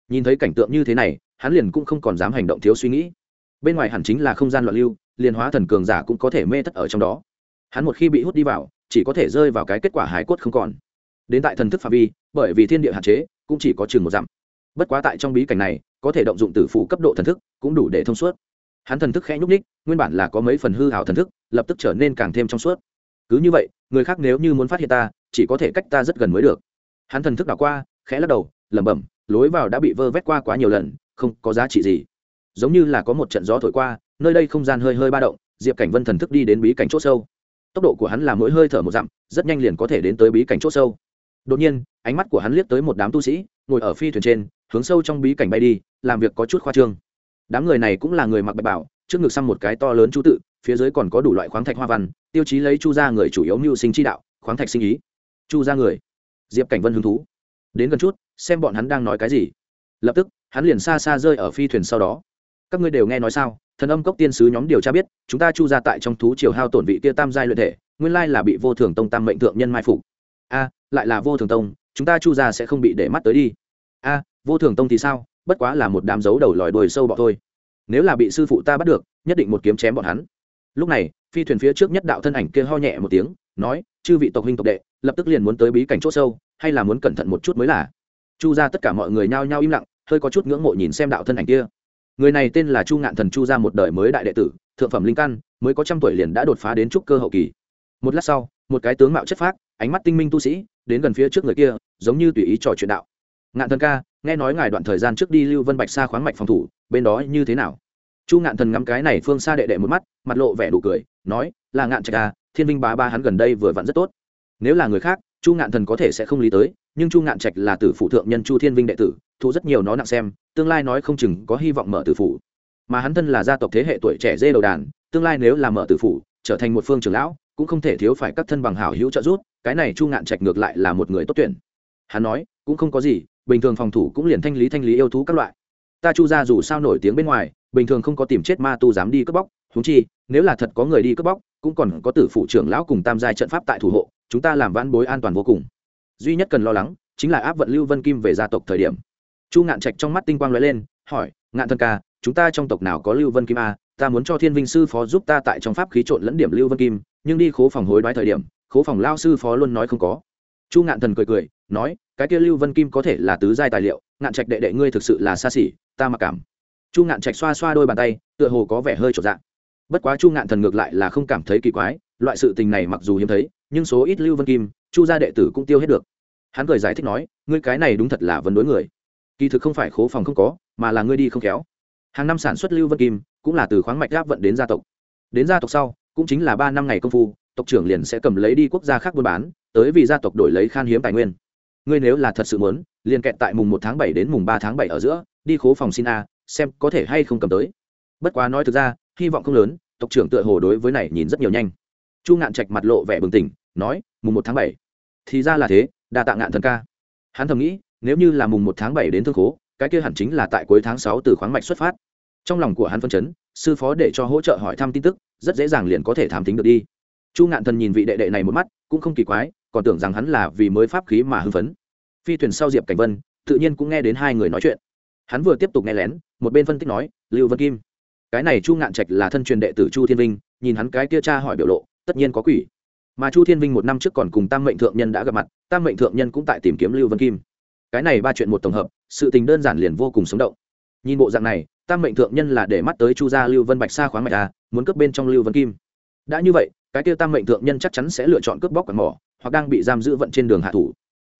nhìn thấy cảnh tượng như thế này, hắn liền cũng không còn dám hành động thiếu suy nghĩ. Bên ngoài hẳn chính là không gian loạn lưu, liền hóa thần cường giả cũng có thể mê thất ở trong đó. Hắn một khi bị hút đi vào chỉ có thể rơi vào cái kết quả hải cốt không còn. Đến tại thần thức phạm vi, bởi vì thiên địa hạn chế, cũng chỉ có chừng một dặm. Bất quá tại trong bí cảnh này, có thể động dụng tử phủ cấp độ thần thức, cũng đủ để thông suốt. Hắn thần thức khẽ nhúc ních nguyên bản là có mấy phần hư hào thần thức, lập tức trở nên càng thêm trong suốt. Cứ như vậy, người khác nếu như muốn phát hiện ta, chỉ có thể cách ta rất gần mới được. Hắn thần thức đảo qua, khẽ lắc đầu, lẩm bẩm, lối vào đã bị vơ vét qua quá nhiều lần, không có giá trị gì. Giống như là có một trận gió thổi qua, nơi đây không gian hơi hơi ba động, diệp cảnh vân thần thức đi đến bí cảnh c h ỗ sâu tốc độ của hắn là mỗi hơi thở một dặm, rất nhanh liền có thể đến tới bí cảnh c h ỗ sâu. Đột nhiên, ánh mắt của hắn liếc tới một đám tu sĩ, ngồi ở phi thuyền trên, hướng sâu trong bí cảnh bay đi, làm việc có chút khoa trương. Đám người này cũng là người mặc bạch bảo, trước ngực xăm một cái to lớn chú tự, phía dưới còn có đủ loại khoáng thạch hoa văn, tiêu chí lấy chu ra người chủ yếu mưu sinh chi đạo, khoáng thạch sinh ý. Chu ra người. Diệp cảnh vân hứng thú. Đến gần chút, xem bọn hắn đang nói cái gì. Lập tức, hắn liền xa xa rơi ở phi thuyền sau đó các ngươi đều nghe nói sao? Thần âm cốc tiên sứ nhóm điều tra biết, chúng ta chu ra tại trong thú triều hao tổn vị kia tam giai luyện thể, nguyên lai là bị vô thường tông tam mệnh thượng nhân mai phục. A, lại là vô thường tông, chúng ta chu ra sẽ không bị để mắt tới đi. A, vô thường tông thì sao? Bất quá là một đám dấu đầu lòi đồi sâu bọ thôi. Nếu là bị sư phụ ta bắt được, nhất định một kiếm chém bọn hắn. Lúc này, phi thuyền phía trước nhất đạo thân ảnh kia ho nhẹ một tiếng, nói, chư vị tộc huynh tộc đệ, lập tức liền muốn tới bí cảnh c h ỗ sâu, hay là muốn cẩn thận một chút mới là. Chu ra tất cả mọi người nhao nhao im lặng, hơi có chút ngưỡng mộ nhìn xem đạo thân ảnh kia người này tên là chu ngạn thần chu ra một đời mới đại đệ tử, thượng phẩm linh căn, mới có trăm tuổi liền đã đột phá đến trúc cơ hậu kỳ. Một lát sau, một cái tướng mạo chất phác, ánh mắt tinh minh tu sĩ, đến gần phía trước người kia, giống như tùy ý trò chuyện đạo. Ngạn thần ca, nghe nói ngài đoạn thời gian trước đi lưu vân bạch xa khoáng mạch phòng thủ, bên đó như thế nào? Chu ngạn thần ngắm cái này phương xa đệ đệ một mắt, mặt lộ vẻ đủ cười, nói, là ngạn trạch ca thiên vinh bá ba hắn gần đây vừa vặn rất tốt. Nếu là người khác chu ngạn thần có thể sẽ không lý tới, nhưng chu ngạn trạch là tử phụ thượng nhân chu thiên vinh đệ tử, thu rất nhiều nó nặng xem, tương lai nói không chừng có hy vọng mở tử phụ mà hắn thân là gia tộc thế hệ tuổi trẻ dê đầu đàn, tương lai nếu là mở tử phụ trở thành một phương trưởng lão, cũng không thể thiếu phải các thân bằng hảo hữu trợ giúp, cái này chu ngạn trạch ngược lại là một người tốt tuyển. Hắn nói, cũng không có gì, bình thường phòng thủ cũng liền thanh lý thanh lý yêu thú các loại. Ta chu ra dù sao nổi tiếng bên ngoài, bình thường không có tìm chết ma tu dám đi cướp bóc húng chi, nếu là thật có người đi cướp bóc cũng còn có tử phụ trưởng lão cùng tam giai trận pháp tại thủ hộ, chúng ta làm vãn bối an toàn vô cùng. Duy nhất cần lo lắng chính là áp vận lưu vân kim về gia tộc thời điểm. Chu ngạn trạch trong mắt tinh quang lóe lên, hỏi, ngạn thân ca, chúng ta trong tộc nào có lưu vân kim a? Ta muốn cho thiên vinh sư phó giúp ta tại trong pháp khí trộn lẫn điểm lưu vân kim, nhưng đi khố phòng hối đoái thời điểm, khố phòng lao sư phó luôn nói không có. Chu ngạn thần cười cười, nói, cái kia lưu vân kim có thể là tứ giai tài liệu, ngạn trạch đệ đệ ngươi thực sự là xa xỉ, ta mặc cảm. Chu ngạn trạch xoa xoa đôi bàn tay, tựa hồ có vẻ hơi trột dạng bất quá chu ngạn thần ngược lại là không cảm thấy kỳ quái, loại sự tình này mặc dù hiếm thấy, nhưng số ít lưu vân kim, chu gia đệ tử cũng tiêu hết được. Hắn cười giải thích nói, ngươi cái này đúng thật là vấn đối người. Kỳ thực không phải khố phòng không có, mà là ngươi đi không khéo. Hàng năm sản xuất lưu vân kim, cũng là từ khoáng mạch gáp vận đến gia tộc. Đến gia tộc sau, cũng chính là ba năm ngày công phu, tộc trưởng liền sẽ cầm lấy đi quốc gia khác buôn bán, tới vì gia tộc đổi lấy khan hiếm tài nguyên. Ngươi nếu là thật sự muốn, liền kẹt tại mùng một tháng bảy đến mùng ba tháng bảy ở giữa, đi khố phòng xin a, xem có thể hay không cầm tới. Bất quá nói thực ra hy vọng không lớn, tộc trưởng tựa hồ đối với này nhìn rất nhiều nhanh. Chu ngạn trạch mặt lộ vẻ bừng tỉnh, nói, mùng một tháng bảy. Thì ra là thế, đa tạ ngạn thần ca. Hắn thầm nghĩ, nếu như là mùng một tháng bảy đến thương khố, cái kia hẳn chính là tại cuối tháng sáu từ khoáng mạch xuất phát. Trong lòng của hắn phân chấn, sư phó để cho hỗ trợ hỏi thăm tin tức, rất dễ dàng liền có thể thám tính được đi. Chu ngạn thần nhìn vị đệ đệ này một mắt, cũng không kỳ quái, còn tưởng rằng hắn là vì mới pháp khí mà hưng phấn. Phi thuyền sau diệp cảnh vân, tự nhiên cũng nghe đến hai người nói chuyện. Hắn vừa tiếp tục nghe lén, một bên phân tích nói, lưu vân kim cái này chu ngạn trạch là thân truyền đệ tử chu thiên vinh nhìn hắn cái kia cha hỏi biểu lộ tất nhiên có quỷ mà chu thiên vinh một năm trước còn cùng tam mệnh thượng nhân đã gặp mặt tam mệnh thượng nhân cũng tại tìm kiếm lưu vân kim cái này ba chuyện một tổng hợp sự tình đơn giản liền vô cùng sống động nhìn bộ dạng này tam mệnh thượng nhân là để mắt tới chu gia lưu vân bạch xa khoáng mạch a, muốn cướp bên trong lưu vân kim đã như vậy cái kia tam mệnh thượng nhân chắc chắn sẽ lựa chọn cướp bóc quạt mỏ hoặc đang bị giam giữ vận trên đường hạ thủ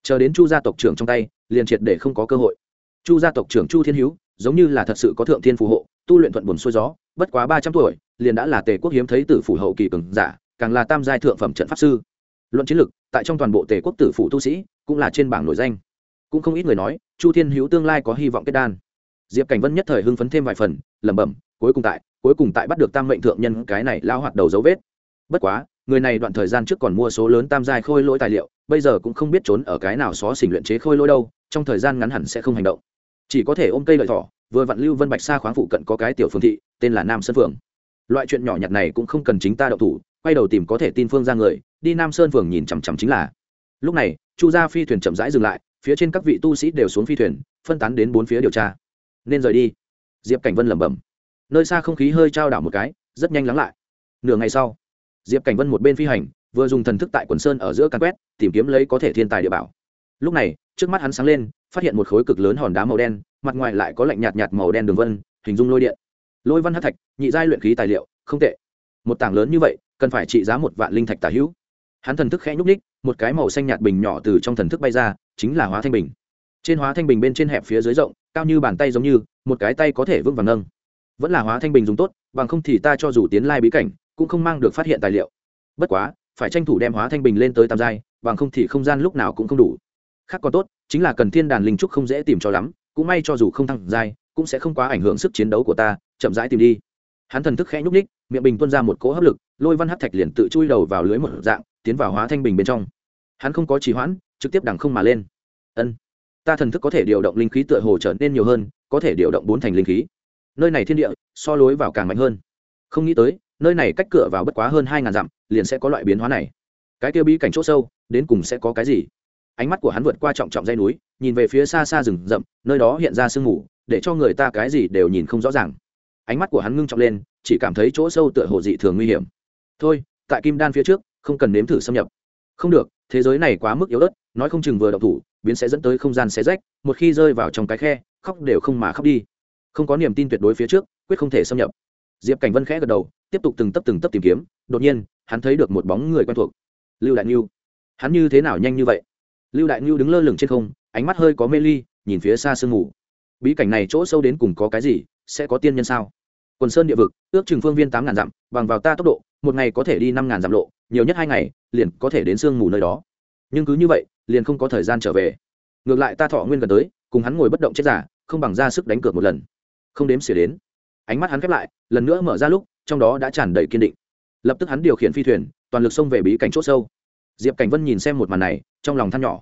chờ đến chu gia tộc trưởng trong tay liền triệt để không có cơ hội chu gia tộc trưởng chu thiên hữu, giống như là thật sự có thượng thiên phù hộ, tu luyện thuận buồn xuôi gió, bất quá ba trăm tuổi, liền đã là tề quốc hiếm thấy tử phủ hậu kỳ cường giả, càng là tam giai thượng phẩm trận pháp sư. Luận chiến lực, tại trong toàn bộ tề quốc tử phủ tu sĩ, cũng là trên bảng nổi danh. Cũng không ít người nói, chu thiên hữu tương lai có hy vọng kết đan. Diệp cảnh vân nhất thời hưng phấn thêm vài phần, lẩm bẩm, cuối cùng tại, cuối cùng tại bắt được tam mệnh thượng nhân, cái này lao hoạt đầu dấu vết. Bất quá, người này đoạn thời gian trước còn mua số lớn tam giai khôi lỗi tài liệu, bây giờ cũng không biết trốn ở cái nào xó xỉnh luyện chế khôi lỗi đâu, trong thời gian ngắn hẳn sẽ không hành động chỉ có thể ôm cây lợi thỏ, vừa vặn lưu vân bạch xa khoáng phụ cận có cái tiểu phương thị, tên là nam sơn phường. Loại chuyện nhỏ nhặt này cũng không cần chính ta đậu thủ, quay đầu tìm có thể tin phương ra người, đi nam sơn phường nhìn chằm chằm chính là. Lúc này, chu gia phi thuyền chậm rãi dừng lại, phía trên các vị tu sĩ đều xuống phi thuyền, phân tán đến bốn phía điều tra. Nên rời đi. Diệp cảnh vân lẩm bẩm. Nơi xa không khí hơi trao đảo một cái, rất nhanh lắng lại. Nửa ngày sau, diệp cảnh vân một bên phi hành, vừa dùng thần thức tại quần sơn ở giữa căn quét, tìm kiếm lấy có thể thiên tài địa bảo lúc này, trước mắt hắn sáng lên, phát hiện một khối cực lớn hòn đá màu đen, mặt ngoài lại có lạnh nhạt nhạt màu đen đường vân, hình dung lôi điện. Lôi văn hát thạch, nhị giai luyện khí tài liệu, không tệ. Một tảng lớn như vậy, cần phải trị giá một vạn linh thạch tả hữu. Hắn thần thức khẽ nhúc ních một cái màu xanh nhạt bình nhỏ từ trong thần thức bay ra, chính là hóa thanh bình. Trên hóa thanh bình bên trên hẹp phía dưới rộng, cao như bàn tay giống như, một cái tay có thể vững vàng nâng. Vẫn là hóa thanh bình dùng tốt, bằng không thì ta cho dù tiến lai bí cảnh, cũng không mang được phát hiện tài liệu. Bất quá, phải tranh thủ đem hóa thanh bình lên tới tam giai, bằng không thì không gian lúc nào cũng không đủ khác còn tốt, chính là cần thiên đàn linh trúc không dễ tìm cho lắm, cũng may cho dù không thăng giai, cũng sẽ không quá ảnh hưởng sức chiến đấu của ta, chậm rãi tìm đi. Hắn thần thức khẽ nhúc ních miệng bình tuôn ra một cỗ hấp lực, lôi văn hát thạch liền tự chui đầu vào lưới một dạng, tiến vào hóa thanh bình bên trong. Hắn không có trì hoãn, trực tiếp đằng không mà lên. Ân, ta thần thức có thể điều động linh khí tựa hồ trở nên nhiều hơn, có thể điều động bốn thành linh khí. Nơi này thiên địa, so lối vào càng mạnh hơn. Không nghĩ tới, nơi này cách cửa vào bất quá hơn hai ngàn dặm, liền sẽ có loại biến hóa này. Cái tiêu bí cảnh chỗ sâu, đến cùng sẽ có cái gì? Ánh mắt của hắn vượt qua trọng trọng dây núi, nhìn về phía xa xa rừng rậm, nơi đó hiện ra sương mù, để cho người ta cái gì đều nhìn không rõ ràng. Ánh mắt của hắn ngưng trọng lên, chỉ cảm thấy chỗ sâu tựa hồ dị thường nguy hiểm. Thôi, tại kim đan phía trước, không cần nếm thử xâm nhập. Không được, thế giới này quá mức yếu ớt, nói không chừng vừa độc thủ, biến sẽ dẫn tới không gian xé rách, một khi rơi vào trong cái khe, khóc đều không mà khóc đi. Không có niềm tin tuyệt đối phía trước, quyết không thể xâm nhập. Diệp cảnh vân khẽ gật đầu, tiếp tục từng tấp từng tấp tìm kiếm, đột nhiên, hắn thấy được một bóng người quen thuộc. Lưu đại ngưu hắn như thế nào nhanh như vậy? Lưu đại ngưu đứng lơ lửng trên không, ánh mắt hơi có mê ly, nhìn phía xa sương mù. Bí cảnh này chỗ sâu đến cùng có cái gì, sẽ có tiên nhân sao? Quần sơn địa vực, ước chừng phương viên tám ngàn dặm, bằng vào ta tốc độ, một ngày có thể đi năm ngàn dặm lộ, nhiều nhất hai ngày, liền có thể đến sương mù nơi đó. Nhưng cứ như vậy, liền không có thời gian trở về. Ngược lại ta thọ nguyên gần tới, cùng hắn ngồi bất động chết giả, không bằng ra sức đánh cược một lần. Không đếm xỉa đến. Ánh mắt hắn khép lại, lần nữa mở ra lúc, trong đó đã tràn đầy kiên định. Lập tức hắn điều khiển phi thuyền, toàn lực xông về bí cảnh c h ỗ sâu diệp cảnh vân nhìn xem một màn này trong lòng than nhỏ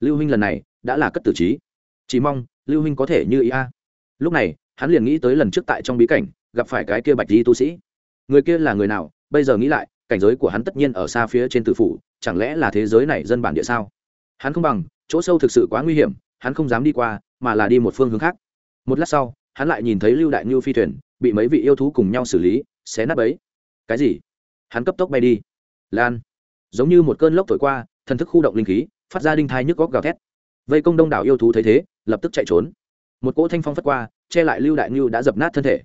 lưu huynh lần này đã là cất tử trí chỉ mong lưu huynh có thể như ý a lúc này hắn liền nghĩ tới lần trước tại trong bí cảnh gặp phải cái kia bạch di tu sĩ người kia là người nào bây giờ nghĩ lại cảnh giới của hắn tất nhiên ở xa phía trên tử phủ chẳng lẽ là thế giới này dân bản địa sao hắn không bằng chỗ sâu thực sự quá nguy hiểm hắn không dám đi qua mà là đi một phương hướng khác một lát sau hắn lại nhìn thấy lưu đại ngưu phi thuyền bị mấy vị yêu thú cùng nhau xử lý xé nát ấy cái gì hắn cấp tốc bay đi lan giống như một cơn lốc thổi qua, thần thức khu động linh khí, phát ra đinh thai nhức góc gào thét. Vây công đông đảo yêu thú thấy thế, lập tức chạy trốn. Một cỗ thanh phong phất qua, che lại lưu đại ngưu đã dập nát thân thể.